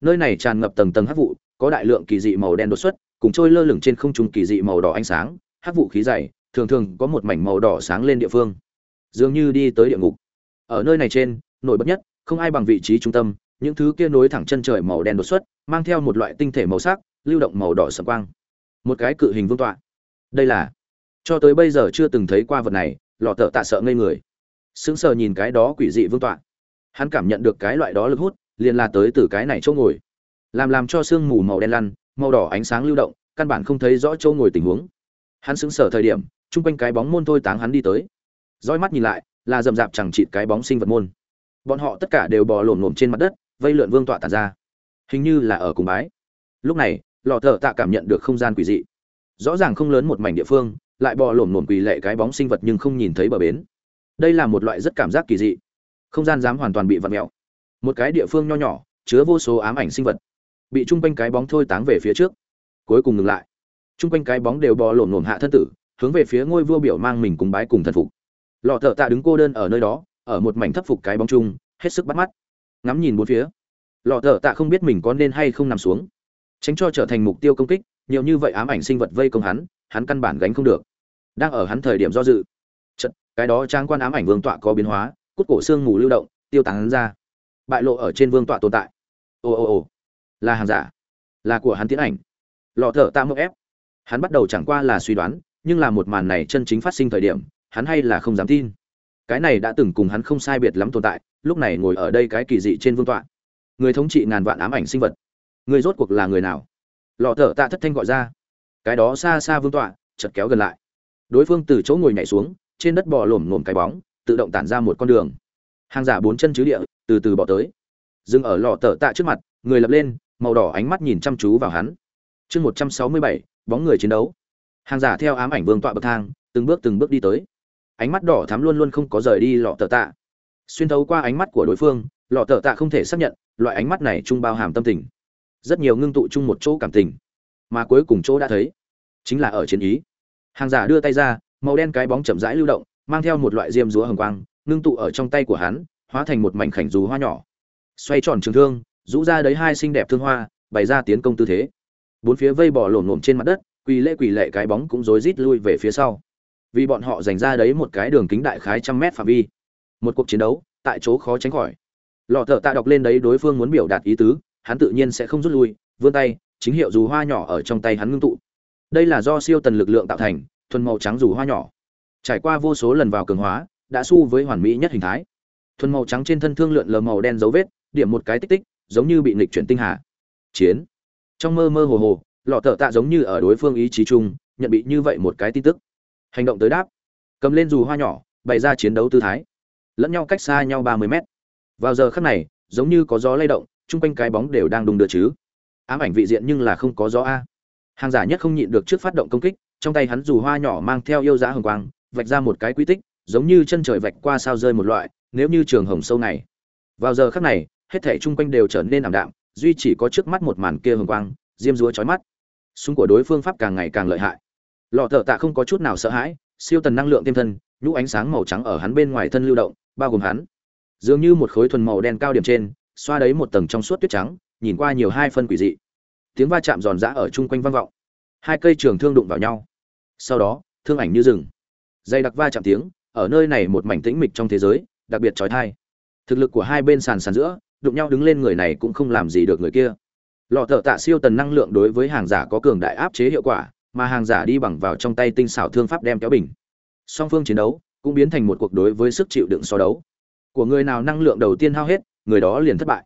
nơi này tràn ngập tầng tầng hắc vụ, có đại lượng kỳ dị màu đen đột xuất, cùng trôi lơ lửng trên không trung kỳ dị màu đỏ ánh sáng, hắc vụ khí dày, thường thường có một mảnh màu đỏ sáng lên địa phương. Dường như đi tới địa ngục. Ở nơi này trên, nổi bật nhất, không ai bằng vị trí trung tâm, những thứ kia nối thẳng chân trời màu đen đột xuất, mang theo một loại tinh thể màu sắc, lưu động màu đỏ sầm quang. Một cái cự hình vương tọa. Đây là, cho tới bây giờ chưa từng thấy qua vật này, lọ tợ tạ sợ ngây người. Sững sờ nhìn cái đó quỷ dị vương tọa hắn cảm nhận được cái loại đó lực hút, liền là tới từ cái này chỗ ngồi. Làm làm cho sương mù màu đen lăn, màu đỏ ánh sáng lưu động, căn bản không thấy rõ chỗ ngồi tình huống. Hắn sững sờ thời điểm, chung quanh cái bóng môn thôi táng hắn đi tới. Roi mắt nhìn lại, là rậm rạp chẳng chịt cái bóng sinh vật môn. Bọn họ tất cả đều bò lổm lổm trên mặt đất, vây lượn vương tọa tàn ra. Hình như là ở cùng bái. Lúc này, lò thợ tạ cảm nhận được không gian quỷ dị. Rõ ràng không lớn một mảnh địa phương, lại bò lổm lổm quỳ lệ cái bóng sinh vật nhưng không nhìn thấy bờ bến. Đây là một loại rất cảm giác kỳ dị không gian dám hoàn toàn bị vặn mẹo. Một cái địa phương nho nhỏ chứa vô số ám ảnh sinh vật bị chung quanh cái bóng thôi táng về phía trước cuối cùng ngừng lại. Chung quanh cái bóng đều bò lổm lổm hạ thân tử hướng về phía ngôi vua biểu mang mình cùng bái cùng thần phục. Lọ thợ tạ đứng cô đơn ở nơi đó ở một mảnh thấp phục cái bóng chung hết sức bắt mắt. Ngắm nhìn bốn phía lọ thợ tạ không biết mình có nên hay không nằm xuống. Tránh cho trở thành mục tiêu công kích nhiều như vậy ám ảnh sinh vật vây công hắn hắn căn bản gánh không được. Đang ở hắn thời điểm do dự. Chật, cái đó trang quan ám ảnh vương tọa có biến hóa cút cổ xương ngủ lưu động, tiêu tán ra. Bại lộ ở trên vương tọa tồn tại. Ồ ồ ồ là hàng giả. Là của hắn tiến ảnh. Lọ thở tạ mậu ép. Hắn bắt đầu chẳng qua là suy đoán, nhưng là một màn này chân chính phát sinh thời điểm, hắn hay là không dám tin. Cái này đã từng cùng hắn không sai biệt lắm tồn tại, lúc này ngồi ở đây cái kỳ dị trên vương tọa. Người thống trị ngàn vạn ám ảnh sinh vật. Người rốt cuộc là người nào? Lọ thở tạ thất thanh gọi ra. Cái đó xa xa vương tọa chật kéo gần lại. Đối phương từ chỗ ngồi nhảy xuống, trên đất bò lổm ngổm cái bóng tự động tản ra một con đường. Hàng giả bốn chân chứ địa, từ từ bỏ tới. Dừng ở lọ tờ tạ trước mặt, người lập lên, màu đỏ ánh mắt nhìn chăm chú vào hắn. Chương một trăm sáu mươi bảy, bóng người chiến đấu. Hàng giả theo ám ảnh vương tọa bậc thang, từng bước từng bước đi tới. Ánh mắt đỏ thắm luôn luôn không có rời đi lọ tờ tạ. Xuyên thấu qua ánh mắt của đối phương lọ tờ tạ không thể xác nhận, loại ánh mắt này chung bao hàm tâm tình. Rất nhiều ngưng tụ chung một chỗ cảm tình, mà cuối cùng chỗ đã thấy, chính là ở chiến ý. Hàng giả đưa tay ra, màu đen cái bóng chậm rãi lưu động mang theo một loại diêm rúa hồng quang, ngưng tụ ở trong tay của hắn, hóa thành một mảnh khảnh dù hoa nhỏ. Xoay tròn trường thương, rũ ra đấy hai xinh đẹp thương hoa, bày ra tiến công tư thế. Bốn phía vây bỏ lổn lổm trên mặt đất, quỳ lệ quỳ lệ cái bóng cũng rối rít lui về phía sau. Vì bọn họ dành ra đấy một cái đường kính đại khái trăm mét phạm vi. Một cuộc chiến đấu, tại chỗ khó tránh khỏi. Lọ thợ tạ đọc lên đấy đối phương muốn biểu đạt ý tứ, hắn tự nhiên sẽ không rút lui, vươn tay, chính hiệu dù hoa nhỏ ở trong tay hắn ngưng tụ. Đây là do siêu tần lực lượng tạo thành, thuần màu trắng dù hoa nhỏ trải qua vô số lần vào cường hóa, đã su với hoàn mỹ nhất hình thái. Thuần màu trắng trên thân thương lượn lờ màu đen dấu vết, điểm một cái tích tích, giống như bị nghịch chuyển tinh hà. Chiến. Trong mơ mơ hồ hồ, lọ thợ tạ giống như ở đối phương ý chí chung, nhận bị như vậy một cái tin tức. Hành động tới đáp. Cầm lên dù hoa nhỏ, bày ra chiến đấu tư thái. Lẫn nhau cách xa nhau ba mươi mét. Vào giờ khắc này, giống như có gió lay động, chung quanh cái bóng đều đang đung đưa chứ. Ám ảnh vị diện nhưng là không có gió a. Hàng giả nhất không nhịn được trước phát động công kích, trong tay hắn dù hoa nhỏ mang theo yêu giá hồng quang vạch ra một cái quy tích, giống như chân trời vạch qua sao rơi một loại, nếu như trường hồng sâu này. Vào giờ khắc này, hết thảy chung quanh đều trở nên ảm đạm, duy chỉ có trước mắt một màn kia hồng quang, diêm dúa chói mắt. Súng của đối phương pháp càng ngày càng lợi hại. Lọ thợ tạ không có chút nào sợ hãi, siêu tần năng lượng tiêm thân, nhũ ánh sáng màu trắng ở hắn bên ngoài thân lưu động, bao gồm hắn. Dường như một khối thuần màu đen cao điểm trên, xoa đấy một tầng trong suốt tuyết trắng, nhìn qua nhiều hai phân quỷ dị. Tiếng va chạm giòn giã ở chung quanh vang vọng. Hai cây trường thương đụng vào nhau. Sau đó, thương ảnh như rừng dây đặc va chạm tiếng, ở nơi này một mảnh tĩnh mịch trong thế giới, đặc biệt trói thai. Thực lực của hai bên sàn sàn giữa, đụng nhau đứng lên người này cũng không làm gì được người kia. Lọ thợ tạ siêu tần năng lượng đối với hàng giả có cường đại áp chế hiệu quả, mà hàng giả đi bằng vào trong tay tinh xảo thương pháp đem kéo bình. Song phương chiến đấu cũng biến thành một cuộc đối với sức chịu đựng so đấu. Của người nào năng lượng đầu tiên hao hết, người đó liền thất bại.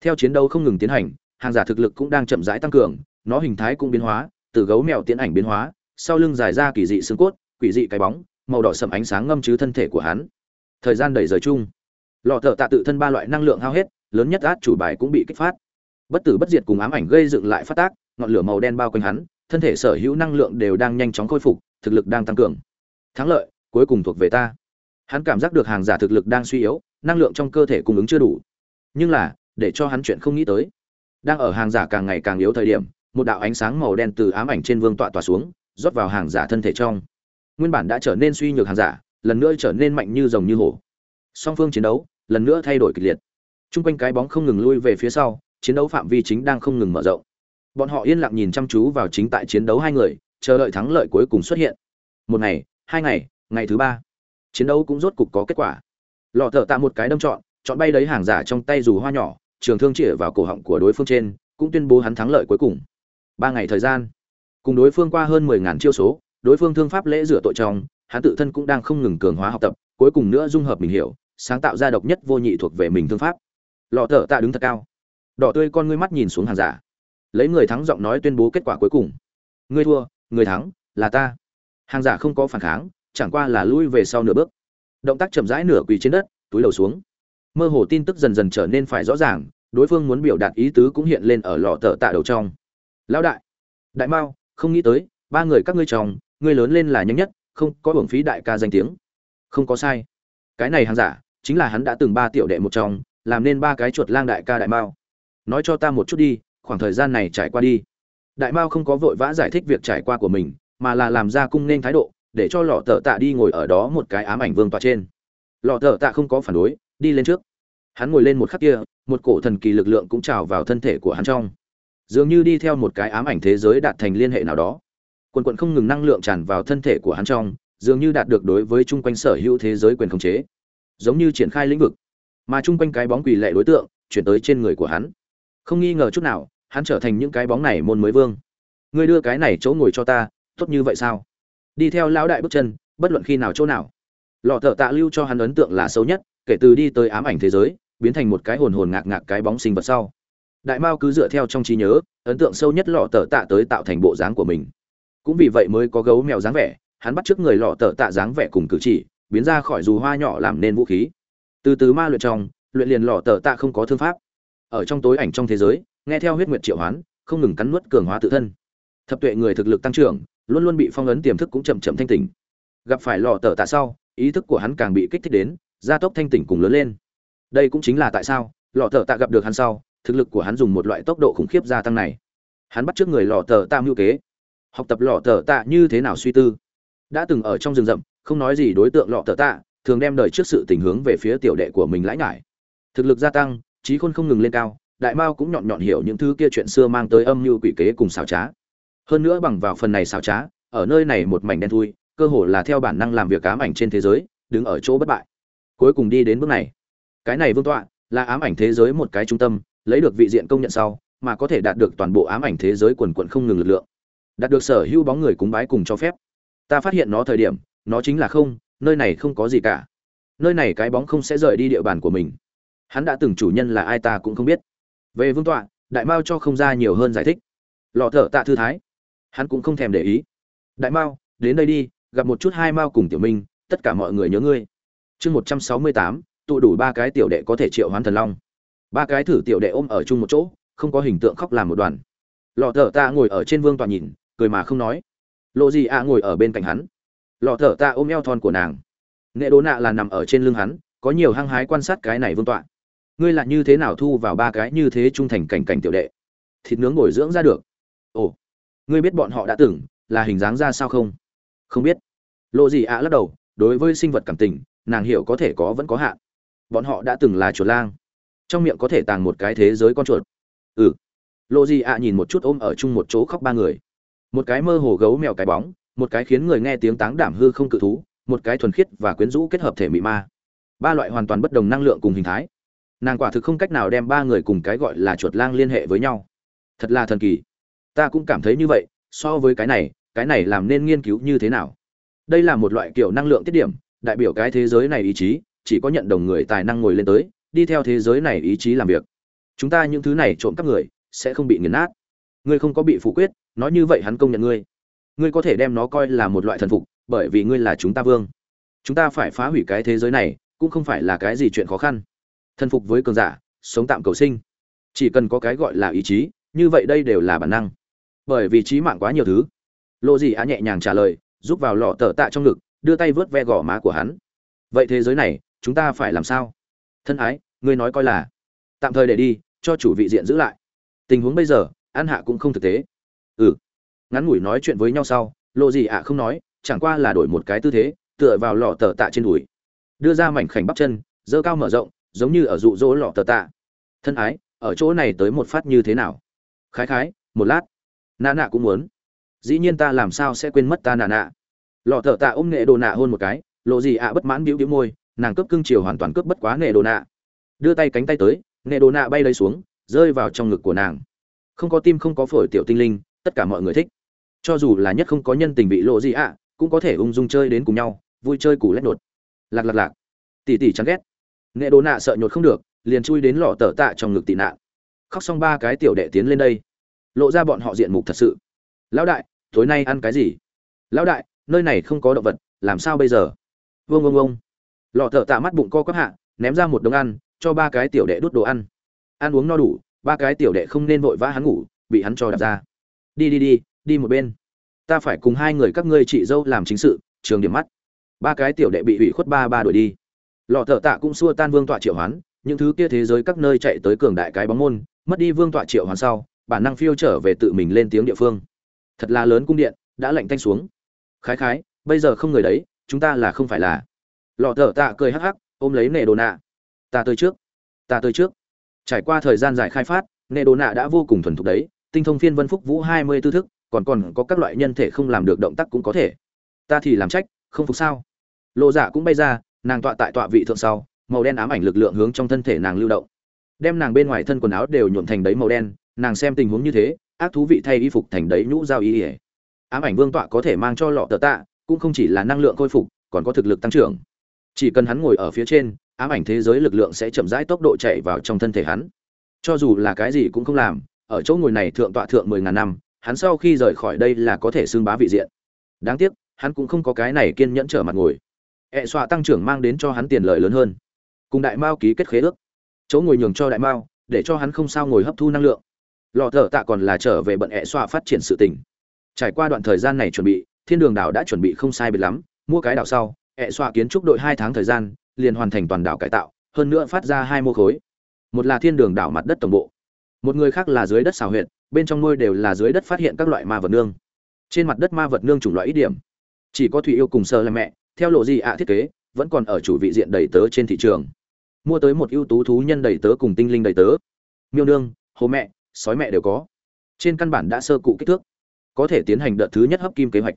Theo chiến đấu không ngừng tiến hành, hàng giả thực lực cũng đang chậm rãi tăng cường, nó hình thái cũng biến hóa, từ gấu mèo tiến ảnh biến hóa, sau lưng dài ra kỳ dị xương cốt, quỷ dị cái bóng màu đỏ sậm ánh sáng ngâm chứ thân thể của hắn. Thời gian đẩy rời chung. Lọ thợ tạ tự thân ba loại năng lượng hao hết, lớn nhất át chủ bài cũng bị kích phát. Bất tử bất diệt cùng ám ảnh gây dựng lại phát tác, ngọn lửa màu đen bao quanh hắn, thân thể sở hữu năng lượng đều đang nhanh chóng khôi phục, thực lực đang tăng cường. Thắng lợi, cuối cùng thuộc về ta. Hắn cảm giác được hàng giả thực lực đang suy yếu, năng lượng trong cơ thể cung ứng chưa đủ. Nhưng là, để cho hắn chuyện không nghĩ tới. Đang ở hàng giả càng ngày càng yếu thời điểm, một đạo ánh sáng màu đen từ ám ảnh trên vương tọa tỏa xuống, rót vào hàng giả thân thể trong nguyên bản đã trở nên suy nhược hàng giả, lần nữa trở nên mạnh như rồng như hổ. Song phương chiến đấu, lần nữa thay đổi kịch liệt. T r u n g quanh cái bóng không ngừng lui về phía sau, chiến đấu phạm vi chính đang không ngừng mở rộng. Bọn họ yên lặng nhìn chăm chú vào chính tại chiến đấu hai người, chờ đợi thắng lợi cuối cùng xuất hiện. Một ngày, hai ngày ngày thứ ba. Chiến đấu cũng rốt cục có kết quả. Lọ thợ tạ một cái đâm trọn, chọn bay đấy hàng giả trong tay dù hoa nhỏ, trường thương chĩa vào cổ họng của đối phương trên, cũng tuyên bố hắn thắng lợi cuối cùng. Ba ngày thời gian. Cùng đối phương qua hơn mười ngàn chiêu số đối phương thương pháp lễ rửa tội trong, hắn tự thân cũng đang không ngừng cường hóa học tập, cuối cùng nữa dung hợp mình hiểu, sáng tạo ra độc nhất vô nhị thuộc về mình thương pháp. Lọ thở tạ đứng thật cao. Đỏ tươi con ngươi mắt nhìn xuống hàng giả. Lấy người thắng giọng nói tuyên bố kết quả cuối cùng. Ngươi thua, người thắng, là ta. Hàng giả không có phản kháng, chẳng qua là lui về sau nửa bước. Động tác chậm rãi nửa quỳ trên đất, túi đầu xuống. Mơ hồ tin tức dần dần trở nên phải rõ ràng, đối phương muốn biểu đạt ý tứ cũng hiện lên ở lọ thợ tạ đầu trong. Lão đại đại mao, không nghĩ tới, ba người các ngươi chồng ngươi lớn lên là nhanh nhất, không có hưởng phí đại ca danh tiếng. Không có sai. Cái này hàng giả, chính là hắn đã từng ba tiểu đệ một trong, làm nên ba cái chuột lang đại ca đại mao. Nói cho ta một chút đi, khoảng thời gian này trải qua đi. Đại mao không có vội vã giải thích việc trải qua của mình, mà là làm ra cung nên thái độ, để cho lọ tờ tạ đi ngồi ở đó một cái ám ảnh vương tọa trên. Lọ tờ tạ không có phản đối, đi lên trước. Hắn ngồi lên một khắc kia, một cổ thần kỳ lực lượng cũng trào vào thân thể của hắn trong. Dường như đi theo một cái ám ảnh thế giới đạt thành liên hệ nào đó quần quận không ngừng năng lượng tràn vào thân thể của hắn trong, dường như đạt được đối với chung quanh sở hữu thế giới quyền khống chế. Giống như triển khai lĩnh vực, mà chung quanh cái bóng quỷ lệ đối tượng chuyển tới trên người của hắn. Không nghi ngờ chút nào, hắn trở thành những cái bóng này môn mới vương. Ngươi đưa cái này chỗ ngồi cho ta, tốt như vậy sao? Đi theo lão đại bước chân, bất luận khi nào chỗ nào. Lọ thợ tạ lưu cho hắn ấn tượng là xấu nhất, kể từ đi tới ám ảnh thế giới, biến thành một cái hồn hồn ngạc ngạc cái bóng sinh vật sau. Đại mao cứ dựa theo trong trí nhớ, ấn tượng sâu nhất lọ tờ tạ tới tạo thành bộ dáng của mình cũng vì vậy mới có gấu mèo dáng vẻ, hắn bắt trước người lọ tờ tạ dáng vẻ cùng cử chỉ, biến ra khỏi dù hoa nhỏ làm nên vũ khí. Từ từ ma luyện trong, luyện liền lọ tờ tạ không có thương pháp. Ở trong tối ảnh trong thế giới, nghe theo huyết nguyệt triệu hoán, không ngừng cắn nuốt cường hóa tự thân. Thập tuệ người thực lực tăng trưởng, luôn luôn bị phong ấn tiềm thức cũng chậm chậm thanh tỉnh. Gặp phải lọ tờ tạ sau, ý thức của hắn càng bị kích thích đến, gia tốc thanh tỉnh cùng lớn lên. Đây cũng chính là tại sao, lọ tờ tạ gặp được hắn sau, thực lực của hắn dùng một loại tốc độ khủng khiếp gia tăng này. Hắn bắt trước người lọ tờ tạ mưu kế học tập lọ tờ tạ như thế nào suy tư? Đã từng ở trong rừng rậm, không nói gì đối tượng lọ tờ tạ, thường đem đời trước sự tình hướng về phía tiểu đệ của mình lãi ngại thực lực gia tăng, trí khôn không ngừng lên cao, đại mao cũng nhọn nhọn hiểu những thứ kia chuyện xưa mang tới âm mưu quỷ kế cùng xảo trá. Hơn nữa bằng vào phần này xảo trá, ở nơi này một mảnh đen thui, cơ hồ là theo bản năng làm việc ám ảnh trên thế giới, đứng ở chỗ bất bại. Cuối cùng đi đến bước này. Cái này vương tọa, là ám ảnh thế giới một cái trung tâm, lấy được vị diện công nhận sau, mà có thể đạt được toàn bộ ám ảnh thế giới quần quận không ngừng lực lượng đạt được sở hữu bóng người cúng bái cùng cho phép. Ta phát hiện nó thời điểm, nó chính là không, nơi này không có gì cả. Nơi này cái bóng không sẽ rời đi địa bàn của mình. Hắn đã từng chủ nhân là ai ta cũng không biết. Về vương tọa, đại mao cho không ra nhiều hơn giải thích. Lọ thở tạ thư thái. Hắn cũng không thèm để ý. Đại mao, đến đây đi, gặp một chút hai mao cùng tiểu minh, tất cả mọi người nhớ ngươi. Chương một trăm sáu mươi tám, tụ đủ ba cái tiểu đệ có thể triệu hoán thần long. Ba cái thử tiểu đệ ôm ở chung một chỗ, không có hình tượng khóc làm một đoàn. Lọ thở tạ ngồi ở trên vương tọa nhìn cười mà không nói. Lộ gì ạ ngồi ở bên cạnh hắn. Lọ thở tạ ôm eo thon của nàng. Nghệ đố nạ là nằm ở trên lưng hắn, có nhiều hăng hái quan sát cái này vương tọa. Ngươi lại như thế nào thu vào ba cái như thế trung thành cảnh cảnh tiểu đệ? Thịt nướng bồi dưỡng ra được. Ồ, ngươi biết bọn họ đã tưởng là hình dáng ra sao không? Không biết. Lộ gì ạ lắc đầu, đối với sinh vật cảm tình, nàng hiểu có thể có vẫn có hạn. Bọn họ đã từng là chuột lang. Trong miệng có thể tàng một cái thế giới con chuột. Ừ. Lộ gì ạ nhìn một chút ôm ở chung một chỗ khóc ba người một cái mơ hồ gấu mèo cái bóng, một cái khiến người nghe tiếng táng đảm hư không cự thú, một cái thuần khiết và quyến rũ kết hợp thể mị ma. Ba loại hoàn toàn bất đồng năng lượng cùng hình thái. Nàng quả thực không cách nào đem ba người cùng cái gọi là chuột lang liên hệ với nhau. Thật là thần kỳ. Ta cũng cảm thấy như vậy, so với cái này cái này làm nên nghiên cứu như thế nào? Đây là một loại kiểu năng lượng tiết điểm, đại biểu cái thế giới này ý chí, chỉ có nhận đồng người tài năng ngồi lên tới, đi theo thế giới này ý chí làm việc. Chúng ta những thứ này trộm cắp người, sẽ không bị nghiền nát ngươi không có bị phủ quyết, nói như vậy hắn công nhận ngươi. Ngươi có thể đem nó coi là một loại thần phục, bởi vì ngươi là chúng ta vương. Chúng ta phải phá hủy cái thế giới này, cũng không phải là cái gì chuyện khó khăn. Thần phục với cường giả, sống tạm cầu sinh. Chỉ cần có cái gọi là ý chí, như vậy đây đều là bản năng. Bởi vì trí mạng quá nhiều thứ. Lộ gì á nhẹ nhàng trả lời giúp vào lọ tờ tạ trong ngực, đưa tay vớt ve gò má của hắn. Vậy thế giới này, chúng ta phải làm sao? Thân ái, ngươi nói coi là. Tạm thời để đi, cho chủ vị diện giữ lại. Tình huống bây giờ an hạ cũng không thực tế. Ừ. Ngắn ngủi nói chuyện với nhau sau lộ gì ạ không nói, chẳng qua là đổi một cái tư thế, tựa vào lọ tờ tạ trên đùi. Đưa ra mảnh khảnh bắp chân dơ cao mở rộng, giống như ở dụ dỗ lọ tờ tạ. Thân ái, ở chỗ này tới một phát như thế nào? Khái khái, một lát. Nạ nạ cũng muốn. Dĩ nhiên ta làm sao sẽ quên mất ta nạ nạ lọ tờ tạ ôm nghệ đồ nạ hôn một cái lộ gì ạ bất mãn bĩu bĩu môi, nàng cướp cưng chiều hoàn toàn cướp bất quá nghệ đồ nạ. Đưa tay cánh tay tới, nghệ đồ nạ bay lấy xuống, rơi vào trong ngực của nàng không có tim không có phổi tiểu tinh linh, tất cả mọi người thích. Cho dù là nhất không có nhân tình bị lộ gì ạ, cũng có thể ung dung chơi đến cùng nhau, vui chơi củ lét nột. Lạc lạc lạc. Tỉ tỉ chán ghét. Nghệ đồ nạ sợ nhột không được, liền chui đến lọ tờ tạ trong ngực tị nạn. Khóc xong ba cái tiểu đệ tiến lên đây. Lộ ra bọn họ diện mục thật sự. Lão đại, tối nay ăn cái gì? Lão đại, nơi này không có động vật, làm sao bây giờ? Vương vương vương lọ thợ tạ mắt bụng co quắp hạ, ném ra một đống ăn, cho ba cái tiểu đệ đút đồ ăn. Ăn uống no đủ ba cái tiểu đệ không nên vội vã hắn ngủ, bị hắn cho đặt ra. Đi đi đi đi một bên. Ta phải cùng hai người các ngươi chị dâu làm chính sự, trường điểm mắt. Ba cái tiểu đệ bị ủy khuất ba ba đuổi đi. Lọ thợ tạ cũng xua tan vương tọa triệu hoán, những thứ kia thế giới các nơi chạy tới cường đại cái bóng môn, mất đi vương tọa triệu hoán sau, bản năng phiêu trở về tự mình lên tiếng địa phương. Thật là lớn cung điện, đã lạnh tanh xuống. Khái khái, bây giờ không người đấy, chúng ta là không phải là. Lọ thợ tạ cười hắc hắc, ôm lấy nệ đồ nạ. Ta tới trước. Ta tới trước trải qua thời gian dài khai phát nệ đồ nạ đã vô cùng thuần thục đấy, tinh thông phiên vân phúc vũ hai mươi tư thức, còn còn có các loại nhân thể không làm được động tác cũng có thể. Ta thì làm trách, không phục sao? Lộ dạ cũng bay ra, nàng tọa tại tọa vị thượng sau, màu đen ám ảnh lực lượng hướng trong thân thể nàng lưu động. Đem nàng bên ngoài thân quần áo đều nhuộm thành đấy màu đen, nàng xem tình huống như thế, ác thú vị thay y phục thành đấy nhũ giao y ỉa ám ảnh vương tọa có thể mang cho lọ tờ tạ, cũng không chỉ là năng lượng khôi phục, còn có thực lực tăng trưởng. Chỉ cần hắn ngồi ở phía trên ám ảnh thế giới lực lượng sẽ chậm rãi tốc độ chạy vào trong thân thể hắn. Cho dù là cái gì cũng không làm, ở chỗ ngồi này thượng tọa thượng mười ngàn năm, hắn sau khi rời khỏi đây là có thể xưng bá vị diện. Đáng tiếc, hắn cũng không có cái này kiên nhẫn trở mặt ngồi. Ẹ e xoa tăng trưởng mang đến cho hắn tiền lợi lớn hơn. Cùng đại mao ký kết khế ước. Chỗ ngồi nhường cho đại mao, để cho hắn không sao ngồi hấp thu năng lượng. Lò thở tạ còn là trở về bận ẹ e xoa phát triển sự tình. Trải qua đoạn thời gian này chuẩn bị, thiên đường đảo đã chuẩn bị không sai biệt lắm, mua cái đảo sau ẹ e xoa kiến trúc đội hai tháng thời gian liền hoàn thành toàn đảo cải tạo, hơn nữa phát ra hai mô khối. Một là thiên đường đảo mặt đất tổng bộ, một người khác là dưới đất xào huyệt, bên trong nuôi đều là dưới đất phát hiện các loại ma vật nương. Trên mặt đất ma vật nương chủng loại ít điểm, chỉ có thủy yêu cùng sơ là mẹ, theo lộ gì ạ thiết kế, vẫn còn ở chủ vị diện đầy tớ trên thị trường. Mua tới một ưu tú thú nhân đầy tớ cùng tinh linh đầy tớ. Miêu nương, hồ mẹ, sói mẹ đều có. Trên căn bản đã sơ cụ kích thước, có thể tiến hành đợt thứ nhất hấp kim kế hoạch.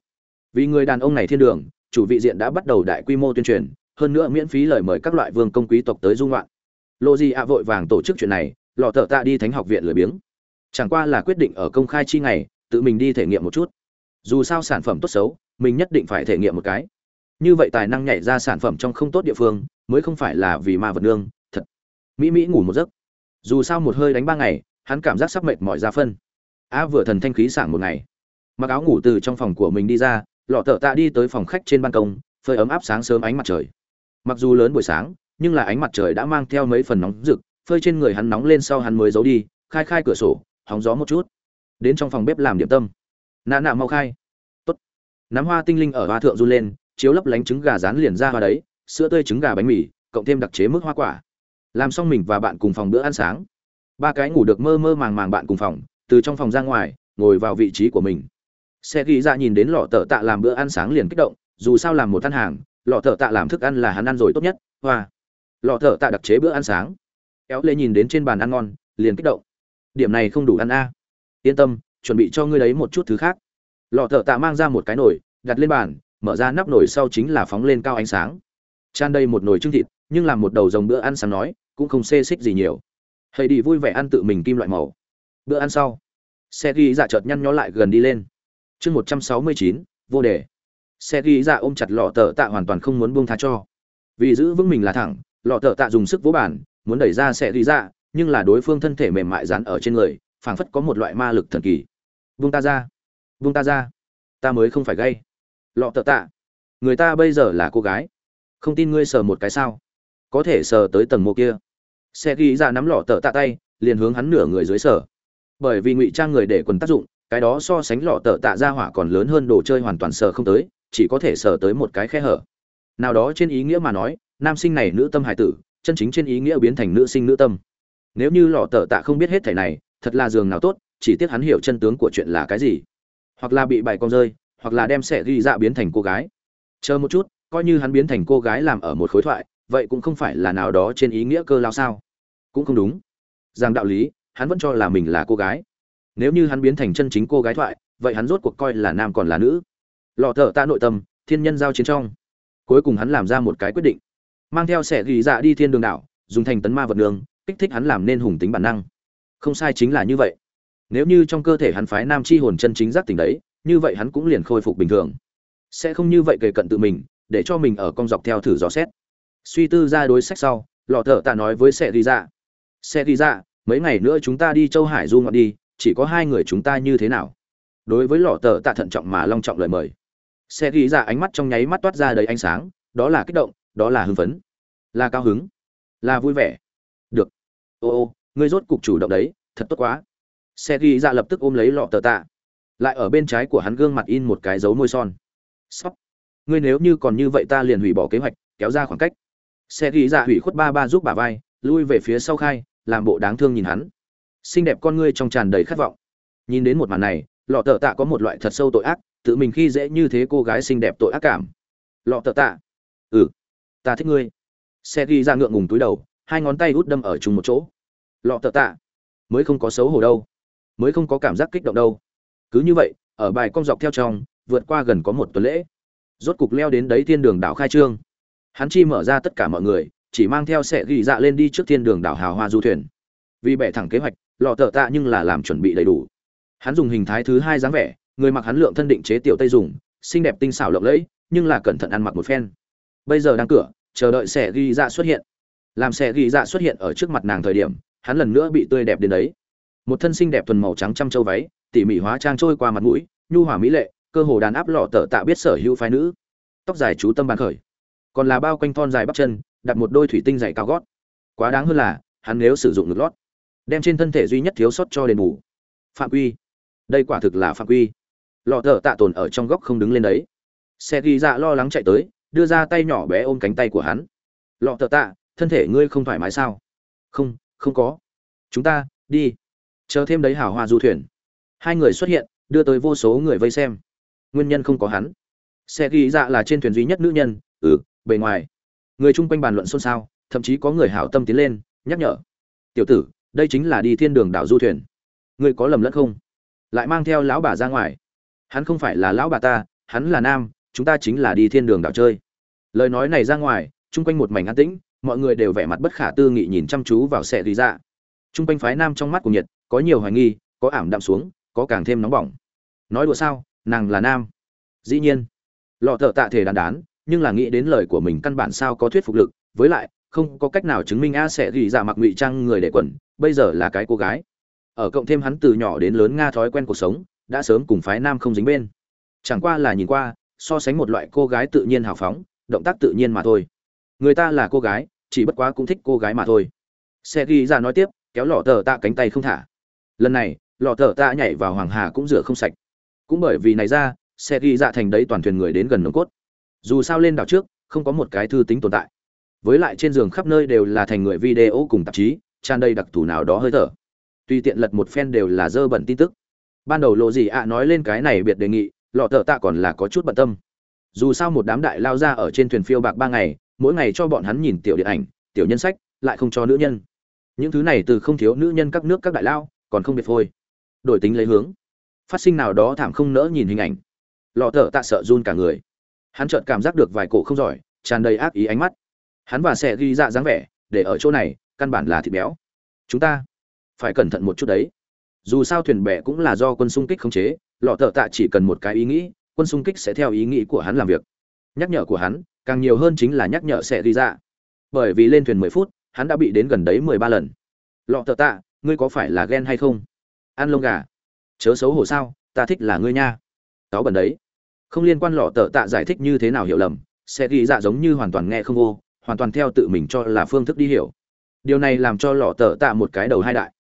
Vì người đàn ông này thiên đường, chủ vị diện đã bắt đầu đại quy mô tuyên truyền hơn nữa miễn phí lời mời các loại vương công quý tộc tới dung loạn lộ gì ạ vội vàng tổ chức chuyện này, lọ thợ tạ đi thánh học viện lười biếng. Chẳng qua là quyết định ở công khai chi ngày, tự mình đi thể nghiệm một chút. Dù sao sản phẩm tốt xấu, mình nhất định phải thể nghiệm một cái. Như vậy tài năng nhảy ra sản phẩm trong không tốt địa phương, mới không phải là vì ma vật nương, thật. Mỹ mỹ ngủ một giấc. Dù sao một hơi đánh ba ngày, hắn cảm giác sắp mệt mỏi ra phân. A vừa thần thanh khí sảng một ngày. Mặc áo ngủ từ trong phòng của mình đi ra, lọ thợ tạ đi tới phòng khách trên ban công, phơi ấm áp sáng sớm ánh mặt trời mặc dù lớn buổi sáng, nhưng là ánh mặt trời đã mang theo mấy phần nóng rực, phơi trên người hắn nóng lên sau hắn mới giấu đi, khai khai cửa sổ, hóng gió một chút. Đến trong phòng bếp làm điểm tâm. Nạ nạ mau khai. Tốt. Nắm hoa tinh linh ở hoa thượng run lên, chiếu lấp lánh trứng gà rán liền ra hoa đấy, sữa tươi trứng gà bánh mì, cộng thêm đặc chế mức hoa quả. Làm xong mình và bạn cùng phòng bữa ăn sáng. Ba cái ngủ được mơ mơ màng màng bạn cùng phòng, từ trong phòng ra ngoài, ngồi vào vị trí của mình. Xe ghi ra nhìn đến lọ tờ tạ làm bữa ăn sáng liền kích động, dù sao làm một thân hàng lọ thợ tạ làm thức ăn là hắn ăn rồi tốt nhất, hoa. Lọ thợ tạ đặc chế bữa ăn sáng. Éo lê nhìn đến trên bàn ăn ngon, liền kích động. Điểm này không đủ ăn a. Yên tâm, chuẩn bị cho ngươi đấy một chút thứ khác. Lọ thợ tạ mang ra một cái nồi, đặt lên bàn, mở ra nắp nồi sau chính là phóng lên cao ánh sáng. Tràn đầy một nồi trứng thịt, nhưng làm một đầu dòng bữa ăn sáng nói, cũng không xê xích gì nhiều. Hãy đi vui vẻ ăn tự mình kim loại màu. Bữa ăn sau, xe ghi dạ chợt nhăn nhó lại gần đi lên. Chương một trăm sáu mươi chín, vô đề xe ghi dạ ôm chặt lọ tờ tạ hoàn toàn không muốn buông tha cho. Vì giữ vững mình là thẳng, lọ tờ tạ dùng sức vỗ bản muốn đẩy ra xe ghi dạ nhưng là đối phương thân thể mềm mại dán ở trên người, phảng phất có một loại ma lực thần kỳ. Vung ta ra. Vung ta ra. Ta mới không phải gay. Lọ tờ tạ. Người ta bây giờ là cô gái. Không tin ngươi sờ một cái sao? Có thể sờ tới tầng mộ kia. Xe ghi ra nắm lọ tờ tạ tay, liền hướng hắn nửa người dưới sở bởi vì ngụy trang người để quần tác dụng cái đó so sánh lọ tợ tạ ra hỏa còn lớn hơn đồ chơi hoàn toàn sờ không tới, chỉ có thể sờ tới một cái khe hở. Nào đó trên ý nghĩa mà nói, nam sinh này nữ tâm hải tử, chân chính trên ý nghĩa biến thành nữ sinh nữ tâm. Nếu như lọ tợ tạ không biết hết thảy này, thật là giường nào tốt, chỉ tiếc hắn hiểu chân tướng của chuyện là cái gì. Hoặc là bị bài con rơi, hoặc là đem sẽ ghi dạ biến thành cô gái. Chờ một chút, coi như hắn biến thành cô gái làm ở một khối thoại, vậy cũng không phải là nào đó trên ý nghĩa cơ lao sao? Cũng không đúng. Rằng đạo lý, hắn vẫn cho là mình là cô gái nếu như hắn biến thành chân chính cô gái thoại, vậy hắn rốt cuộc coi là nam còn là nữ. Lò thợ ta nội tâm, thiên nhân giao chiến trong. Cuối cùng hắn làm ra một cái quyết định. Mang theo sẻ ghi dạ đi thiên đường đảo, dùng thành tấn ma vật đường kích thích hắn làm nên hùng tính bản năng. Không sai chính là như vậy. Nếu như trong cơ thể hắn phái nam chi hồn chân chính giác tỉnh đấy, như vậy hắn cũng liền khôi phục bình thường. Sẽ không như vậy kề cận tự mình, để cho mình ở con dọc theo thử dò xét. Suy tư ra đối sách sau lò thợ ta nói với sẻ ghi dạ. Sẻ ghi dạ mấy ngày nữa chúng ta đi châu hải du ngoạn đi chỉ có hai người chúng ta như thế nào? Đối với lọ tờ tạ thận trọng mà long trọng lời mời. Xe ghi ra ánh mắt trong nháy mắt toát ra đầy ánh sáng, đó là kích động, đó là hưng phấn, là cao hứng, là vui vẻ. Được. Ô ô, ngươi rốt cục chủ động đấy, thật tốt quá. Xe ghi ra lập tức ôm lấy lọ tờ tạ. Lại ở bên trái của hắn gương mặt in một cái dấu môi son. Sắp ngươi nếu như còn như vậy ta liền hủy bỏ kế hoạch, kéo ra khoảng cách. Xe ghi ra hủy khuất ba ba giúp bà vai, lui về phía sau khai, làm bộ đáng thương nhìn hắn xinh đẹp con ngươi trong tràn đầy khát vọng. Nhìn đến một màn này, lọ tờ tạ có một loại thật sâu tội ác, tự mình khi dễ như thế cô gái xinh đẹp tội ác cảm. Lọ tờ tạ ừ ta thích ngươi. Xe ghi ra ngượng ngùng túi đầu, hai ngón tay út đâm ở chung một chỗ. Lọ tờ tạ, mới không có xấu hổ đâu, mới không có cảm giác kích động đâu. Cứ như vậy, ở bài cong dọc theo trong vượt qua gần có một tuần lễ. Rốt cục leo đến đấy thiên đường đảo khai trương. Hắn chi mở ra tất cả mọi người, chỉ mang theo xe ghi dạ lên đi trước thiên đường đảo hào hoa du thuyền vì bẻ thẳng kế hoạch, lọ tờ tạ nhưng là làm chuẩn bị đầy đủ. Hắn dùng hình thái thứ hai dáng vẻ, người mặc hắn lượng thân định chế tiểu tây dùng, xinh đẹp tinh xảo lộng lẫy, nhưng là cẩn thận ăn mặc một phen. Bây giờ đang cửa, chờ đợi xe ghi dạ xuất hiện. Làm xe ghi dạ xuất hiện ở trước mặt nàng thời điểm, hắn lần nữa bị tươi đẹp đến đấy. Một thân xinh đẹp thuần màu trắng trăm châu váy, tỉ mỉ hóa trang trôi qua mặt mũi, nhu hòa mỹ lệ, cơ hồ đàn áp lọ tở tạ biết sở hữu phái nữ. Tóc dài chú tâm bàn khởi. Còn là bao quanh thon dài bắp chân, đặt một đôi thủy tinh dày cao gót. Quá đáng hơn là, hắn nếu sử dụng ngực lót đem trên thân thể duy nhất thiếu sót cho đền bù. Phạm quy. Đây quả thực là phạm quy. Lọ thợ tạ tồn ở trong góc không đứng lên đấy. Xe ghi dạ lo lắng chạy tới, đưa ra tay nhỏ bé ôm cánh tay của hắn. Lọ thợ tạ, thân thể ngươi không thoải mái sao? Không không có. Chúng ta, đi. Chờ thêm đấy hảo hoa du thuyền. Hai người xuất hiện, đưa tới vô số người vây xem. Nguyên nhân không có hắn. Xe ghi dạ là trên thuyền duy nhất nữ nhân ừ bề ngoài. Người chung quanh bàn luận xôn xao, thậm chí có người hảo tâm tiến lên, nhắc nhở. Tiểu tử đây chính là đi thiên đường đảo du thuyền. Ngươi có lầm lẫn không? Lại mang theo lão bà ra ngoài. Hắn không phải là lão bà ta, hắn là nam, chúng ta chính là đi thiên đường đảo chơi. Lời nói này ra ngoài, chung quanh một mảnh an tĩnh, mọi người đều vẻ mặt bất khả tư nghị nhìn chăm chú vào xe tùy dạ chung quanh phái nam trong mắt của nhiệt có nhiều hoài nghi, có ảm đạm xuống, có càng thêm nóng bỏng. Nói đùa sao, nàng là nam. Dĩ nhiên, lọ thợ tạ thể đàn đán, nhưng là nghĩ đến lời của mình căn bản sao có thuyết phục lực, với lại không có cách nào chứng minh a sẽ ghi dạ mặc ngụy trang người để quần, bây giờ là cái cô gái. Ở cộng thêm hắn từ nhỏ đến lớn nga thói quen cuộc sống, đã sớm cùng phái nam không dính bên. Chẳng qua là nhìn qua, so sánh một loại cô gái tự nhiên hào phóng, động tác tự nhiên mà thôi. Người ta là cô gái, chỉ bất quá cũng thích cô gái mà thôi. Xe ghi ra nói tiếp, kéo lọ tờ tạ cánh tay không thả. Lần này, lọ tờ tạ nhảy vào hoàng hà cũng rửa không sạch. Cũng bởi vì này ra xe ghi ra thành đấy toàn thuyền người đến gần nồng cốt. Dù sao lên đảo trước, không có một cái thư tính tồn tại với lại trên giường khắp nơi đều là thành người video cùng tạp chí, tràn đầy đặc thù nào đó hơi thở. Tuy tiện lật một phen đều là dơ bẩn tin tức. Ban đầu lộ gì ạ nói lên cái này biệt đề nghị, lọ thợ tạ còn là có chút bận tâm. Dù sao một đám đại lao ra ở trên thuyền phiêu bạc ba ngày, mỗi ngày cho bọn hắn nhìn tiểu điện ảnh, tiểu nhân sách, lại không cho nữ nhân. Những thứ này từ không thiếu nữ nhân các nước các đại lao, còn không biệt phôi. Đổi tính lấy hướng. Phát sinh nào đó thảm không nỡ nhìn hình ảnh. Lọ thợ tạ sợ run cả người. Hắn chợt cảm giác được vài cổ không giỏi, tràn đầy ác ý ánh mắt hắn và sẽ ghi dạ dáng vẻ, để ở chỗ này, căn bản là thịt béo. Chúng ta phải cẩn thận một chút đấy. Dù sao thuyền bè cũng là do quân xung kích khống chế, lọ thợ tạ chỉ cần một cái ý nghĩ, quân xung kích sẽ theo ý nghĩ của hắn làm việc. Nhắc nhở của hắn, càng nhiều hơn chính là nhắc nhở sẽ ghi dạ. Bởi vì lên thuyền mười phút, hắn đã bị đến gần đấy mười ba lần. Lọ thợ tạ, ngươi có phải là ghen hay không? Ăn lông gà. Chớ xấu hổ sao, ta thích là ngươi nha. Cáo bẩn đấy. Không liên quan lọ tợ tạ giải thích như thế nào hiểu lầm sẽ ghi dạ giống như hoàn toàn nghe không vô hoàn toàn theo tự mình cho là phương thức đi hiểu. Điều này làm cho lọ tờ tạ một cái đầu hai đại.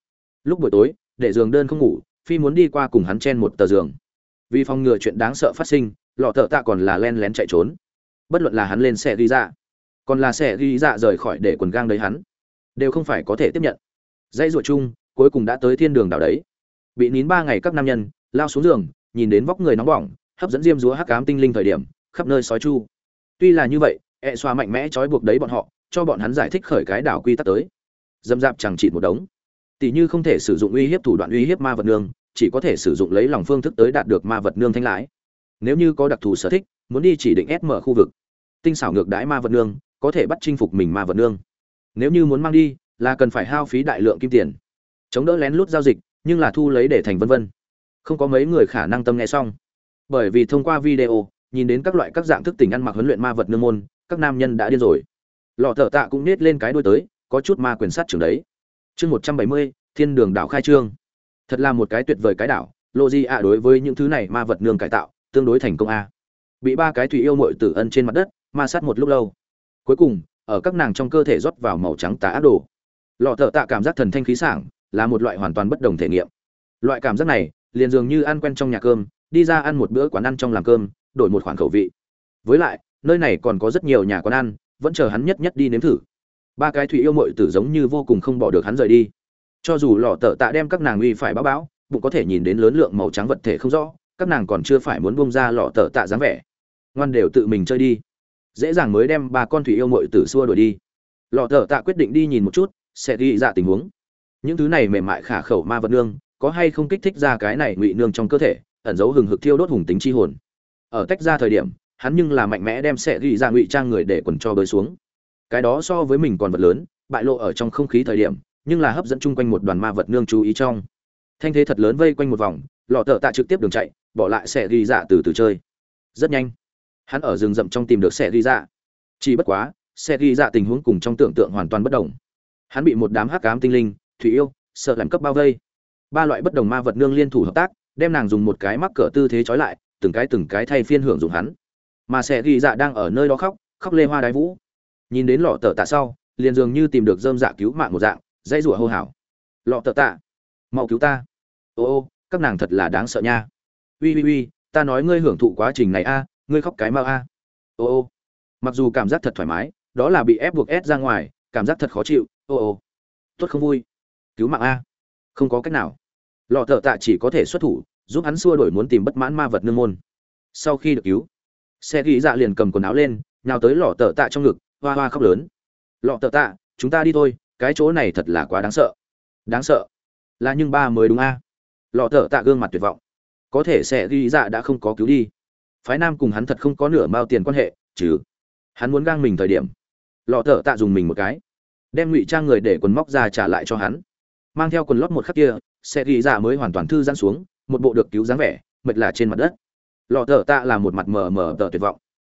Lúc buổi tối, để giường đơn không ngủ, phi muốn đi qua cùng hắn chen một tờ giường. Vì phòng ngừa chuyện đáng sợ phát sinh, lọ tờ tạ còn là len lén chạy trốn. Bất luận là hắn lên xe ghi dạ còn là xe ghi dạ rời khỏi để quần gang đấy hắn, đều không phải có thể tiếp nhận. Dãy ruột chung, cuối cùng đã tới thiên đường đảo đấy. Bị nín ba ngày các nam nhân, lao xuống giường, nhìn đến vóc người nóng bỏng, hấp dẫn diêm dúa hắc ám tinh linh thời điểm, khắp nơi sói chu. Tuy là như vậy e xoa mạnh mẽ trói buộc đấy bọn họ, cho bọn hắn giải thích khởi cái đảo quy tắc tới. Dâm dạp chẳng chỉ một đống. Tỷ như không thể sử dụng uy hiếp thủ đoạn uy hiếp ma vật nương, chỉ có thể sử dụng lấy lòng phương thức tới đạt được ma vật nương thanh lãi. Nếu như có đặc thù sở thích, muốn đi chỉ định ép mở khu vực. Tinh xảo ngược đãi ma vật nương, có thể bắt chinh phục mình ma vật nương. Nếu như muốn mang đi, là cần phải hao phí đại lượng kim tiền. Chống đỡ lén lút giao dịch, nhưng là thu lấy để thành vân vân. Không có mấy người khả năng tâm nghe xong. Bởi vì thông qua video, nhìn đến các loại các dạng thức tỉnh ăn mặc huấn luyện ma vật nương môn các nam nhân đã điên rồi. Lọ thợ tạ cũng nết lên cái đuôi tới, có chút ma quyền sát trường đấy. Chương một trăm bảy mươi, thiên đường đảo khai trương. Thật là một cái tuyệt vời cái đảo lộ di ạ đối với những thứ này ma vật nương cải tạo, tương đối thành công a. Bị ba cái thủy yêu mội tử ân trên mặt đất, ma sát một lúc lâu. Cuối cùng, ở các nàng trong cơ thể rót vào màu trắng tá ác đồ. Lọ thợ tạ cảm giác thần thanh khí sảng, là một loại hoàn toàn bất đồng thể nghiệm. Loại cảm giác này, liền dường như ăn quen trong nhà cơm, đi ra ăn một bữa quán ăn trong làm cơm, đổi một khoản khẩu vị. Với lại nơi này còn có rất nhiều nhà quán ăn, vẫn chờ hắn nhất nhất đi nếm thử. Ba cái thủy yêu mội tử giống như vô cùng không bỏ được hắn rời đi. Cho dù lò tợ tạ đem các nàng uy phải báo báo, bụng có thể nhìn đến lớn lượng màu trắng vật thể không rõ, các nàng còn chưa phải muốn bông ra lọ tợ tạ dáng vẻ. Ngoan đều tự mình chơi đi. Dễ dàng mới đem ba con thủy yêu mội tử xua đuổi đi. Lọ tợ tạ quyết định đi nhìn một chút, sẽ ghi ra tình huống. Những thứ này mềm mại khả khẩu ma vật nương, có hay không kích thích ra cái này ngụy nương trong cơ thể, ẩn giấu hừng hực thiêu đốt hùng tính chi hồn. Ở tách ra thời điểm hắn nhưng là mạnh mẽ đem sẽ ghi ra ngụy trang người để quần cho bơi xuống. Cái đó so với mình còn vật lớn, bại lộ ở trong không khí thời điểm, nhưng là hấp dẫn chung quanh một đoàn ma vật nương chú ý trong. Thanh thế thật lớn vây quanh một vòng, lọ tợ tạ trực tiếp đường chạy, bỏ lại sẽ ghi dạ từ từ chơi. Rất nhanh, hắn ở rừng rậm trong tìm được sẽ ghi dạ chỉ bất quá sẽ ghi dạ tình huống cùng trong tưởng tượng hoàn toàn bất đồng. Hắn bị một đám hắc ám tinh linh, thủy yêu, sợ làm cấp bao vây. Ba loại bất đồng ma vật nương liên thủ hợp tác, đem nàng dùng một cái mắc cỡ tư thế trói lại, từng cái từng cái thay phiên hưởng dụng hắn mà sẽ ghi dạ đang ở nơi đó khóc khóc lê hoa đái vũ. Nhìn đến lọ tờ tạ sau, liền dường như tìm được dơm dạ cứu mạng một dạng, dãy rủa hô hào. Lọ tờ tạ, mau cứu ta. Ô ô, các nàng thật là đáng sợ nha. Ui ui ui ta nói ngươi hưởng thụ quá trình này a, ngươi khóc cái mau a. Ô ô, mặc dù cảm giác thật thoải mái, đó là bị ép buộc ép ra ngoài, cảm giác thật khó chịu, ô ô. Tốt không vui. Cứu mạng a. Không có cách nào. Lọ thợ tạ chỉ có thể xuất thủ, giúp hắn xua đổi muốn tìm bất mãn ma vật nương môn. Sau khi được cứu xe ghi dạ liền cầm quần áo lên, nhào tới lọ tờ tạ trong ngực, hoa hoa khóc lớn. Lọ tờ tạ, chúng ta đi thôi, cái chỗ này thật là quá đáng sợ. Đáng sợ? Là nhưng ba mới đúng a? Lọ tờ tạ gương mặt tuyệt vọng. Có thể sẽ ghi dạ đã không có cứu đi. Phái nam cùng hắn thật không có nửa mao tiền quan hệ, chứ. Hắn muốn gang mình thời điểm. Lọ tờ tạ dùng mình một cái. Đem ngụy trang người để quần móc ra trả lại cho hắn. Mang theo quần lót một khắc kia sẽ ghi dạ mới hoàn toàn thư giãn xuống, một bộ được cứu dáng vẻ, mệt là trên mặt đất lọ thợ tạ là một mặt mờ mờ tờ tuyệt vọng.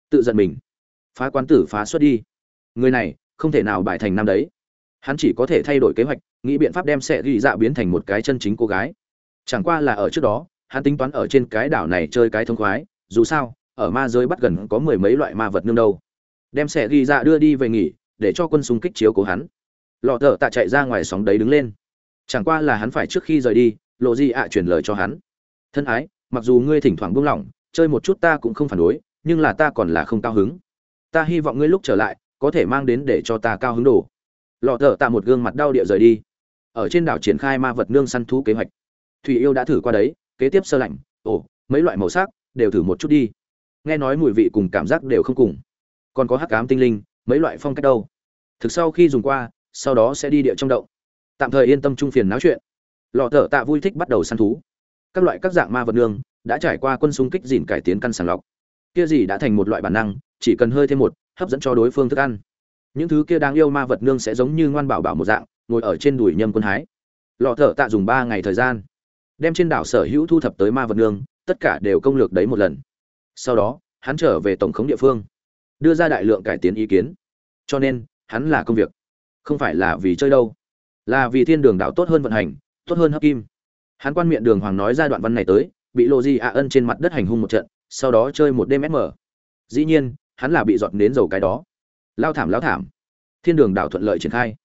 Tự giận mình. Phá quán tử phá xuất đi. Người này, không thể nào bại thành năm đấy. Hắn chỉ có thể thay đổi kế hoạch, nghĩ biện pháp đem sẽ ghi dạ biến thành một cái chân chính cô gái. Chẳng qua là ở trước đó, hắn tính toán ở trên cái đảo này chơi cái thông khoái, dù sao, ở ma giới bắt gần có mười mấy loại ma vật nương đâu. Đem sẽ ghi dạ đưa đi về nghỉ, để cho quân xung kích chiếu cố hắn. Lọ thợ tạ chạy ra ngoài sóng đấy đứng lên. Chẳng qua là hắn phải trước khi rời đi lộ di ạ truyền lời cho hắn. Thân ái, mặc dù ngươi thỉnh thoảng buông lỏng chơi một chút ta cũng không phản đối, nhưng là ta còn là không cao hứng. Ta hy vọng ngươi lúc trở lại, có thể mang đến để cho ta cao hứng đồ. Lọ thợ tạ một gương mặt đau địa rời đi. Ở trên đảo triển khai ma vật nương săn thú kế hoạch. Thủy yêu đã thử qua đấy, kế tiếp sơ lạnh, ồ, mấy loại màu sắc, đều thử một chút đi. Nghe nói mùi vị cùng cảm giác đều không cùng. Còn có hắc cám tinh linh, mấy loại phong cách đâu. Thực sau khi dùng qua, sau đó sẽ đi địa trong động. Tạm thời yên tâm trung phiền náo chuyện. Lọ thợ tạ vui thích bắt đầu săn thú. Các loại các dạng ma vật nương đã trải qua quân xung kích dìn cải tiến căn sàng lọc. Kia gì đã thành một loại bản năng, chỉ cần hơi thêm một, hấp dẫn cho đối phương thức ăn. Những thứ kia đáng yêu ma vật nương sẽ giống như ngoan bảo bảo một dạng, ngồi ở trên đùi nhâm quân hái. Lọ thợ tạ dùng ba ngày thời gian, đem trên đảo sở hữu thu thập tới ma vật nương, tất cả đều công lược đấy một lần. Sau đó, hắn trở về tổng khống địa phương, đưa ra đại lượng cải tiến ý kiến. Cho nên, hắn là công việc, không phải là vì chơi đâu. Là vì thiên đường đảo tốt hơn vận hành, tốt hơn hấp kim. Hắn quan miệng đường hoàng nói ra đoạn văn này tới bị lộ di ạ ân trên mặt đất hành hung một trận, sau đó chơi một đêm sm dĩ nhiên, hắn là bị dọn đến dầu cái đó. Lao thảm lao thảm. Thiên đường đảo thuận lợi triển khai.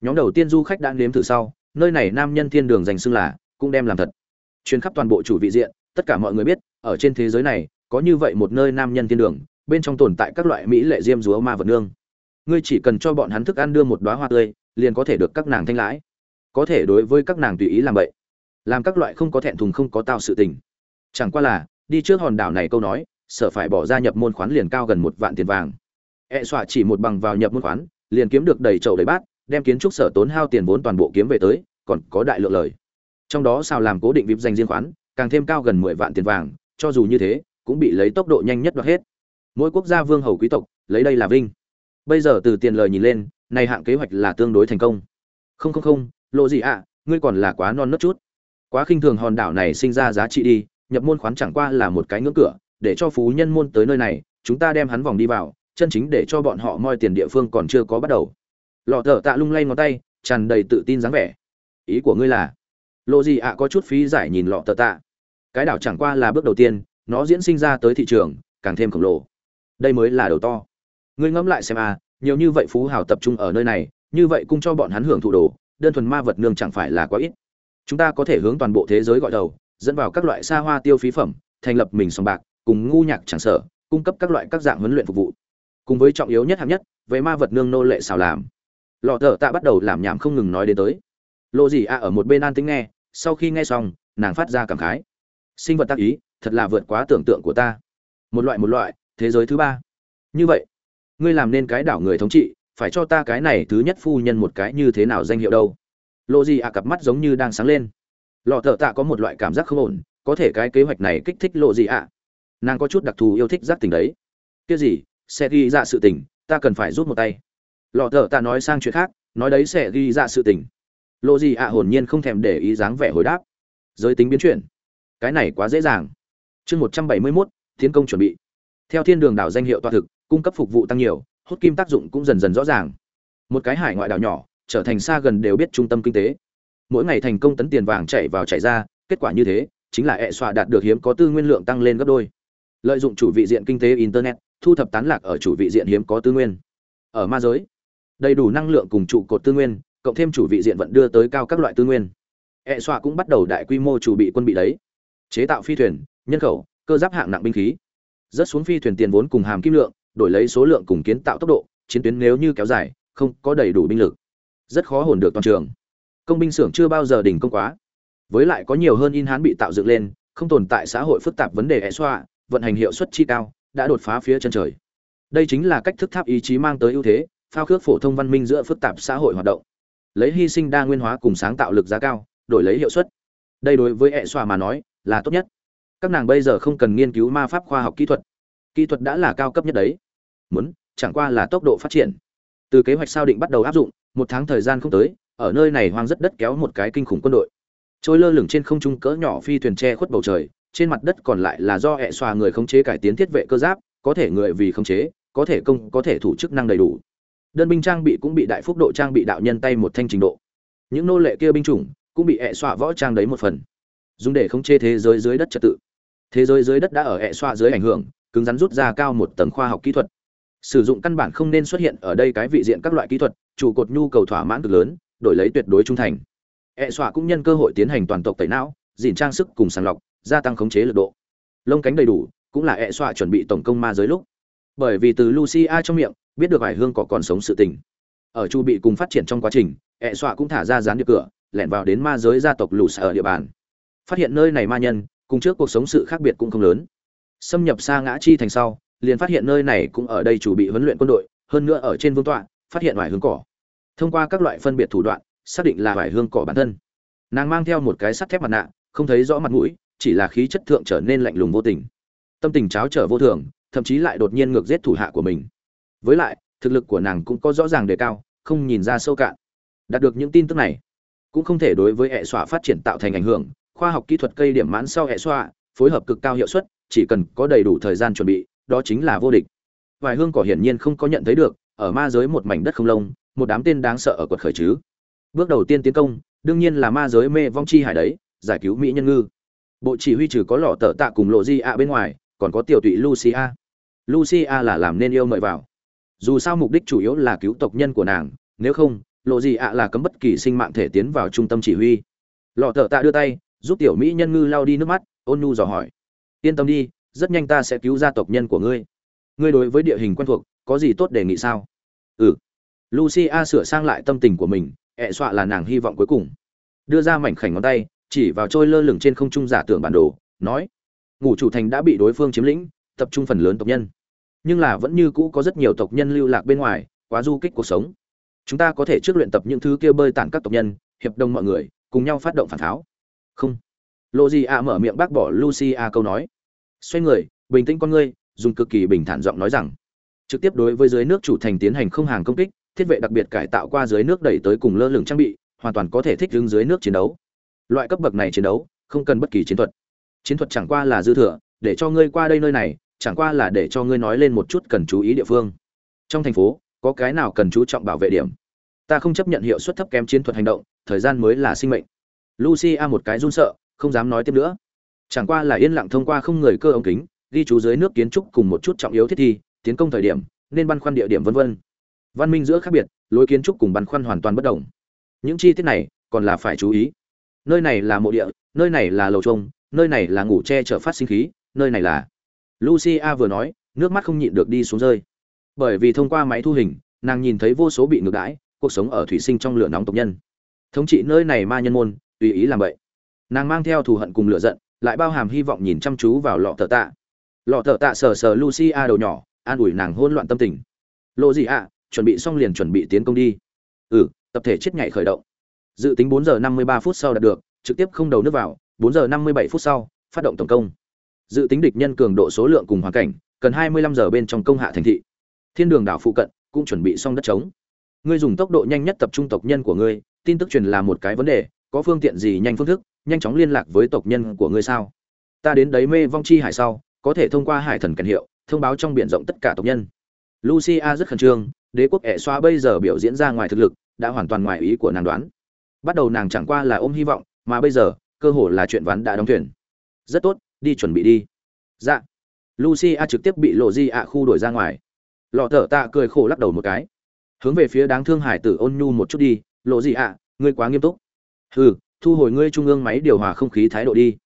Nhóm đầu tiên du khách đã nếm thử sau, nơi này nam nhân thiên đường dành xưng là, cũng đem làm thật. Chuyến khắp toàn bộ chủ vị diện, tất cả mọi người biết, ở trên thế giới này, có như vậy một nơi nam nhân thiên đường, bên trong tồn tại các loại mỹ lệ diêm dúa ma vật nương. Ngươi chỉ cần cho bọn hắn thức ăn đưa một đóa hoa tươi, liền có thể được các nàng thanh lãi. Có thể đối với các nàng tùy ý làm vậy làm các loại không có thẹn thùng, không có tạo sự tình chẳng qua là, đi trước hòn đảo này câu nói, sợ phải bỏ ra nhập môn khoán liền cao gần một vạn tiền vàng. E xọa chỉ một bằng vào nhập môn khoán, liền kiếm được đầy chậu đầy bát, đem kiến trúc sở tốn hao tiền vốn toàn bộ kiếm về tới, còn có đại lượng lời. Trong đó sao làm cố định vip danh riêng khoán, càng thêm cao gần mười vạn tiền vàng, cho dù như thế, cũng bị lấy tốc độ nhanh nhất đoạt hết. Mỗi quốc gia vương hầu quý tộc, lấy đây là vinh. Bây giờ từ tiền lời nhìn lên, này hạng kế hoạch là tương đối thành công. Không không không lộ gì ạ, ngươi còn là quá non nớt chút. Quá khinh thường hòn đảo này sinh ra giá trị đi nhập môn khoán chẳng qua là một cái ngưỡng cửa, để cho phú nhân môn tới nơi này, chúng ta đem hắn vòng đi vào, chân chính để cho bọn họ moi tiền địa phương còn chưa có bắt đầu. Lọ thở tạ lung lay ngón tay, tràn đầy tự tin dáng vẻ. Ý của ngươi là? Lộ gì ạ, có chút phí giải nhìn lọ thở tạ. Cái đảo chẳng qua là bước đầu tiên, nó diễn sinh ra tới thị trường, càng thêm khổng lồ. Đây mới là đầu to. Ngươi ngẫm lại xem à nhiều như vậy phú hào tập trung ở nơi này, như vậy cung cho bọn hắn hưởng thụ đồ, đơn thuần ma vật nương chẳng phải là quá ít. Chúng ta có thể hướng toàn bộ thế giới gọi đầu dẫn vào các loại xa hoa tiêu phí phẩm, thành lập mình sòng bạc, cùng ngu nhạc chẳng sở, cung cấp các loại các dạng huấn luyện phục vụ. Cùng với trọng yếu nhất hạng nhất, về ma vật nương nô lệ xào làm. Lọ thở tạ bắt đầu làm nhảm không ngừng nói đến tới. Lộ gì a ở một bên an tính nghe, sau khi nghe xong, nàng phát ra cảm khái. Sinh vật tác ý, thật là vượt quá tưởng tượng của ta. Một loại một loại, thế giới thứ ba. Như vậy, ngươi làm nên cái đảo người thống trị, phải cho ta cái này thứ nhất phu nhân một cái như thế nào danh hiệu đâu? Lộ gì ạ cặp mắt giống như đang sáng lên lọ thợ tạ có một loại cảm giác không ổn, có thể cái kế hoạch này kích thích lộ gì ạ? Nàng có chút đặc thù yêu thích giác tình đấy. Kia gì? Sẽ ghi ra sự tình, ta cần phải rút một tay. Lọ thợ tạ nói sang chuyện khác, nói đấy sẽ ghi ra sự tình. Lộ gì ạ hồn nhiên không thèm để ý dáng vẻ hồi đáp. Giới tính biến chuyển. Cái này quá dễ dàng. Chương một trăm bảy mươi mốt, tiến công chuẩn bị. Theo thiên đường đảo danh hiệu toa thực, cung cấp phục vụ tăng nhiều, hút kim tác dụng cũng dần dần rõ ràng. Một cái hải ngoại đảo nhỏ, trở thành xa gần đều biết trung tâm kinh tế mỗi ngày thành công tấn tiền vàng chạy vào chạy ra, kết quả như thế, chính là hệ xoa đạt được hiếm có tư nguyên lượng tăng lên gấp đôi. Lợi dụng chủ vị diện kinh tế internet, thu thập tán lạc ở chủ vị diện hiếm có tư nguyên. Ở ma giới, đầy đủ năng lượng cùng trụ cột tư nguyên, cộng thêm chủ vị diện vẫn đưa tới cao các loại tư nguyên. Hệ xoa cũng bắt đầu đại quy mô chủ bị quân bị đấy. Chế tạo phi thuyền, nhân khẩu, cơ giáp hạng nặng binh khí. Rớt xuống phi thuyền tiền vốn cùng hàm kim lượng, đổi lấy số lượng cùng kiến tạo tốc độ, chiến tuyến nếu như kéo dài, không có đầy đủ binh lực. Rất khó hồn được toàn trường công binh xưởng chưa bao giờ đỉnh công quá. Với lại có nhiều hơn in hán bị tạo dựng lên, không tồn tại xã hội phức tạp vấn đề é xoa vận hành hiệu suất chi cao, đã đột phá phía chân trời. Đây chính là cách thức tháp ý chí mang tới ưu thế, phao khước phổ thông văn minh giữa phức tạp xã hội hoạt động. Lấy hy sinh đa nguyên hóa cùng sáng tạo lực giá cao, đổi lấy hiệu suất. Đây đối với hệ xoa mà nói, là tốt nhất. Các nàng bây giờ không cần nghiên cứu ma pháp khoa học kỹ thuật. Kỹ thuật đã là cao cấp nhất đấy. Muốn, chẳng qua là tốc độ phát triển. Từ kế hoạch sao định bắt đầu áp dụng, một tháng thời gian không tới ở nơi này hoang rất đất kéo một cái kinh khủng quân đội. Trôi lơ lửng trên không trung cỡ nhỏ phi thuyền tre khuất bầu trời, trên mặt đất còn lại là do hệ xoa người khống chế cải tiến thiết vệ cơ giáp, có thể người vì khống chế, có thể công, có thể thủ chức năng đầy đủ. Đơn binh trang bị cũng bị đại phúc độ trang bị đạo nhân tay một thanh trình độ. Những nô lệ kia binh chủng cũng bị hệ xoa võ trang đấy một phần. Dùng để khống chế thế giới dưới đất trật tự. Thế giới dưới đất đã ở hệ xoa dưới ảnh hưởng, cứng rắn rút ra cao một tầng khoa học kỹ thuật. Sử dụng căn bản không nên xuất hiện ở đây cái vị diện các loại kỹ thuật, trụ cột nhu cầu thỏa mãn cực lớn đổi lấy tuyệt đối trung thành. Hệ xoa cũng nhân cơ hội tiến hành toàn tộc tẩy não dìn trang sức cùng sàng lọc, gia tăng khống chế lực độ. Lông cánh đầy đủ, cũng là hệ xoa chuẩn bị tổng công ma giới lúc. Bởi vì từ lucia trong miệng, biết được hải hương có còn sống sự tình. Ở chu bị cùng phát triển trong quá trình hệ xoa cũng thả ra dán điệp cửa, lẻn vào đến ma giới gia tộc lù ở địa bàn. Phát hiện nơi này ma nhân, cùng trước cuộc sống sự khác biệt cũng không lớn. Xâm nhập xa ngã chi thành sau, liền phát hiện nơi này cũng ở đây chủ bị huấn luyện quân đội, hơn nữa ở trên vương tọa, phát hiện ngoài hướng cỏ thông qua các loại phân biệt thủ đoạn, xác định là vải hương cỏ bản thân. Nàng mang theo một cái sắt thép mặt nạ, không thấy rõ mặt mũi, chỉ là khí chất thượng trở nên lạnh lùng vô tình. Tâm tình cháo trở vô thường, thậm chí lại đột nhiên ngược giết thủ hạ của mình. Với lại, thực lực của nàng cũng có rõ ràng đề cao, không nhìn ra sâu cạn. Đạt được những tin tức này, cũng không thể đối với hệ xóa phát triển tạo thành ảnh hưởng, khoa học kỹ thuật cây điểm mãn sau hệ xóa phối hợp cực cao hiệu suất, chỉ cần có đầy đủ thời gian chuẩn bị, đó chính là vô địch. Vài hương cỏ hiển nhiên không có nhận thấy được, ở ma giới một mảnh đất không lông một đám tên đáng sợ ở quật khởi chứ. Bước đầu tiên tiến công, đương nhiên là ma giới mê vong chi hải đấy, giải cứu mỹ nhân ngư. Bộ chỉ huy trừ có lọ tợ tạ cùng lộ di ạ bên ngoài, còn có tiểu tụy lucia. Lucia là làm nên yêu mời vào. Dù sao mục đích chủ yếu là cứu tộc nhân của nàng, nếu không, lộ di ạ là cấm bất kỳ sinh mạng thể tiến vào trung tâm chỉ huy. Lọ tợ tạ đưa tay, giúp tiểu mỹ nhân ngư lau đi nước mắt, ôn nhu dò hỏi. Yên tâm đi, rất nhanh ta sẽ cứu ra tộc nhân của ngươi. Ngươi đối với địa hình quen thuộc, có gì tốt đề nghị sao? Ừ lucia sửa sang lại tâm tình của mình, ẹ xọa là nàng hy vọng cuối cùng. Đưa ra mảnh khảnh ngón tay, chỉ vào trôi lơ lửng trên không trung giả tưởng bản đồ, nói, ngủ chủ thành đã bị đối phương chiếm lĩnh, tập trung phần lớn tộc nhân. Nhưng là vẫn như cũ có rất nhiều tộc nhân lưu lạc bên ngoài, quá du kích cuộc sống. Chúng ta có thể trước luyện tập những thứ kia bơi tản các tộc nhân, hiệp đồng mọi người, cùng nhau phát động phản tháo không. Lộ gì ạ mở miệng bác bỏ lucia câu nói. Xoay người, bình tĩnh con ngươi, dùng cực kỳ bình thản giọng nói rằng. Trực tiếp đối với dưới nước chủ thành tiến hành không hàng công kích thiết vệ đặc biệt cải tạo qua dưới nước đẩy tới cùng lơ lửng trang bị, hoàn toàn có thể thích ứng dưới nước chiến đấu. Loại cấp bậc này chiến đấu, không cần bất kỳ chiến thuật. Chiến thuật chẳng qua là dư thừa, để cho ngươi qua đây nơi này, chẳng qua là để cho ngươi nói lên một chút cần chú ý địa phương. Trong thành phố, có cái nào cần chú trọng bảo vệ điểm? Ta không chấp nhận hiệu suất thấp kém chiến thuật hành động, thời gian mới là sinh mệnh. Lucia một cái run sợ, không dám nói tiếp nữa. Chẳng qua là yên lặng thông qua không người cơ ống kính, ghi chú dưới nước kiến trúc cùng một chút trọng yếu thiết thi, tiến công thời điểm, nên băn khoăn địa điểm vân vân văn minh giữa khác biệt, lối kiến trúc cùng băn khoăn hoàn toàn bất đồng. Những chi tiết này còn là phải chú ý. Nơi này là mộ địa, nơi này là lầu trông, nơi này là ngủ tre chở phát sinh khí, nơi này là. Lucia vừa nói, nước mắt không nhịn được đi xuống rơi. Bởi vì thông qua máy thu hình, nàng nhìn thấy vô số bị ngược đãi, cuộc sống ở thủy sinh trong lửa nóng tộc nhân. Thống trị nơi này ma nhân môn, tùy ý làm vậy nàng mang theo thù hận cùng lửa giận, lại bao hàm hy vọng nhìn chăm chú vào lọ thợ tạ. Lọ thợ tạ sờ sờ lucia đầu nhỏ, an ủi nàng hôn loạn tâm tình. Lộ gì ạ? Chuẩn bị xong liền chuẩn bị tiến công đi. Ừ tập thể chết nhảy khởi động. Dự tính 4 giờ 53 phút sau đạt được, trực tiếp không đầu nước vào 4 giờ 57 phút sau, phát động tổng công. Dự tính địch nhân cường độ số lượng cùng hoàn cảnh, cần 25 giờ bên trong công hạ thành thị. Thiên đường đảo phụ cận cũng chuẩn bị xong đất trống. Ngươi dùng tốc độ nhanh nhất tập trung tộc nhân của ngươi, tin tức truyền là một cái vấn đề, có phương tiện gì nhanh phương thức, nhanh chóng liên lạc với tộc nhân của ngươi sao? Ta đến đấy mê vong chi hải sau, có thể thông qua hải thần kèn hiệu, thông báo trong biển rộng tất cả tộc nhân. Lucia rất khẩn trương đế quốc ẻ xoa bây giờ biểu diễn ra ngoài thực lực, đã hoàn toàn ngoài ý của nàng đoán. Bắt đầu nàng chẳng qua là ôm hy vọng, mà bây giờ, cơ hội là chuyện ván đã đóng thuyền. Rất tốt, đi chuẩn bị đi. Dạ. Lucia trực tiếp bị lộ di ạ khu đuổi ra ngoài. Lọ thở tạ cười khổ lắc đầu một cái. Hướng về phía đáng thương hải tử ôn nhu một chút đi, lộ di ạ, ngươi quá nghiêm túc. Hừ, thu hồi ngươi trung ương máy điều hòa không khí thái độ đi.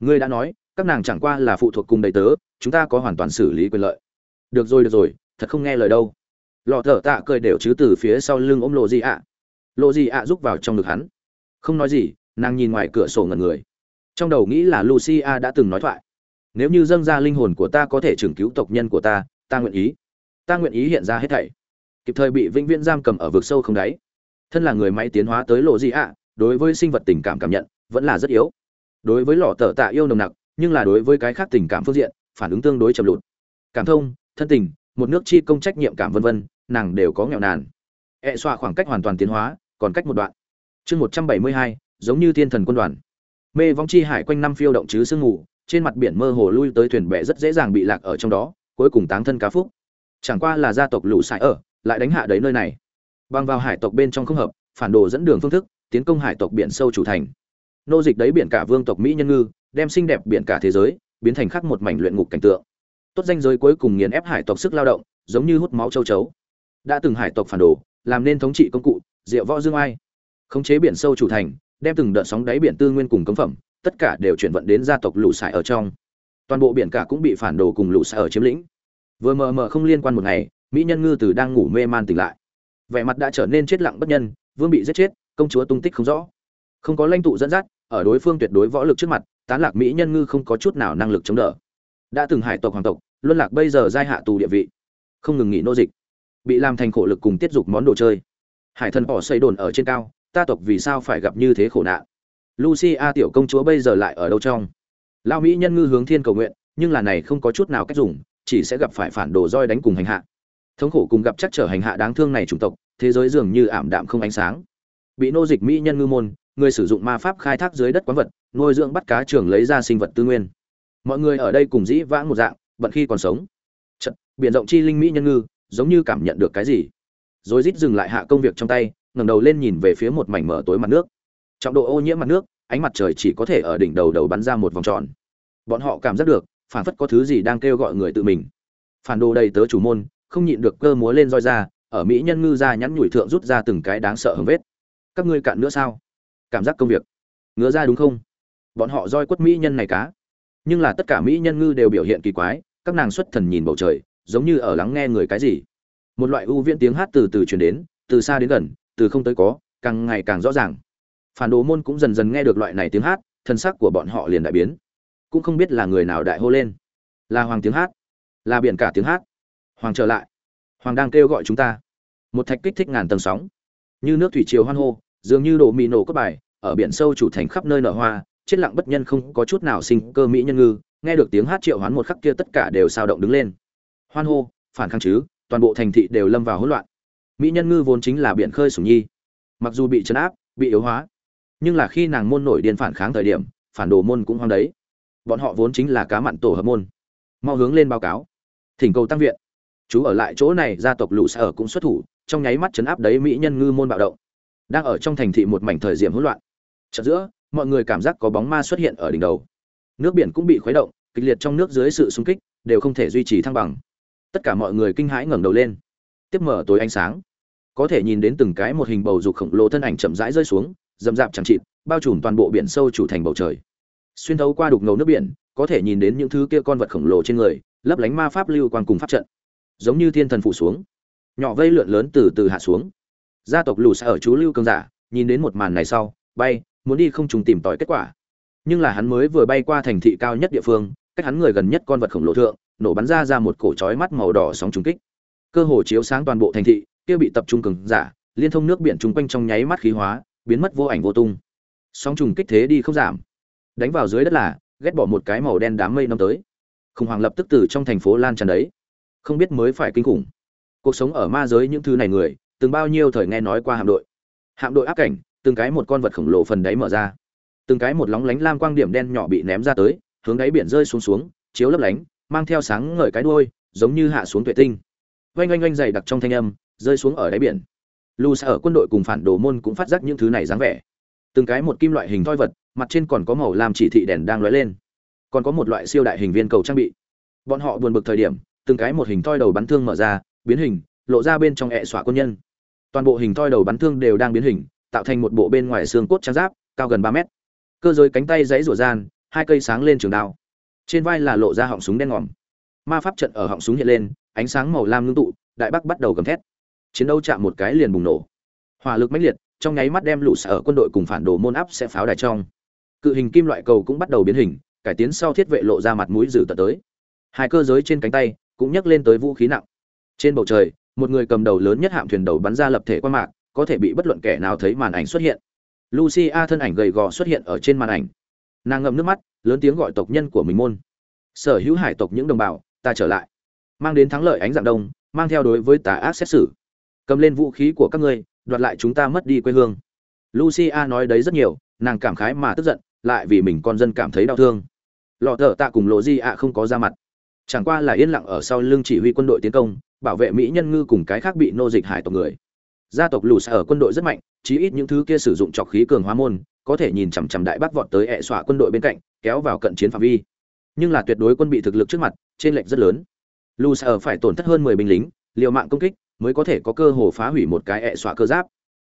Ngươi đã nói, các nàng chẳng qua là phụ thuộc cùng đầy tớ, chúng ta có hoàn toàn xử lý quyền lợi. Được rồi được rồi, thật không nghe lời đâu lò thở tạ cười đều chứ từ phía sau lưng ôm lộ gì ạ. Lộ gì ạ giúp vào trong ngực hắn. Không nói gì, nàng nhìn ngoài cửa sổ ngẩn người. Trong đầu nghĩ là lucia đã từng nói thoại. Nếu như dâng ra linh hồn của ta có thể trừng cứu tộc nhân của ta ta nguyện ý. Ta nguyện ý hiện ra hết thảy. Kịp thời bị vĩnh viễn giam cầm ở vực sâu không đáy. Thân là người máy tiến hóa tới lộ gì ạ, đối với sinh vật tình cảm cảm nhận, vẫn là rất yếu. Đối với lò tờ tạ yêu nồng nặc, nhưng là đối với cái khác tình cảm phương diện, phản ứng tương đối chậm lụt. Cảm thông, thân tình một nước chi công trách nhiệm cảm vân vân nàng đều có nghèo nàn. E xoa khoảng cách hoàn toàn tiến hóa còn cách một đoạn. Chương một trăm bảy mươi hai giống như thiên thần quân đoàn. Mê vong chi hải quanh năm phiêu động chứ sương ngủ, trên mặt biển mơ hồ lui tới thuyền bè rất dễ dàng bị lạc ở trong đó cuối cùng táng thân cá phúc. Chẳng qua là gia tộc lũ sải ở lại đánh hạ đấy nơi này. Băng vào hải tộc bên trong không hợp phản đồ dẫn đường phương thức tiến công hải tộc biển sâu chủ thành. Nô dịch đấy biển cả vương tộc mỹ nhân ngư đem xinh đẹp biển cả thế giới biến thành khắc một mảnh luyện ngục cảnh tượng tốt danh giới cuối cùng nghiền ép hải tộc sức lao động, giống như hút máu châu chấu. Đã từng hải tộc phản đồ, làm nên thống trị công cụ, diệu võ dương ai. Khống chế biển sâu chủ thành, đem từng đợt sóng đáy biển tư nguyên cùng cấm phẩm, tất cả đều chuyển vận đến gia tộc lũ sải ở trong. Toàn bộ biển cả cũng bị phản đồ cùng lũ sải ở chiếm lĩnh. Vừa mờ mờ không liên quan một ngày, mỹ nhân ngư từ đang ngủ mê man tỉnh lại. Vẻ mặt đã trở nên chết lặng bất nhân, vương bị giết chết, công chúa tung tích không rõ. Không có lãnh tụ dẫn dắt, ở đối phương tuyệt đối võ lực trước mặt, tán lạc mỹ nhân ngư không có chút nào năng lực chống đỡ đã từng hải tộc, hoàng tộc, luân lạc bây giờ giai hạ tù địa vị. Không ngừng nghỉ nô dịch. Bị làm thành khổ lực cùng tiết dục món đồ chơi. Hải thần bỏ xây đồn ở trên cao, ta tộc vì sao phải gặp như thế khổ nạn? Lucia tiểu công chúa bây giờ lại ở đâu trong? Lao mỹ nhân ngư hướng thiên cầu nguyện, nhưng là này không có chút nào cách dùng, chỉ sẽ gặp phải phản đồ roi đánh cùng hành hạ. Thống khổ cùng gặp chắc trở hành hạ đáng thương này chủng tộc, thế giới dường như ảm đạm không ánh sáng. Bị nô dịch mỹ nhân ngư môn, người sử dụng ma pháp khai thác dưới đất quán vật, nuôi dưỡng bắt cá trường lấy ra sinh vật tư nguyên mọi người ở đây cùng dĩ vãng một dạng bận khi còn sống. Chật, biển rộng chi linh mỹ nhân ngư giống như cảm nhận được cái gì. Rồi rít dừng lại hạ công việc trong tay ngẩng đầu lên nhìn về phía một mảnh mở tối mặt nước. Trọng độ ô nhiễm mặt nước ánh mặt trời chỉ có thể ở đỉnh đầu đầu bắn ra một vòng tròn. Bọn họ cảm giác được phản phất có thứ gì đang kêu gọi người tự mình. Phản đồ đầy tớ chủ môn không nhịn được cơ múa lên roi ra ở mỹ nhân ngư ra nhắn nhủi thượng rút ra từng cái đáng sợ hứng vết. Các ngươi cạn nữa sao? Cảm giác công việc. Ngứa ra đúng không? Bọn họ roi quất mỹ nhân này cá nhưng là tất cả mỹ nhân ngư đều biểu hiện kỳ quái, các nàng xuất thần nhìn bầu trời, giống như ở lắng nghe người cái gì. Một loại ưu viễn tiếng hát từ từ truyền đến, từ xa đến gần, từ không tới có, càng ngày càng rõ ràng. Phản đồ môn cũng dần dần nghe được loại này tiếng hát, thân sắc của bọn họ liền đại biến. Cũng không biết là người nào đại hô lên. Là hoàng tiếng hát, là biển cả tiếng hát. Hoàng trở lại. Hoàng đang kêu gọi chúng ta. Một thạch kích thích ngàn tầng sóng. Như nước thủy triều hoan hô, dường như đổ mì nổ cất bài, ở biển sâu chủ thành khắp nơi nở hoa chết lặng bất nhân không có chút nào sinh cơ mỹ nhân ngư, nghe được tiếng hát triệu hoán một khắc kia tất cả đều sao động đứng lên. Hoan hô, phản kháng chứ, toàn bộ thành thị đều lâm vào hỗn loạn. Mỹ nhân ngư vốn chính là biển khơi sủng nhi. Mặc dù bị chấn áp, bị yếu hóa, nhưng là khi nàng môn nổi điên phản kháng thời điểm, phản đồ môn cũng hoang đấy. Bọn họ vốn chính là cá mặn tổ hợp môn. Mau hướng lên báo cáo. Thỉnh cầu tăng viện. Chú ở lại chỗ này, gia tộc lũ sở cũng xuất thủ, trong nháy mắt chấn áp đấy mỹ nhân ngư môn bạo động. Đang ở trong thành thị một mảnh thời diệm hỗn loạn. Chợt giữa mọi người cảm giác có bóng ma xuất hiện ở đỉnh đầu. Nước biển cũng bị khuấy động, kịch liệt trong nước dưới sự xung kích, đều không thể duy trì thăng bằng. Tất cả mọi người kinh hãi ngẩng đầu lên. Tiếp mở tối ánh sáng. Có thể nhìn đến từng cái một hình bầu dục khổng lồ thân ảnh chậm rãi rơi xuống dầm dạp chẳng chịt, bao trùm toàn bộ biển sâu chủ thành bầu trời. Xuyên thấu qua đục ngầu nước biển, có thể nhìn đến những thứ kia con vật khổng lồ trên người, lấp lánh ma pháp lưu quan cùng pháp trận. Giống như thiên thần phủ xuống. Nhỏ vây lượn lớn từ từ hạ xuống. Gia tộc lù sẽ ở chú lưu cường giả, nhìn đến một màn này sau, bay muốn đi không trùng tìm tòi kết quả. Nhưng là hắn mới vừa bay qua thành thị cao nhất địa phương, cách hắn người gần nhất con vật khổng lồ thượng, nổ bắn ra ra một cổ chói mắt màu đỏ sóng trùng kích. Cơ hồ chiếu sáng toàn bộ thành thị, kia bị tập trung cường giả, liên thông nước biển chung quanh trong nháy mắt khí hóa, biến mất vô ảnh vô tung. Sóng trùng kích thế đi không giảm. Đánh vào dưới đất là, ghét bỏ một cái màu đen đám mây năm tới. Khủng hoảng lập tức từ trong thành phố lan tràn đấy. Không biết mới phải kinh khủng. Cuộc sống ở ma giới những thứ này người, từng bao nhiêu thời nghe nói qua hạm đội. Hạm đội áp cảnh từng cái một con vật khổng lồ phần đáy mở ra. Từng cái một lóng lánh lam quang điểm đen nhỏ bị ném ra tới, hướng đáy biển rơi xuống xuống, chiếu lấp lánh, mang theo sáng ngời cái đuôi, giống như hạ xuống tuệ tinh. Oanh oanh oanh dày đặc trong thanh âm, rơi xuống ở đáy biển. Lù xa ở quân đội cùng phản đồ môn cũng phát giác những thứ này dáng vẻ. Từng cái một kim loại hình thoi vật, mặt trên còn có màu làm chỉ thị đèn đang lóe lên. Còn có một loại siêu đại hình viên cầu trang bị. Bọn họ buồn bực thời điểm, từng cái một hình thoi đầu bắn thương mở ra, biến hình, lộ ra bên trong ẹ xỏa quân nhân. Toàn bộ hình thoi đầu bắn thương đều đang biến hình tạo thành một bộ bên ngoài xương cốt trang giáp, cao gần ba mét. Cơ giới cánh tay dãy rủa gian, hai cây sáng lên trường đao. Trên vai là lộ ra họng súng đen ngòm. Ma pháp trận ở họng súng hiện lên, ánh sáng màu lam ngưng tụ, đại bắc bắt đầu gầm thét. Chiến đấu chạm một cái liền bùng nổ. Hỏa lực mãnh liệt, trong nháy mắt đem lũ sở quân đội cùng phản đồ môn áp sẽ pháo đài trong. Cự hình kim loại cầu cũng bắt đầu biến hình, cải tiến sau thiết vệ lộ ra mặt mũi dữ tận tới. Hai cơ giới trên cánh tay cũng nhấc lên tới vũ khí nặng. Trên bầu trời, một người cầm đầu lớn nhất hạm thuyền đầu bắn ra lập thể qua mạc có thể bị bất luận kẻ nào thấy màn ảnh xuất hiện. Lucia thân ảnh gầy gò xuất hiện ở trên màn ảnh. Nàng ngậm nước mắt, lớn tiếng gọi tộc nhân của mình môn. Sở hữu hải tộc những đồng bào, ta trở lại. Mang đến thắng lợi ánh dạng đông, mang theo đối với tà ác xét xử. Cầm lên vũ khí của các ngươi, đoạt lại chúng ta mất đi quê hương. Lucia nói đấy rất nhiều, nàng cảm khái mà tức giận, lại vì mình con dân cảm thấy đau thương. Lọ thợ tạ cùng lộ di ạ không có ra mặt. Chẳng qua là yên lặng ở sau lưng chỉ huy quân đội tiến công, bảo vệ mỹ nhân ngư cùng cái khác bị nô dịch hải tộc người gia tộc lù ở quân đội rất mạnh, chí ít những thứ kia sử dụng trọc khí cường hóa môn, có thể nhìn chằm chằm đại bác vọt tới ẹ xọa quân đội bên cạnh, kéo vào cận chiến phạm vi. Nhưng là tuyệt đối quân bị thực lực trước mặt trên lệnh rất lớn. Lù ở phải tổn thất hơn mười binh lính, liều mạng công kích, mới có thể có cơ hồ phá hủy một cái ẹ xọa cơ giáp.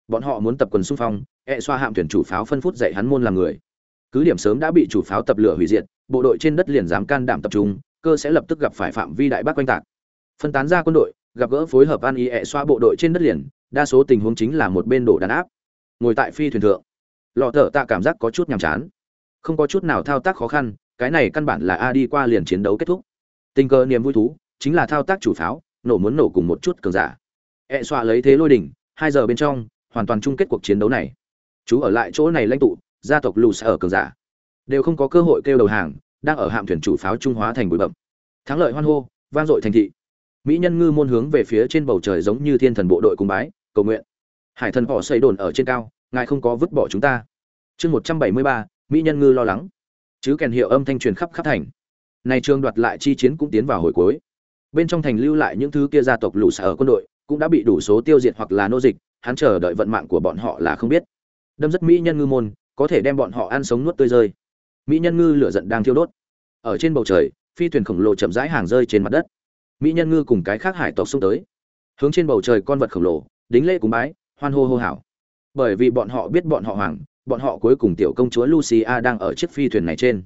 Bọn họ muốn tập quần xung phong, ẹ xoa hạm tuyển chủ pháo phân phút dạy hắn môn làm người. Cứ điểm sớm đã bị chủ pháo tập lửa hủy diệt, bộ đội trên đất liền dám can đảm tập trung, cơ sẽ lập tức gặp phải phạm vi đại bác quanh tạc. Phân tán ra quân đội gặp gỡ phối hợp an y ẹ xoa bộ đội trên đất liền, đa số tình huống chính là một bên đổ đàn áp. Ngồi tại phi thuyền thượng, lọ thở tạ cảm giác có chút nhàm chán. Không có chút nào thao tác khó khăn, cái này căn bản là a đi qua liền chiến đấu kết thúc. Tình cờ niềm vui thú, chính là thao tác chủ pháo, nổ muốn nổ cùng một chút cường giả. Ẹ xoa lấy thế lôi đỉnh, hai giờ bên trong, hoàn toàn chung kết cuộc chiến đấu này. Chú ở lại chỗ này lãnh tụ, gia tộc lù ở cường giả. Đều không có cơ hội kêu đầu hàng, đang ở hạm thuyền chủ pháo trung hóa thành bụi bậm thắng lợi hoan hô, vang dội thành thị mỹ nhân ngư môn hướng về phía trên bầu trời giống như thiên thần bộ đội cùng bái, cầu nguyện. Hải thần họ xây đồn ở trên cao, ngài không có vứt bỏ chúng ta. Chương một trăm bảy mươi ba, mỹ nhân ngư lo lắng. Chứ kèn hiệu âm thanh truyền khắp khắp thành. Này trường đoạt lại chi chiến cũng tiến vào hồi cuối. Bên trong thành lưu lại những thứ kia gia tộc lũ ở quân đội, cũng đã bị đủ số tiêu diệt hoặc là nô dịch, hắn chờ đợi vận mạng của bọn họ là không biết. Đâm rất mỹ nhân ngư môn, có thể đem bọn họ ăn sống nuốt tươi rơi. Mỹ nhân ngư lửa giận đang thiêu đốt. Ở trên bầu trời, phi thuyền khổng lồ chậm rãi hàng rơi trên mặt đất mỹ nhân ngư cùng cái khác hải tộc xông tới. Hướng trên bầu trời con vật khổng lồ, đính lễ cúng bái, hoan hô hô hảo bởi vì bọn họ biết bọn họ hoàng, bọn họ cuối cùng tiểu công chúa lucia đang ở chiếc phi thuyền này trên.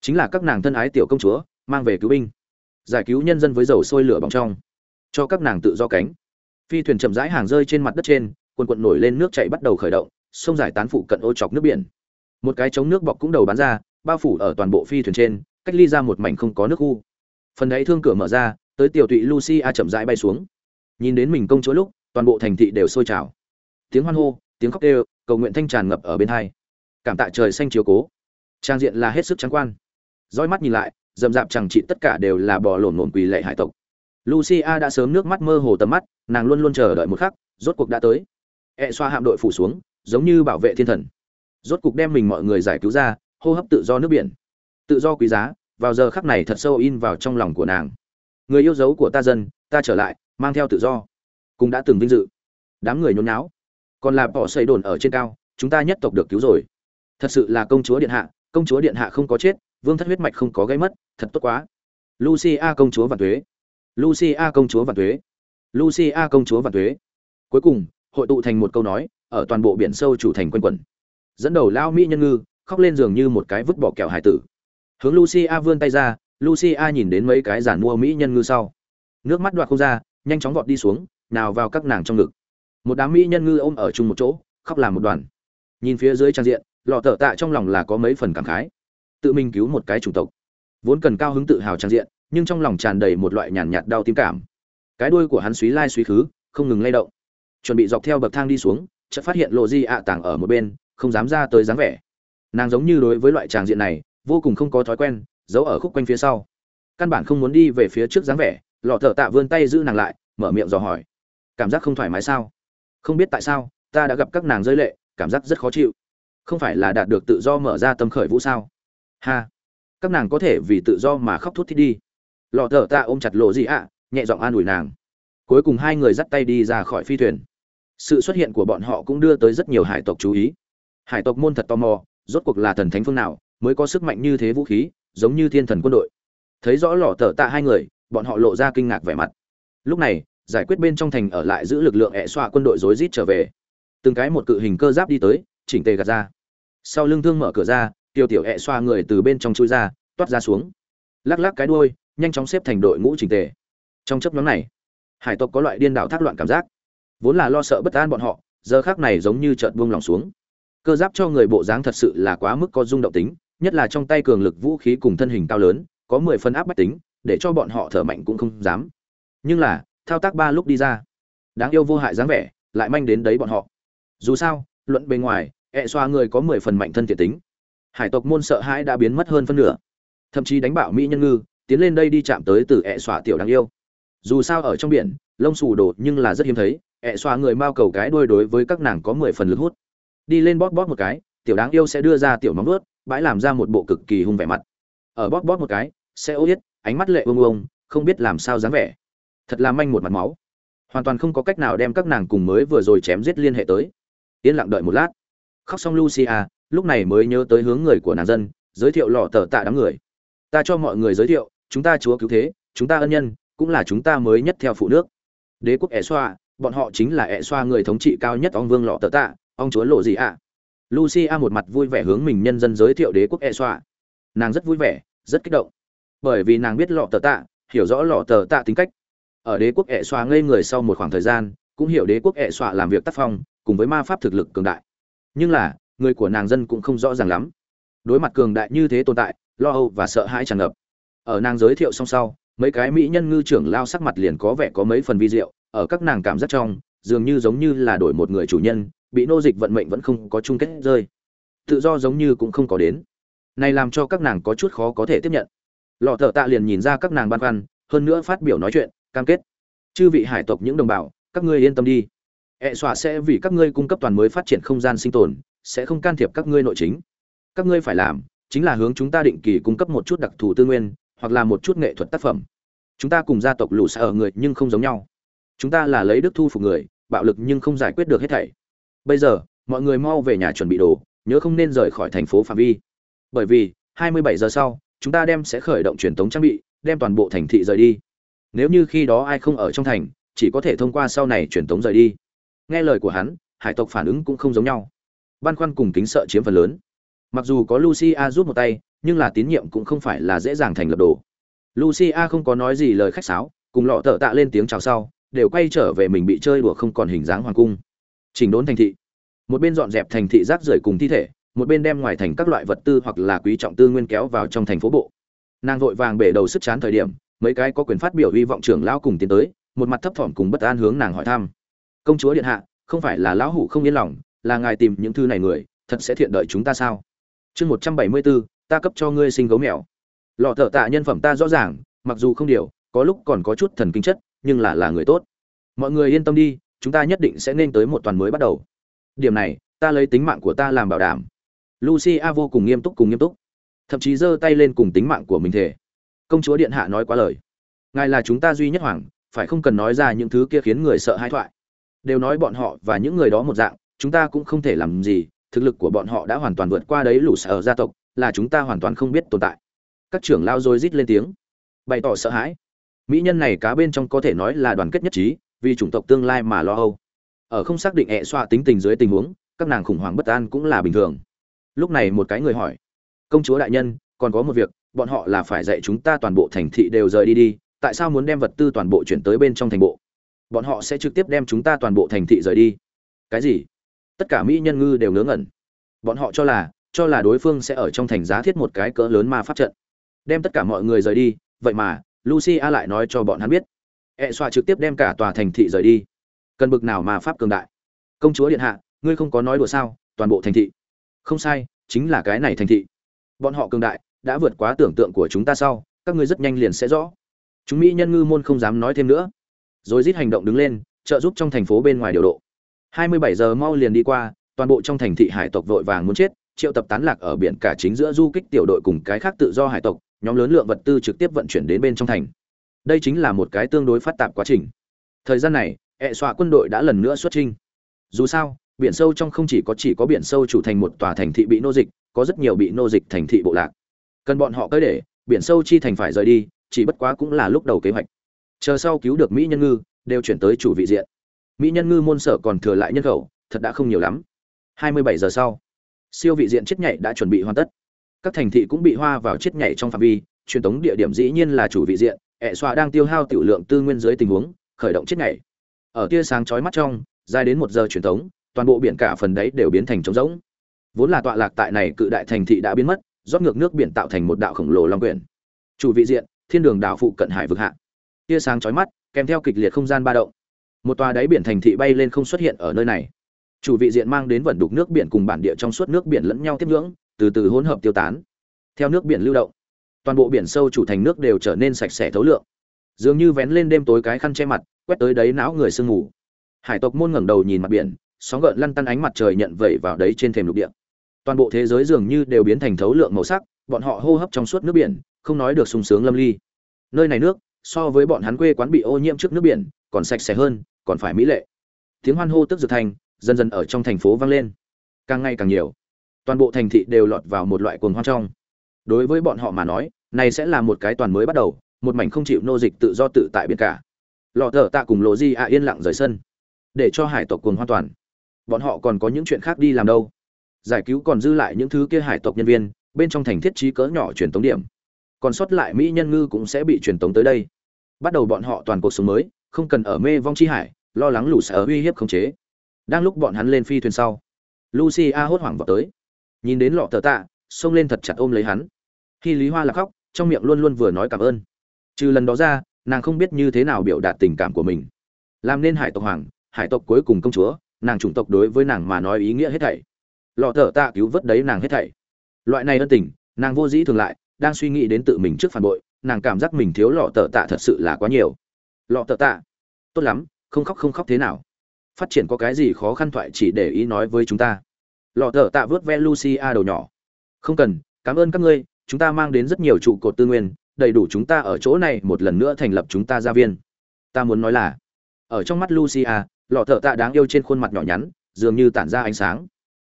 Chính là các nàng thân ái tiểu công chúa, mang về cứu binh. Giải cứu nhân dân với dầu sôi lửa bỏng trong. Cho các nàng tự do cánh. Phi thuyền chậm rãi hàng rơi trên mặt đất trên, quần quận nổi lên nước chảy bắt đầu khởi động, sông giải tán phụ cận ô chọc nước biển. Một cái chống nước bọc cũng đầu bắn ra, bao phủ ở toàn bộ phi thuyền trên, cách ly ra một mảnh không có nước khu phần đáy thương cửa mở ra tới tiểu tụy lucy a chậm rãi bay xuống. Nhìn đến mình công chúa lúc, toàn bộ thành thị đều sôi trào. Tiếng hoan hô, tiếng khóc kêu, cầu nguyện thanh tràn ngập ở bên hai. Cảm tạ trời xanh chiếu cố. Trang diện là hết sức trắng quan. Roi mắt nhìn lại dầm dạp chẳng trị tất cả đều là bò lổn lổn quỳ lệ hải tộc. Lucia đã sớm nước mắt mơ hồ tầm mắt, nàng luôn luôn chờ đợi một khắc, rốt cuộc đã tới. E xoa hạm đội phủ xuống, giống như bảo vệ thiên thần. Rốt cuộc đem mình mọi người giải cứu ra, hô hấp tự do nước biển. Tự do quý giá, vào giờ khắc này thật sâu in vào trong lòng của nàng người yêu dấu của ta dân, ta trở lại, mang theo tự do. Cũng đã từng vinh dự. Đám người nhốn náo còn là bỏ xây đồn ở trên cao, chúng ta nhất tộc được cứu rồi. Thật sự là công chúa điện hạ, công chúa điện hạ không có chết, vương thất huyết mạch không có gây mất, thật tốt quá. Lucia công chúa vạn thuế lucia công chúa vạn thuế lucia công chúa vạn thuế cuối cùng, hội tụ thành một câu nói, ở toàn bộ biển sâu chủ thành quân quẩn. Dẫn đầu lao mỹ nhân ngư, khóc lên giường như một cái vứt bỏ kẹo hải tử. Hướng lucia vươn tay ra lucia nhìn đến mấy cái giản mua mỹ nhân ngư sau. Nước mắt đoạt không ra, nhanh chóng vọt đi xuống, nào vào các nàng trong ngực. Một đám mỹ nhân ngư ôm ở chung một chỗ, khóc làm một đoàn. Nhìn phía dưới trang diện, lọ tở tạ trong lòng là có mấy phần cảm khái. Tự mình cứu một cái chủng tộc. Vốn cần cao hứng tự hào trang diện, nhưng trong lòng tràn đầy một loại nhàn nhạt đau tim cảm. Cái đuôi của hắn suý lai suý khứ, không ngừng lay động. Chuẩn bị dọc theo bậc thang đi xuống, chợt phát hiện lộ di ạ tàng ở một bên, không dám ra tới dáng vẻ. Nàng giống như đối với loại tràng diện này, vô cùng không có thói quen giấu ở khúc quanh phía sau. Căn bản không muốn đi về phía trước dáng vẻ, lọ thợ tạ vươn tay giữ nàng lại, mở miệng dò hỏi. Cảm giác không thoải mái sao? Không biết tại sao, ta đã gặp các nàng rơi lệ, cảm giác rất khó chịu. Không phải là đạt được tự do mở ra tâm khởi vũ sao? Ha! Các nàng có thể vì tự do mà khóc thút thít đi. Lọ thợ tạ ôm chặt lộ gì ạ, nhẹ giọng an ủi nàng. Cuối cùng hai người dắt tay đi ra khỏi phi thuyền. Sự xuất hiện của bọn họ cũng đưa tới rất nhiều hải tộc chú ý. Hải tộc môn thật tò mò, rốt cuộc là thần thánh phương nào, mới có sức mạnh như thế vũ khí giống như thiên thần quân đội. Thấy rõ lò tờ tạ hai người, bọn họ lộ ra kinh ngạc vẻ mặt. Lúc này, giải quyết bên trong thành ở lại giữ lực lượng ẹ xoa quân đội rối rít trở về. Từng cái một cự hình cơ giáp đi tới, chỉnh tề gạt ra. Sau lưng thương mở cửa ra tiêu tiểu ẹ xoa người từ bên trong chui ra, toát ra xuống. Lắc lắc cái đuôi, nhanh chóng xếp thành đội ngũ chỉnh tề. Trong chấp nhóm này, hải tộc có loại điên đảo thác loạn cảm giác. Vốn là lo sợ bất an bọn họ, giờ khác này giống như chợt buông lòng xuống. Cơ giáp cho người bộ dáng thật sự là quá mức có rung động tính nhất là trong tay cường lực vũ khí cùng thân hình cao lớn, có mười phân áp bách tính, để cho bọn họ thở mạnh cũng không dám. Nhưng là, thao tác ba lúc đi ra, đáng yêu vô hại dáng vẻ, lại manh đến đấy bọn họ. Dù sao, luận bề ngoài, ẹ xoa người có mười phần mạnh thân thiện tính. Hải tộc môn sợ hãi đã biến mất hơn phân nửa. Thậm chí đánh bạo mỹ nhân ngư, tiến lên đây đi chạm tới từ ẹ xoa tiểu đáng yêu. Dù sao ở trong biển, lông xù đổ nhưng là rất hiếm thấy, ẹ xoa người mao cầu cái đuôi đối với các nàng có mười phần lực hút. Đi lên bóp bóp một cái, tiểu đáng yêu sẽ đưa ra tiểu móng nuốt bãi làm ra một bộ cực kỳ hung vẻ mặt. Ở bóp bóp một cái sẽ ô yết, ánh mắt lệ ông ông không biết làm sao dáng vẻ. Thật là manh một mặt máu. Hoàn toàn không có cách nào đem các nàng cùng mới vừa rồi chém giết liên hệ tới. Yên lặng đợi một lát. Khóc xong lucia, lúc này mới nhớ tới hướng người của nàng dân, giới thiệu lọ tờ tạ đám người. Ta cho mọi người giới thiệu, chúng ta chúa cứu thế, chúng ta ân nhân, cũng là chúng ta mới nhất theo phụ nước. Đế quốc ẻ xoa, bọn họ chính là ẻ xoa người thống trị cao nhất ông vương lọ tờ tạ ông chúa lộ gì ạ. à? Lucia một mặt vui vẻ hướng mình nhân dân giới thiệu đế quốc Esoa, xoa nàng rất vui vẻ rất kích động. Bởi vì nàng biết lọ tờ tạ hiểu rõ lọ tờ tạ tính cách. Ở đế quốc Esoa xoa ngây người sau một khoảng thời gian cũng hiểu đế quốc Esoa xoa làm việc tác phong cùng với ma pháp thực lực cường đại. Nhưng là người của nàng dân cũng không rõ ràng lắm. Đối mặt cường đại như thế tồn tại lo âu và sợ hãi tràn ngập. Ở nàng giới thiệu xong sau mấy cái mỹ nhân ngư trưởng lao sắc mặt liền có vẻ có mấy phần vi diệu ở các nàng cảm giác trong dường như giống như là đổi một người chủ nhân bị nô dịch vận mệnh vẫn không có chung kết rơi. Tự do giống như cũng không có đến. Này làm cho các nàng có chút khó có thể tiếp nhận. Lọ thợ tạ liền nhìn ra các nàng băn khoăn, hơn nữa phát biểu nói chuyện, cam kết. Chư vị hải tộc những đồng bào, các ngươi yên tâm đi. Ẹ e xọa sẽ vì các ngươi cung cấp toàn mới phát triển không gian sinh tồn, sẽ không can thiệp các ngươi nội chính. Các ngươi phải làm, chính là hướng chúng ta định kỳ cung cấp một chút đặc thù tư nguyên, hoặc là một chút nghệ thuật tác phẩm. Chúng ta cùng gia tộc lũ xa ở người nhưng không giống nhau. Chúng ta là lấy đức thu phục người, bạo lực nhưng không giải quyết được hết thảy bây giờ, mọi người mau về nhà chuẩn bị đồ, nhớ không nên rời khỏi thành phố phạm vi. Bởi vì 27 giờ sau, chúng ta đem sẽ khởi động truyền tống trang bị, đem toàn bộ thành thị rời đi. Nếu như khi đó ai không ở trong thành, chỉ có thể thông qua sau này truyền tống rời đi. Nghe lời của hắn, hải tộc phản ứng cũng không giống nhau. Băn khoăn cùng kính sợ chiếm phần lớn. Mặc dù có lucia giúp một tay, nhưng là tín nhiệm cũng không phải là dễ dàng thành lập đồ. Lucia không có nói gì lời khách sáo, cùng lọ thợ tạ lên tiếng chào sau, đều quay trở về mình bị chơi đùa không còn hình dáng hoàng cung chỉnh đốn thành thị. Một bên dọn dẹp thành thị rác rưởi cùng thi thể, một bên đem ngoài thành các loại vật tư hoặc là quý trọng tư nguyên kéo vào trong thành phố bộ. Nàng vội vàng bể đầu sức chán thời điểm, mấy cái có quyền phát biểu hy vọng trưởng lão cùng tiến tới, một mặt thấp thỏm cùng bất an hướng nàng hỏi thăm. Công chúa điện hạ, không phải là lão hủ không yên lòng, là ngài tìm những thư này người, thật sẽ thiện đợi chúng ta sao? Chương một trăm bảy mươi bốn, ta cấp cho ngươi sinh gấu mèo. Lọ thợ tạ nhân phẩm ta rõ ràng, mặc dù không điều, có lúc còn có chút thần kinh chất, nhưng là là người tốt. Mọi người yên tâm đi chúng ta nhất định sẽ nên tới một toàn mới bắt đầu. Điểm này, ta lấy tính mạng của ta làm bảo đảm. Lucia vô cùng nghiêm túc cùng nghiêm túc. Thậm chí giơ tay lên cùng tính mạng của mình thể công chúa điện hạ nói quá lời. Ngài là chúng ta duy nhất hoàng, phải không cần nói ra những thứ kia khiến người sợ hãi thoại? Đều nói bọn họ và những người đó một dạng, chúng ta cũng không thể làm gì, thực lực của bọn họ đã hoàn toàn vượt qua đấy lũ sở gia tộc, là chúng ta hoàn toàn không biết tồn tại. Các trưởng lao rồi rít lên tiếng, bày tỏ sợ hãi. Mỹ nhân này cá bên trong có thể nói là đoàn kết nhất trí vì chủng tộc tương lai mà lo âu. Ở không xác định hệ xoa tính tình dưới tình huống, các nàng khủng hoảng bất an cũng là bình thường. Lúc này một cái người hỏi, công chúa đại nhân, còn có một việc, bọn họ là phải dạy chúng ta toàn bộ thành thị đều rời đi đi, tại sao muốn đem vật tư toàn bộ chuyển tới bên trong thành bộ? Bọn họ sẽ trực tiếp đem chúng ta toàn bộ thành thị rời đi. Cái gì? Tất cả mỹ nhân ngư đều ngớ ngẩn. Bọn họ cho là cho là đối phương sẽ ở trong thành giá thiết một cái cỡ lớn ma pháp trận. Đem tất cả mọi người rời đi, vậy mà, lucia lại nói cho bọn hắn biết ẹ xoa trực tiếp đem cả tòa thành thị rời đi. Cần bực nào mà pháp cường đại. Công chúa điện hạ, ngươi không có nói đùa sao? Toàn bộ thành thị. Không sai, chính là cái này thành thị. Bọn họ cường đại, đã vượt quá tưởng tượng của chúng ta sau, các ngươi rất nhanh liền sẽ rõ. Chúng mỹ nhân ngư môn không dám nói thêm nữa. Rồi rít hành động đứng lên, trợ giúp trong thành phố bên ngoài điều độ. 27 giờ mau liền đi qua, toàn bộ trong thành thị hải tộc vội vàng muốn chết, triệu tập tán lạc ở biển cả chính giữa du kích tiểu đội cùng cái khác tự do hải tộc, nhóm lớn lượng vật tư trực tiếp vận chuyển đến bên trong thành đây chính là một cái tương đối phát tạp quá trình. Thời gian này hệ xọa quân đội đã lần nữa xuất trinh dù sao, biển sâu trong không chỉ có chỉ có biển sâu chủ thành một tòa thành thị bị nô dịch, có rất nhiều bị nô dịch thành thị bộ lạc. Cần bọn họ cơi để, biển sâu chi thành phải rời đi, chỉ bất quá cũng là lúc đầu kế hoạch. Chờ sau cứu được mỹ nhân ngư, đều chuyển tới chủ vị diện. Mỹ nhân ngư môn sở còn thừa lại nhân khẩu, thật đã không nhiều lắm. 27 giờ sau, siêu vị diện chết nhảy đã chuẩn bị hoàn tất. Các thành thị cũng bị hoa vào chết nhảy trong phạm vi, truyền tống địa điểm dĩ nhiên là chủ vị diện ẹ xoa đang tiêu hao tiểu lượng tư nguyên dưới tình huống khởi động chết ngày ở tia sáng chói mắt trong dài đến một giờ truyền thống, toàn bộ biển cả phần đấy đều biến thành trống rỗng. Vốn là tọa lạc tại này cự đại thành thị đã biến mất rót ngược nước biển tạo thành một đạo khổng lồ long quyển. Chủ vị diện thiên đường đảo phụ cận hải vực hạ. Tia sáng chói mắt kèm theo kịch liệt không gian ba động. Một tòa đáy biển thành thị bay lên không xuất hiện ở nơi này. Chủ vị diện mang đến vận đục nước biển cùng bản địa trong suốt nước biển lẫn nhau tiếp ngưỡng từ từ hỗn hợp tiêu tán. Theo nước biển lưu động toàn bộ biển sâu chủ thành nước đều trở nên sạch sẽ thấu lượng. Dường như vén lên đêm tối cái khăn che mặt, quét tới đấy não người sương ngủ hải tộc môn ngẩng đầu nhìn mặt biển, sóng gợn lăn tăn ánh mặt trời nhận vẩy vào đấy trên thềm lục địa. Toàn bộ thế giới dường như đều biến thành thấu lượng màu sắc, bọn họ hô hấp trong suốt nước biển, không nói được sung sướng lâm ly. Nơi này nước, so với bọn hắn quê quán bị ô nhiễm trước nước biển, còn sạch sẽ hơn, còn phải mỹ lệ. Tiếng hoan hô tức dược thành, dần dần ở trong thành phố vang lên. Càng ngày càng nhiều, toàn bộ thành thị đều lọt vào một loại cuồng hoan trong. Đối với bọn họ mà nói này sẽ là một cái toàn mới bắt đầu, một mảnh không chịu nô dịch tự do tự tại biển cả. Lọ thở tạ cùng lộ di ạ yên lặng rời sân, để cho hải tộc cuồng hoàn toàn. Bọn họ còn có những chuyện khác đi làm đâu. Giải cứu còn dư lại những thứ kia hải tộc nhân viên, bên trong thành thiết trí cỡ nhỏ truyền tống điểm. Còn sót lại mỹ nhân ngư cũng sẽ bị truyền tống tới đây. Bắt đầu bọn họ toàn cuộc sống mới, không cần ở mê vong chi hải, lo lắng lũ sở uy hiếp khống chế. Đang lúc bọn hắn lên phi thuyền sau lucy a hốt hoảng vào tới. Nhìn đến lọ tờ tạ, xông lên thật chặt ôm lấy hắn. Khi lý hoa là khóc trong miệng luôn luôn vừa nói cảm ơn. Trừ lần đó ra, nàng không biết như thế nào biểu đạt tình cảm của mình. Làm nên hải tộc hoàng, hải tộc cuối cùng công chúa, nàng chủng tộc đối với nàng mà nói ý nghĩa hết thảy. Lọ thở tạ cứu vớt đấy nàng hết thảy. Loại này ân tình, nàng vô dĩ thường lại, đang suy nghĩ đến tự mình trước phản bội, nàng cảm giác mình thiếu lọ tở tạ thật sự là quá nhiều. Lọ tở tạ, tốt lắm, không khóc không khóc thế nào. Phát triển có cái gì khó khăn thoại chỉ để ý nói với chúng ta. Lọ tở tạ vớt ve lucia đầu nhỏ. Không cần, cảm ơn các ngươi chúng ta mang đến rất nhiều trụ cột tư nguyên, đầy đủ chúng ta ở chỗ này một lần nữa thành lập chúng ta gia viên. Ta muốn nói là, ở trong mắt lucia, lọ thợ tạ đáng yêu trên khuôn mặt nhỏ nhắn, dường như tản ra ánh sáng.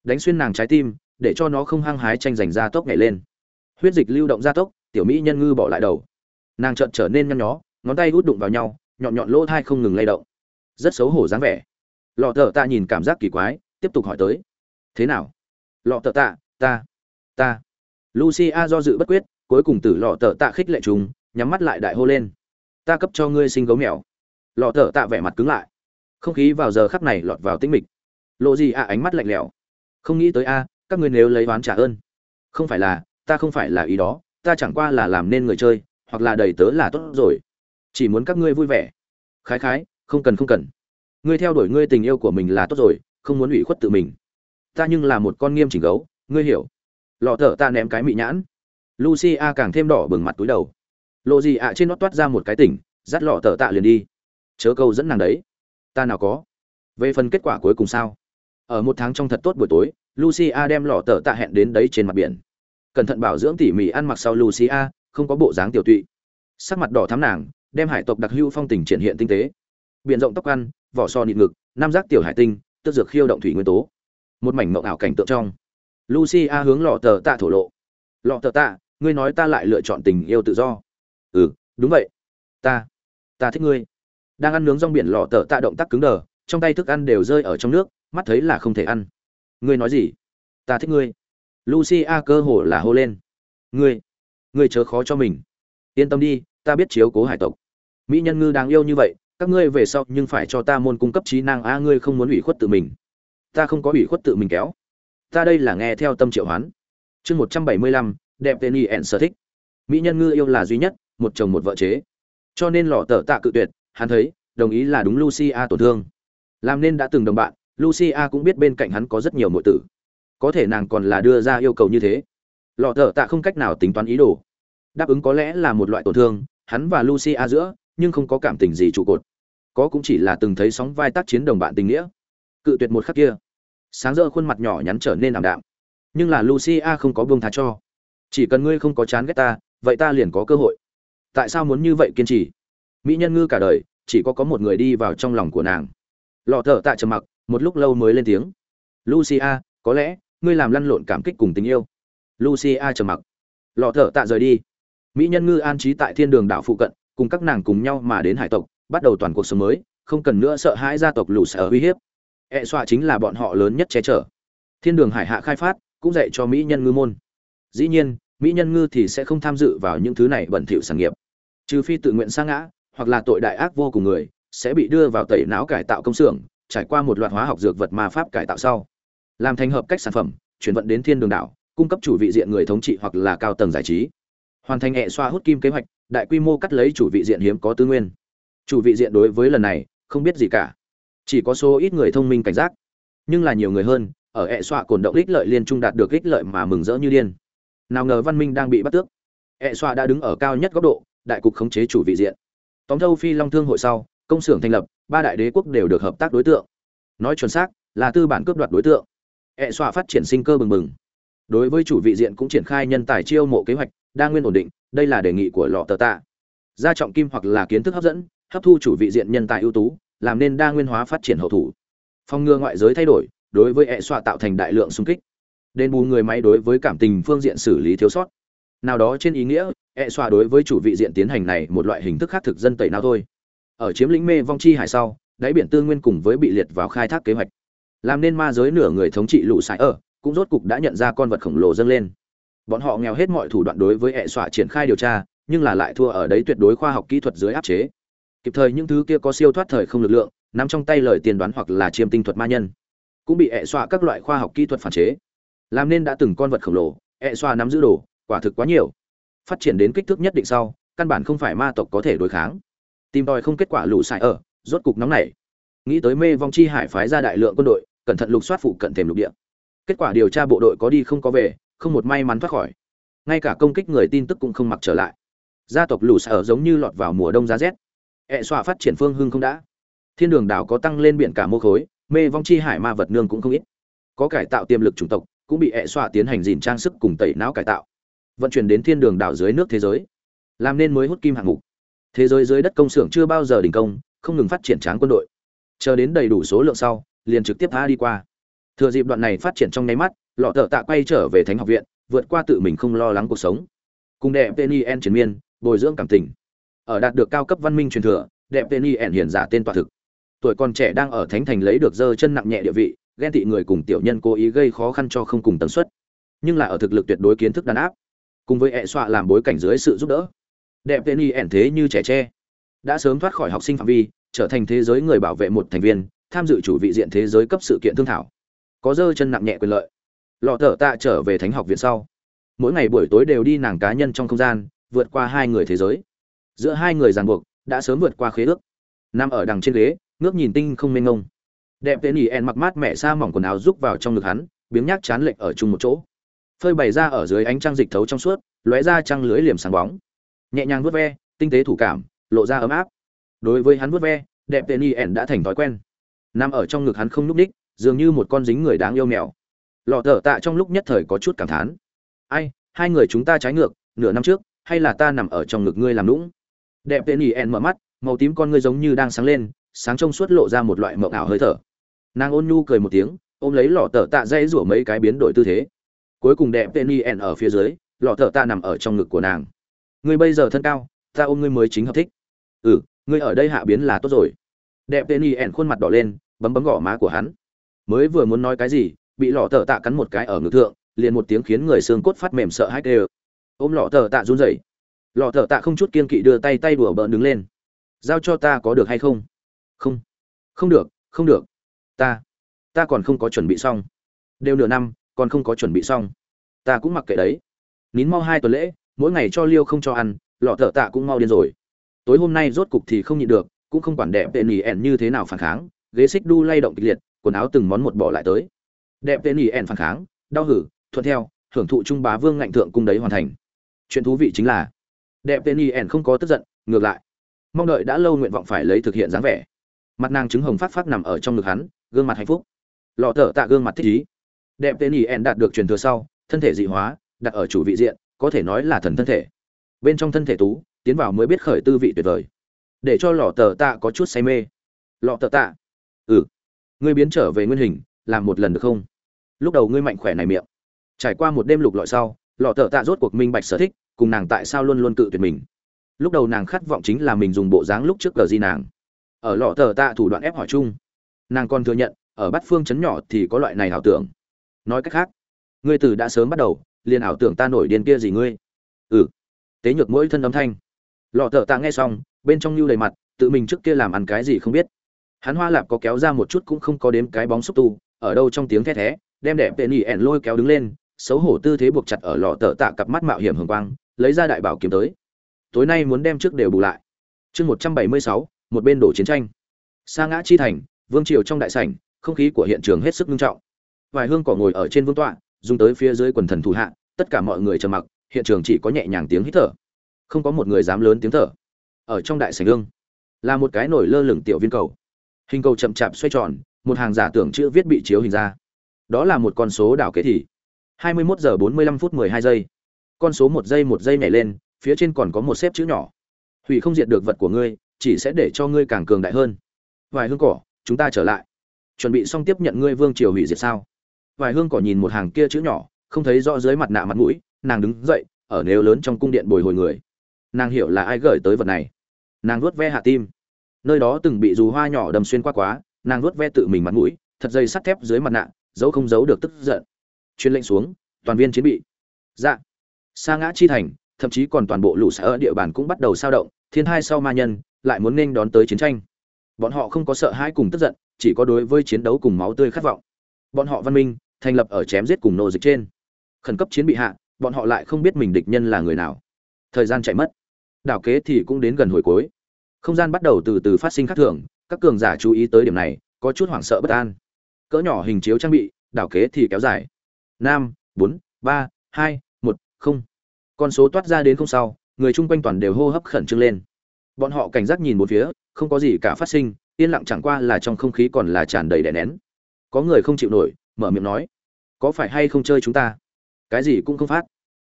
Đánh xuyên nàng trái tim, để cho nó không hăng hái tranh giành ra tốc nhảy lên. Huyết dịch lưu động gia tốc, tiểu mỹ nhân ngư bỏ lại đầu. Nàng trợn trở nên nhăn nhó, ngón tay út đụng vào nhau, nhọn nhọn lỗ thai không ngừng lay động. Rất xấu hổ dáng vẻ. Lọ thợ tạ nhìn cảm giác kỳ quái, tiếp tục hỏi tới. Thế nào? Lọ thợ tạ, ta ta lucia do dự bất quyết, cuối cùng tử lọ thợ tạ khích lệ chúng nhắm mắt lại đại hô lên. Ta cấp cho ngươi sinh gấu mèo. Lọ thợ tạ vẻ mặt cứng lại. Không khí vào giờ khắc này lọt vào tĩnh mịch. Lộ gì à ánh mắt lạnh lẽo. Không nghĩ tới a, các ngươi nếu lấy oán trả ơn. Không phải là, ta không phải là ý đó, ta chẳng qua là làm nên người chơi, hoặc là đầy tớ là tốt rồi. Chỉ muốn các ngươi vui vẻ. Khái khái, không cần không cần. Ngươi theo đuổi ngươi tình yêu của mình là tốt rồi, không muốn ủy khuất tự mình. Ta nhưng là một con nghiêm chỉnh gấu, ngươi hiểu lọ thở ta ném cái mị nhãn. Lucia càng thêm đỏ bừng mặt túi đầu. Lộ gì ạ trên nó toát ra một cái tỉnh, dắt lọ thở tạ liền đi. Chớ câu dẫn nàng đấy. Ta nào có? Về phần kết quả cuối cùng sao? Ở một tháng trong thật tốt buổi tối, lucia đem lọ thở tạ hẹn đến đấy trên mặt biển. Cẩn thận bảo dưỡng tỉ mỉ ăn mặc sau lucia, không có bộ dáng tiểu tụy. Sắc mặt đỏ thắm nàng, đem hải tộc đặc hưu phong tình triển hiện tinh tế. Biển rộng tóc ăn, vỏ so nịt ngực nam giác tiểu hải tinh tức dược khiêu động thủy nguyên tố. Một mảnh mộng ảo cảnh tượng trong lucia hướng lọ tờ tạ thổ lộ. Lọ tờ tạ, ngươi nói ta lại lựa chọn tình yêu tự do. Ừ đúng vậy. Ta ta thích ngươi. Đang ăn nướng rong biển, lọ tờ tạ động tác cứng đờ, trong tay thức ăn đều rơi ở trong nước, mắt thấy là không thể ăn. Ngươi nói gì? Ta thích ngươi. Lucia cơ hồ là hô lên. Ngươi ngươi chớ khó cho mình. Yên tâm đi, ta biết chiếu cố hải tộc. Mỹ nhân ngư đáng yêu như vậy, các ngươi về sau nhưng phải cho ta môn cung cấp trí năng a, ngươi không muốn ủy khuất tự mình. Ta không có ủy khuất tự mình kéo ta đây là nghe theo tâm triệu hoán. Chương một trăm bảy mươi lăm, đẹp tên y ẻn sở thích. Mỹ nhân ngư yêu là duy nhất, một chồng một vợ chế. Cho nên lọ tờ tạ cự tuyệt, hắn thấy, đồng ý là đúng lucia tổn thương. Làm nên đã từng đồng bạn, lucia cũng biết bên cạnh hắn có rất nhiều nội tử. Có thể nàng còn là đưa ra yêu cầu như thế. Lọ tở tạ không cách nào tính toán ý đồ. Đáp ứng có lẽ là một loại tổn thương, hắn và lucia giữa, nhưng không có cảm tình gì trụ cột. Có cũng chỉ là từng thấy sóng vai tác chiến đồng bạn tình nghĩa. Cự tuyệt một khắc kia sáng rỡ khuôn mặt nhỏ nhắn trở nên ảm đạm. Nhưng là lucia không có buông tha cho. Chỉ cần ngươi không có chán ghét ta, vậy ta liền có cơ hội. Tại sao muốn như vậy kiên trì? Mỹ nhân ngư cả đời, chỉ có có một người đi vào trong lòng của nàng. Lọ thở tạ trầm mặc, một lúc lâu mới lên tiếng. Lucia, có lẽ, ngươi làm lăn lộn cảm kích cùng tình yêu. Lucia trầm mặc. Lọ thở tạ rời đi. Mỹ nhân ngư an trí tại thiên đường đảo phụ cận, cùng các nàng cùng nhau mà đến hải tộc, bắt đầu toàn cuộc sống mới, không cần nữa sợ hãi gia tộc lù sở uy hiếp ẹ xoa chính là bọn họ lớn nhất che chở. Thiên đường hải hạ khai phát, cũng dạy cho mỹ nhân ngư môn. Dĩ nhiên, mỹ nhân ngư thì sẽ không tham dự vào những thứ này bẩn thỉu sản nghiệp. Trừ phi tự nguyện sa ngã, hoặc là tội đại ác vô cùng người, sẽ bị đưa vào tẩy não cải tạo công xưởng, trải qua một loạt hóa học dược vật ma pháp cải tạo sau. Làm thành hợp cách sản phẩm, chuyển vận đến thiên đường đảo, cung cấp chủ vị diện người thống trị hoặc là cao tầng giải trí. Hoàn thành hệ xoa hút kim kế hoạch, đại quy mô cắt lấy chủ vị diện hiếm có tư nguyên. Chủ vị diện đối với lần này, không biết gì cả chỉ có số ít người thông minh cảnh giác. Nhưng là nhiều người hơn, ở hệ xoa cồn động ích lợi liên trung đạt được ích lợi mà mừng rỡ như điên. Nào ngờ văn minh đang bị bắt tước. Hệ xoa đã đứng ở cao nhất góc độ, đại cục khống chế chủ vị diện. Tóm thâu phi long thương hội sau, công xưởng thành lập, ba đại đế quốc đều được hợp tác đối tượng. Nói chuẩn xác, là tư bản cướp đoạt đối tượng. Hệ xoa phát triển sinh cơ bừng bừng. Đối với chủ vị diện cũng triển khai nhân tài chiêu mộ kế hoạch, đa nguyên ổn định, đây là đề nghị của lọ tờ tạ. Gia trọng kim hoặc là kiến thức hấp dẫn, hấp thu chủ vị diện nhân tài ưu tú làm nên đa nguyên hóa phát triển hậu thủ. Phòng ngừa ngoại giới thay đổi, đối với hệ xoa tạo thành đại lượng xung kích. Đền bù người máy đối với cảm tình phương diện xử lý thiếu sót. Nào đó trên ý nghĩa hệ xoa đối với chủ vị diện tiến hành này một loại hình thức khác thực dân tẩy nào thôi. Ở chiếm lĩnh mê vong chi hải sau, đáy biển tư nguyên cùng với bị liệt vào khai thác kế hoạch. Làm nên ma giới nửa người thống trị lũ sải ở, cũng rốt cục đã nhận ra con vật khổng lồ dâng lên. Bọn họ nghèo hết mọi thủ đoạn đối với hệ xoa triển khai điều tra, nhưng là lại thua ở đấy tuyệt đối khoa học kỹ thuật dưới áp chế kịp thời những thứ kia có siêu thoát thời không lực lượng, nắm trong tay lời tiên đoán hoặc là chiêm tinh thuật ma nhân. Cũng bị hệ xoa các loại khoa học kỹ thuật phản chế. Làm nên đã từng con vật khổng lồ hệ xoa nắm giữ đồ, quả thực quá nhiều. Phát triển đến kích thước nhất định sau, căn bản không phải ma tộc có thể đối kháng. Tìm tòi không kết quả lũ xài ở, rốt cục nóng nảy. Nghĩ tới mê vong chi hải phái ra đại lượng quân đội, cẩn thận lục soát phụ cận thềm lục địa. Kết quả điều tra bộ đội có đi không có về, không một may mắn thoát khỏi. Ngay cả công kích người tin tức cũng không mặc trở lại. Gia tộc lũ xài ở giống như lọt vào mùa đông giá rét ẹ xoa phát triển phương hưng không đã. Thiên đường đảo có tăng lên biển cả mô khối, mê vong chi hải ma vật nương cũng không ít. Có cải tạo tiềm lực chủng tộc, cũng bị ẹ xoa tiến hành dìn trang sức cùng tẩy não cải tạo. Vận chuyển đến thiên đường đảo dưới nước thế giới. Làm nên mới hút kim hạng mục. Thế giới dưới đất công xưởng chưa bao giờ đình công, không ngừng phát triển tráng quân đội. Chờ đến đầy đủ số lượng sau, liền trực tiếp tha đi qua. Thừa dịp đoạn này phát triển trong nháy mắt, lọ thợ tạ quay trở về thánh học viện, vượt qua tự mình không lo lắng cuộc sống. Cùng đệ penny en chiến miên, bồi dưỡng cảm tình ở đạt được cao cấp văn minh truyền thừa, đẹp Nhi ẻn hiển giả tên tọa thực. Tuổi còn trẻ đang ở thánh thành lấy được dơ chân nặng nhẹ địa vị, ghen tị người cùng tiểu nhân cố ý gây khó khăn cho không cùng tần suất. Nhưng là ở thực lực tuyệt đối kiến thức đàn áp, cùng với hệ xoa làm bối cảnh dưới sự giúp đỡ. Đẹp tên y ẻn thế như trẻ tre, đã sớm thoát khỏi học sinh phạm vi, trở thành thế giới người bảo vệ một thành viên, tham dự chủ vị diện thế giới cấp sự kiện thương thảo. Có dơ chân nặng nhẹ quyền lợi. Lọ thở tạ trở về thánh học viện sau. Mỗi ngày buổi tối đều đi nàng cá nhân trong không gian, vượt qua hai người thế giới giữa hai người ràng buộc, đã sớm vượt qua khế ước. Nằm ở đằng trên ghế, ngước nhìn tinh không mênh ngông đẹp tên ỉ en mặc mát mẹ xa mỏng quần áo rúc vào trong ngực hắn, biếng nhác chán lệch ở chung một chỗ. Phơi bày ra ở dưới ánh trăng dịch thấu trong suốt, lóe ra trăng lưới liềm sáng bóng. Nhẹ nhàng vuốt ve, tinh tế thủ cảm, lộ ra ấm áp. Đối với hắn vuốt ve, đẹp tên ỉ en đã thành thói quen. Nằm ở trong ngực hắn không n ú c dường như một con dính người đáng yêu mèo. Lọ thở tạ trong lúc nhất thời có chút cảm thán. Ai, hai người chúng ta trái ngược, nửa năm trước, hay là ta nằm ở trong ngực ngươi làm lũng đẹp tên ỉ en mở mắt, màu tím con ngươi giống như đang sáng lên, sáng trông suốt lộ ra một loại mộng ảo hơi thở. Nàng ôn nhu cười một tiếng, ôm lấy lọ tờ tạ dây rủa mấy cái biến đổi tư thế. Cuối cùng đẹp tên ỉ en ở phía dưới, lọ tờ tạ nằm ở trong ngực của nàng. Ngươi bây giờ thân cao, ta ôm ngươi mới chính hợp thích. Ừ ngươi ở đây hạ biến là tốt rồi. Đẹp tên ỉ en khuôn mặt đỏ lên, bấm bấm gõ má của hắn. Mới vừa muốn nói cái gì, bị lọ tờ tạ cắn một cái ở ngực thượng, liền một tiếng khiến người xương cốt phát mềm sợ hãi đều ôm lọ tờ tạ run rẩy lọ thợ tạ không chút kiên kỵ đưa tay tay đùa bỡn đứng lên. Giao cho ta có được hay không? Không. Không được không được. Ta ta còn không có chuẩn bị xong. Đều nửa năm, còn không có chuẩn bị xong. Ta cũng mặc kệ đấy. Nín mau hai tuần lễ, mỗi ngày cho liêu không cho ăn, lọ thợ tạ cũng mau điên rồi. Tối hôm nay rốt cục thì không nhịn được, cũng không quản đẹp tệ nỉ ẻn như thế nào phản kháng, ghế xích đu lay động kịch liệt, quần áo từng món một bỏ lại tới. Đẹp tệ nỉ ẻn phản kháng, đau hử, thuận theo, hưởng thụ trung bá vương ngạnh thượng cung đấy hoàn thành. Chuyện thú vị chính là đẹp tên nỉ ẻn không có tức giận, ngược lại. Mong đợi đã lâu nguyện vọng phải lấy thực hiện dáng vẻ. Mặt nàng trứng hồng phát phát nằm ở trong ngực hắn, gương mặt hạnh phúc. Lọ thợ tạ gương mặt thích ý. Đẹp tên ỉ ẻn đạt được truyền thừa sau, thân thể dị hóa, đặt ở chủ vị diện, có thể nói là thần thân thể. Bên trong thân thể tú, tiến vào mới biết khởi tư vị tuyệt vời. Để cho lọ tờ tạ có chút say mê. Lọ tờ tạ. Ừ. Ngươi biến trở về nguyên hình, làm một lần được không? Lúc đầu ngươi mạnh khỏe này miệng. Trải qua một đêm lục lọi sau, lọ tờ tạ rốt cuộc minh bạch sở thích cùng nàng tại sao luôn luôn cự tuyệt mình. Lúc đầu nàng khát vọng chính là mình dùng bộ dáng lúc trước cờ di nàng. Ở lọ thờ tạ thủ đoạn ép hỏi chung, nàng còn thừa nhận, ở bát phương chấn nhỏ thì có loại này ảo tưởng. Nói cách khác, ngươi từ đã sớm bắt đầu, liền ảo tưởng ta nổi điên kia gì ngươi? Ừ. Tế nhược mỗi thân âm thanh. Lọ thợ tạ nghe xong, bên trong lưu đầy mặt, tự mình trước kia làm ăn cái gì không biết. Hắn hoa lạp có kéo ra một chút cũng không có đếm cái bóng xúc tu, ở đâu trong tiếng thét thé, đem đẹp tệ nỉ ẻn lôi kéo đứng lên, xấu hổ tư thế buộc chặt ở lọ tợ tạ cặp mắt mạo hiểm hường quang lấy ra đại bảo kiếm tới. Tối nay muốn đem trước đều bù lại. Chương một trăm bảy mươi sáu, một bên đổ chiến tranh. Sa ngã chi thành, vương triều trong đại sảnh, không khí của hiện trường hết sức nghiêm trọng. Vài hương cỏ ngồi ở trên vương tọa, dùng tới phía dưới quần thần thủ hạ, tất cả mọi người trầm mặc, hiện trường chỉ có nhẹ nhàng tiếng hít thở. Không có một người dám lớn tiếng thở. Ở trong đại sảnh gương là một cái nổi lơ lửng tiểu viên cầu. Hình cầu chậm chạp xoay tròn, một hàng giả tưởng chữ viết bị chiếu hình ra. Đó là một con số đảo kế thì. 21 giờ 45 phút 12 giây con số một giây một giây nhảy lên, phía trên còn có một xếp chữ nhỏ. Hủy không diệt được vật của ngươi, chỉ sẽ để cho ngươi càng cường đại hơn. Vài hương cỏ, chúng ta trở lại. Chuẩn bị xong tiếp nhận ngươi vương triều hủy diệt sao? Vài hương cỏ nhìn một hàng kia chữ nhỏ, không thấy rõ dưới mặt nạ mặt mũi, nàng đứng dậy, ở nếu lớn trong cung điện bồi hồi người. Nàng hiểu là ai gửi tới vật này. Nàng vuốt ve hạ tim. Nơi đó từng bị dù hoa nhỏ đầm xuyên qua quá, nàng vuốt ve tự mình mặt mũi, thật dây sắt thép dưới mặt nạ, giấu không giấu được tức giận. Chuyên lệnh xuống, toàn viên chiến bị. Dạ sa ngã chi thành, thậm chí còn toàn bộ lũ xã ở địa bàn cũng bắt đầu sao động, thiên hai sau ma nhân lại muốn nên đón tới chiến tranh. Bọn họ không có sợ hãi cùng tức giận, chỉ có đối với chiến đấu cùng máu tươi khát vọng. Bọn họ văn minh, thành lập ở chém giết cùng nô dịch trên. Khẩn cấp chiến bị hạ, bọn họ lại không biết mình địch nhân là người nào. Thời gian chạy mất. Đảo kế thì cũng đến gần hồi cuối. Không gian bắt đầu từ từ phát sinh khác thường, các cường giả chú ý tới điểm này, có chút hoảng sợ bất an. Cỡ nhỏ hình chiếu trang bị, đảo kế thì kéo dài. Năm, bốn, ba, hai, một, không con số toát ra đến không sau, người chung quanh toàn đều hô hấp khẩn trương lên. Bọn họ cảnh giác nhìn một phía, không có gì cả phát sinh, yên lặng chẳng qua là trong không khí còn là tràn đầy đè nén. Có người không chịu nổi, mở miệng nói, có phải hay không chơi chúng ta? Cái gì cũng không phát.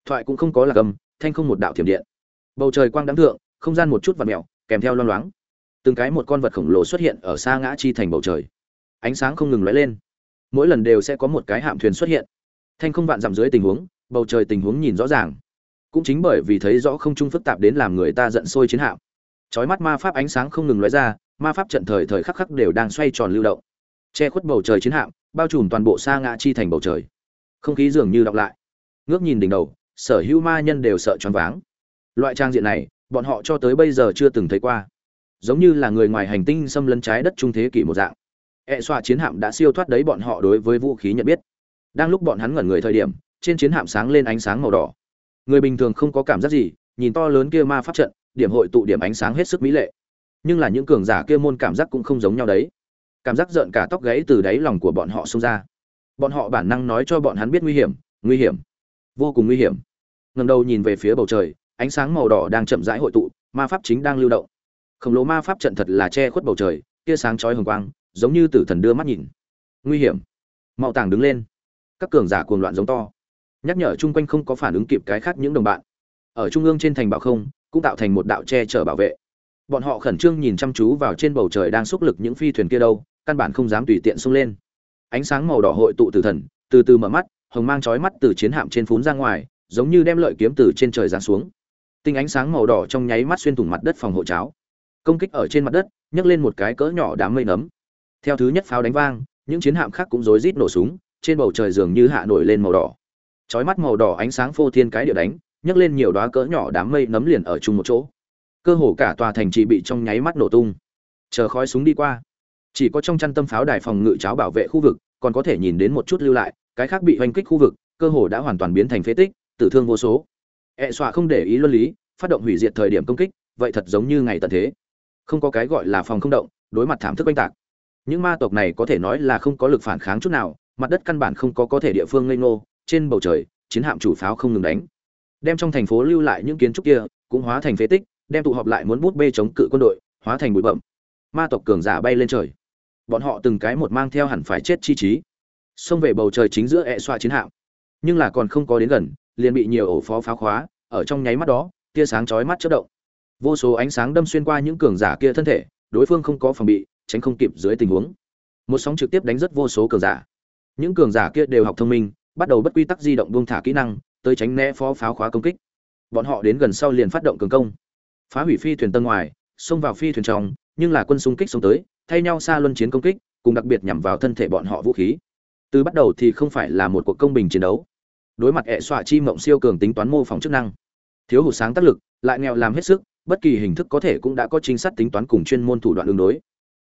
Thoại cũng không có là cầm thanh không một đạo thiểm điện. Bầu trời quang đám thượng, không gian một chút vật mèo, kèm theo loang loáng. Từng cái một con vật khổng lồ xuất hiện ở xa ngã chi thành bầu trời. Ánh sáng không ngừng lóe lên. Mỗi lần đều sẽ có một cái hạm thuyền xuất hiện. Thanh không vạn dặm dưới tình huống, bầu trời tình huống nhìn rõ ràng cũng chính bởi vì thấy rõ không trung phức tạp đến làm người ta giận sôi chiến hạm. Chói mắt ma pháp ánh sáng không ngừng lóe ra, ma pháp trận thời thời khắc khắc đều đang xoay tròn lưu động. Che khuất bầu trời chiến hạm, bao trùm toàn bộ xa ngã chi thành bầu trời. Không khí dường như đọc lại. Ngước nhìn đỉnh đầu, sở hữu ma nhân đều sợ choáng váng. Loại trang diện này, bọn họ cho tới bây giờ chưa từng thấy qua. Giống như là người ngoài hành tinh xâm lấn trái đất trung thế kỷ một dạng. E xoa chiến hạm đã siêu thoát đấy bọn họ đối với vũ khí nhận biết. Đang lúc bọn hắn ngẩn người thời điểm, trên chiến hạm sáng lên ánh sáng màu đỏ người bình thường không có cảm giác gì, nhìn to lớn kia ma pháp trận, điểm hội tụ điểm ánh sáng hết sức mỹ lệ. Nhưng là những cường giả kia môn cảm giác cũng không giống nhau đấy. Cảm giác rợn cả tóc gáy từ đáy lòng của bọn họ xông ra. Bọn họ bản năng nói cho bọn hắn biết nguy hiểm nguy hiểm, vô cùng nguy hiểm. Ngầm đầu nhìn về phía bầu trời, ánh sáng màu đỏ đang chậm rãi hội tụ, ma pháp chính đang lưu động. Khổng lồ ma pháp trận thật là che khuất bầu trời, tia sáng chói hồng quang, giống như tử thần đưa mắt nhìn. Nguy hiểm. Mạo tàng đứng lên. Các cường giả cuồng loạn giống to nhắc nhở chung quanh không có phản ứng kịp cái khác những đồng bạn. Ở trung ương trên thành bảo không, cũng tạo thành một đạo che chở bảo vệ. Bọn họ khẩn trương nhìn chăm chú vào trên bầu trời đang xúc lực những phi thuyền kia đâu, căn bản không dám tùy tiện xông lên. Ánh sáng màu đỏ hội tụ từ thần, từ từ mở mắt, hồng mang chói mắt từ chiến hạm trên phún ra ngoài, giống như đem lợi kiếm từ trên trời giáng xuống. Tinh ánh sáng màu đỏ trong nháy mắt xuyên thủng mặt đất phòng hộ cháo. Công kích ở trên mặt đất, nhấc lên một cái cỡ nhỏ đám mây nấm. Theo thứ nhất pháo đánh vang, những chiến hạm khác cũng rối rít nổ súng, trên bầu trời dường như hạ nổi lên màu đỏ chói mắt màu đỏ ánh sáng phô thiên cái địa đánh, nhấc lên nhiều đóa cỡ nhỏ đám mây nấm liền ở chung một chỗ. Cơ hồ cả tòa thành trì bị trong nháy mắt nổ tung. Chờ khói súng đi qua. Chỉ có trong chăn tâm pháo đài phòng ngự cháo bảo vệ khu vực, còn có thể nhìn đến một chút lưu lại, cái khác bị hoành kích khu vực, cơ hồ đã hoàn toàn biến thành phế tích, tử thương vô số. Ẹ e xọa không để ý luân lý, phát động hủy diệt thời điểm công kích, vậy thật giống như ngày tận thế. Không có cái gọi là phòng không động, đối mặt thảm thức oanh tạc. Những ma tộc này có thể nói là không có lực phản kháng chút nào, mặt đất căn bản không có có thể địa phương ngây ngô trên bầu trời, chiến hạm chủ pháo không ngừng đánh. Đem trong thành phố lưu lại những kiến trúc kia, cũng hóa thành phế tích, đem tụ họp lại muốn bút bê chống cự quân đội, hóa thành bụi bậm ma tộc cường giả bay lên trời. Bọn họ từng cái một mang theo hẳn phải chết chi trí. Xông về bầu trời chính giữa ẹ xoa chiến hạm. Nhưng là còn không có đến gần, liền bị nhiều ổ phó phá khóa, ở trong nháy mắt đó, tia sáng chói mắt chất động. Vô số ánh sáng đâm xuyên qua những cường giả kia thân thể, đối phương không có phòng bị, tránh không kịp dưới tình huống. Một sóng trực tiếp đánh rất vô số cường giả. Những cường giả kia đều học thông minh bắt đầu bất quy tắc di động buông thả kỹ năng, tới tránh né phó pháo khóa công kích. Bọn họ đến gần sau liền phát động cường công. Phá hủy phi thuyền tân ngoài, xông vào phi thuyền trong, nhưng là quân xung kích xông tới, thay nhau xa luân chiến công kích, cùng đặc biệt nhằm vào thân thể bọn họ vũ khí. Từ bắt đầu thì không phải là một cuộc công bình chiến đấu. Đối mặt hệ xoa chi mộng siêu cường tính toán mô phỏng chức năng. Thiếu hụt sáng tác lực, lại nghèo làm hết sức, bất kỳ hình thức có thể cũng đã có chính sách tính toán cùng chuyên môn thủ đoạn đường đối.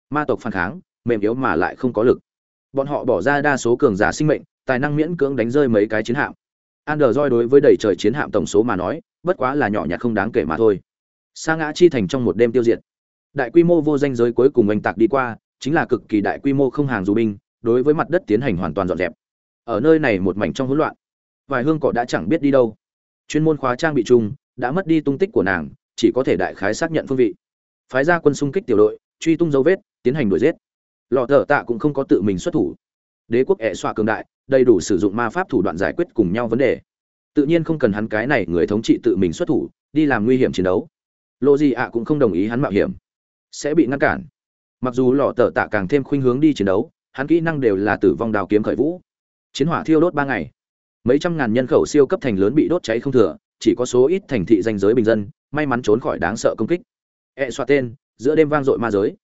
Ma tộc phản kháng, mềm yếu mà lại không có lực. Bọn họ bỏ ra đa số cường giả sinh mệnh tài năng miễn cưỡng đánh rơi mấy cái chiến hạm. Android đối với đầy trời chiến hạm tổng số mà nói, bất quá là nhỏ nhặt không đáng kể mà thôi. Sa ngã chi thành trong một đêm tiêu diệt. Đại quy mô vô danh giới cuối cùng oanh tạc đi qua, chính là cực kỳ đại quy mô không hàng dù binh, đối với mặt đất tiến hành hoàn toàn dọn dẹp. Ở nơi này một mảnh trong hỗn loạn, vài hương cỏ đã chẳng biết đi đâu. Chuyên môn khóa trang bị chung, đã mất đi tung tích của nàng, chỉ có thể đại khái xác nhận phương vị. Phái ra quân xung kích tiểu đội, truy tung dấu vết, tiến hành đuổi giết. Lọ thở tạ cũng không có tự mình xuất thủ. Đế quốc ẻ xoa cường đại đầy đủ sử dụng ma pháp thủ đoạn giải quyết cùng nhau vấn đề. Tự nhiên không cần hắn cái này người thống trị tự mình xuất thủ, đi làm nguy hiểm chiến đấu. Lộ gì ạ cũng không đồng ý hắn mạo hiểm. Sẽ bị ngăn cản. Mặc dù lọ tờ tạ càng thêm khuynh hướng đi chiến đấu, hắn kỹ năng đều là tử vong đào kiếm khởi vũ. Chiến hỏa thiêu đốt ba ngày. Mấy trăm ngàn nhân khẩu siêu cấp thành lớn bị đốt cháy không thừa, chỉ có số ít thành thị danh giới bình dân, may mắn trốn khỏi đáng sợ công kích. E xoa tên, giữa đêm vang dội ma giới.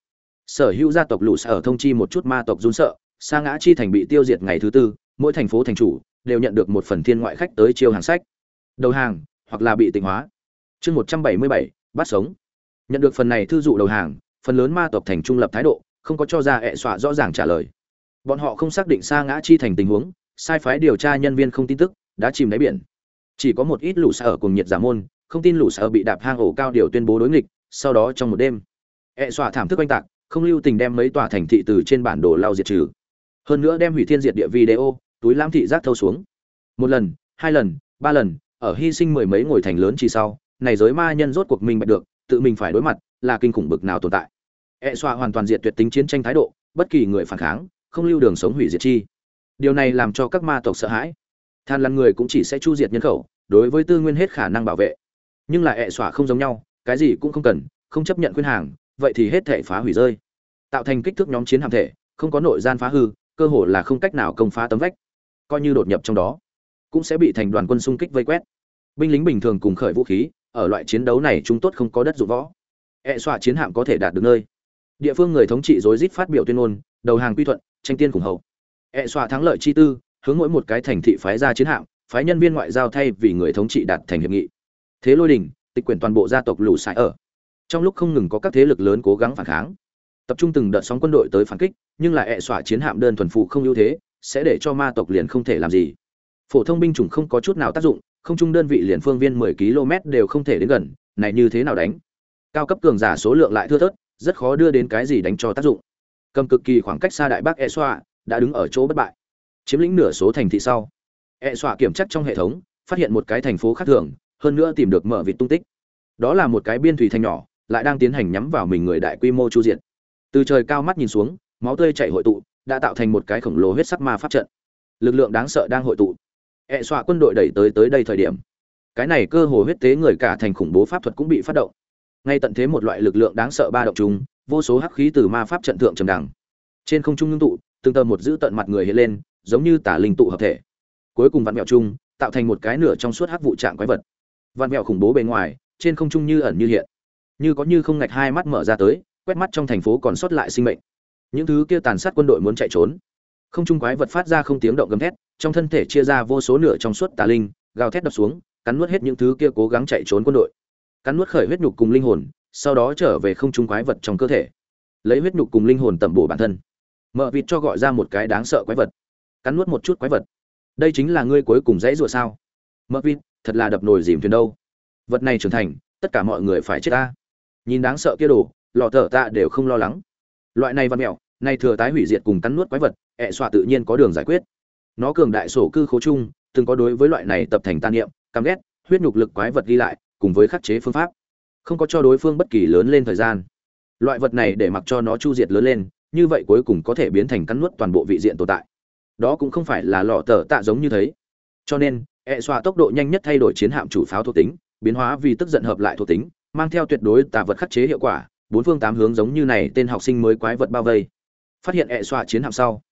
Sở hữu gia tộc lũ sở thông chi một chút ma tộc run sợ, sa ngã chi thành bị tiêu diệt ngày thứ tư mỗi thành phố thành chủ đều nhận được một phần thiên ngoại khách tới chiêu hàng sách, đầu hàng hoặc là bị tịnh hóa. Chương một trăm bảy mươi bảy, bắt sống. Nhận được phần này thư dụ đầu hàng, phần lớn ma tộc thành trung lập thái độ, không có cho ra hệ xọa rõ ràng trả lời. Bọn họ không xác định sa ngã chi thành tình huống, sai phái điều tra nhân viên không tin tức, đã chìm đáy biển. Chỉ có một ít lũ sở cùng nhiệt giả môn, không tin lũ sở bị đạp hang ổ cao điều tuyên bố đối nghịch, sau đó trong một đêm hệ xọa thảm thức oanh tạc, không lưu tình đem mấy tòa thành thị từ trên bản đồ lao diệt trừ. Hơn nữa đem hủy thiên diệt địa video túi lãm thị giác thâu xuống. Một lần, hai lần, ba lần, ở hy sinh mười mấy ngồi thành lớn chỉ sau, này giới ma nhân rốt cuộc mình bạch được, tự mình phải đối mặt, là kinh khủng bực nào tồn tại. E xoa hoàn toàn diệt tuyệt tính chiến tranh thái độ, bất kỳ người phản kháng, không lưu đường sống hủy diệt chi. Điều này làm cho các ma tộc sợ hãi. Than lăn người cũng chỉ sẽ chu diệt nhân khẩu, đối với tư nguyên hết khả năng bảo vệ. Nhưng là ẹ xoa không giống nhau, cái gì cũng không cần, không chấp nhận khuyên hàng, vậy thì hết thể phá hủy rơi. Tạo thành kích thước nhóm chiến hạm thể, không có nội gian phá hư, cơ hồ là không cách nào công phá tấm vách coi như đột nhập trong đó, cũng sẽ bị thành đoàn quân xung kích vây quét. Binh lính bình thường cùng khởi vũ khí, ở loại chiến đấu này chúng tốt không có đất dụng võ. Ẹ xoa chiến hạm có thể đạt được nơi. Địa phương người thống trị rối rít phát biểu tuyên ngôn, đầu hàng quy thuận, tranh tiên cùng hậu. Ẹ xoa thắng lợi chi tư, hướng mỗi một cái thành thị phái ra chiến hạm, phái nhân viên ngoại giao thay vì người thống trị đạt thành hiệp nghị. Thế lôi đình, tịch quyển toàn bộ gia tộc lù sải ở. Trong lúc không ngừng có các thế lực lớn cố gắng phản kháng. Tập trung từng đợt sóng quân đội tới phản kích, nhưng lại ẹ xoa chiến hạm đơn thuần phụ không ưu thế sẽ để cho ma tộc liền không thể làm gì. Phổ thông binh chủng không có chút nào tác dụng, không trung đơn vị liền phương viên 10 km đều không thể đến gần, này như thế nào đánh? Cao cấp cường giả số lượng lại thưa thớt, rất khó đưa đến cái gì đánh cho tác dụng. Cầm cực kỳ khoảng cách xa đại bác e xoa đã đứng ở chỗ bất bại. Chiếm lĩnh nửa số thành thị sau e xoa kiểm tra trong hệ thống, phát hiện một cái thành phố khác thường, hơn nữa tìm được mở vịt tung tích. Đó là một cái biên thủy thành nhỏ, lại đang tiến hành nhắm vào mình người đại quy mô chu diện. Từ trời cao mắt nhìn xuống, máu tươi chảy hội tụ đã tạo thành một cái khổng lồ huyết sắc ma pháp trận. Lực lượng đáng sợ đang hội tụ. Ẹ xoa quân đội đẩy tới tới đây thời điểm cái này cơ hồ huyết tế người cả thành khủng bố pháp thuật cũng bị phát động. Ngay tận thế một loại lực lượng đáng sợ ba động chúng vô số hắc khí từ ma pháp trận thượng trầm đẳng, trên không trung ngưng tụ tương tờ một giữ tận mặt người hiện lên giống như tả linh tụ hợp thể. Cuối cùng vạn mẹo chung tạo thành một cái nửa trong suốt hắc vụ trạng quái vật. Vạn mẹo khủng bố bề ngoài trên không trung như ẩn như hiện. Như có như không ngạch hai mắt mở ra tới quét mắt trong thành phố còn sót lại sinh mệnh những thứ kia tàn sát quân đội muốn chạy trốn. Không trung quái vật phát ra không tiếng động gầm thét, trong thân thể chia ra vô số nửa trong suốt tà linh, gào thét đập xuống, cắn nuốt hết những thứ kia cố gắng chạy trốn quân đội. Cắn nuốt khởi huyết nhục cùng linh hồn, sau đó trở về không trung quái vật trong cơ thể. Lấy huyết nhục cùng linh hồn tẩm bổ bản thân. Mợ vịt cho gọi ra một cái đáng sợ quái vật. Cắn nuốt một chút quái vật. Đây chính là ngươi cuối cùng dãy rùa sao? Mợ vịt, thật là đập nồi dìm thuyền đâu. Vật này trưởng thành, tất cả mọi người phải chết ta. Nhìn đáng sợ kia đồ, lọ thở ta đều không lo lắng loại này văn mẹo này thừa tái hủy diệt cùng cắn nuốt quái vật, ẹ xoa tự nhiên có đường giải quyết. Nó cường đại sổ cư khố chung, từng có đối với loại này tập thành tan niệm, căm ghét, huyết nhục lực quái vật ghi lại, cùng với khắc chế phương pháp. Không có cho đối phương bất kỳ lớn lên thời gian. Loại vật này để mặc cho nó chu diệt lớn lên, như vậy cuối cùng có thể biến thành cắn nuốt toàn bộ vị diện tồn tại. Đó cũng không phải là lọ tờ tạ giống như thế. Cho nên, ẹ xoa tốc độ nhanh nhất thay đổi chiến hạm chủ pháo thuộc tính, biến hóa vì tức giận hợp lại thuộc tính, mang theo tuyệt đối tà vật khắc chế hiệu quả bốn phương tám hướng giống như này tên học sinh mới quái vật bao vây. Phát hiện e xoa chiến hạm sau,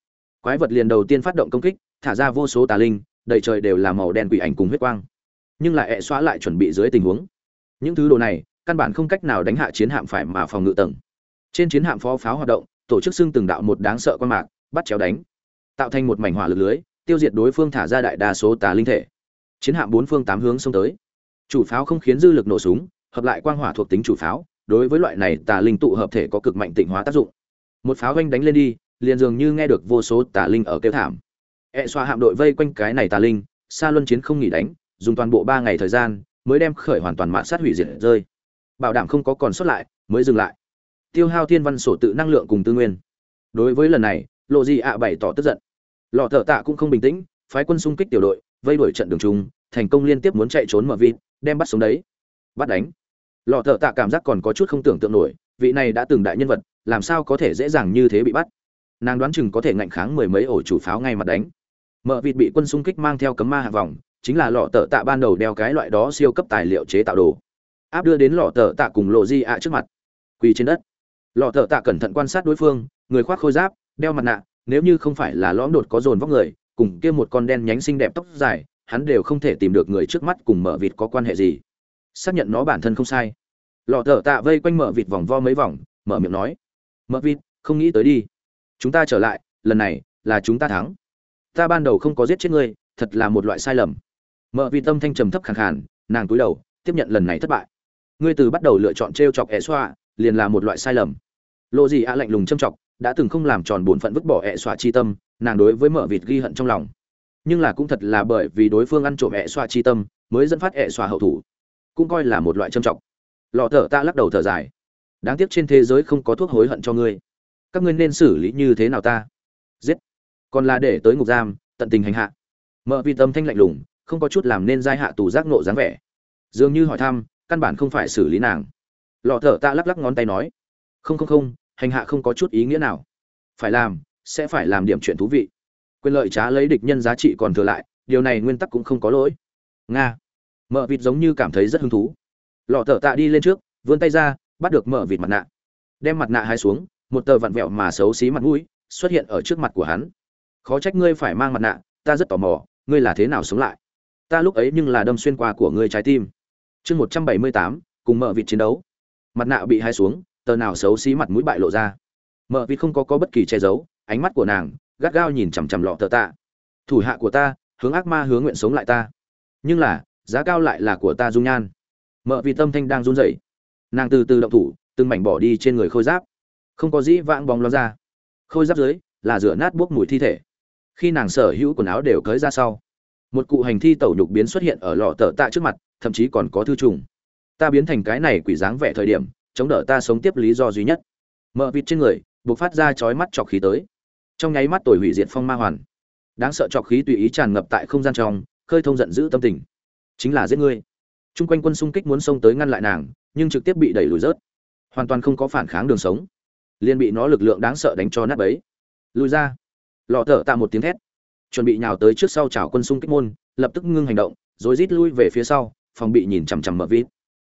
quái vật liền đầu tiên phát động công kích, thả ra vô số tà linh, đầy trời đều là màu đen quỷ ảnh cùng huyết quang. Nhưng lại ẹ xóa lại chuẩn bị dưới tình huống. Những thứ đồ này, căn bản không cách nào đánh hạ chiến hạm phải mà phòng ngự tầng. Trên chiến hạm phó pháo hoạt động, tổ chức xưng từng đạo một đáng sợ quan mạc, bắt chéo đánh, tạo thành một mảnh hỏa lực lưới, tiêu diệt đối phương thả ra đại đa số tà linh thể. Chiến hạm bốn phương tám hướng xông tới. Chủ pháo không khiến dư lực nổ súng, hợp lại quang hỏa thuộc tính chủ pháo đối với loại này tà linh tụ hợp thể có cực mạnh tịnh hóa tác dụng. Một pháo ganh đánh lên đi, liền dường như nghe được vô số tà linh ở kêu thảm. E xoa hạm đội vây quanh cái này tà linh xa luân chiến không nghỉ đánh, dùng toàn bộ ba ngày thời gian, mới đem khởi hoàn toàn mạng sát hủy diệt rơi. Bảo đảm không có còn sót lại, mới dừng lại. Tiêu hao thiên văn sổ tự năng lượng cùng tư nguyên. Đối với lần này, lộ gì ạ bày tỏ tức giận. Lọ thợ tạ cũng không bình tĩnh, phái quân xung kích tiểu đội, vây đuổi trận đường trung thành công liên tiếp muốn chạy trốn mở vịt, đem bắt sống đấy. Bắt đánh lọ thợ tạ cảm giác còn có chút không tưởng tượng nổi, vị này đã từng đại nhân vật, làm sao có thể dễ dàng như thế bị bắt? Nàng đoán chừng có thể ngạnh kháng mười mấy ổ chủ pháo ngay mặt đánh. Mở vịt bị quân xung kích mang theo cấm ma hạ vòng, chính là lọ tờ tạ ban đầu đeo cái loại đó siêu cấp tài liệu chế tạo đồ. Áp đưa đến lọ tờ tạ cùng lộ di ạ trước mặt. Quỳ trên đất. Lọ tờ tạ cẩn thận quan sát đối phương, người khoác khôi giáp, đeo mặt nạ, nếu như không phải là lõm đột có dồn vóc người, cùng kia một con đen nhánh xinh đẹp tóc dài, hắn đều không thể tìm được người trước mắt cùng mở vịt có quan hệ gì xác nhận nó bản thân không sai. Lọ thở tạ vây quanh mở vịt vòng vo mấy vòng, mở miệng nói, mở vịt, không nghĩ tới đi. Chúng ta trở lại, lần này là chúng ta thắng. Ta ban đầu không có giết chết ngươi, thật là một loại sai lầm. Mở vịt tâm thanh trầm thấp khàn khàn, nàng cúi đầu, tiếp nhận lần này thất bại. Ngươi từ bắt đầu lựa chọn t r e o chọc ẻ xoa liền là một loại sai lầm. Lộ gì ạ lạnh lùng châm chọc, đã từng không làm tròn bổn phận vứt bỏ ẻ xoa chi tâm, nàng đối với mở vịt ghi hận trong lòng. Nhưng là cũng thật là bởi vì đối phương ăn trộm ẻ xoa chi tâm, mới dẫn phát ẻ xoa hậu thủ cũng coi là một loại trâm trọng. Lọ thở ta lắc đầu thở dài. Đáng tiếc trên thế giới không có thuốc hối hận cho ngươi. Các ngươi nên xử lý như thế nào ta? Giết. Còn là để tới ngục giam, tận tình hành hạ. Mợ vì tâm thanh lạnh lùng, không có chút làm nên giai hạ tù giác nộ dáng vẻ. Dường như hỏi thăm, căn bản không phải xử lý nàng. Lọ thở ta lắc lắc ngón tay nói. Không không không, hành hạ không có chút ý nghĩa nào. Phải làm, sẽ phải làm điểm chuyện thú vị. Quyền lợi trá lấy địch nhân giá trị còn thừa lại, điều này nguyên tắc cũng không có lỗi. Nga mợ vịt giống như cảm thấy rất hứng thú. Lọ thở tạ đi lên trước, vươn tay ra, bắt được mợ vịt mặt nạ. Đem mặt nạ hai xuống, một tờ vặn vẹo mà xấu xí mặt mũi xuất hiện ở trước mặt của hắn. Khó trách ngươi phải mang mặt nạ, ta rất tò mò, ngươi là thế nào sống lại? Ta lúc ấy nhưng là đâm xuyên qua của ngươi trái tim. Chương một trăm bảy mươi tám, cùng mở vịt chiến đấu. Mặt nạ bị hai xuống, tờ nào xấu xí mặt mũi bại lộ ra. Mở vịt không có có bất kỳ che giấu, ánh mắt của nàng gắt gao nhìn chằm chằm lọ thợ tạ. Thủ hạ của ta, hướng ác ma hướng nguyện sống lại ta. Nhưng là giá cao lại là của ta dung nhan. Mợ vì tâm thanh đang run rẩy. Nàng từ từ động thủ, từng mảnh bỏ đi trên người khôi giáp. Không có dĩ vãng bóng ló ra. Khôi giáp dưới là rửa nát buốc mùi thi thể. Khi nàng sở hữu quần áo đều cởi ra sau, một cụ hành thi tẩu nhục biến xuất hiện ở lọ tờ tạ trước mặt, thậm chí còn có thư trùng. Ta biến thành cái này quỷ dáng vẻ thời điểm, chống đỡ ta sống tiếp lý do duy nhất. Mợ vịt trên người, buộc phát ra chói mắt chọc khí tới. Trong nháy mắt tuổi hủy diệt phong ma hoàn. Đáng sợ chọc khí tùy ý tràn ngập tại không gian trong, khơi thông giận dữ tâm tình chính là giết ngươi. Chung quanh quân xung kích muốn xông tới ngăn lại nàng, nhưng trực tiếp bị đẩy lùi rớt. Hoàn toàn không có phản kháng đường sống. Liền bị nó lực lượng đáng sợ đánh cho nát bấy. Lùi ra. Lọ thở tạ một tiếng thét. Chuẩn bị nhào tới trước sau chảo quân xung kích môn, lập tức ngưng hành động, rồi rít lui về phía sau, phòng bị nhìn chằm chằm mở vít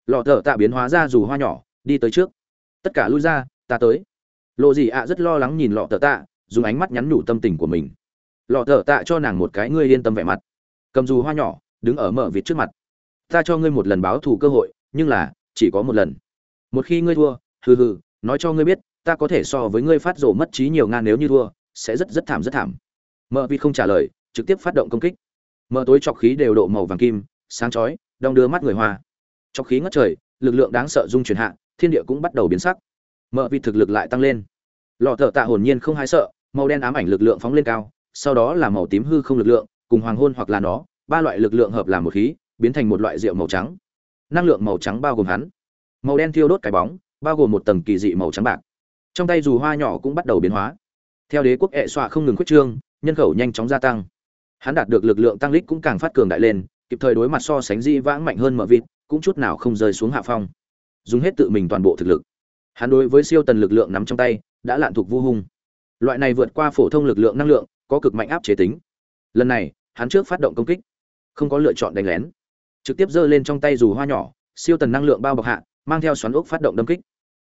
lọ thở tạ biến hóa ra dù hoa nhỏ, đi tới trước. Tất cả lui ra, ta tới. Lộ gì ạ rất lo lắng nhìn lọ thở tạ, dùng ánh mắt nhắn nhủ tâm tình của mình. Lọ thở tạ cho nàng một cái ngươi yên tâm vẻ mặt. Cầm dù hoa nhỏ đứng ở mở vịt trước mặt. Ta cho ngươi một lần báo thù cơ hội, nhưng là, chỉ có một lần. Một khi ngươi thua, hừ hừ, nói cho ngươi biết, ta có thể so với ngươi phát rổ mất trí nhiều ngàn nếu như thua, sẽ rất rất thảm rất thảm. Mợ vịt không trả lời, trực tiếp phát động công kích. Mở tối chọc khí đều độ màu vàng kim, sáng chói, đong đưa mắt người hoa. Chọc khí ngất trời, lực lượng đáng sợ dung chuyển hạ, thiên địa cũng bắt đầu biến sắc. Mợ vịt thực lực lại tăng lên. Lọ thợ tạ hồn nhiên không hái sợ, màu đen ám ảnh lực lượng phóng lên cao, sau đó là màu tím hư không lực lượng, cùng hoàng hôn hoặc là nó ba loại lực lượng hợp làm một khí, biến thành một loại rượu màu trắng. Năng lượng màu trắng bao gồm hắn. Màu đen thiêu đốt cái bóng, bao gồm một tầng kỳ dị màu trắng bạc. Trong tay dù hoa nhỏ cũng bắt đầu biến hóa. Theo đế quốc hệ xoa không ngừng quyết trương, nhân khẩu nhanh chóng gia tăng. Hắn đạt được lực lượng tăng lít cũng càng phát cường đại lên, kịp thời đối mặt so sánh di vãng mạnh hơn mở vịt, cũng chút nào không rơi xuống hạ phong. Dùng hết tự mình toàn bộ thực lực. Hắn đối với siêu tần lực lượng nắm trong tay, đã lạn thuộc vô hung. Loại này vượt qua phổ thông lực lượng năng lượng, có cực mạnh áp chế tính. Lần này, hắn trước phát động công kích không có lựa chọn đánh lén. Trực tiếp giơ lên trong tay dù hoa nhỏ, siêu tần năng lượng bao bọc hạ, mang theo xoắn ốc phát động đâm kích.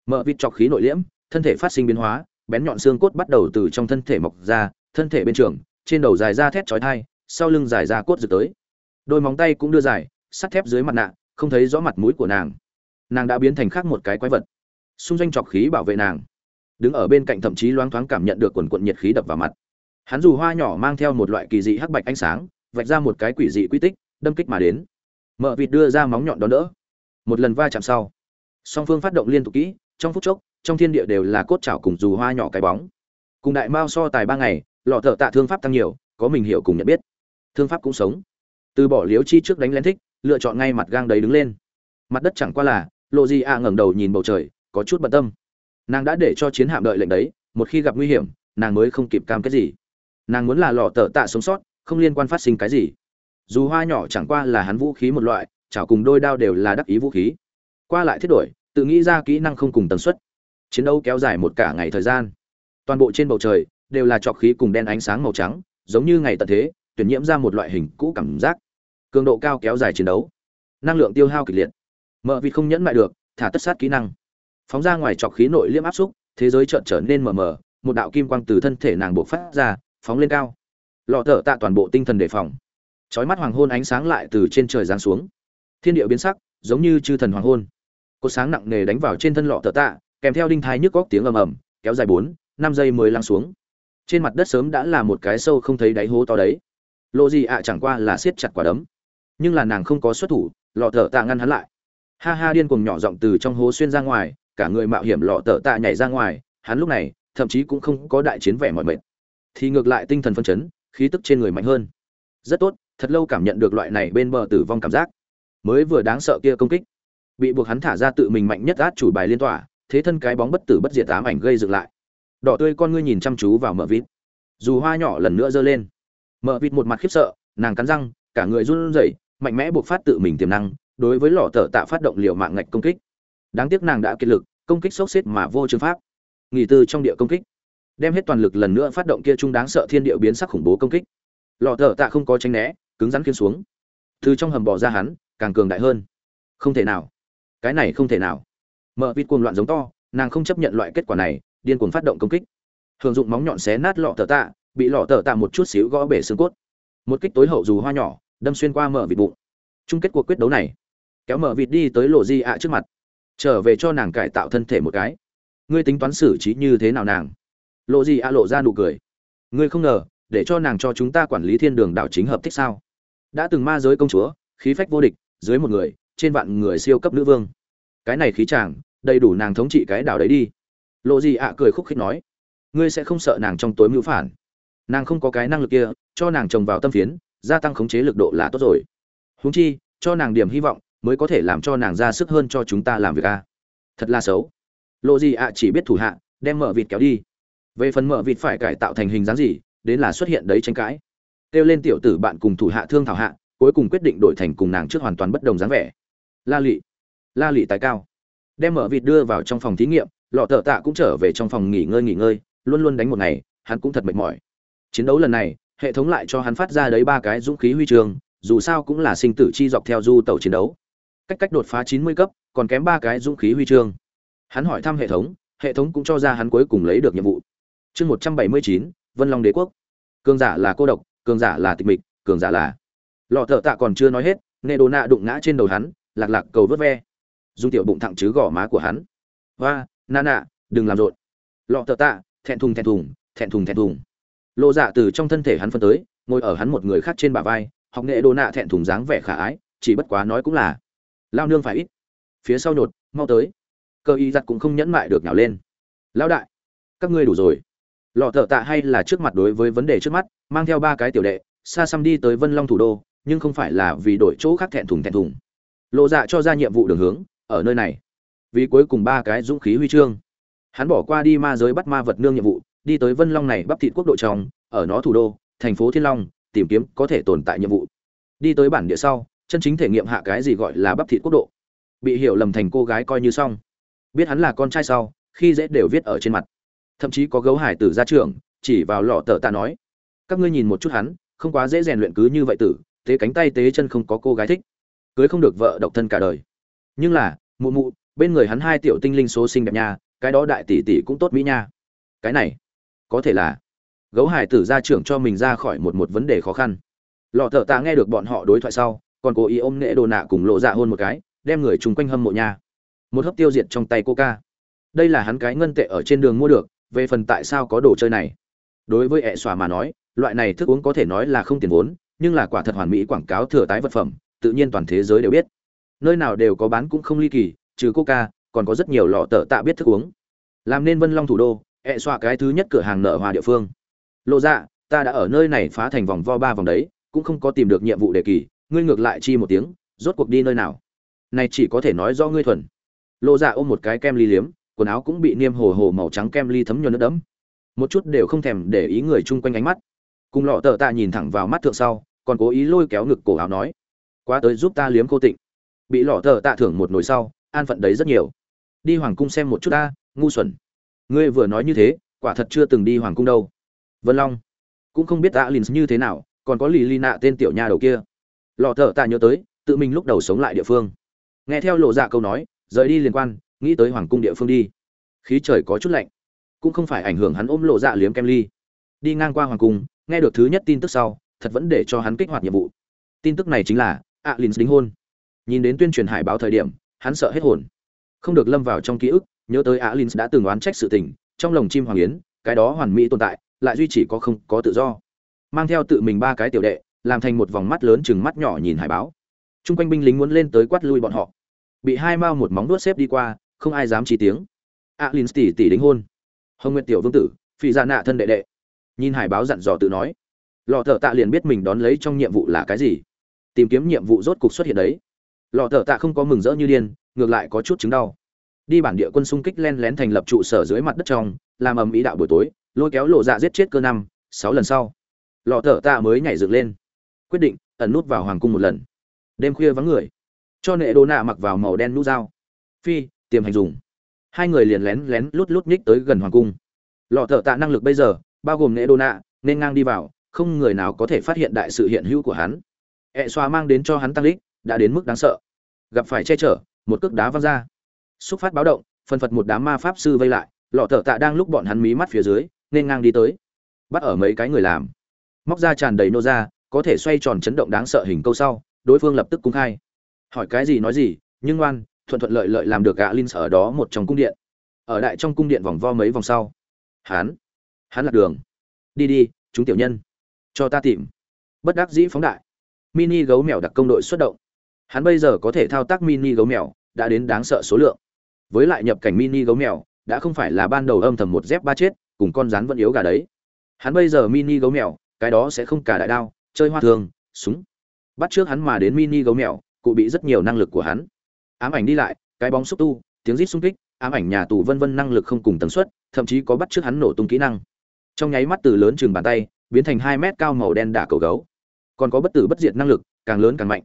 Mở vịt chọc khí nội liễm, thân thể phát sinh biến hóa, bén nhọn xương cốt bắt đầu từ trong thân thể mọc ra, thân thể bên trường, trên đầu dài ra thét chói thai sau lưng dài ra cốt rực tới. Đôi móng tay cũng đưa dài, sắt thép dưới mặt nạ, không thấy rõ mặt mũi của nàng. Nàng đã biến thành khác một cái quái vật. Xung doanh chọc khí bảo vệ nàng. Đứng ở bên cạnh thậm chí loáng thoáng cảm nhận được quần quận nhiệt khí đập vào mặt. Hắn dù hoa nhỏ mang theo một loại kỳ dị hắc bạch ánh sáng vạch ra một cái quỷ dị quy tích, đâm kích mà đến. Mợ vịt đưa ra móng nhọn đón đỡ. Một lần va chạm sau, song phương phát động liên tục kỹ, trong phút chốc, trong thiên địa đều là cốt chảo cùng dù hoa nhỏ cái bóng. Cùng đại mao so tài ba ngày, lọ thợ tạ thương pháp tăng nhiều, có mình hiểu cùng nhận biết. Thương pháp cũng sống. Từ bỏ liếu chi trước đánh lén thích, lựa chọn ngay mặt gang đấy đứng lên. Mặt đất chẳng qua là lộ gì ạ ngẩng đầu nhìn bầu trời, có chút bận tâm. Nàng đã để cho chiến hạm đợi lệnh đấy, một khi gặp nguy hiểm, nàng mới không kịp cam kết gì. Nàng muốn là lọ tờ tạ sống sót không liên quan phát sinh cái gì. Dù hoa nhỏ chẳng qua là hắn vũ khí một loại, chảo cùng đôi đao đều là đắc ý vũ khí. Qua lại thiết đổi, tự nghĩ ra kỹ năng không cùng tần suất. Chiến đấu kéo dài một cả ngày thời gian. Toàn bộ trên bầu trời, đều là trọc khí cùng đen ánh sáng màu trắng, giống như ngày tận thế, tuyển nhiễm ra một loại hình cũ cảm giác. Cường độ cao kéo dài chiến đấu. Năng lượng tiêu hao kịch liệt. Mợ vịt không nhẫn mại được, thả tất sát kỹ năng. Phóng ra ngoài trọc khí nội liêm áp xúc, thế giới chợt trở nên mờ mờ, một đạo kim quang từ thân thể nàng buộc phát ra, phóng lên cao lọ thở tạ toàn bộ tinh thần đề phòng. Chói mắt hoàng hôn ánh sáng lại từ trên trời giáng xuống. Thiên địa biến sắc, giống như chư thần hoàng hôn. Cột sáng nặng nề đánh vào trên thân lọ thở tạ, kèm theo đinh thái nhức góc tiếng ầm ầm, kéo dài bốn, năm giây mới lắng xuống. Trên mặt đất sớm đã là một cái sâu không thấy đáy hố to đấy. Lộ gì ạ, chẳng qua là siết chặt quả đấm. Nhưng là nàng không có xuất thủ, lọ thở tạ ngăn hắn lại. Ha ha, điên cuồng nhỏ giọng từ trong hố xuyên ra ngoài, cả người mạo hiểm lọ thở tạ nhảy ra ngoài. Hắn lúc này, thậm chí cũng không có đại chiến vẻ mọi mệt. Thì ngược lại tinh thần phân chấn khí tức trên người mạnh hơn. Rất tốt, thật lâu cảm nhận được loại này bên bờ tử vong cảm giác. Mới vừa đáng sợ kia công kích, bị buộc hắn thả ra tự mình mạnh nhất át chủ bài liên tỏa, thế thân cái bóng bất tử bất diệt ám ảnh gây dựng lại. Đỏ tươi con ngươi nhìn chăm chú vào mở vít dù hoa nhỏ lần nữa giơ lên. Mở vít một mặt khiếp sợ, nàng cắn răng, cả người run rẩy, mạnh mẽ buộc phát tự mình tiềm năng, đối với lò thợ tạ phát động liều mạng ngạch công kích. Đáng tiếc nàng đã kiệt lực, công kích sốc xếp mà vô chương pháp. Nghỉ tư trong địa công kích đem hết toàn lực lần nữa phát động kia trung đáng sợ thiên địa biến sắc khủng bố công kích. Lọ thở tạ không có tránh né, cứng rắn kiên xuống. Từ trong hầm bỏ ra hắn, càng cường đại hơn. Không thể nào. Cái này không thể nào. Mở vịt cuồng loạn giống to, nàng không chấp nhận loại kết quả này, điên cuồng phát động công kích. Thường dụng móng nhọn xé nát lọ thở tạ, bị lọ thở tạ một chút xíu gõ bể xương cốt. Một kích tối hậu dù hoa nhỏ, đâm xuyên qua mở vịt bụng. Chung kết cuộc quyết đấu này, kéo mở vịt đi tới lộ di ạ trước mặt. Trở về cho nàng cải tạo thân thể một cái. Ngươi tính toán xử trí như thế nào nàng? Lộ di A lộ ra nụ cười. Ngươi không ngờ, để cho nàng cho chúng ta quản lý thiên đường đảo chính hợp thích sao? Đã từng ma giới công chúa, khí phách vô địch, dưới một người, trên vạn người siêu cấp nữ vương. Cái này khí chàng, đầy đủ nàng thống trị cái đảo đấy đi. Lộ gì ạ cười khúc khích nói, ngươi sẽ không sợ nàng trong tối mưu phản. Nàng không có cái năng lực kia, cho nàng trồng vào tâm phiến, gia tăng khống chế lực độ là tốt rồi. Húng chi, cho nàng điểm hy vọng, mới có thể làm cho nàng ra sức hơn cho chúng ta làm việc a. Thật là xấu. Lộ gì ạ chỉ biết thủ hạ, đem mở vịt kéo đi về phần mở vịt phải cải tạo thành hình dáng gì, đến là xuất hiện đấy tranh cãi. Kêu lên tiểu tử bạn cùng thủ hạ thương thảo hạ, cuối cùng quyết định đổi thành cùng nàng trước hoàn toàn bất đồng dáng vẻ. La lị la lị tài cao. Đem mở vịt đưa vào trong phòng thí nghiệm, lọ thợ tạ cũng trở về trong phòng nghỉ ngơi nghỉ ngơi, luôn luôn đánh một ngày, hắn cũng thật mệt mỏi. Chiến đấu lần này, hệ thống lại cho hắn phát ra đấy ba cái dũng khí huy chương, dù sao cũng là sinh tử chi dọc theo du tàu chiến đấu. Cách cách đột phá chín mươi cấp, còn kém ba cái dũng khí huy chương. Hắn hỏi thăm hệ thống hệ thống cũng cho ra hắn cuối cùng lấy được nhiệm vụ chương một trăm bảy mươi chín, vân long đế quốc. Cường giả là cô độc, cường giả là tịch mịch, cường giả là. Lọ thợ tạ còn chưa nói hết nệ đồ nạ đụng ngã trên đầu hắn, lạc lạc cầu vớt ve. Dùng tiểu bụng thẳng chứ gò má của hắn. Hoa, na nạ, đừng làm rộn. Lọ thợ tạ, thẹn thùng thẹn thùng thẹn thùng thẹn thùng. Lộ dạ từ trong thân thể hắn phân tới, ngồi ở hắn một người khác trên bả vai, học nghệ đồ nạ thẹn thùng dáng vẻ khả ái, chỉ bất quá nói cũng là, lao nương phải ít. Phía sau nhột, mau tới. Cơ y giặt cũng không nhẫn mại được nhào lên. Lão đại, các ngươi đủ rồi lọ thợ tạ hay là trước mặt đối với vấn đề trước mắt, mang theo ba cái tiểu đệ xa xăm đi tới vân long thủ đô, nhưng không phải là vì đổi chỗ khác thẹn thùng thẹn thùng. Lộ dạ cho ra nhiệm vụ đường hướng, ở nơi này. Vì cuối cùng ba cái dũng khí huy chương. Hắn bỏ qua đi ma giới bắt ma vật nương nhiệm vụ, đi tới vân long này bắp thịt quốc độ trong, ở nó thủ đô, thành phố thiên long, tìm kiếm có thể tồn tại nhiệm vụ. Đi tới bản địa sau, chân chính thể nghiệm hạ cái gì gọi là bắp thịt quốc độ. Bị hiểu lầm thành cô gái coi như xong. Biết hắn là con trai sau, khi dễ đều viết ở trên mặt thậm chí có gấu hải tử ra trường, chỉ vào lọ tờ ta nói, các ngươi nhìn một chút hắn, không quá dễ rèn luyện cứ như vậy tử tế cánh tay tế chân không có cô gái thích, cưới không được vợ độc thân cả đời. Nhưng là, mụ mụ, bên người hắn hai tiểu tinh linh số sinh đẹp nha, cái đó đại tỷ tỷ cũng tốt mỹ nha. Cái này, có thể là gấu hải tử ra trưởng cho mình ra khỏi một một vấn đề khó khăn. Lọ thợ tạ nghe được bọn họ đối thoại sau, còn cố ý ôm nghệ đồ nạ cùng lộ dạ hôn một cái, đem người chung quanh hâm mộ nha. Một hớp tiêu diệt trong tay coca đây là hắn cái ngân tệ ở trên đường mua được về phần tại sao có đồ chơi này. Đối với ẹ xòa mà nói, loại này thức uống có thể nói là không tiền vốn, nhưng là quả thật hoàn mỹ quảng cáo thừa tái vật phẩm, tự nhiên toàn thế giới đều biết. Nơi nào đều có bán cũng không ly kỳ, trừ coca, còn có rất nhiều lọ tợ tạ biết thức uống. Làm nên vân long thủ đô, ẹ xòa cái thứ nhất cửa hàng nợ hòa địa phương. Lộ dạ ta đã ở nơi này phá thành vòng vo ba vòng đấy, cũng không có tìm được nhiệm vụ đề kỳ, ngươi ngược lại chi một tiếng, rốt cuộc đi nơi nào? Này chỉ có thể nói do ngươi thuần. Lộ dạ ôm một cái kem ly liếm quần áo cũng bị niêm hồ hồ màu trắng kem ly thấm nhuần nước đẫm. Một chút đều không thèm để ý người chung quanh ánh mắt. Cùng lọ tờ tạ nhìn thẳng vào mắt thượng sau, còn cố ý lôi kéo ngực cổ áo nói, quá tới giúp ta liếm cô tịnh. Bị lọ tờ tạ thưởng một nồi sau, an phận đấy rất nhiều. Đi hoàng cung xem một chút ta, ngu xuẩn. Ngươi vừa nói như thế, quả thật chưa từng đi hoàng cung đâu. Vân long. Cũng không biết alin như thế nào, còn có lì lì nạ tên tiểu nha đầu kia. Lọ thợ tạ nhớ tới, tự mình lúc đầu sống lại địa phương. Nghe theo lộ dạ câu nói, rời đi liên quan nghĩ tới hoàng cung địa phương đi. Khí trời có chút lạnh, cũng không phải ảnh hưởng hắn ôm lộ dạ liếm kem ly. Đi ngang qua hoàng cung, nghe được thứ nhất tin tức sau, thật vẫn để cho hắn kích hoạt nhiệm vụ. Tin tức này chính là alin đính hôn. Nhìn đến tuyên truyền hải báo thời điểm, hắn sợ hết hồn. Không được lâm vào trong ký ức, nhớ tới alin đã từng oán trách sự tình, trong lồng chim hoàng yến, cái đó hoàn mỹ tồn tại, lại duy chỉ có không có tự do. Mang theo tự mình ba cái tiểu đệ, làm thành một vòng mắt lớn chừng mắt nhỏ nhìn hải báo. Chung quanh binh lính muốn lên tới quát lui bọn họ. Bị hai mao một móng đuốt xếp đi qua không ai dám chỉ tiếng. A alin tỷ tỷ đính hôn. Hồng nguyệt tiểu vương tử phi gia dạ nạ thân đệ đệ. Nhìn hải báo dặn dò tự nói. Lò thợ tạ liền biết mình đón lấy trong nhiệm vụ là cái gì. Tìm kiếm nhiệm vụ rốt cục xuất hiện đấy. Lò thợ tạ không có mừng rỡ như điên, ngược lại có chút chứng đau. Đi bản địa quân xung kích len lén thành lập trụ sở dưới mặt đất trong, làm ầm ĩ đạo buổi tối, lôi kéo lộ dạ giết chết cơ năm, sáu lần sau. Lọ thợ tạ mới nhảy dựng lên. Quyết định, ẩn nút vào hoàng cung một lần. Đêm khuya vắng người. Cho nệ đồ nạ mặc vào màu đen nút dao. Phi tiềm hành dùng. Hai người liền lén lén lút lút nhích tới gần hoàng cung. Lọ thợ tạ năng lực bây giờ, bao gồm nệ đô nạ, nên ngang đi vào, không người nào có thể phát hiện đại sự hiện hữu của hắn. Ẹ xoa mang đến cho hắn tăng lích đã đến mức đáng sợ. Gặp phải che chở, một cước đá văng ra. Xúc phát báo động, phân phật một đám ma pháp sư vây lại, lọ thợ tạ đang lúc bọn hắn mí mắt phía dưới, nên ngang đi tới. Bắt ở mấy cái người làm. Móc ra tràn đầy nô ra có thể xoay tròn chấn động đáng sợ hình câu sau, đối phương lập tức cung khai. Hỏi cái gì nói gì, nhưng oan thuận thuận lợi lợi làm được gã linh ở đó một trong cung điện. Ở đại trong cung điện vòng vo mấy vòng sau, hắn hắn lạc đường. Đi đi, chúng tiểu nhân, cho ta tìm. Bất đắc dĩ phóng đại. Mini gấu mèo đặc công đội xuất động. Hắn bây giờ có thể thao tác mini gấu mèo, đã đến đáng sợ số lượng. Với lại nhập cảnh mini gấu mèo, đã không phải là ban đầu âm thầm một dép ba chết, cùng con rắn vẫn yếu gà đấy. Hắn bây giờ mini gấu mèo, cái đó sẽ không cả đại đao, chơi hoa thường, súng. Bắt trước hắn mà đến mini gấu mèo, cụ bị rất nhiều năng lực của hắn ám ảnh đi lại, cái bóng xúc tu, tiếng rít xung kích, ám ảnh nhà tù vân vân năng lực không cùng tần suất, thậm chí có bắt trước hắn nổ tung kỹ năng. Trong nháy mắt từ lớn chừng bàn tay, biến thành hai mét cao màu đen đả cầu gấu. Còn có bất tử bất diệt năng lực, càng lớn càng mạnh.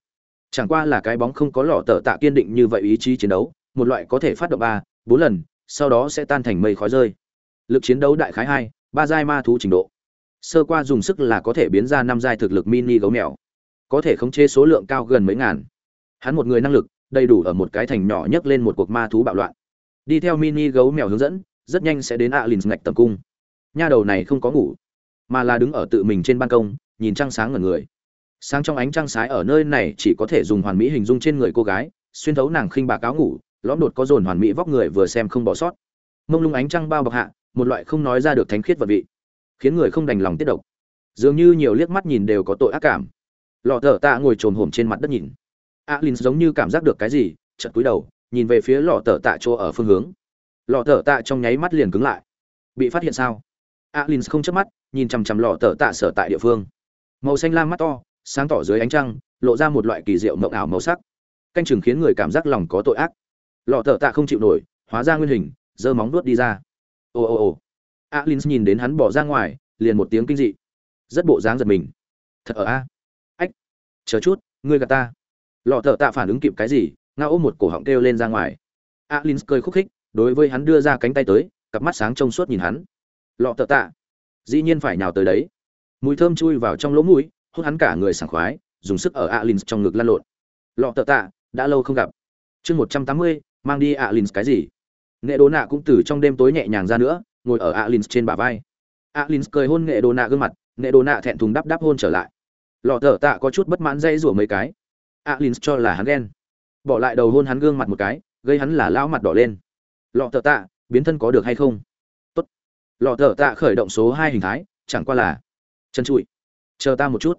Chẳng qua là cái bóng không có lọ tờ tạ kiên định như vậy ý chí chiến đấu, một loại có thể phát động ba, bốn lần, sau đó sẽ tan thành mây khói rơi. Lực chiến đấu đại khái hai, ba giai ma thú trình độ. Sơ qua dùng sức là có thể biến ra năm giai thực lực mini gấu mèo. Có thể khống chế số lượng cao gần mấy ngàn. Hắn một người năng lực đầy đủ ở một cái thành nhỏ nhấc lên một cuộc ma thú bạo loạn. Đi theo mini gấu mèo hướng dẫn, rất nhanh sẽ đến alin ngạch tầm cung. Nha đầu này không có ngủ, mà là đứng ở tự mình trên ban công, nhìn trăng sáng ngẩn người. Sáng trong ánh trăng sái ở nơi này chỉ có thể dùng hoàn mỹ hình dung trên người cô gái, xuyên thấu nàng khinh bạc áo ngủ, lõm đột có dồn hoàn mỹ vóc người vừa xem không bỏ sót. Mông lung ánh trăng bao bọc hạ, một loại không nói ra được thánh khiết vật vị, khiến người không đành lòng tiết độc. Dường như nhiều liếc mắt nhìn đều có tội ác cảm. Lọ thở tạ ngồi trồm hổm trên mặt đất nhìn alin giống như cảm giác được cái gì chật cúi đầu, nhìn về phía lọ tở tạ chỗ ở phương hướng. Lọ tở tạ trong nháy mắt liền cứng lại. Bị phát hiện sao? Alin không chớp mắt, nhìn chằm chằm lọ tở tạ sở tại địa phương. Màu xanh lam mắt to, sáng tỏ dưới ánh trăng, lộ ra một loại kỳ diệu mộng ảo màu sắc. Canh chừng khiến người cảm giác lòng có tội ác. Lọ tở tạ không chịu nổi, hóa ra nguyên hình, giơ móng vuốt đi ra. Ồ ồ ồ alin nhìn đến hắn bỏ ra ngoài, liền một tiếng kinh dị. Rất bộ dáng giật mình. Thật ở a. Ách. Chờ chút, ngươi gạt ta lọ thợ tạ phản ứng kịp cái gì nga ôm một cổ họng kêu lên ra ngoài. Alin cười khúc khích, đối với hắn đưa ra cánh tay tới, cặp mắt sáng trông suốt nhìn hắn. Lọ thợ tạ, dĩ nhiên phải nhào tới đấy. Mùi thơm chui vào trong lỗ mũi, hút hắn cả người sảng khoái, dùng sức ở alin trong ngực lăn lộn. Lọ thợ tạ, đã lâu không gặp. Chương một trăm tám mươi, mang đi alin cái gì? Nghệ đồ nạ cũng từ trong đêm tối nhẹ nhàng ra nữa, ngồi ở alin trên bả vai. Alin cười hôn nghệ đồ nạ gương mặt, nghệ đồ nạ thẹn thùng đắp đắp hôn trở lại. Lọ thợ tạ có chút bất mãn dây rủa mấy cái alin cho là hắn ghen. Bỏ lại đầu hôn hắn gương mặt một cái, gây hắn là lão mặt đỏ lên. Lọ thợ tạ, biến thân có được hay không? Tốt. Lọ thợ tạ khởi động số hai hình thái, chẳng qua là chân trụi. Chờ ta một chút.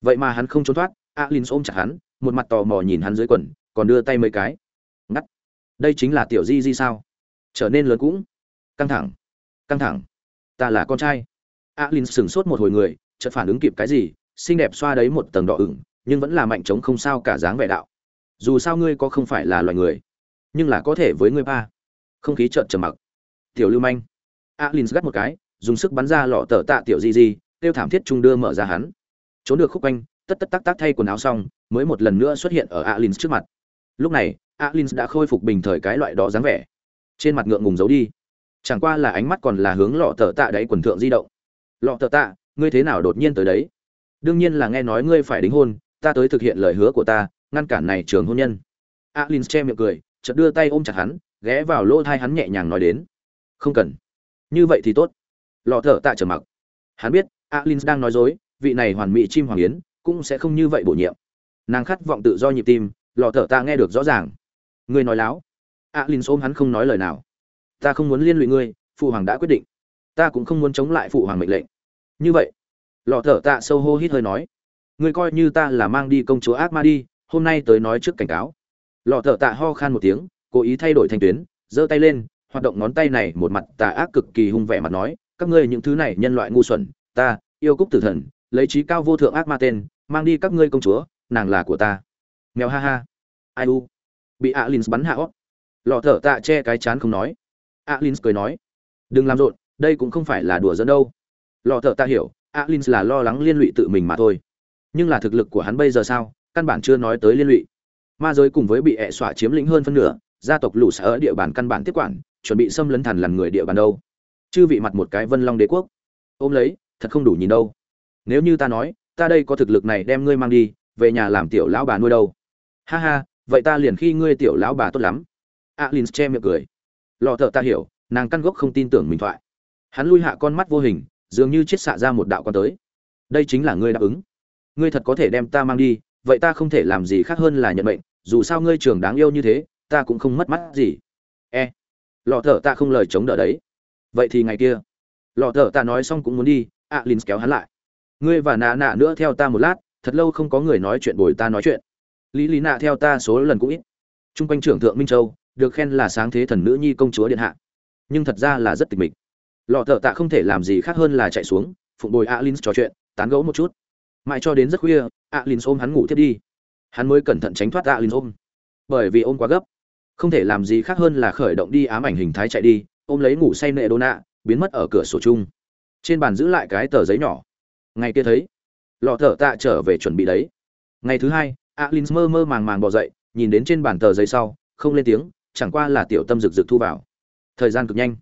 Vậy mà hắn không trốn thoát, alin ôm chặt hắn, một mặt tò mò nhìn hắn dưới quần, còn đưa tay mấy cái. Ngắt. Đây chính là tiểu di di sao? Trở nên lớn cũng. Căng thẳng. Căng thẳng. Ta là con trai. Alin sửng sốt một hồi người, chợt phản ứng kịp cái gì, xinh đẹp xoa đấy một tầng đỏ ửng nhưng vẫn là mạnh chống không sao cả dáng vẻ đạo. Dù sao ngươi có không phải là loài người, nhưng là có thể với ngươi ba. Không khí chợt trầm mặc. Tiểu lưu manh. Alin gắt một cái, dùng sức bắn ra lọ tờ tạ tiểu di di tiêu thảm thiết trung đưa mở ra hắn. Trốn được khúc quanh, tất tất tắc tắc thay quần áo xong, mới một lần nữa xuất hiện ở alin trước mặt. Lúc này alin đã khôi phục bình thời cái loại đó dáng vẻ. Trên mặt ngượng ngùng giấu đi. Chẳng qua là ánh mắt còn là hướng lọ tờ tạ đáy quần thượng di động. Lọ tờ tạ, ngươi thế nào đột nhiên tới đấy? Đương nhiên là nghe nói ngươi phải đính hôn ta tới thực hiện lời hứa của ta, ngăn cản này trường hôn nhân. Alin che miệng cười, chợt đưa tay ôm chặt hắn, ghé vào lỗ thai hắn nhẹ nhàng nói đến. Không cần. Như vậy thì tốt. Lọ thở tạ trở mặc. Hắn biết, alin đang nói dối, vị này hoàn mỹ chim hoàng yến, cũng sẽ không như vậy bổ nhiệm. Nàng khát vọng tự do nhịp tim, lọ thở tạ nghe được rõ ràng. Ngươi nói láo. Alin ôm hắn không nói lời nào. Ta không muốn liên lụy ngươi, phụ hoàng đã quyết định. Ta cũng không muốn chống lại phụ hoàng mệnh lệnh. Như vậy, lọ thở tạ sâu hô hít hơi nói ngươi coi như ta là mang đi công chúa ác ma đi, hôm nay tới nói trước cảnh cáo. Lọ thở tạ ho khan một tiếng, cố ý thay đổi thanh tuyến, giơ tay lên, hoạt động ngón tay này một mặt tà ác cực kỳ hung vẻ mặt nói, các ngươi những thứ này nhân loại ngu xuẩn, ta, yêu cúc tử thần, lấy trí cao vô thượng ác ma tên, mang đi các ngươi công chúa, nàng là của ta. Mèo ha ha. Ai u? Bị alin bắn hạ óc. Lọ thở tạ che cái chán không nói. Alin cười nói, đừng làm rộn, đây cũng không phải là đùa dẫn đâu. Lọ thở tạ hiểu alin là lo lắng liên lụy tự mình mà thôi nhưng là thực lực của hắn bây giờ sao? Căn bản chưa nói tới liên lụy. Ma giới cùng với bị ẹ xỏa chiếm lĩnh hơn phân nửa, gia tộc lũ sở địa bàn căn bản tiếp quản, chuẩn bị xâm lấn thần lằn người địa bàn đâu. Chư vị mặt một cái vân long đế quốc. Ôm lấy, thật không đủ nhìn đâu. Nếu như ta nói, ta đây có thực lực này đem ngươi mang đi, về nhà làm tiểu lão bà nuôi đâu. Ha ha, vậy ta liền khi ngươi tiểu lão bà tốt lắm. Alin che miệng cười. Lọ thợ ta hiểu, nàng căn gốc không tin tưởng mình thoại. Hắn lui hạ con mắt vô hình, dường như chết xạ ra một đạo con tới. Đây chính là ngươi đáp ứng ngươi thật có thể đem ta mang đi vậy ta không thể làm gì khác hơn là nhận mệnh dù sao ngươi trường đáng yêu như thế ta cũng không mất mắt gì. E. Lọ thở ta không lời chống đỡ đấy. Vậy thì ngày kia. Lọ thở ta nói xong cũng muốn đi a à, kéo hắn lại. Ngươi và nạ nạ nữa theo ta một lát thật lâu không có người nói chuyện bồi ta nói chuyện. Lý lý nạ theo ta số lần cũng ít. T r u n g quanh trưởng thượng minh châu được khen là sáng thế thần nữ nhi công chúa điện hạ. Nhưng thật ra là rất tịch mịch. Lọ thợ tạ không thể làm gì khác hơn là chạy xuống phụng bồi alin trò chuyện tán gẫu một chút mãi cho đến rất khuya, alin ôm hắn ngủ thiết đi. Hắn mới cẩn thận tránh thoát alin ôm. Bởi vì ôm quá gấp. Không thể làm gì khác hơn là khởi động đi ám ảnh hình thái chạy đi, ôm lấy ngủ say nệ đô nạ, biến mất ở cửa sổ chung. Trên bàn giữ lại cái tờ giấy nhỏ. Ngày kia thấy, lọ thở tạ trở về chuẩn bị đấy. Ngày thứ hai, alin mơ mơ màng màng bỏ dậy, nhìn đến trên bàn tờ giấy sau, không lên tiếng, chẳng qua là tiểu tâm rực rực thu vào. Thời gian cực nhanh.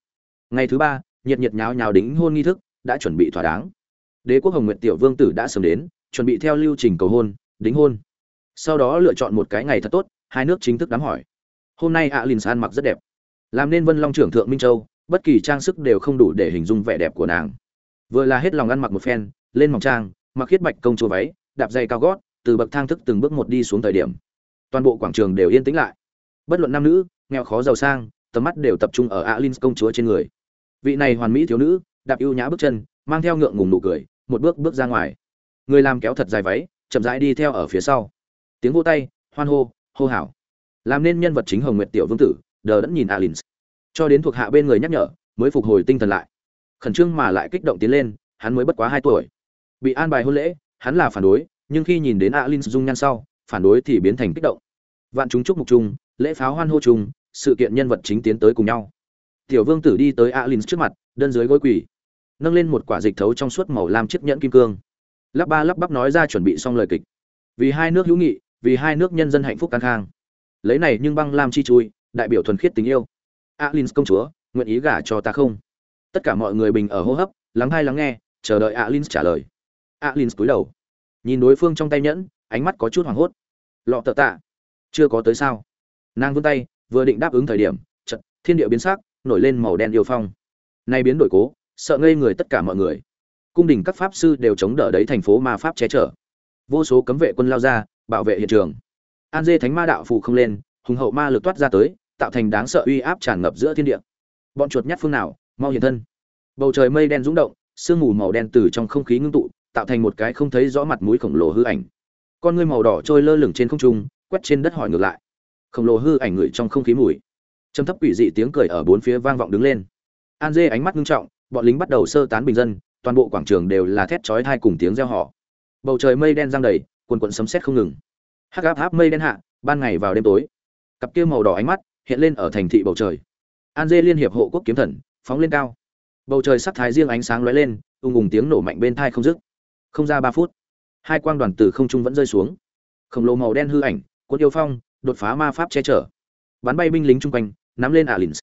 Ngày thứ ba, nhiệt nhiệt nháo nháo đính hôn nghi thức đã chuẩn bị thỏa đáng. Đế quốc hồng nguyệt tiểu vương tử đã sớm đến chuẩn bị theo lưu trình cầu hôn, đính hôn. Sau đó lựa chọn một cái ngày thật tốt, hai nước chính thức đám hỏi. Hôm nay ạ lìn san mặc rất đẹp. Làm nên vân long trưởng thượng minh châu, bất kỳ trang sức đều không đủ để hình dung vẻ đẹp của nàng. Vừa là hết lòng ăn mặc một phen, lên mỏng trang, mặc khiết bạch công chúa váy, đạp dây cao gót, từ bậc thang thức từng bước một đi xuống thời điểm. Toàn bộ quảng trường đều yên tĩnh lại. Bất luận nam nữ, nghèo khó giàu sang, tầm mắt đều tập trung ở alin công chúa trên người. Vị này hoàn mỹ thiếu nữ, đạp ưu nhã bước chân, mang theo ngượng ngùng nụ cười, một bước bước ra ngoài người làm kéo thật dài váy, chậm rãi đi theo ở phía sau. Tiếng vô tay, hoan hô hô hào. Làm nên nhân vật chính hồng nguyệt tiểu vương tử, đờ đẫn nhìn alin cho đến thuộc hạ bên người nhắc nhở, mới phục hồi tinh thần lại. Khẩn trương mà lại kích động tiến lên, hắn mới bất quá hai tuổi. Bị an bài hôn lễ, hắn là phản đối, nhưng khi nhìn đến alin dung nhan sau, phản đối thì biến thành kích động. Vạn chúng chúc mục chung, lễ pháo hoan hô chung, sự kiện nhân vật chính tiến tới cùng nhau. Tiểu vương tử đi tới alin trước mặt, đơn dưới gối quỳ, nâng lên một quả dịch thấu trong suốt màu lam chiếc nhẫn kim cương lắp ba lắp bắp nói ra chuẩn bị xong lời kịch. Vì hai nước hữu nghị, vì hai nước nhân dân hạnh phúc căng khang. Lấy này nhưng băng lam chi chui, đại biểu thuần khiết tình yêu. Alin công chúa, nguyện ý gả cho ta không? Tất cả mọi người bình ở hô hấp, lắng hay lắng nghe, chờ đợi alin trả lời. Alin cúi đầu. Nhìn đối phương trong tay nhẫn, ánh mắt có chút hoảng hốt. Lọ tợ tạ. Chưa có tới sao? Nàng vươn tay, vừa định đáp ứng thời điểm chật thiên địa biến sắc, nổi lên màu đen yêu phong. Nay biến đổi cố, sợ ngây người tất cả mọi người cung đình các pháp sư đều chống đỡ đấy thành phố ma pháp che chở. Vô số cấm vệ quân lao ra, bảo vệ hiện trường. An dê thánh ma đạo phù không lên, hùng hậu ma lực toát ra tới, tạo thành đáng sợ uy áp tràn ngập giữa thiên địa. Bọn chuột nhát phương nào, mau hiện thân. Bầu trời mây đen rúng động, sương mù màu đen từ trong không khí ngưng tụ, tạo thành một cái không thấy rõ mặt mũi khổng lồ hư ảnh. Con ngươi màu đỏ trôi lơ lửng trên không trung, quét trên đất hỏi ngược lại. Khổng lồ hư ảnh ngửi trong không khí mùi. Trầm thấp quỷ dị tiếng cười ở bốn phía vang vọng đứng lên. An dê ánh mắt ngưng trọng, bọn lính bắt đầu sơ tán bình dân toàn bộ quảng trường đều là thét chói tai cùng tiếng reo hò. Bầu trời mây đen giăng đầy, quần quần sấm sét không ngừng. Hắc áp áp mây đen hạ, ban ngày vào đêm tối. Cặp kia màu đỏ ánh mắt hiện lên ở thành thị bầu trời. An dê liên hiệp hộ quốc kiếm thần, phóng lên cao. Bầu trời sắc thái riêng ánh sáng lóe lên, ung ung tiếng nổ mạnh bên thai không dứt. Không ra ba phút, hai quang đoàn từ không trung vẫn rơi xuống. Khổng lồ màu đen hư ảnh quân yêu phong, đột phá ma pháp che chở. Bắn bay binh lính chung quanh, nắm lên alins.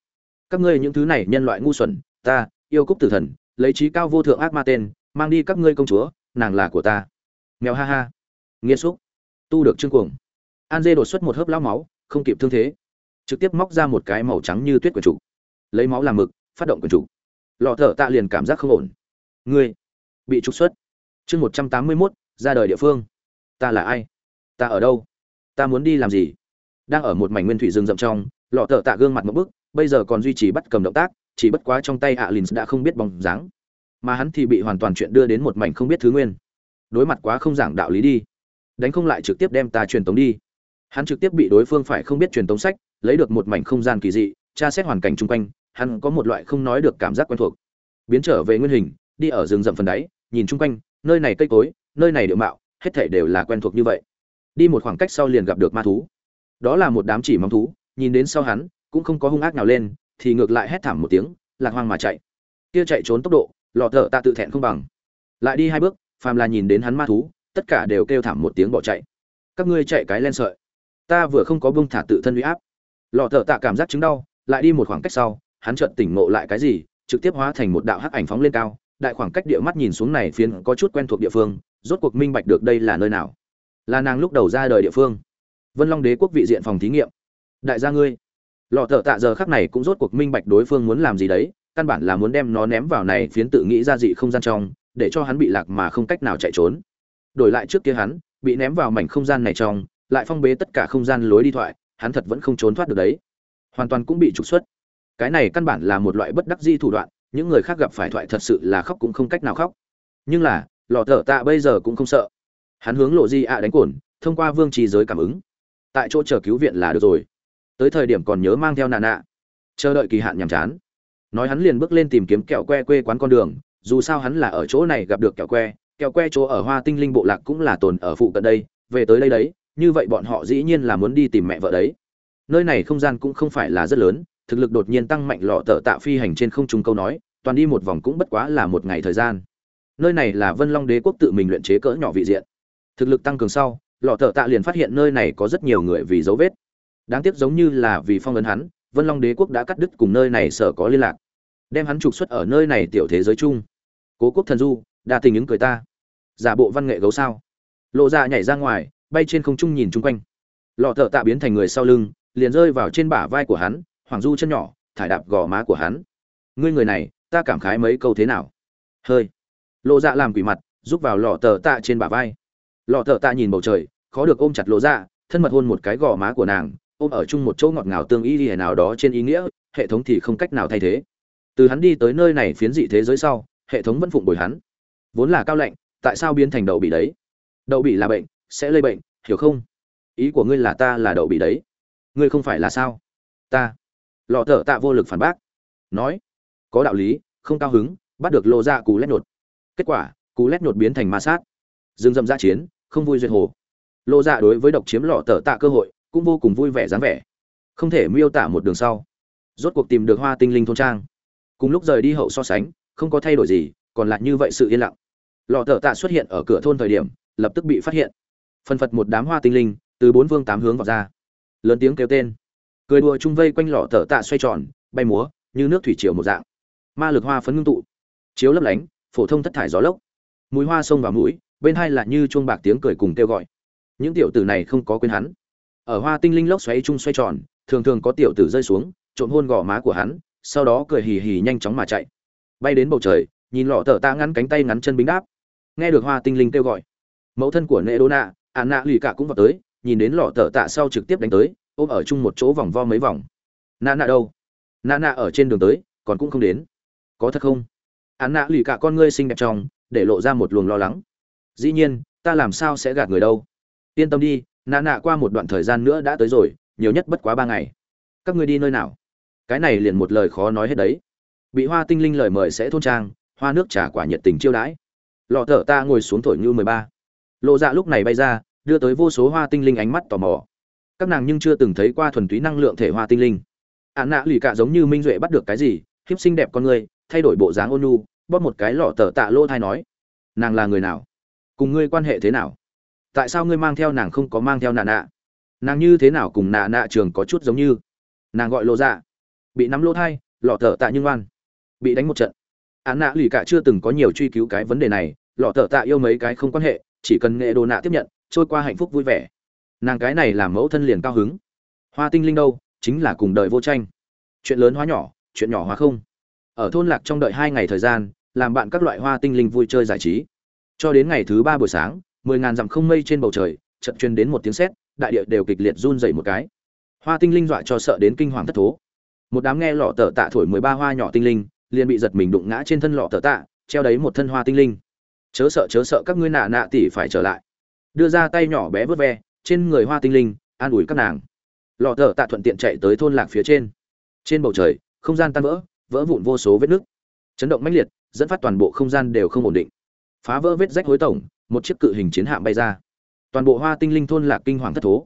Các ngươi những thứ này nhân loại ngu xuẩn, ta, yêu cúc tử thần lấy trí cao vô thượng ác ma tên, mang đi các ngươi công chúa, nàng là của ta. Mèo ha ha. Nghiêm xúc. Tu được chương cuồng. An dê đột xuất một hớp lao máu, không kịp thương thế. Trực tiếp móc ra một cái màu trắng như tuyết quần chủ lấy máu làm mực, phát động quần chủ lọ thở tạ liền cảm giác không ổn. Ngươi bị trục xuất. Chương một trăm tám mươi mốt, ra đời địa phương. Ta là ai? Ta ở đâu? Ta muốn đi làm gì? Đang ở một mảnh nguyên thủy rừng rậm trong, lọ thở tạ gương mặt một bức, bây giờ còn duy trì bắt cầm động tác chỉ bất quá trong tay alin đã không biết bóng dáng, mà hắn thì bị hoàn toàn chuyện đưa đến một mảnh không biết thứ nguyên. Đối mặt quá không giảng đạo lý đi, đánh không lại trực tiếp đem ta truyền tống đi. Hắn trực tiếp bị đối phương phải không biết truyền tống sách, lấy được một mảnh không gian kỳ dị, tra xét hoàn cảnh chung quanh, hắn có một loại không nói được cảm giác quen thuộc. Biến trở về nguyên hình, đi ở rừng rậm phần đáy, nhìn chung quanh, nơi này cây cối, nơi này điệu mạo, hết thảy đều là quen thuộc như vậy. Đi một khoảng cách sau liền gặp được ma thú. Đó là một đám chỉ mong thú, nhìn đến sau hắn, cũng không có hung ác nào lên thì ngược lại hét thảm một tiếng, lạc hoang mà chạy. Kia chạy trốn tốc độ, lọ thợ ta tự thẹn không bằng. Lại đi hai bước, phàm là nhìn đến hắn ma thú, tất cả đều kêu thảm một tiếng bỏ chạy. Các ngươi chạy cái len sợi. Ta vừa không có bông thả tự thân huy áp. Lọ thợ tạ cảm giác chứng đau, lại đi một khoảng cách sau, hắn chợt tỉnh ngộ lại cái gì, trực tiếp hóa thành một đạo hắc ảnh phóng lên cao. Đại khoảng cách địa mắt nhìn xuống này phiến có chút quen thuộc địa phương, rốt cuộc minh bạch được đây là nơi nào. Là nàng lúc đầu ra đời địa phương. Vân long đế quốc vị diện phòng thí nghiệm. Đại gia ngươi lọ thợ tạ giờ khắc này cũng rốt cuộc minh bạch đối phương muốn làm gì đấy, căn bản là muốn đem nó ném vào này phiến tự nghĩ ra dị không gian trong, để cho hắn bị lạc mà không cách nào chạy trốn. Đổi lại trước kia hắn, bị ném vào mảnh không gian này trong, lại phong bế tất cả không gian lối đi thoại, hắn thật vẫn không trốn thoát được đấy. Hoàn toàn cũng bị trục xuất. Cái này căn bản là một loại bất đắc di thủ đoạn, những người khác gặp phải thoại thật sự là khóc cũng không cách nào khóc. Nhưng là, lọ thợ tạ bây giờ cũng không sợ. Hắn hướng lộ di ạ đánh cồn, thông qua vương trì giới cảm ứng. Tại chỗ chờ cứu viện là được rồi tới thời điểm còn nhớ mang theo nà nạ chờ đợi kỳ hạn nhàm chán. Nói hắn liền bước lên tìm kiếm kẹo que quê quán con đường, dù sao hắn là ở chỗ này gặp được kẹo que kẹo que chỗ ở hoa tinh linh bộ lạc cũng là tồn ở phụ cận đây, về tới đây đấy, như vậy bọn họ dĩ nhiên là muốn đi tìm mẹ vợ đấy. Nơi này không gian cũng không phải là rất lớn, thực lực đột nhiên tăng mạnh lọ tợ tạ phi hành trên không trung câu nói, toàn đi một vòng cũng bất quá là một ngày thời gian. Nơi này là vân long đế quốc tự mình luyện chế cỡ nhỏ vị diện. Thực lực tăng cường sau, lọ tợ tạ liền phát hiện nơi này có rất nhiều người vì dấu vết đáng tiếc giống như là vì phong ấn hắn, vân long đế quốc đã cắt đứt cùng nơi này sở có liên lạc, đem hắn trục xuất ở nơi này tiểu thế giới chung. Cố quốc thần du, đa tình ứng cười ta. Giả bộ văn nghệ gấu sao? Lộ ra nhảy ra ngoài, bay trên không trung nhìn chung quanh. Lọ thợ tạ biến thành người sau lưng, liền rơi vào trên bả vai của hắn hoàng du chân nhỏ, thải đạp gò má của hắn. Ngươi người này, ta cảm khái mấy câu thế nào? Hơi. Lộ dạ làm quỷ mặt giúp vào lọ tờ tạ trên bả vai. Lọ tờ tạ nhìn bầu trời, khó được ôm chặt lộ dạ thân mật hôn một cái gò má của nàng ôm ở chung một chỗ ngọt ngào tương y gì nào đó trên ý nghĩa, hệ thống thì không cách nào thay thế. Từ hắn đi tới nơi này phiến dị thế giới sau, hệ thống vẫn phụng bồi hắn. Vốn là cao lạnh, tại sao biến thành đậu bị đấy? Đậu bị là bệnh, sẽ lây bệnh, hiểu không? Ý của ngươi là ta là đậu bị đấy. Ngươi không phải là sao? Ta. Lọ thở tạ vô lực phản bác. Nói. Có đạo lý, không cao hứng, bắt được lộ ra dạ cú lét nhột kết quả, cú lét nhột biến thành ma sát. Dương dâm ra chiến, không vui duyệt hồ. Lộ ra dạ đối với độc chiếm lọ tờ tạ cơ hội cũng vô cùng vui vẻ dáng vẻ. Không thể miêu tả một đường sau, rốt cuộc tìm được hoa tinh linh thôn trang. Cùng lúc rời đi hậu so sánh, không có thay đổi gì, còn lại như vậy sự yên lặng. Lọ thợ tạ xuất hiện ở cửa thôn thời điểm, lập tức bị phát hiện. Phân phật một đám hoa tinh linh, từ bốn phương tám hướng vào ra. Lớn tiếng kêu tên. Cười đùa chung vây quanh lọ thợ tạ xoay tròn, bay múa, như nước thủy triều một dạng. Ma lực hoa phấn ngưng tụ. Chiếu lấp lánh, phổ thông thất thải gió lốc. Mùi hoa sông vào mũi, bên hai là như chuông bạc tiếng cười cùng kêu gọi. Những tiểu tử này không có quên hắn ở hoa tinh linh lốc xoáy chung xoay tròn, thường thường có tiểu tử rơi xuống, trộm hôn gò má của hắn, sau đó cười hì hì nhanh chóng mà chạy. Bay đến bầu trời, nhìn lọ tờ ta ngắn cánh tay ngắn chân bính đáp. Nghe được hoa tinh linh kêu gọi, mẫu thân của nệ đô nạ ạn nạ lì cả cũng vào tới, nhìn đến lọ tờ tạ sau trực tiếp đánh tới, ôm ở chung một chỗ vòng vo mấy vòng. Nạ nạ đâu? Nạ nạ ở trên đường tới, còn cũng không đến. Có thật không? Ạn nạ lì cả con ngươi xinh đẹp trong, để lộ ra một luồng lo lắng. Dĩ nhiên, ta làm sao sẽ gạt người đâu? Yên tâm đi nạ nạ qua một đoạn thời gian nữa đã tới rồi, nhiều nhất bất quá ba ngày. Các ngươi đi nơi nào? Cái này liền một lời khó nói hết đấy. Bị hoa tinh linh lời mời sẽ thôn trang, hoa nước trà quả nhiệt tình chiêu đãi. Lọ thở ta ngồi xuống thổi như mười ba. Lộ dạ lúc này bay ra, đưa tới vô số hoa tinh linh ánh mắt tò mò. Các nàng nhưng chưa từng thấy qua thuần túy năng lượng thể hoa tinh linh. Ạn nạ lì cả giống như minh duệ bắt được cái gì, hiếp xinh đẹp con người, thay đổi bộ dáng ôn nhu, bóp một cái lọ tờ tạ lô thai nói, nàng là người nào? Cùng ngươi quan hệ thế nào? Tại sao ngươi mang theo nàng không có mang theo nạ nạ? Nàng như thế nào cùng nạ nạ trường có chút giống như? Nàng gọi lộ dạ. Bị nắm lô thai lọ thở tạ nhưng oan, bị đánh một trận. Án nạ lì cả chưa từng có nhiều truy cứu cái vấn đề này lọ thở tạ yêu mấy cái không quan hệ chỉ cần nghệ đồ nạ tiếp nhận trôi qua hạnh phúc vui vẻ. Nàng cái này làm mẫu thân liền cao hứng. Hoa tinh linh đâu chính là cùng đời vô tranh. Chuyện lớn hóa nhỏ chuyện nhỏ hóa không. Ở thôn lạc trong đợi hai ngày thời gian làm bạn các loại hoa tinh linh vui chơi giải trí. Cho đến ngày thứ ba buổi sáng mười ngàn dặm không mây trên bầu trời, chợt truyền đến một tiếng sét, đại địa đều kịch liệt run dậy một cái. Hoa tinh linh dọa cho sợ đến kinh hoàng thất thố. Một đám nghe lọ tờ tạ thổi mười ba hoa nhỏ tinh linh, liền bị giật mình đụng ngã trên thân lọ tờ tạ, treo đấy một thân hoa tinh linh. Chớ sợ chớ sợ, các ngươi nạ nạ tỷ phải trở lại. Đưa ra tay nhỏ bé vớt ve, trên người hoa tinh linh, an ủi các nàng. Lọ tờ tạ thuận tiện chạy tới thôn lạc phía trên. Trên bầu trời, không gian tan vỡ vỡ vụn vô số vết nứt. Chấn động mãnh liệt, dẫn phát toàn bộ không gian đều không ổn định. Phá vỡ vết rách hối tổng một chiếc cự hình chiến hạm bay ra. Toàn bộ hoa tinh linh thôn lạc kinh hoàng thất thố.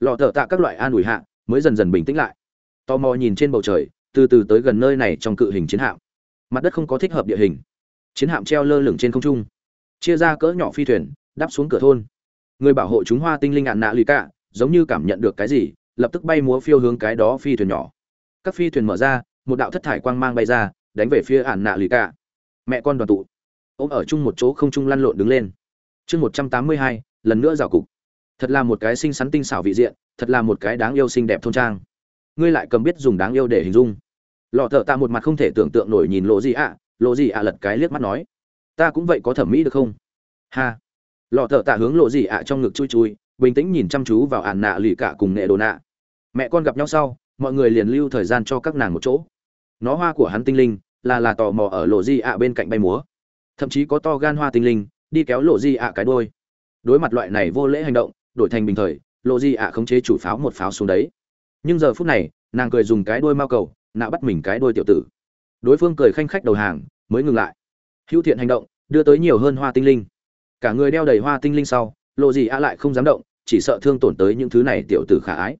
Lọ thợ tạ các loại an ủi hạ, mới dần dần bình tĩnh lại. Tò mò nhìn trên bầu trời, từ từ tới gần nơi này trong cự hình chiến hạm. Mặt đất không có thích hợp địa hình. Chiến hạm treo lơ lửng trên không trung. Chia ra cỡ nhỏ phi thuyền, đáp xuống cửa thôn. Người bảo hộ chúng hoa tinh linh ạn nạ lì cả, giống như cảm nhận được cái gì, lập tức bay múa phiêu hướng cái đó phi thuyền nhỏ. Các phi thuyền mở ra, một đạo thất thải quang mang bay ra, đánh về phía ạn nạ lì cả. Mẹ con đoàn tụ. Ôm ở chung một chỗ không trung lăn lộn đứng lên chương một trăm tám mươi hai, lần nữa rào cục. Thật là một cái xinh xắn tinh xảo vị diện, thật là một cái đáng yêu xinh đẹp thôn trang. Ngươi lại cầm biết dùng đáng yêu để hình dung. Lọ thợ tạ một mặt không thể tưởng tượng nổi nhìn lộ gì ạ. Lộ gì ạ lật cái liếc mắt nói, ta cũng vậy có thẩm mỹ được không? Ha. Lọ thợ tạ hướng lộ gì ạ trong ngực chui chui, bình tĩnh nhìn chăm chú vào ản nạ lì cả cùng nệ đồ nạ. Mẹ con gặp nhau sau, mọi người liền lưu thời gian cho các nàng một chỗ. Nó hoa của hắn tinh linh, là là tò mò ở lộ gì ạ bên cạnh bay múa. Thậm chí có to gan hoa tinh linh đi kéo lộ di ạ cái đôi đối mặt loại này vô lễ hành động, đổi thành bình thời, lộ di ạ khống chế chủ pháo một pháo xuống đấy. Nhưng giờ phút này, nàng cười dùng cái đôi mao cầu, nạ bắt mình cái đôi tiểu tử. Đối phương cười khanh khách đầu hàng, mới ngừng lại. Hữu thiện hành động, đưa tới nhiều hơn hoa tinh linh. Cả người đeo đầy hoa tinh linh sau, lộ gì ạ lại không dám động, chỉ sợ thương tổn tới những thứ này tiểu tử khả ái.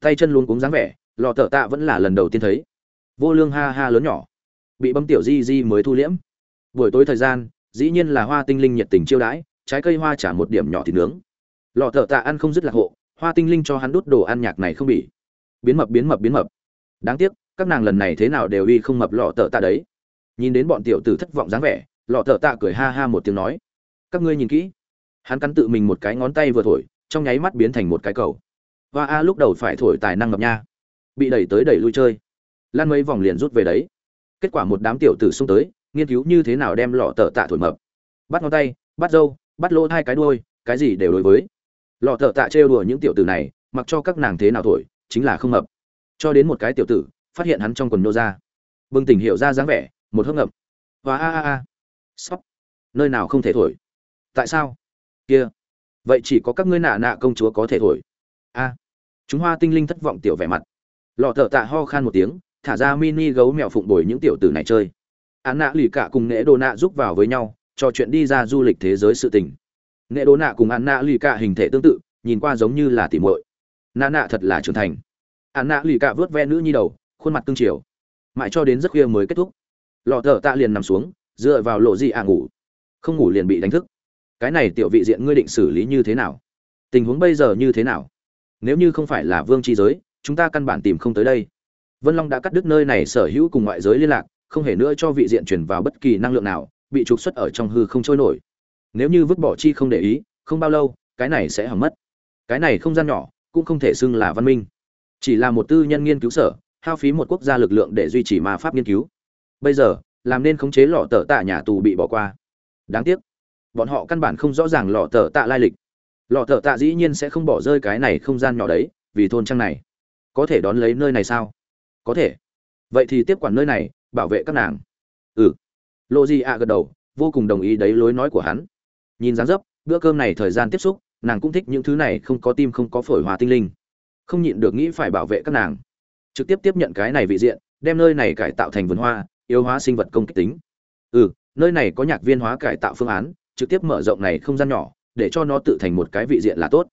Tay chân luôn cúng dáng vẻ lò thợ tạ vẫn là lần đầu tiên thấy. Vô lương ha ha lớn nhỏ, bị bấm tiểu di di mới thu liễm. Buổi tối thời gian dĩ nhiên là hoa tinh linh nhiệt tình chiêu đãi, trái cây hoa trả một điểm nhỏ thịt nướng. Lò thợ tạ ăn không dứt lạc hộ, hoa tinh linh cho hắn đút đồ ăn nhạc này không bị. Biến mập biến mập biến mập. Đáng tiếc, các nàng lần này thế nào đều y không mập lọ thợ tạ đấy. Nhìn đến bọn tiểu tử thất vọng dáng vẻ, lọ thợ tạ cười ha ha một tiếng nói, các ngươi nhìn kỹ. Hắn cắn tự mình một cái ngón tay vừa thổi, trong nháy mắt biến thành một cái cầu. Và a lúc đầu phải thổi tài năng ngập nha. Bị đẩy tới đẩy lui chơi. Lan mấy vòng liền rút về đấy. Kết quả một đám tiểu tử xung tới nghiên cứu như thế nào đem lọ tờ tạ thổi mập. Bắt ngón tay, bắt dâu bắt lỗ hai cái đuôi, cái gì đều đối với. Lọ tờ tạ trêu đùa những tiểu tử này, mặc cho các nàng thế nào thổi, chính là không mập. Cho đến một cái tiểu tử, phát hiện hắn trong quần nô ra. Bừng tỉnh hiểu ra dáng vẻ, một hớp ngậm. Và a a a. Sóc nơi nào không thể thổi? Tại sao? Kia. Vậy chỉ có các ngươi nạ nạ công chúa có thể thổi. A. Chúng hoa tinh linh thất vọng tiểu vẻ mặt. Lọ thợ tạ ho khan một tiếng, thả ra mini gấu mèo phụng bồi những tiểu tử này chơi án nạ lì cả cùng nễ đồ nạ giúp vào với nhau trò chuyện đi ra du lịch thế giới sự tình. Nễ đồ nạ cùng án nạ lì cả hình thể tương tự, nhìn qua giống như là tỉ muội. Nạ nạ thật là trưởng thành. Án nạ lì cả vớt ve nữ nhi đầu, khuôn mặt tương chiều. Mãi cho đến rất khuya mới kết thúc, lọ thợ tạ liền nằm xuống, dựa vào lộ gì à ngủ. Không ngủ liền bị đánh thức. Cái này tiểu vị diện ngươi định xử lý như thế nào? Tình huống bây giờ như thế nào? Nếu như không phải là vương tri giới, chúng ta căn bản tìm không tới đây. Vân long đã cắt đứt nơi này sở hữu cùng ngoại giới liên lạc không hề nữa cho vị diện chuyển vào bất kỳ năng lượng nào, bị trục xuất ở trong hư không trôi nổi. Nếu như vứt bỏ chi không để ý, không bao lâu, cái này sẽ hỏng mất. Cái này không gian nhỏ, cũng không thể xưng là văn minh. Chỉ là một tư nhân nghiên cứu sở, hao phí một quốc gia lực lượng để duy trì ma pháp nghiên cứu. Bây giờ, làm nên khống chế lọ tờ tạ nhà tù bị bỏ qua. Đáng tiếc, bọn họ căn bản không rõ ràng lọ tờ tạ lai lịch. Lọ tờ tạ dĩ nhiên sẽ không bỏ rơi cái này không gian nhỏ đấy, vì thôn trang này. Có thể đón lấy nơi này sao? Có thể. Vậy thì tiếp quản nơi này bảo vệ các nàng. Ừ. Lộ gì ạ gật đầu, vô cùng đồng ý đấy lối nói của hắn. Nhìn dáng dấp, bữa cơm này thời gian tiếp xúc, nàng cũng thích những thứ này không có tim không có phổi hòa tinh linh. Không nhịn được nghĩ phải bảo vệ các nàng. Trực tiếp tiếp nhận cái này vị diện, đem nơi này cải tạo thành vườn hoa, yếu hóa sinh vật công kích tính. Ừ nơi này có nhạc viên hóa cải tạo phương án, trực tiếp mở rộng này không gian nhỏ, để cho nó tự thành một cái vị diện là tốt.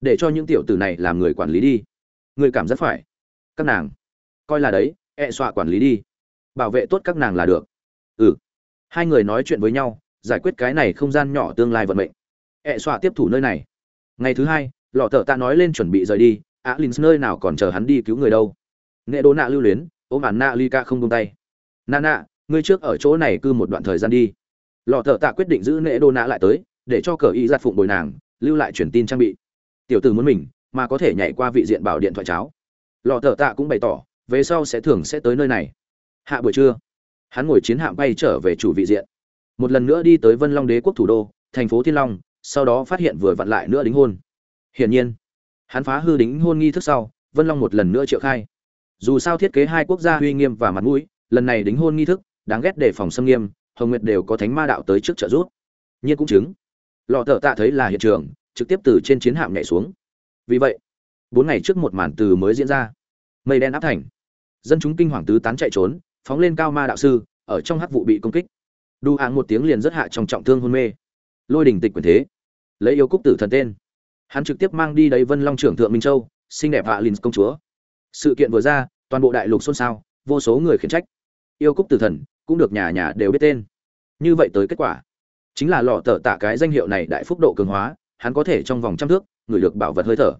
Để cho những tiểu tử này làm người quản lý đi. Người cảm giác phải. Các nàng. Coi là đấy e xoa quản lý đi bảo vệ tốt các nàng là được. Ừ. Hai người nói chuyện với nhau, giải quyết cái này không gian nhỏ tương lai vận mệnh. Ẹ xoa tiếp thủ nơi này. Ngày thứ hai, lọ thợ ta nói lên chuẩn bị rời đi, á l nơi nào còn chờ hắn đi cứu người đâu. Nghệ đô nạ lưu luyến ôm ản nạ ly ca không tung tay. Nà nạ, ngươi trước ở chỗ này cư một đoạn thời gian đi. Lọ thợ tạ quyết định giữ nghệ đô nạ lại tới, để cho cờ y giặt phụng bồi nàng, lưu lại truyền tin trang bị. Tiểu tử muốn mình, mà có thể nhảy qua vị diện bảo điện thoại cháo. Lọ thợ tạ cũng bày tỏ, về sau sẽ thường sẽ tới nơi này hạ buổi trưa, hắn ngồi chiến hạm bay trở về chủ vị diện. Một lần nữa đi tới vân long đế quốc thủ đô, thành phố thiên long, sau đó phát hiện vừa vặn lại nữa đính hôn. Hiển nhiên, hắn phá hư đính hôn nghi thức sau, vân long một lần nữa triệu khai. Dù sao thiết kế hai quốc gia uy nghiêm và mặt mũi, lần này đính hôn nghi thức, đáng ghét để phòng xâm nghiêm, hồng nguyệt đều có thánh ma đạo tới trước trợ giúp. Nhiên cũng chứng, lọ thợ tạ thấy là hiện trường, trực tiếp từ trên chiến hạm nhảy xuống. Vì vậy, bốn ngày trước một màn từ mới diễn ra. Mây đen áp thành. Dân chúng kinh hoàng tứ tán chạy trốn phóng lên cao ma đạo sư, ở trong hắc vụ bị công kích. Đu hạng một tiếng liền rất hạ trong trọng thương hôn mê. Lôi đình tịch quyền thế. Lấy yêu cúc tử thần tên. Hắn trực tiếp mang đi đấy vân long trưởng thượng minh châu, xinh đẹp hạ linh công chúa. Sự kiện vừa ra, toàn bộ đại lục xôn xao, vô số người khiển trách. Yêu cúc tử thần cũng được nhà nhà đều biết tên. Như vậy tới kết quả. Chính là lọ tờ tạ cái danh hiệu này đại phúc độ cường hóa, hắn có thể trong vòng trăm thước, người được bảo vật hơi thở.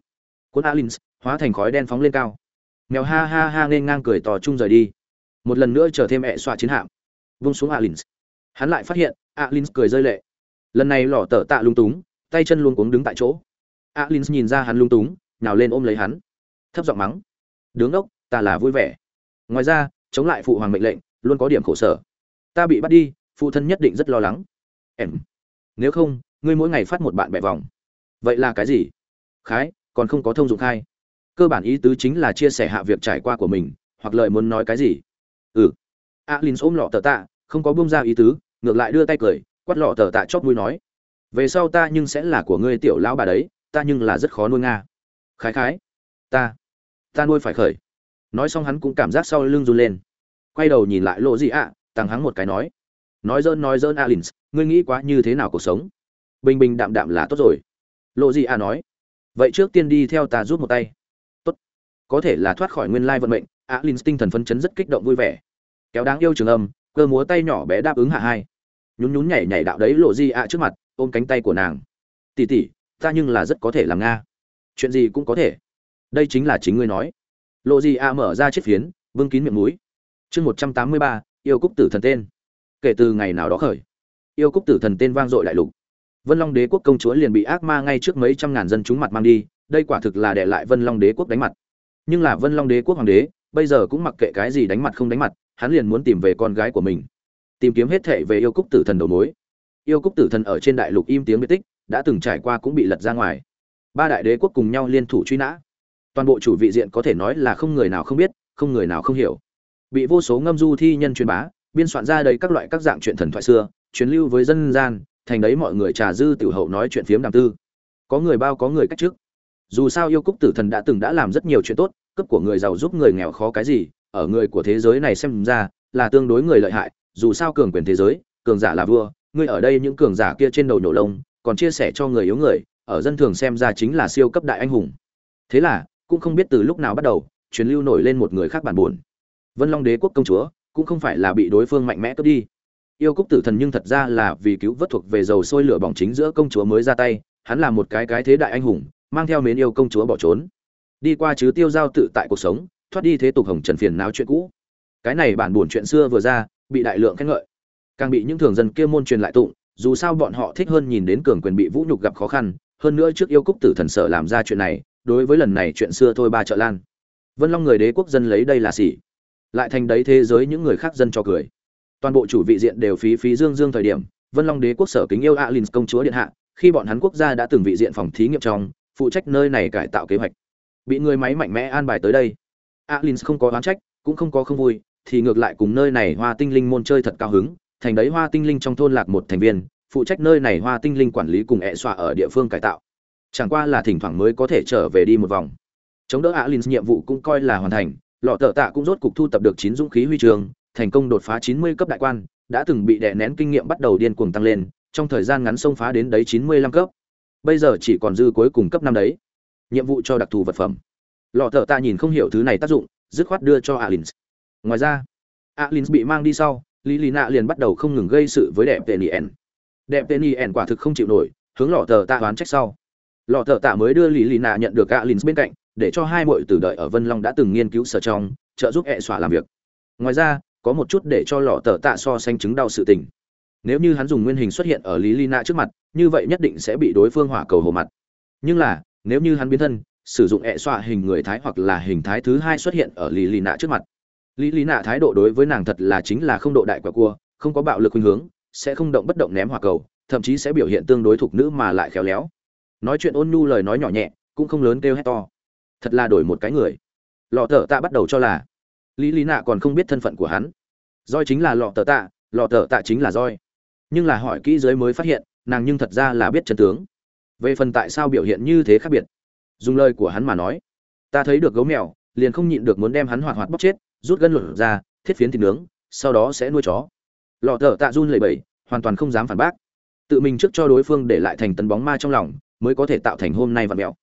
Cuốn alins hóa thành khói đen phóng lên cao. Mèo ha ha ha nên ngang cười tò chung rời đi một lần nữa chờ thêm ẹ xoa chiến hạm. Vung xuống alins. Hắn lại phát hiện, alins cười rơi lệ. Lần này lọ tở tạ lung túng, tay chân luôn cuống đứng tại chỗ. Alins nhìn ra hắn lung túng nào lên ôm lấy hắn. Thấp giọng mắng. Đứng ốc, ta là vui vẻ. Ngoài ra, chống lại phụ hoàng mệnh lệnh, luôn có điểm khổ sở. Ta bị bắt đi, phụ thân nhất định rất lo lắng. Em. Nếu không, ngươi mỗi ngày phát một bạn bè vòng. Vậy là cái gì? Khái, còn không có thông dụng khai. Cơ bản ý tứ chính là chia sẻ hạ việc trải qua của mình, hoặc lời muốn nói cái gì ừ. Alin ôm lọ tờ tạ không có bông ra ý tứ ngược lại đưa tay cười quắt lọ tờ tạ chót mũi nói. Về sau ta nhưng sẽ là của ngươi tiểu lão bà đấy ta nhưng là rất khó nuôi nga. Khái khái. Ta. Ta nuôi phải khởi. Nói xong hắn cũng cảm giác sau lưng run lên. Quay đầu nhìn lại lộ gì ạ à, tăng hắn một cái nói. Nói dơn nói dơn alin ngươi nghĩ quá như thế nào cuộc sống? Bình bình đạm đạm là tốt rồi. Lộ gì ạ à nói. Vậy trước tiên đi theo ta giúp một tay. Tốt. Có thể là thoát khỏi nguyên lai vận mệnh alin tinh thần phấn chấn rất kích động vui vẻ. Kéo đáng yêu trường âm, cơ múa tay nhỏ bé đáp ứng hạ hai. Nhún nhún nhảy nhảy đạo đấy lộ di ạ trước mặt, ôm cánh tay của nàng. Tỉ tỉ ta nhưng là rất có thể làm nga. Chuyện gì cũng có thể. Đây chính là chính ngươi nói. Lộ di ạ mở ra chiếc phiến vương kín miệng mũi. Chương một trăm tám mươi ba, yêu cúc tử thần tên. Kể từ ngày nào đó khởi, yêu cúc tử thần tên vang dội đại lục. Vân long đế quốc công chúa liền bị ác ma ngay trước mấy trăm ngàn dân chúng mặt mang đi, đây quả thực là để lại vân long đế quốc đánh mặt. Nhưng là vân long đế quốc hoàng đế bây giờ cũng mặc kệ cái gì đánh mặt không đánh mặt, hắn liền muốn tìm về con gái của mình. Tìm kiếm hết thể về yêu cúc tử thần đầu mối. Yêu cúc tử thần ở trên đại lục im tiếng biệt tích, đã từng trải qua cũng bị lật ra ngoài. Ba đại đế quốc cùng nhau liên thủ truy nã. Toàn bộ chủ vị diện có thể nói là không người nào không biết, không người nào không hiểu. Bị vô số ngâm du thi nhân truyền bá, biên soạn ra đầy các loại các dạng chuyện thần thoại xưa, truyền lưu với dân gian, thành đấy mọi người trà dư tiểu hậu nói chuyện phiếm đàm tư. Có người bao có người cách trước. Dù sao yêu cúc tử thần đã từng đã làm rất nhiều chuyện tốt cấp của người giàu giúp người nghèo khó cái gì, ở người của thế giới này xem ra, là tương đối người lợi hại, dù sao cường quyền thế giới, cường giả là vua, ngươi ở đây những cường giả kia trên đầu nhổ lông, còn chia sẻ cho người yếu người, ở dân thường xem ra chính là siêu cấp đại anh hùng. Thế là, cũng không biết từ lúc nào bắt đầu, truyền lưu nổi lên một người khác bản buồn. Vân long đế quốc công chúa, cũng không phải là bị đối phương mạnh mẽ cướp đi. Yêu cúc tử thần nhưng thật ra là vì cứu vớt thuộc về dầu sôi lửa bỏng chính giữa công chúa mới ra tay, hắn là một cái cái thế đại anh hùng, mang theo mến yêu công chúa bỏ trốn đi qua chứ tiêu giao tự tại cuộc sống, thoát đi thế tục hồng trần phiền náo chuyện cũ. Cái này bản buồn chuyện xưa vừa ra, bị đại lượng khen ngợi. Càng bị những thường dân kia môn truyền lại tụng, dù sao bọn họ thích hơn nhìn đến cường quyền bị vũ nhục gặp khó khăn, hơn nữa trước yêu cúc tử thần sở làm ra chuyện này, đối với lần này chuyện xưa thôi ba trợ lan. Vân long người đế quốc dân lấy đây là xỉ. Lại thành đấy thế giới những người khác dân cho cười. Toàn bộ chủ vị diện đều phí phí dương dương thời điểm, vân long đế quốc sở kính yêu alin công chúa điện hạ, khi bọn hắn quốc gia đã từng vị diện phòng thí nghiệm trong, phụ trách nơi này cải tạo kế hoạch bị người máy mạnh mẽ an bài tới đây alin không có oán trách cũng không có không vui thì ngược lại cùng nơi này hoa tinh linh môn chơi thật cao hứng thành đấy hoa tinh linh trong thôn lạc một thành viên phụ trách nơi này hoa tinh linh quản lý cùng ẹ xọa ở địa phương cải tạo chẳng qua là thỉnh thoảng mới có thể trở về đi một vòng chống đỡ alin nhiệm vụ cũng coi là hoàn thành lọ tờ tạ cũng rốt cục thu tập được chín dũng khí huy trường thành công đột phá 90 cấp đại quan, đã từng bị đè nén kinh nghiệm bắt đầu điên cuồng tăng lên, trong thời gian ngắn xông phá đến đấy 95 cấp. Bây giờ chỉ còn dư cuối cùng cấp năm đấy. Nhiệm vụ cho đặc thù vật phẩm. Lọ thợ ta nhìn không hiểu thứ này tác dụng, dứt khoát đưa cho alin Ngoài ra, alin bị mang đi sau, Lý lì Nạ liền bắt đầu không ngừng gây sự với đẹp tên yen Đẹp tên yen quả thực không chịu nổi, hướng lọ thợ ta oán trách sau. Lọ thợ tạ mới đưa Lý lì Nạ nhận được alin bên cạnh, để cho hai muội tử đợi ở Vân Long đã từng nghiên cứu sở trong, trợ giúp hẹ xỏa làm việc. Ngoài ra, có một chút để cho lọ thợ tạ so sánh chứng đau sự tình nếu như hắn dùng nguyên hình xuất hiện ở lý lina trước mặt như vậy nhất định sẽ bị đối phương hỏa cầu hồ mặt nhưng là nếu như hắn biến thân, sử dụng ẹ xoa hình người thái hoặc là hình thái thứ hai xuất hiện ở lý nạ trước mặt. Lý nạ thái độ đối với nàng thật là chính là không độ đại quả cua, không có bạo lực khuynh hướng, sẽ không động bất động ném hỏa cầu, thậm chí sẽ biểu hiện tương đối thuộc nữ mà lại khéo léo. Nói chuyện ôn nhu lời nói nhỏ nhẹ, cũng không lớn kêu hét to. Thật là đổi một cái người. Lọ tờ tạ bắt đầu cho là lý lý nạ còn không biết thân phận của hắn. Roi chính là lọ tờ tạ, lọ tờ tạ chính là roi nhưng là hỏi kỹ giới mới phát hiện, nàng nhưng thật ra là biết chân tướng về phần tại sao biểu hiện như thế khác biệt. Dùng lời của hắn mà nói, ta thấy được gấu mèo, liền không nhịn được muốn đem hắn hoạt hoạt bóc chết, rút gân lột ra, thiết phiến thịt nướng, sau đó sẽ nuôi chó. Lọ thở tạ run lẩy bẩy, hoàn toàn không dám phản bác. Tự mình trước cho đối phương để lại thành tấn bóng ma trong lòng, mới có thể tạo thành hôm nay vặn mẹo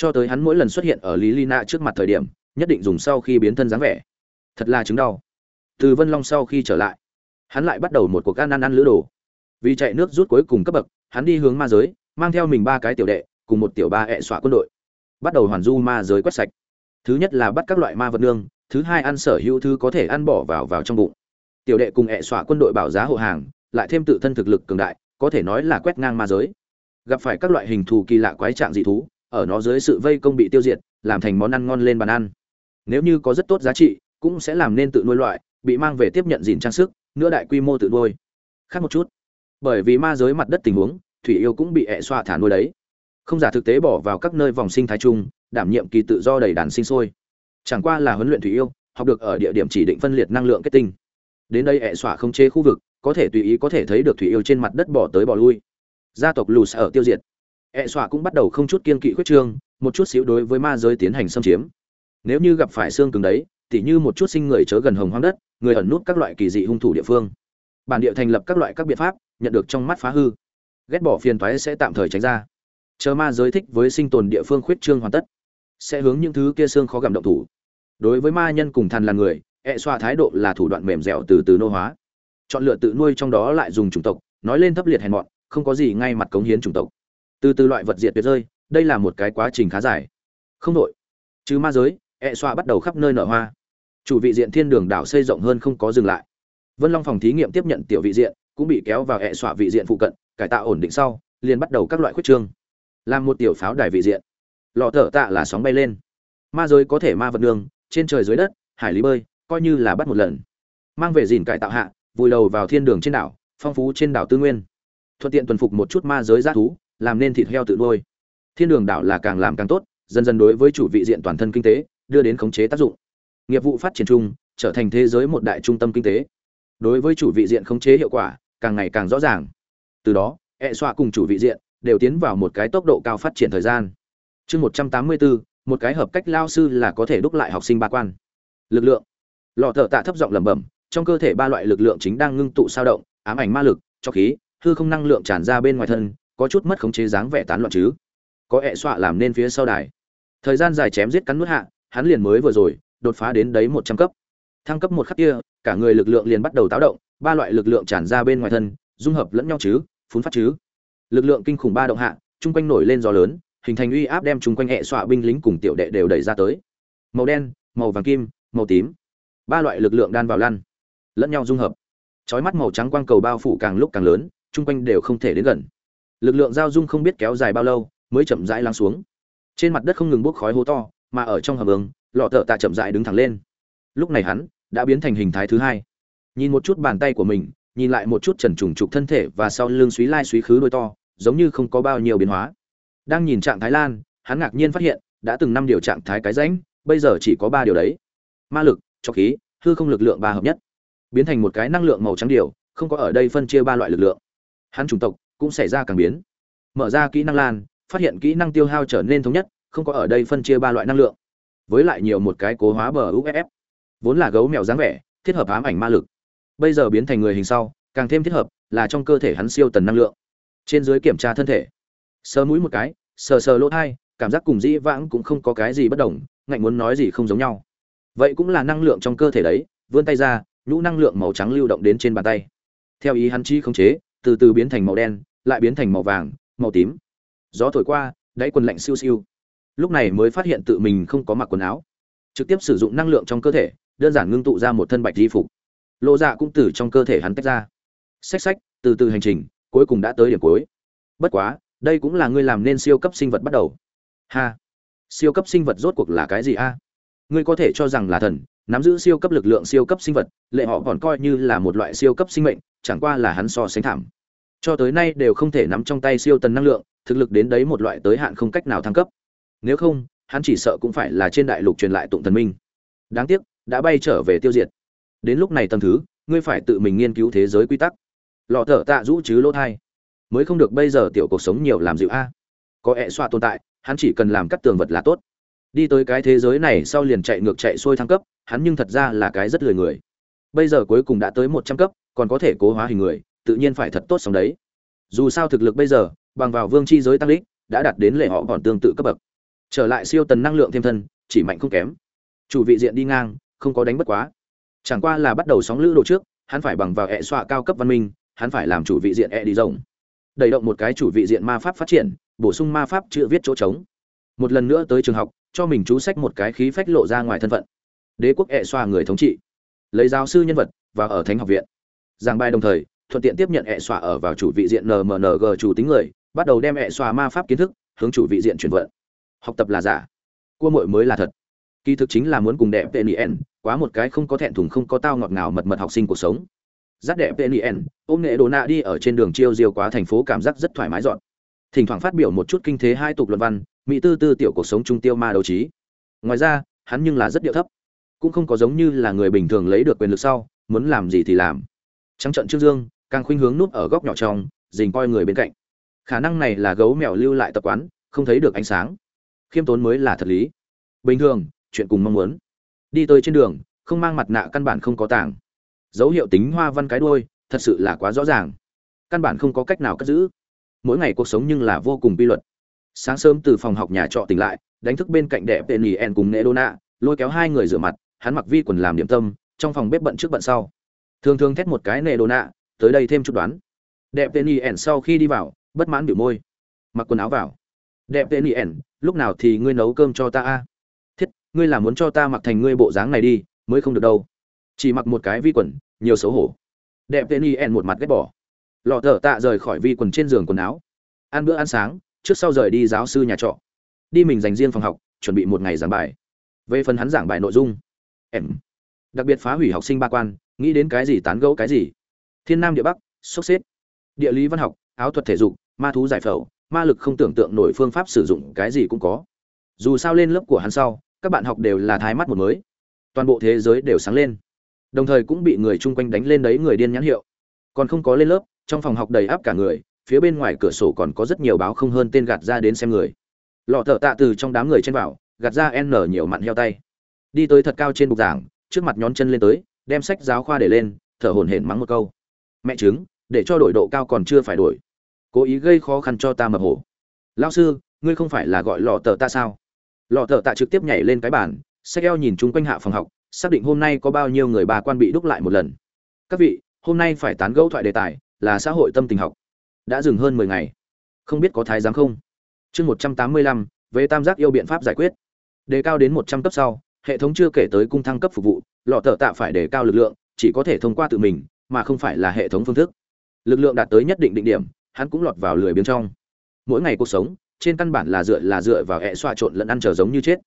cho tới hắn mỗi lần xuất hiện ở lý lina trước mặt thời điểm, nhất định dùng sau khi biến thân dáng vẻ. Thật là chứng đau. Từ vân long sau khi trở lại, hắn lại bắt đầu một cuộc ăn ăn ăn lữ đồ. Vì chạy nước rút cuối cùng cấp bậc, hắn đi hướng ma giới mang theo mình ba cái tiểu đệ, cùng một tiểu ba hệ xóa quân đội. Bắt đầu hoàn du ma giới quét sạch. Thứ nhất là bắt các loại ma vật nương, thứ hai ăn sở hữu thứ có thể ăn bỏ vào vào trong bụng. Tiểu đệ cùng hệ xóa quân đội bảo giá hộ hàng, lại thêm tự thân thực lực cường đại, có thể nói là quét ngang ma giới. Gặp phải các loại hình thù kỳ lạ quái trạng dị thú, ở nó dưới sự vây công bị tiêu diệt, làm thành món ăn ngon lên bàn ăn. Nếu như có rất tốt giá trị, cũng sẽ làm nên tự nuôi loại, bị mang về tiếp nhận dìn trang sức, nữa đại quy mô tự nuôi. Khác một chút, bởi vì ma giới mặt đất tình huống thủy yêu cũng bị ẹ xoa thả nuôi đấy. Không giả thực tế bỏ vào các nơi vòng sinh thái chung đảm nhiệm kỳ tự do đầy đàn sinh sôi. Chẳng qua là huấn luyện thủy yêu học được ở địa điểm chỉ định phân liệt năng lượng kết tinh. Đến đây ẹ xoa không chế khu vực có thể tùy ý có thể thấy được thủy yêu trên mặt đất bỏ tới bỏ lui. Gia tộc lù ở tiêu diệt. Ẹ xoa cũng bắt đầu không chút kiên kỵ khuyết trương một chút xíu đối với ma giới tiến hành xâm chiếm. Nếu như gặp phải xương cứng đấy tỉ như một chút sinh người chớ gần hồng hoang đất, người ẩn nút các loại kỳ dị hung thủ địa phương. Bản địa thành lập các loại các biện pháp, nhận được trong mắt phá hư. Ghét bỏ phiền toái sẽ tạm thời tránh ra. Chờ ma giới thích với sinh tồn địa phương khuyết trương hoàn tất, sẽ hướng những thứ kia xương khó gặm động thủ. Đối với ma nhân cùng thần là người, ẹ e xoa thái độ là thủ đoạn mềm dẻo từ từ nô hóa. Chọn lựa tự nuôi trong đó lại dùng chủng tộc, nói lên thấp liệt hèn mọn, không có gì ngay mặt cống hiến chủng tộc. Từ từ loại vật diệt tuyệt rơi, đây là một cái quá trình khá dài. Không đội Chứ ma giới, ẹ e xoa bắt đầu khắp nơi nở hoa chủ vị diện thiên đường đảo xây rộng hơn không có dừng lại vân long phòng thí nghiệm tiếp nhận tiểu vị diện cũng bị kéo vào hệ xoa vị diện phụ cận cải tạo ổn định sau, liền bắt đầu các loại khuyết trương. Làm một tiểu pháo đài vị diện. Lò thở tạ là sóng bay lên. Ma giới có thể ma vật đường trên trời dưới đất, hải lý bơi, coi như là bắt một lần. Mang về dìn cải tạo hạ, vùi đầu vào thiên đường trên đảo, phong phú trên đảo tư nguyên. Thuận tiện tuần phục một chút ma giới g thú, làm nên thịt heo tự nuôi. Thiên đường đảo là càng làm càng tốt, dần dần đối với chủ vị diện toàn thân kinh tế, đưa đến khống chế tác dụng. Nghiệp vụ phát triển chung, trở thành thế giới một đại trung tâm kinh tế. Đối với chủ vị diện khống chế hiệu quả, càng ngày càng rõ ràng từ đó hệ xoa cùng chủ vị diện đều tiến vào một cái tốc độ cao phát triển thời gian. Chương một trăm tám mươi bốn một cái hợp cách lao sư là có thể đúc lại học sinh ba quan. Lực lượng. Lọ thợ tạ thấp giọng lẩm bẩm, trong cơ thể ba loại lực lượng chính đang ngưng tụ sao động, ám ảnh ma lực, cho khí, hư không năng lượng tràn ra bên ngoài thân, có chút mất khống chế dáng vẻ tán loạn chứ. Có hệ xoa làm nên phía sau đài. Thời gian dài chém giết cắn nuốt hạ, hắn liền mới vừa rồi, đột phá đến đấy một trăm cấp. Thăng cấp một khắc kia, cả người lực lượng liền bắt đầu táo động, ba loại lực lượng tràn ra bên ngoài thân dung hợp lẫn nhau chứ, phun phát chứ. Lực lượng kinh khủng ba động hạ, chung quanh nổi lên gió lớn, hình thành uy áp đem chung quanh hệ xoa binh lính cùng tiểu đệ đều đẩy ra tới. Màu đen, màu vàng kim, màu tím. Ba loại lực lượng đan vào lăn, lẫn nhau dung hợp. Chói mắt màu trắng quang cầu bao phủ càng lúc càng lớn, chung quanh đều không thể đến gần. Lực lượng giao dung không biết kéo dài bao lâu, mới chậm rãi lắng xuống. Trên mặt đất không ngừng bốc khói hố to, mà ở trong hầm ứng lọ thợ tạ chậm rãi đứng thẳng lên. Lúc này hắn đã biến thành hình thái thứ hai. Nhìn một chút bàn tay của mình nhìn lại một chút trần trùng trục thân thể và sau lưng suý lai suý khứ đôi to, giống như không có bao nhiêu biến hóa. Đang nhìn trạng thái lan, hắn ngạc nhiên phát hiện, đã từng năm điều trạng thái cái rãnh, bây giờ chỉ có ba điều đấy. Ma lực, cho khí, hư không lực lượng ba hợp nhất. Biến thành một cái năng lượng màu trắng điều, không có ở đây phân chia ba loại lực lượng. Hắn chủng tộc, cũng xảy ra càng biến. Mở ra kỹ năng lan, phát hiện kỹ năng tiêu hao trở nên thống nhất, không có ở đây phân chia ba loại năng lượng. Với lại nhiều một cái cố hóa bờ uff vốn là gấu mèo dáng vẻ, thiết hợp ám ảnh ma lực bây giờ biến thành người hình sau, càng thêm thích hợp, là trong cơ thể hắn siêu tần năng lượng. Trên dưới kiểm tra thân thể. Sờ mũi một cái, sờ sờ lỗ thai, cảm giác cùng dĩ vãng cũng không có cái gì bất đồng, ngạnh muốn nói gì không giống nhau. Vậy cũng là năng lượng trong cơ thể đấy, vươn tay ra, nhũ năng lượng màu trắng lưu động đến trên bàn tay. Theo ý hắn chi khống chế, từ từ biến thành màu đen, lại biến thành màu vàng, màu tím. Gió thổi qua, đáy quần lạnh siêu siêu. Lúc này mới phát hiện tự mình không có mặc quần áo. Trực tiếp sử dụng năng lượng trong cơ thể, đơn giản ngưng tụ ra một thân bạch di phục lộ dạ cũng từ trong cơ thể hắn tách ra. Xách xách, từ từ hành trình, cuối cùng đã tới điểm cuối. Bất quá, đây cũng là ngươi làm nên siêu cấp sinh vật bắt đầu. Ha. Siêu cấp sinh vật rốt cuộc là cái gì a? Ngươi có thể cho rằng là thần, nắm giữ siêu cấp lực lượng siêu cấp sinh vật, lệ họ còn coi như là một loại siêu cấp sinh mệnh, chẳng qua là hắn so sánh thảm. Cho tới nay đều không thể nắm trong tay siêu tần năng lượng, thực lực đến đấy một loại tới hạn không cách nào thăng cấp. Nếu không, hắn chỉ sợ cũng phải là trên đại lục truyền lại tụng thần minh. Đáng tiếc, đã bay trở về tiêu diệt đến lúc này tầng thứ, ngươi phải tự mình nghiên cứu thế giới quy tắc. Lọ thở tạ rũ chứ lỗ thai. Mới không được bây giờ tiểu cuộc sống nhiều làm dịu a. Có ẹ xoa tồn tại, hắn chỉ cần làm cắt tường vật là tốt. Đi tới cái thế giới này sau liền chạy ngược chạy xuôi thăng cấp, hắn nhưng thật ra là cái rất lười người. Bây giờ cuối cùng đã tới một trăm cấp, còn có thể cố hóa hình người, tự nhiên phải thật tốt sống đấy. Dù sao thực lực bây giờ, bằng vào vương chi giới tăng lích đã đạt đến lệ họ còn tương tự cấp bậc. Trở lại siêu tần năng lượng thêm thân, chỉ mạnh không kém. Chủ vị diện đi ngang, không có đánh bất quá chẳng qua là bắt đầu sóng lữ đồ trước, hắn phải bằng vào hệ xoa cao cấp văn minh, hắn phải làm chủ vị diện e đi rộng. Đẩy động một cái chủ vị diện ma pháp phát triển, bổ sung ma pháp chữ viết chỗ trống. Một lần nữa tới trường học, cho mình chú sách một cái khí phách lộ ra ngoài thân phận. Đế quốc hệ xoa người thống trị. Lấy giáo sư nhân vật, và ở thánh học viện. Giảng bài đồng thời, thuận tiện tiếp nhận hệ xoa ở vào chủ vị diện nmng chủ tính người, bắt đầu đem hệ xoa ma pháp kiến thức, hướng chủ vị diện chuyển vận. Học tập là giả. Cua mội mới là thật. Kỳ thực chính là muốn cùng đẹp tnn quá một cái không có thẹn thùng không có tao ngọt ngào mật mật học sinh cuộc sống. Dắt đẹp tnn ôm nghệ đồ nạ đi ở trên đường chiêu diêu quá thành phố cảm giác rất thoải mái dọn. Thỉnh thoảng phát biểu một chút kinh thế hai tục luận văn, mỹ tư tư tiểu cuộc sống trung tiêu ma đấu trí. Ngoài ra, hắn nhưng là rất điệu thấp. Cũng không có giống như là người bình thường lấy được quyền lực sau, muốn làm gì thì làm. Trắng trận trương dương, càng khuynh hướng núp ở góc nhỏ trong, dình coi người bên cạnh. Khả năng này là gấu mèo lưu lại tập quán, không thấy được ánh sáng. Khiêm tốn mới là thật lý. Bình thường, chuyện cùng mong muốn đi tới trên đường, không mang mặt nạ căn bản không có tảng. Dấu hiệu tính hoa văn cái đuôi, thật sự là quá rõ ràng. Căn bản không có cách nào cất giữ. Mỗi ngày cuộc sống nhưng là vô cùng quy luật. Sáng sớm từ phòng học nhà trọ tỉnh lại, đánh thức bên cạnh đẹp tên nhì en cùng nệ đô nạ lôi kéo hai người rửa mặt, hắn mặc vi quần làm điểm tâm, trong phòng bếp bận trước bận sau. Thường thường thét một cái nệ đô nạ tới đây thêm chút đoán. Đẹp tên nhì en sau khi đi vào, bất mãn biểu môi. Mặc quần áo vào. Đẹp tên nhì en lúc nào thì ngươi nấu cơm cho ta a? Ngươi là muốn cho ta mặc thành ngươi bộ dáng này đi, mới không được đâu. Chỉ mặc một cái vi quần, nhiều xấu hổ. Đẹp tên y en một mặt ghét bỏ. Lọ thở tạ rời khỏi vi quần trên giường quần áo. Ăn bữa ăn sáng, trước sau rời đi giáo sư nhà trọ. Đi mình dành riêng phòng học, chuẩn bị một ngày giảng bài. Về phần hắn giảng bài nội dung. Em. Đặc biệt phá hủy học sinh ba quan, nghĩ đến cái gì tán gẫu cái gì. Thiên nam địa bắc, sốc xếp. Địa lý văn học, áo thuật thể dục, ma thú giải phẫu, ma lực không tưởng tượng nổi phương pháp sử dụng, cái gì cũng có. Dù sao lên lớp của hắn sau các bạn học đều là thái mắt một mới. Toàn bộ thế giới đều sáng lên. Đồng thời cũng bị người chung quanh đánh lên đấy người điên nhãn hiệu. Còn không có lên lớp, trong phòng học đầy áp cả người, phía bên ngoài cửa sổ còn có rất nhiều báo không hơn tên gạt ra đến xem người. Lọ thợ tạ từ trong đám người trên vào gạt ra n nhiều mặn heo tay. Đi tới thật cao trên bục giảng, trước mặt nhón chân lên tới, đem sách giáo khoa để lên, thở hổn hển mắng một câu. Mẹ chứng để cho đổi độ cao còn chưa phải đổi. Cố ý gây khó khăn cho ta mập hổ. Lao sư, ngươi không phải là gọi lọ tờ ta sao? Lọ thợ tạ trực tiếp nhảy lên cái bàn, sách eo nhìn chung quanh hạ phòng học, xác định hôm nay có bao nhiêu người bà quan bị đúc lại một lần. Các vị, hôm nay phải tán gẫu thoại đề tài, là xã hội tâm tình học. Đã dừng hơn mười ngày. Không biết có thái giám không? Chương một trăm tám mươi lăm, về tam giác yêu biện pháp giải quyết. Đề cao đến một trăm cấp sau, hệ thống chưa kể tới cung thăng cấp phục vụ, lọ thợ tạ phải đề cao lực lượng, chỉ có thể thông qua tự mình, mà không phải là hệ thống phương thức. Lực lượng đạt tới nhất định định điểm, hắn cũng lọt vào lười biếng trong. Mỗi ngày cuộc sống trên căn bản là dựa là dựa vào hệ xoa trộn lẫn ăn trở giống như chết.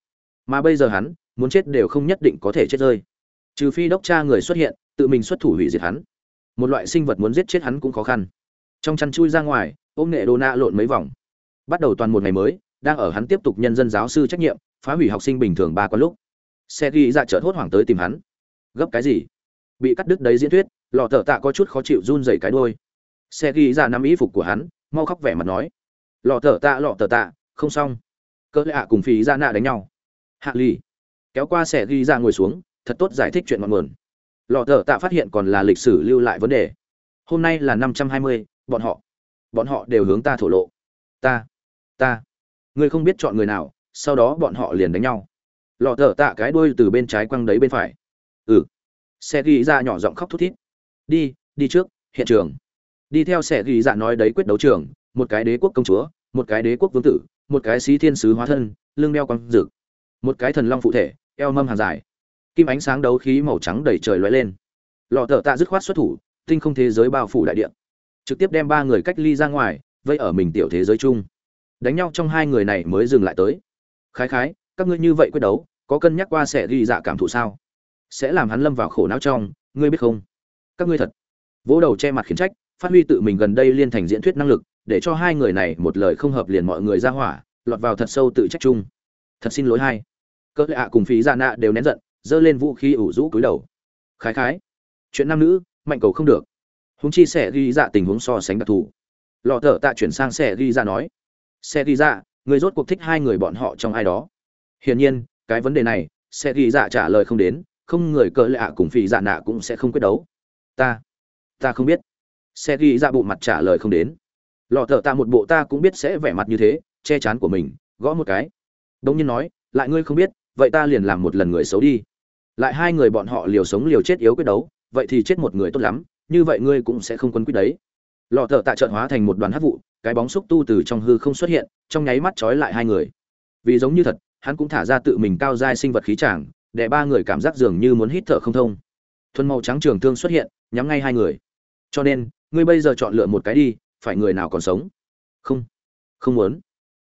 Mà bây giờ hắn, muốn chết đều không nhất định có thể chết rơi. Trừ phi đốc cha người xuất hiện, tự mình xuất thủ hủy diệt hắn. Một loại sinh vật muốn giết chết hắn cũng khó khăn. Trong chăn chui ra ngoài, ôm nghệ đô na lộn mấy vòng. Bắt đầu toàn một ngày mới, đang ở hắn tiếp tục nhân dân giáo sư trách nhiệm, phá hủy học sinh bình thường ba con lúc. Xe ghi ra chợt hốt hoảng tới tìm hắn. Gấp cái gì? Bị cắt đứt đấy diễn thuyết lò thợ tạ có chút khó chịu run rẩy cái đôi xe ghi ra nắm ý phục của hắn, mau khóc vẻ mặt nói lọ thở tạ, lọ thở tạ, không xong. Cỡ lạ cùng phí ra nạ đánh nhau. Hạ lì, kéo qua xe ghi ra ngồi xuống, thật tốt giải thích chuyện ngọn nguồn. Lọ thở tạ phát hiện còn là lịch sử lưu lại vấn đề. Hôm nay là năm trăm hai mươi, bọn họ bọn họ đều hướng ta thổ lộ. Ta ta, ngươi không biết chọn người nào, sau đó bọn họ liền đánh nhau. Lọ thở tạ cái đuôi từ bên trái quăng đấy bên phải. Ừ. Xe ghi ra nhỏ giọng khóc thút thít. Đi đi trước, hiện trường. Đi theo xe ghi dạ nói đấy quyết đấu trường một cái đế quốc công chúa, một cái đế quốc vương tử, một cái sĩ thiên sứ hóa thân, lưng đeo quang dực, một cái thần long phụ thể, eo mâm hàng dài. Kim ánh sáng đấu khí màu trắng đầy trời lóe lên. Lọ thợ tạ dứt khoát xuất thủ, tinh không thế giới bao phủ đại địa. Trực tiếp đem ba người cách ly ra ngoài, vây ở mình tiểu thế giới chung. Đánh nhau trong hai người này mới dừng lại tới. Khái khái, các ngươi như vậy quyết đấu, có cân nhắc qua sẽ ghi dạ cảm thụ sao? Sẽ làm hắn lâm vào khổ não trong, ngươi biết không? Các ngươi thật. Vỗ đầu che mặt khiển trách, phát huy tự mình gần đây liên thành diễn thuyết năng lực để cho hai người này một lời không hợp liền mọi người ra hỏa, lọt vào thật sâu tự trách chung. Thật xin lỗi hai. Cỡ lạ ạ cùng phí ra nạ đều nén giận, giơ lên vũ khí ủ rũ cúi đầu. Khái khái. Chuyện nam nữ, mạnh cầu không được. Húng chi sẽ ghi dạ tình huống so sánh đặc thù. Lọ thở tạ chuyển sang sẽ ghi dạ nói. Sẽ ghi dạ người rốt cuộc thích hai người bọn họ trong ai đó. Hiển nhiên, cái vấn đề này, sẽ ghi dạ trả lời không đến, không người cỡ lạ ạ cùng phí dạ nạ cũng sẽ không quyết đấu. Ta ta không biết. Sẽ ghi dạ bộ mặt trả lời không đến lọ thở tạ một bộ ta cũng biết sẽ vẻ mặt như thế, che chắn của mình, gõ một cái. Đông nhiên nói, lại ngươi không biết, vậy ta liền làm một lần người xấu đi. Lại hai người bọn họ liều sống liều chết yếu quyết đấu, vậy thì chết một người tốt lắm, như vậy ngươi cũng sẽ không quân quyết đấy. Lọ thợ tạ trợn hóa thành một đoàn hát vụ, cái bóng xúc tu từ trong hư không xuất hiện, trong nháy mắt trói lại hai người. Vì giống như thật, hắn cũng thả ra tự mình cao giai sinh vật khí tràng, để ba người cảm giác dường như muốn hít thở không thông. Thuần màu trắng trường thương xuất hiện, nhắm ngay hai người. Cho nên, ngươi bây giờ chọn lựa một cái đi phải người nào còn sống? Không không muốn.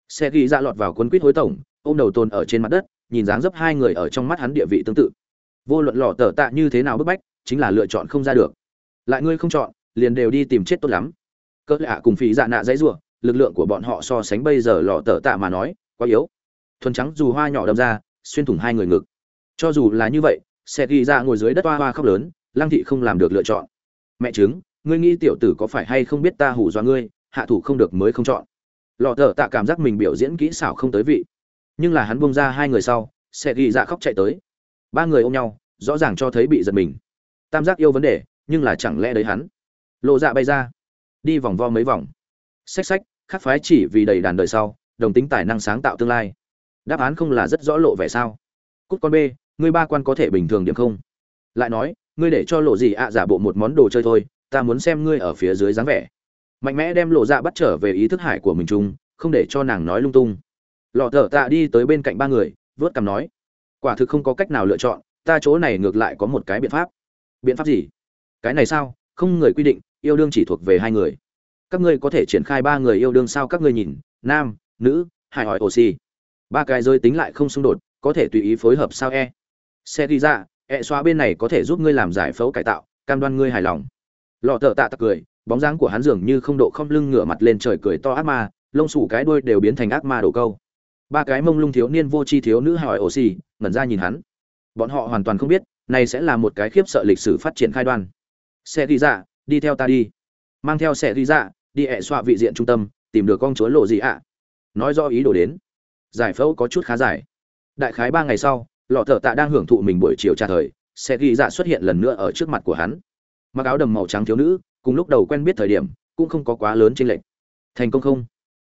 Xe ghi ra lọt vào quân quýt hối tổng, ôm đầu tồn ở trên mặt đất, nhìn dáng dấp hai người ở trong mắt hắn địa vị tương tự. Vô luận lọ tờ tạ như thế nào bức bách, chính là lựa chọn không ra được. Lại ngươi không chọn, liền đều đi tìm chết tốt lắm. Cỡ lạ cùng phí dạ nạ dãy rủa, lực lượng của bọn họ so sánh bây giờ lọ tờ tạ mà nói, quá yếu. Thuần trắng dù hoa nhỏ đâm ra, xuyên thủng hai người ngực. Cho dù là như vậy, xe ghi ra ngồi dưới đất hoa hoa khóc lớn, lăng thị không làm được lựa chọn. Mẹ chứng ngươi nghĩ tiểu tử có phải hay không biết ta hủ dọa ngươi, hạ thủ không được mới không chọn. Lọ thở tạ cảm giác mình biểu diễn kỹ xảo không tới vị. Nhưng là hắn bông ra hai người sau, sẽ ghi dạ khóc chạy tới. Ba người ôm nhau, rõ ràng cho thấy bị giật mình. Tam giác yêu vấn đề, nhưng là chẳng lẽ đấy hắn? Lộ dạ bay ra. Đi vòng vo mấy vòng. Xách xách, khắc phái chỉ vì đầy đàn đời sau, đồng tính tài năng sáng tạo tương lai. Đáp án không là rất rõ lộ vẻ sao? Cút con b ngươi ba quan có thể bình thường điểm không? Lại nói, ngươi để cho lộ gì ạ, giả bộ một món đồ chơi thôi ta muốn xem ngươi ở phía dưới dáng vẻ. Mạnh mẽ đem lộ dạ bắt trở về ý thức hải của mình chung, không để cho nàng nói lung tung. Lọ thở tạ đi tới bên cạnh ba người, vớt cằm nói, quả thực không có cách nào lựa chọn, ta chỗ này ngược lại có một cái biện pháp. Biện pháp gì? Cái này sao? Không người quy định, yêu đương chỉ thuộc về hai người. Các ngươi có thể triển khai ba người yêu đương sao các ngươi nhìn, nam, nữ, hải hỏi oxy. Ba cái rơi tính lại không xung đột, có thể tùy ý phối hợp sao e? Xe ghi ra e xóa bên này có thể giúp ngươi làm giải phẫu cải tạo, cam đoan ngươi hài lòng lọ thợ tạ tặc cười bóng dáng của hắn dường như không độ không lưng ngửa mặt lên trời cười to ác ma lông sủ cái đuôi đều biến thành ác ma đổ câu. Ba cái mông lung thiếu niên vô tri thiếu nữ hỏi ổ xì ngẩn ra nhìn hắn. Bọn họ hoàn toàn không biết này sẽ là một cái khiếp sợ lịch sử phát triển khai đoan. Xe đi dạ, đi theo ta đi. Mang theo xe đi dạ, đi ẹ xoa vị diện trung tâm tìm được con chúa lộ gì ạ. Nói do ý đồ đến. Giải phẫu có chút khá dài. Đại khái ba ngày sau lọ thợ tạ đang hưởng thụ mình buổi chiều trà thời xe ghi dạ xuất hiện lần nữa ở trước mặt của hắn mặc áo đầm màu trắng thiếu nữ, cùng lúc đầu quen biết thời điểm, cũng không có quá lớn trên lệch. thành công không?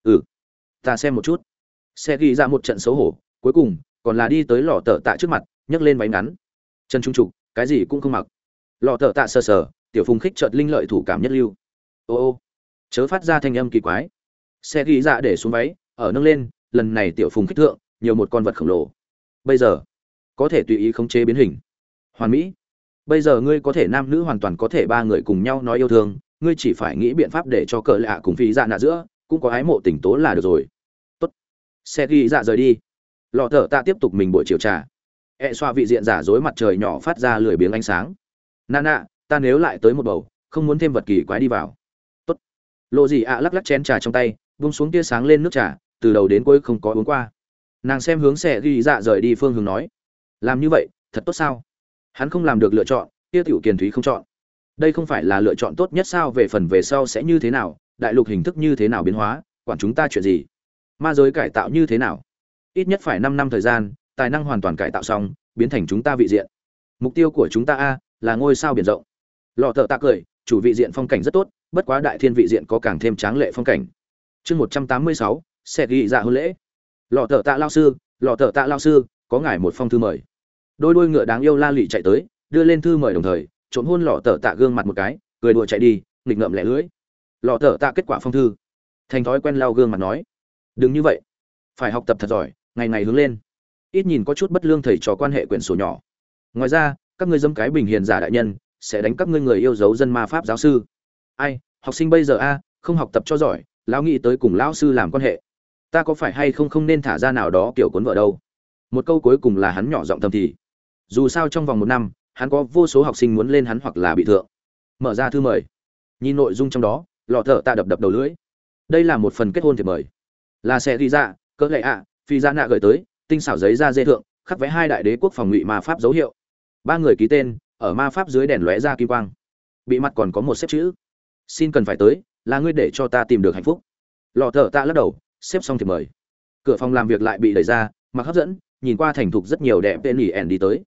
Ừ. Ta xem một chút. Xe ghi ra một trận xấu hổ, cuối cùng, còn là đi tới lò tờ tạ trước mặt, nhấc lên váy ngắn. Chân trung trục, cái gì cũng không mặc. Lò tờ tạ sờ sờ, tiểu phùng khích chợt linh lợi thủ cảm nhất lưu. Ô ô. Chớ phát ra thanh âm kỳ quái. Xe ghi ra để xuống váy, ở nâng lên, lần này tiểu phùng khích thượng, nhiều một con vật khổng lồ. Bây giờ, có thể tùy ý khống chế biến hình. Hoàn mỹ bây giờ ngươi có thể nam nữ hoàn toàn có thể ba người cùng nhau nói yêu thương, ngươi chỉ phải nghĩ biện pháp để cho cờ lạ cùng phi dạ nạ giữa, cũng có ái mộ tình tố là được rồi. Tốt. Xe ghi dạ rời đi. Lọ thở ta tiếp tục mình buổi chiều trà. E xoa vị diện giả dối mặt trời nhỏ phát ra lười biếng ánh sáng. Nà nạ ta nếu lại tới một bầu, không muốn thêm vật kỳ quái đi vào. Tốt. Lộ gì ạ, lắc lắc chén trà trong tay bung xuống tia sáng lên nước trà, từ đầu đến cuối không có uống qua. Nàng xem hướng xe ghi dạ rời đi phương hướng nói. Làm như vậy, thật tốt sao? Hắn không làm được lựa chọn, kia tiểu kiền thúy không chọn. Đây không phải là lựa chọn tốt nhất sao, về phần về sau sẽ như thế nào, đại lục hình thức như thế nào biến hóa, quản chúng ta chuyện gì? Ma giới cải tạo như thế nào? Ít nhất phải năm năm thời gian, tài năng hoàn toàn cải tạo xong, biến thành chúng ta vị diện. Mục tiêu của chúng ta a, là ngôi sao biển rộng. Lọ thợ tạ cười, chủ vị diện phong cảnh rất tốt, bất quá đại thiên vị diện có càng thêm tráng lệ phong cảnh. Chương một trăm tám mươi sáu sẽ ghi dạ hôn lễ. Lọ thợ tạ lao sư, lọ thợ tạ lao sư, có ngài một phong thư mời đôi đôi ngựa đáng yêu la lị chạy tới, đưa lên thư mời đồng thời, trộm hôn lọ tờ tạ gương mặt một cái, cười đùa chạy đi, nghịch ngợm lẻ lưỡi. Lọ tờ tạ kết quả phong thư. Thành thói quen lao gương mặt nói, đừng như vậy, phải học tập thật giỏi, ngày ngày hướng lên. Ít nhìn có chút bất lương thầy trò quan hệ quyển sổ nhỏ. Ngoài ra, các ngươi dâm cái bình hiền giả đại nhân, sẽ đánh các ngươi người yêu dấu dân ma pháp giáo sư. Ai, học sinh bây giờ a, không học tập cho giỏi, lão nghĩ tới cùng lão sư làm quan hệ. Ta có phải hay không không nên thả ra nào đó kiểu cuốn vợ đâu? Một câu cuối cùng là hắn nhỏ giọng thầm thì dù sao trong vòng một năm, hắn có vô số học sinh muốn lên hắn hoặc là bị thượng. Mở ra thư mời. Nhìn nội dung trong đó, lọ thợ ta đập đập đầu lưỡi. Đây là một phần kết hôn thiệp mời. Là sẽ ghi ra, cỡ lệ ạ, phi ra nạ gửi tới, tinh xảo giấy ra dê thượng, khắc vẽ hai đại đế quốc phòng ngụy ma pháp dấu hiệu. Ba người ký tên, ở ma pháp dưới đèn lóe ra kim quang. Bị mặt còn có một xếp chữ. Xin cần phải tới, là ngươi để cho ta tìm được hạnh phúc. Lọ thợ ta lắc đầu, xếp xong thì mời. Cửa phòng làm việc lại bị đẩy ra, mặc hấp dẫn, nhìn qua thành thục rất nhiều đẹp tên nỉ ẻn đi tới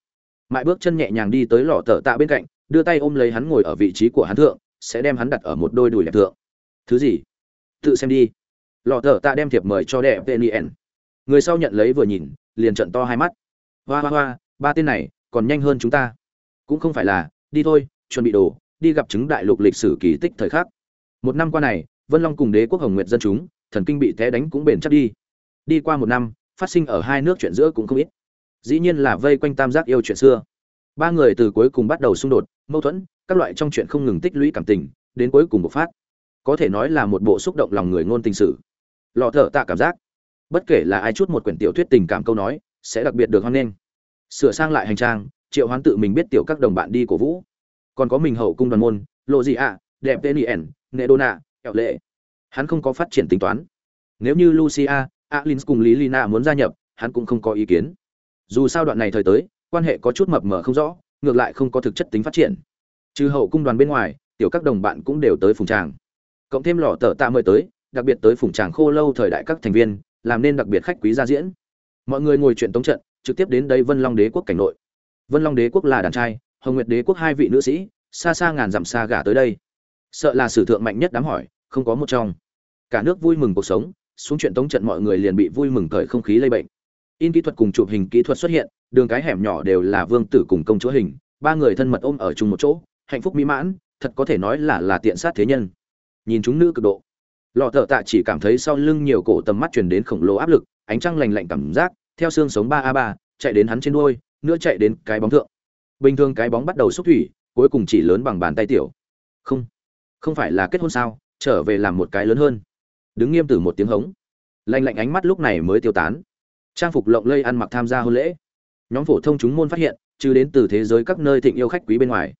mại bước chân nhẹ nhàng đi tới lọ thợ tạ bên cạnh, đưa tay ôm lấy hắn ngồi ở vị trí của hắn thượng, sẽ đem hắn đặt ở một đôi đùi đẹp thượng. Thứ gì? Tự xem đi. Lọ thợ tạ đem thiệp mời cho đẹp tên người sau nhận lấy vừa nhìn, liền trận to hai mắt. Hoa hoa hoa, ba tên này, còn nhanh hơn chúng ta. Cũng không phải là, đi thôi, chuẩn bị đồ, đi gặp chứng đại lục lịch sử kỳ tích thời khắc. Một năm qua này, vân long cùng đế quốc hồng nguyệt dân chúng, thần kinh bị té đánh cũng bền chắc đi. Đi qua một năm, phát sinh ở hai nước chuyện giữa cũng không ít dĩ nhiên là vây quanh tam giác yêu chuyện xưa. Ba người từ cuối cùng bắt đầu xung đột, mâu thuẫn, các loại trong chuyện không ngừng tích lũy cảm tình, đến cuối cùng bộc phát. Có thể nói là một bộ xúc động lòng người ngôn tình sử. Lọ thở tạ cảm giác. Bất kể là ai chút một quyển tiểu thuyết tình cảm câu nói, sẽ đặc biệt được hoan nghênh. Sửa sang lại hành trang, triệu hoán tự mình biết tiểu các đồng bạn đi cổ vũ. Còn có mình hậu cung đoàn môn, lộ gì ạ, đẹp tên ien nệ đô nạ, kẹo lệ. Hắn không có phát triển tính toán. Nếu như lucia alin cùng lý lina muốn gia nhập, hắn cũng không có ý kiến dù sao đoạn này thời tới, quan hệ có chút mập mờ không rõ, ngược lại không có thực chất tính phát triển. Trừ hậu cung đoàn bên ngoài, tiểu các đồng bạn cũng đều tới phùng tràng. Cộng thêm lò tờ tạ mời tới, đặc biệt tới phùng tràng khô lâu thời đại các thành viên, làm nên đặc biệt khách quý gia diễn. Mọi người ngồi chuyện tống trận, trực tiếp đến đây vân long đế quốc cảnh nội. Vân long đế quốc là đàn trai, hồng nguyệt đế quốc hai vị nữ sĩ, xa xa ngàn dặm xa gả tới đây. Sợ là sử thượng mạnh nhất đám hỏi, không có một trong. Cả nước vui mừng cuộc sống, xuống chuyện tống trận mọi người liền bị vui mừng thời không khí lây bệnh in kỹ thuật cùng chụp hình kỹ thuật xuất hiện, đường cái hẻm nhỏ đều là vương tử cùng công chúa hình, ba người thân mật ôm ở chung một chỗ, hạnh phúc mỹ mãn, thật có thể nói là là tiện sát thế nhân. Nhìn chúng nữ cực độ, lọ thợ tạ chỉ cảm thấy sau lưng nhiều cổ tầm mắt truyền đến khổng lồ áp lực, ánh trăng lành lạnh cảm giác, theo xương sống ba a ba, chạy đến hắn trên đuôi, nữa chạy đến cái bóng thượng. Bình thường cái bóng bắt đầu xúc thủy, cuối cùng chỉ lớn bằng bàn tay tiểu. Không không phải là kết hôn sao, trở về làm một cái lớn hơn. Đứng nghiêm từ một tiếng hống. Lạnh lạnh ánh mắt lúc này mới tiêu tán trang phục lộng lây ăn mặc tham gia hôn lễ. Nhóm phổ thông chúng môn phát hiện chứ đến từ thế giới các nơi thịnh yêu khách quý bên ngoài.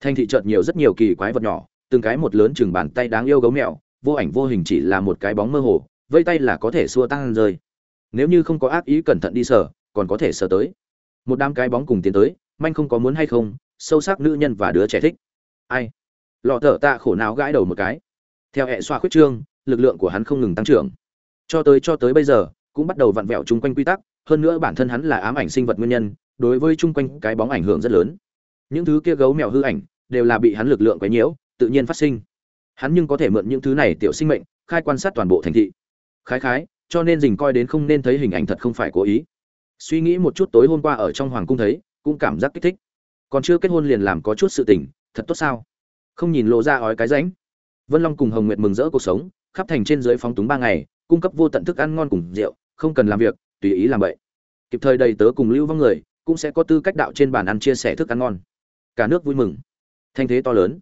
Thành thị chợt nhiều rất nhiều kỳ quái vật nhỏ, từng cái một lớn chừng bàn tay đáng yêu gấu mèo, vô ảnh vô hình chỉ là một cái bóng mơ hồ, vây tay là có thể xua tăng rơi. Nếu như không có ác ý cẩn thận đi sở, còn có thể sở tới. Một đám cái bóng cùng tiến tới, manh không có muốn hay không, sâu sắc nữ nhân và đứa trẻ thích. Ai? Lọ thở tạ khổ não gãi đầu một cái. Theo hệ xoa khuyết trương, lực lượng của hắn không ngừng tăng trưởng. Cho tới cho tới bây giờ cũng bắt đầu vặn vẹo chung quanh quy tắc, hơn nữa bản thân hắn là ám ảnh sinh vật nguyên nhân, đối với chung quanh cái bóng ảnh hưởng rất lớn. Những thứ kia gấu mèo hư ảnh đều là bị hắn lực lượng quấy nhiễu, tự nhiên phát sinh. Hắn nhưng có thể mượn những thứ này tiểu sinh mệnh, khai quan sát toàn bộ thành thị. Khái khái, cho nên dình coi đến không nên thấy hình ảnh thật không phải cố ý. Suy nghĩ một chút tối hôm qua ở trong hoàng cung thấy, cũng cảm giác kích thích. Còn chưa kết hôn liền làm có chút sự tình, thật tốt sao? Không nhìn lộ ra ói cái ránh vân long cùng hồng nguyệt mừng rỡ cuộc sống, khắp thành trên dưới phóng túng ba ngày, cung cấp vô tận thức ăn ngon cùng rượu không cần làm việc, tùy ý làm vậy. Kịp thời đầy tớ cùng lưu vong người, cũng sẽ có tư cách đạo trên bàn ăn chia sẻ thức ăn ngon. Cả nước vui mừng. Thanh thế to lớn.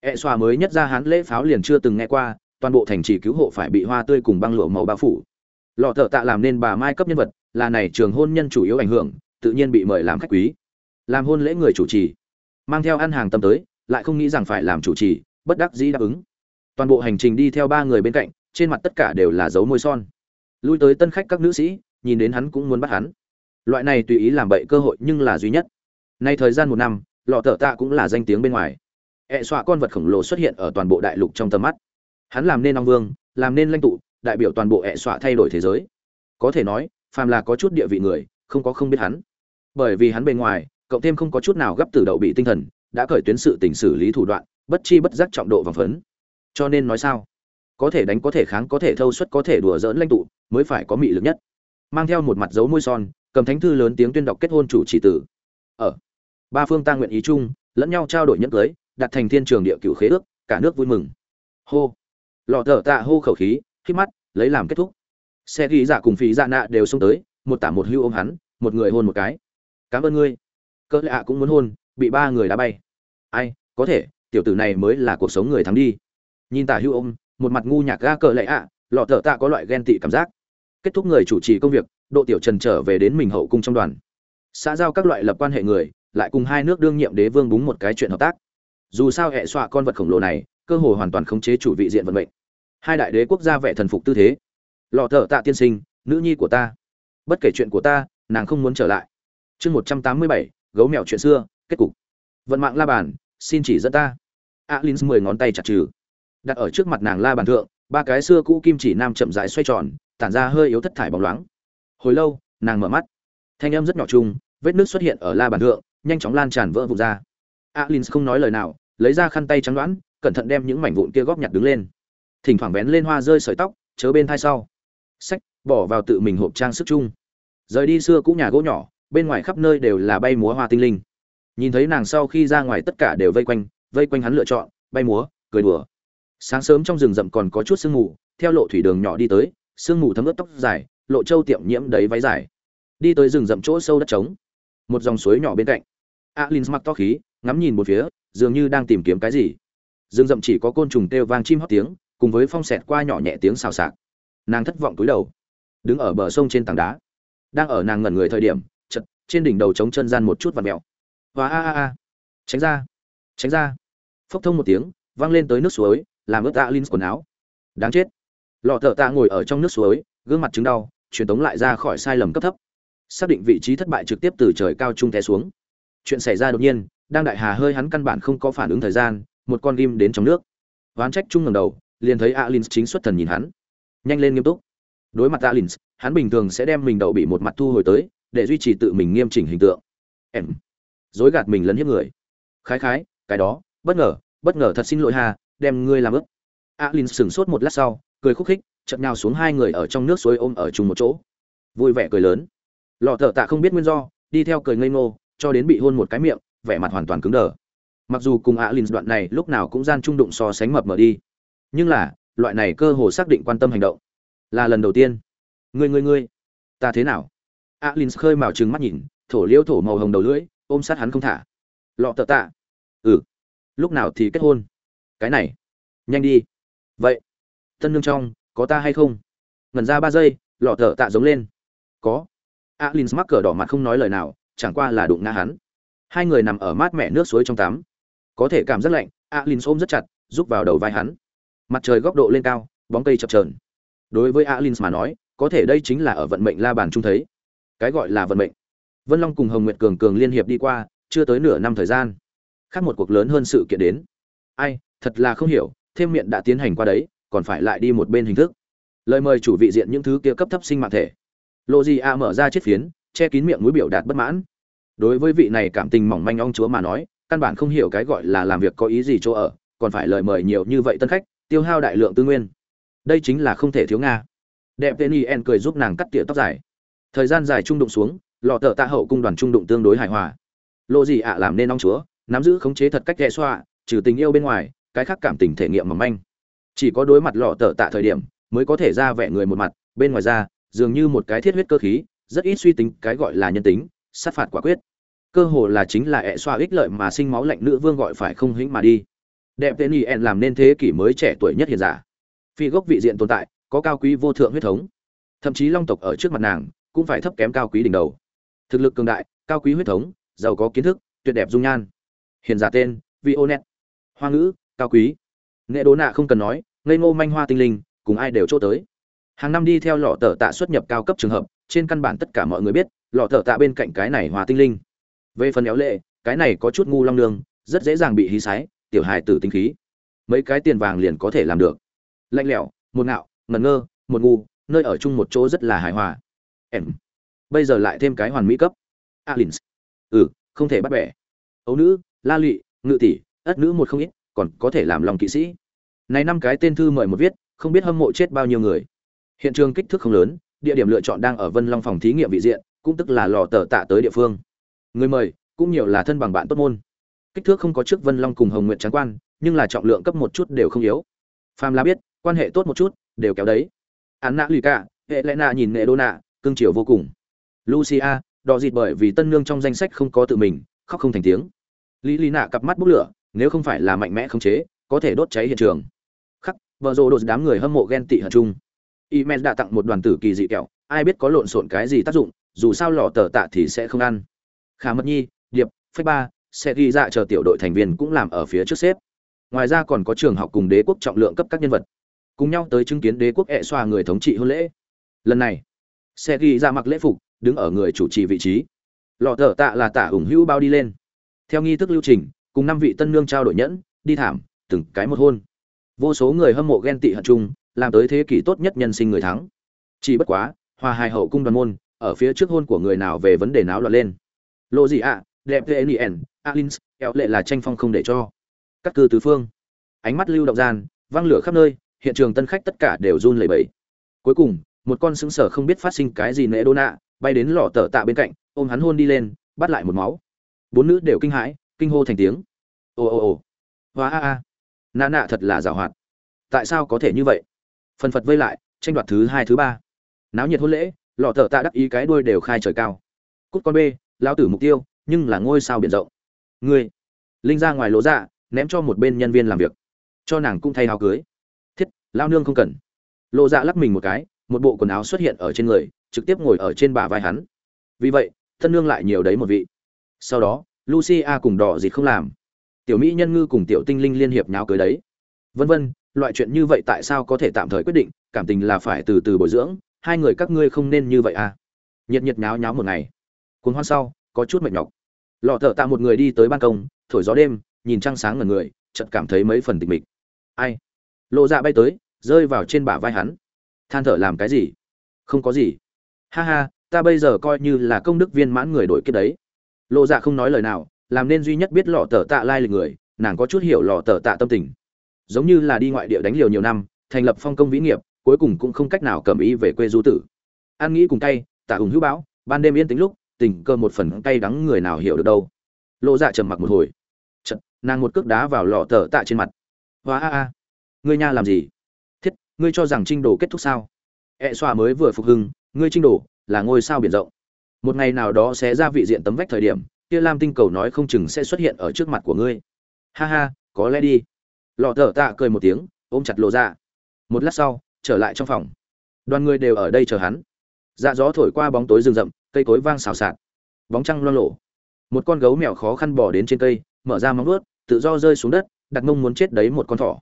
E xoa mới nhất ra hán lễ pháo liền chưa từng nghe qua, toàn bộ thành trì cứu hộ phải bị hoa tươi cùng băng lụa màu bao phủ. Lọ thợ tạ làm nên bà mai cấp nhân vật, là này trường hôn nhân chủ yếu ảnh hưởng, tự nhiên bị mời làm khách quý. Làm hôn lễ người chủ trì. Mang theo ăn hàng tâm tới, lại không nghĩ rằng phải làm chủ trì, bất đắc dĩ đáp ứng. Toàn bộ hành trình đi theo ba người bên cạnh, trên mặt tất cả đều là dấu môi son lui tới tân khách các nữ sĩ, nhìn đến hắn cũng muốn bắt hắn. Loại này tùy ý làm bậy cơ hội nhưng là duy nhất. Nay thời gian một năm, lọ thợ tạ cũng là danh tiếng bên ngoài. Ẹ xọa con vật khổng lồ xuất hiện ở toàn bộ đại lục trong tầm mắt. Hắn làm nên long vương, làm nên lãnh tụ, đại biểu toàn bộ ẹ xọa thay đổi thế giới. Có thể nói, phàm là có chút địa vị người, không có không biết hắn. Bởi vì hắn bề ngoài, cộng thêm không có chút nào gấp từ đậu bị tinh thần, đã khởi tuyến sự tình xử lý thủ đoạn, bất chi bất giác trọng độ vòng phấn. Cho nên nói sao? Có thể đánh có thể kháng có thể thâu suất có thể đùa dỡn lãnh tụ mới phải có mị lực nhất. Mang theo một mặt dấu môi son, cầm thánh thư lớn tiếng tuyên đọc kết hôn chủ chỉ tử ở, ba phương ta nguyện ý chung, lẫn nhau trao đổi nhẫn cưới, đặt thành thiên trường địa cửu khế ước, cả nước vui mừng. Hô. Lọ thở tạ hô khẩu khí khi mắt, lấy làm kết thúc. Xe ghi giả cùng phí dạ nạ đều xông tới, một tả một hưu ôm hắn, một người hôn một cái. Cảm ơn ngươi. Cỡ lạ cũng muốn hôn, bị ba người đá bay. Ai, có thể, tiểu tử này mới là cuộc sống người thắng đi. Nhìn tả hưu ôm một mặt ngu nhạc ga cờ lệ ạ, lọ thở tạ có loại ghen tị cảm giác. Kết thúc người chủ trì công việc, độ tiểu trần trở về đến mình hậu cung trong đoàn. Xã giao các loại lập quan hệ người, lại cùng hai nước đương nhiệm đế vương búng một cái chuyện hợp tác. Dù sao hệ xoa con vật khổng lồ này, cơ hội hoàn toàn khống chế chủ vị diện vận mệnh. Hai đại đế quốc gia vẻ thần phục tư thế. Lọ thở tạ tiên sinh, nữ nhi của ta. Bất kể chuyện của ta, nàng không muốn trở lại. Chương một trăm tám mươi bảy, gấu mèo chuyện xưa, kết cục. Vận mạng la bàn, xin chỉ dẫn ta. Alin à mười ngón tay chặt trừ đặt ở trước mặt nàng la bàn thượng, ba cái xưa cũ kim chỉ nam chậm rãi xoay tròn, tản ra hơi yếu thất thải bóng loáng. Hồi lâu, nàng mở mắt. Thanh âm rất nhỏ chung vết nước xuất hiện ở la bàn thượng, nhanh chóng lan tràn vỡ vụn ra. Alin không nói lời nào, lấy ra khăn tay trắng đoán, cẩn thận đem những mảnh vụn kia góp nhặt đứng lên. Thỉnh thoảng vén lên hoa rơi sợi tóc, chớ bên thai sau. Sách bỏ vào tự mình hộp trang sức chung. Rời đi xưa cũ nhà gỗ nhỏ, bên ngoài khắp nơi đều là bay múa hoa tinh linh. Nhìn thấy nàng sau khi ra ngoài tất cả đều vây quanh vây quanh hắn lựa chọn, bay múa, cười đùa sáng sớm trong rừng rậm còn có chút sương mù, theo lộ thủy đường nhỏ đi tới, sương mù thấm ướt tóc dài, lộ châu tiệm nhiễm đấy váy dài. Đi tới rừng rậm chỗ sâu đất trống, một dòng suối nhỏ bên cạnh. Alin mặc to khí, ngắm nhìn một phía, dường như đang tìm kiếm cái gì. Rừng rậm chỉ có côn trùng kêu vang chim hót tiếng, cùng với phong sẹt qua nhỏ nhẹ tiếng xào xạc. Nàng thất vọng cúi đầu, đứng ở bờ sông trên tảng đá. Đang ở nàng ngẩn người thời điểm chật trên đỉnh đầu trống chân gian một chút vặt mẹo và a a a. Tránh ra tránh ra. Phốc thông một tiếng, vang lên tới nước suối làm ướt alin quần áo. Đáng chết. Lọ thợ tạ ngồi ở trong nước suối, gương mặt chứng đau, truyền tống lại ra khỏi sai lầm cấp thấp. Xác định vị trí thất bại trực tiếp từ trời cao trung té xuống. Chuyện xảy ra đột nhiên đang đại hà hơi hắn căn bản không có phản ứng thời gian, một con ghim đến trong nước. Ván trách trung ngầm đầu, liền thấy alin chính xuất thần nhìn hắn. Nhanh lên nghiêm túc. Đối mặt alin, hắn bình thường sẽ đem mình đậu bị một mặt thu hồi tới, để duy trì tự mình nghiêm chỉnh hình tượng. Em. Dối gạt mình lấn hiếp người. Khái khái, cái đó, bất ngờ bất ngờ thật xin lỗi hà đem ngươi làm ướp alin sửng sốt một lát sau, cười khúc khích, chợt nhào xuống hai người ở trong nước suối ôm ở chung một chỗ. Vui vẻ cười lớn. Lọ thợ tạ không biết nguyên do, đi theo cười ngây ngô, cho đến bị hôn một cái miệng, vẻ mặt hoàn toàn cứng đờ. Mặc dù cùng alin đoạn này lúc nào cũng gian trung đụng so sánh mập mờ đi, nhưng là, loại này cơ hồ xác định quan tâm hành động, là lần đầu tiên. Ngươi ngươi ngươi, ta thế nào? Alin khơi mào trừng mắt nhìn, thổ liễu thổ màu hồng đầu lưỡi, ôm sát hắn không thả. Lọ tợ tạ. Ừ. Lúc nào thì kết hôn? Cái này, nhanh đi. Vậy tân nương trong, có ta hay không? Ngần ra ba giây, lọ thở tạ giống lên. Có. Alin mắc cờ đỏ mặt không nói lời nào, chẳng qua là đụng ngã hắn. Hai người nằm ở mát mẻ nước suối trong tắm. Có thể cảm rất lạnh alin ôm rất chặt giúp vào đầu vai hắn. Mặt trời góc độ lên cao, bóng cây chập trờn đối với alin mà nói, có thể đây chính là ở vận mệnh la bàn trung thấy. Cái gọi là vận mệnh. Vân long cùng hồng nguyệt cường cường liên hiệp đi qua, chưa tới nửa năm thời gian. Khác một cuộc lớn hơn sự kiện đến. Ai thật là không hiểu, thêm miệng đã tiến hành qua đấy, còn phải lại đi một bên hình thức. Lời mời chủ vị diện những thứ kia cấp thấp sinh mạng thể. Lộ gì a mở ra chiếc phiến, che kín miệng mũi biểu đạt bất mãn. Đối với vị này cảm tình mỏng manh ong chúa mà nói, căn bản không hiểu cái gọi là làm việc có ý gì chỗ ở, còn phải lời mời nhiều như vậy tân khách, tiêu hao đại lượng tư nguyên. Đây chính là không thể thiếu nga. Đẹp tên En cười giúp nàng cắt tỉa tóc dài. Thời gian dài trung đụng xuống, lọ tờ tạ hậu cung đoàn trung đụng tương đối hài hòa. Lộ gì ạ làm nên ong chúa, nắm giữ khống chế thật cách ghẹ xoa trừ tình yêu bên ngoài cái khác cảm tình thể nghiệm mỏng manh. Chỉ có đối mặt lọ tờ tạ thời điểm, mới có thể ra vẻ người một mặt, bên ngoài ra, dường như một cái thiết huyết cơ khí, rất ít suy tính cái gọi là nhân tính, sát phạt quả quyết. Cơ hồ là chính là ẹ xoa ích lợi mà sinh máu lạnh nữ vương gọi phải không hĩnh mà đi. Đẹp tên y en làm nên thế kỷ mới trẻ tuổi nhất hiện giả. Phi gốc vị diện tồn tại, có cao quý vô thượng huyết thống. Thậm chí long tộc ở trước mặt nàng, cũng phải thấp kém cao quý đỉnh đầu. Thực lực cường đại, cao quý huyết thống, giàu có kiến thức, tuyệt đẹp dung nhan. Hiện giả tên, vionet. Hoa ngữ cao quý. Nghệ đố nạ không cần nói ngây ngô manh hoa tinh linh cùng ai đều chỗ tới. Hàng năm đi theo lọ tờ tạ xuất nhập cao cấp trường hợp trên căn bản tất cả mọi người biết lọ tờ tạ bên cạnh cái này hoa tinh linh. Về phần éo lệ cái này có chút ngu long nương rất dễ dàng bị hí sái tiểu hài tử tinh khí. Mấy cái tiền vàng liền có thể làm được. Lạnh lẽo một ngạo ngẩn ngơ một ngu nơi ở chung một chỗ rất là hài hòa. Em. Bây giờ lại thêm cái hoàn mỹ cấp. Alins, ừ không thể bắt bẻ. Ấu nữ la lụy ngự tỷ ất nữ một không ít còn có thể làm lòng kỵ sĩ. Này năm cái tên thư mời một viết, không biết hâm mộ chết bao nhiêu người. Hiện trường kích thước không lớn, địa điểm lựa chọn đang ở vân long phòng thí nghiệm vị diện, cũng tức là lò tờ tạ tới địa phương. Người mời, cũng nhiều là thân bằng bạn tốt môn. Kích thước không có trước vân long cùng hồng nguyện tráng quan, nhưng là trọng lượng cấp một chút đều không yếu. Pham la biết, quan hệ tốt một chút, đều kéo đấy. Án nạ lì cả, hệ lẽ nạ nhìn nghệ đô nạ cương triều vô cùng. Lucia đò dịt bởi vì tân nương trong danh sách không có tự mình, khóc không thành tiếng. Lý lý nạ cặp mắt bốc lửa nếu không phải là mạnh mẽ khống chế có thể đốt cháy hiện trường khắc vợ rồ đột đám người hâm mộ ghen tị hận chung Imen đã tặng một đoàn tử kỳ dị kẹo, ai biết có lộn xộn cái gì tác dụng, dù sao lọ tờ tạ thì sẽ không ăn. Khả Mật Nhi, Điệp, Phách Ba, sẽ ghi dạ chờ tiểu đội thành viên cũng làm ở phía trước xếp. Ngoài ra còn có trường học cùng đế quốc trọng lượng cấp các nhân vật, cùng nhau tới chứng kiến đế quốc ệ xoa người thống trị hôn lễ. Lần này, sẽ ghi dạ mặc lễ phục, đứng ở người chủ trì vị trí. lọ tờ tạ là tạ ủng hữu bao đi lên. Theo nghi thức lưu trình, cùng năm vị tân nương trao đổi nhẫn, đi thảm, từng cái một hôn. Vô số người hâm mộ ghen tị hận chung, làm tới thế kỷ tốt nhất nhân sinh người thắng. Chỉ bất quá hòa hài hậu cung đoàn môn ở phía trước hôn của người nào về vấn đề náo loạn lên. Lộ gì ạ đẹp tê nien alins kéo lệ là tranh phong không để cho. Các cư tứ phương. Ánh mắt lưu động gian văng lửa khắp nơi hiện trường tân khách tất cả đều run lẩy bẩy. Cuối cùng một con sững sờ không biết phát sinh cái gì nệ đô nạ bay đến lò tờ tạ bên cạnh ôm hắn hôn đi lên bắt lại một máu. Bốn nữ đều kinh hãi kinh hô thành tiếng ồ ồ ồ hóa a a. Nà nạ thật là giảo hoạt. Tại sao có thể như vậy? Phần phật vây lại, tranh đoạt thứ hai, thứ ba. Náo nhiệt hôn lễ, lọ thợ tạ đắc ý cái đuôi đều khai trời cao. Cút con b lao tử mục tiêu, nhưng là ngôi sao biển rộng. Ngươi, linh ra ngoài lỗ dạ ném cho một bên nhân viên làm việc. Cho nàng cũng thay áo cưới. Thiết, lao nương không cần. Lộ dạ lắc mình một cái, một bộ quần áo xuất hiện ở trên người, trực tiếp ngồi ở trên bả vai hắn. Vì vậy, thân nương lại nhiều đấy một vị. Sau đó, lucia cùng đỏ dịt không làm tiểu mỹ nhân ngư cùng tiểu tinh linh liên hiệp nháo cưới đấy. Vân vân, loại chuyện như vậy tại sao có thể tạm thời quyết định, cảm tình là phải từ từ bồi dưỡng, hai người các ngươi không nên như vậy à? Nhiệt nhiệt nháo nháo một ngày. Cuốn hoan sau, có chút mệt nhọc. Lọ thợ tạ một người đi tới ban công, thổi gió đêm, nhìn trăng sáng ngần người, chợt cảm thấy mấy phần tịch mịch. Ai? Lộ dạ bay tới, rơi vào trên bả vai hắn. Than thở làm cái gì? Không có gì. Ha ha, ta bây giờ coi như là công đức viên mãn người đổi kết đấy. Lộ dạ không nói lời nào làm nên duy nhất biết lọ tờ tạ lai lịch người nàng có chút hiểu lọ tờ tạ tâm tình. Giống như là đi ngoại địa đánh liều nhiều năm thành lập phong công vĩ nghiệp cuối cùng cũng không cách nào cầm ý về quê du tử. An nghĩ cùng cay tạ hùng hữu bão ban đêm yên tĩnh lúc tình cơ một phần cay đắng người nào hiểu được đâu. Lộ dạ trầm mặc một hồi. Chật, nàng một cước đá vào lọ tờ tạ trên mặt. Hóa a a ngươi nha làm gì? Thiết ngươi cho rằng trinh đồ kết thúc sao? Ẹ e xoa mới vừa phục hưng ngươi trinh đồ là ngôi sao biển rộng. Một ngày nào đó sẽ ra vị diện tấm vách thời điểm kia lam tinh cầu nói không chừng sẽ xuất hiện ở trước mặt của ngươi. Ha ha, có lẽ đi. Lọ thở tạ cười một tiếng, ôm chặt lộ ra dạ. một lát sau, trở lại trong phòng. Đoàn người đều ở đây chờ hắn. Dạ gió thổi qua bóng tối rừng rậm, cây cối vang xào xạc. Bóng trăng loang lộ một con gấu mèo khó khăn bỏ đến trên cây, mở ra móng vuốt, tự do rơi xuống đất, đặt mông muốn chết đấy một con thỏ.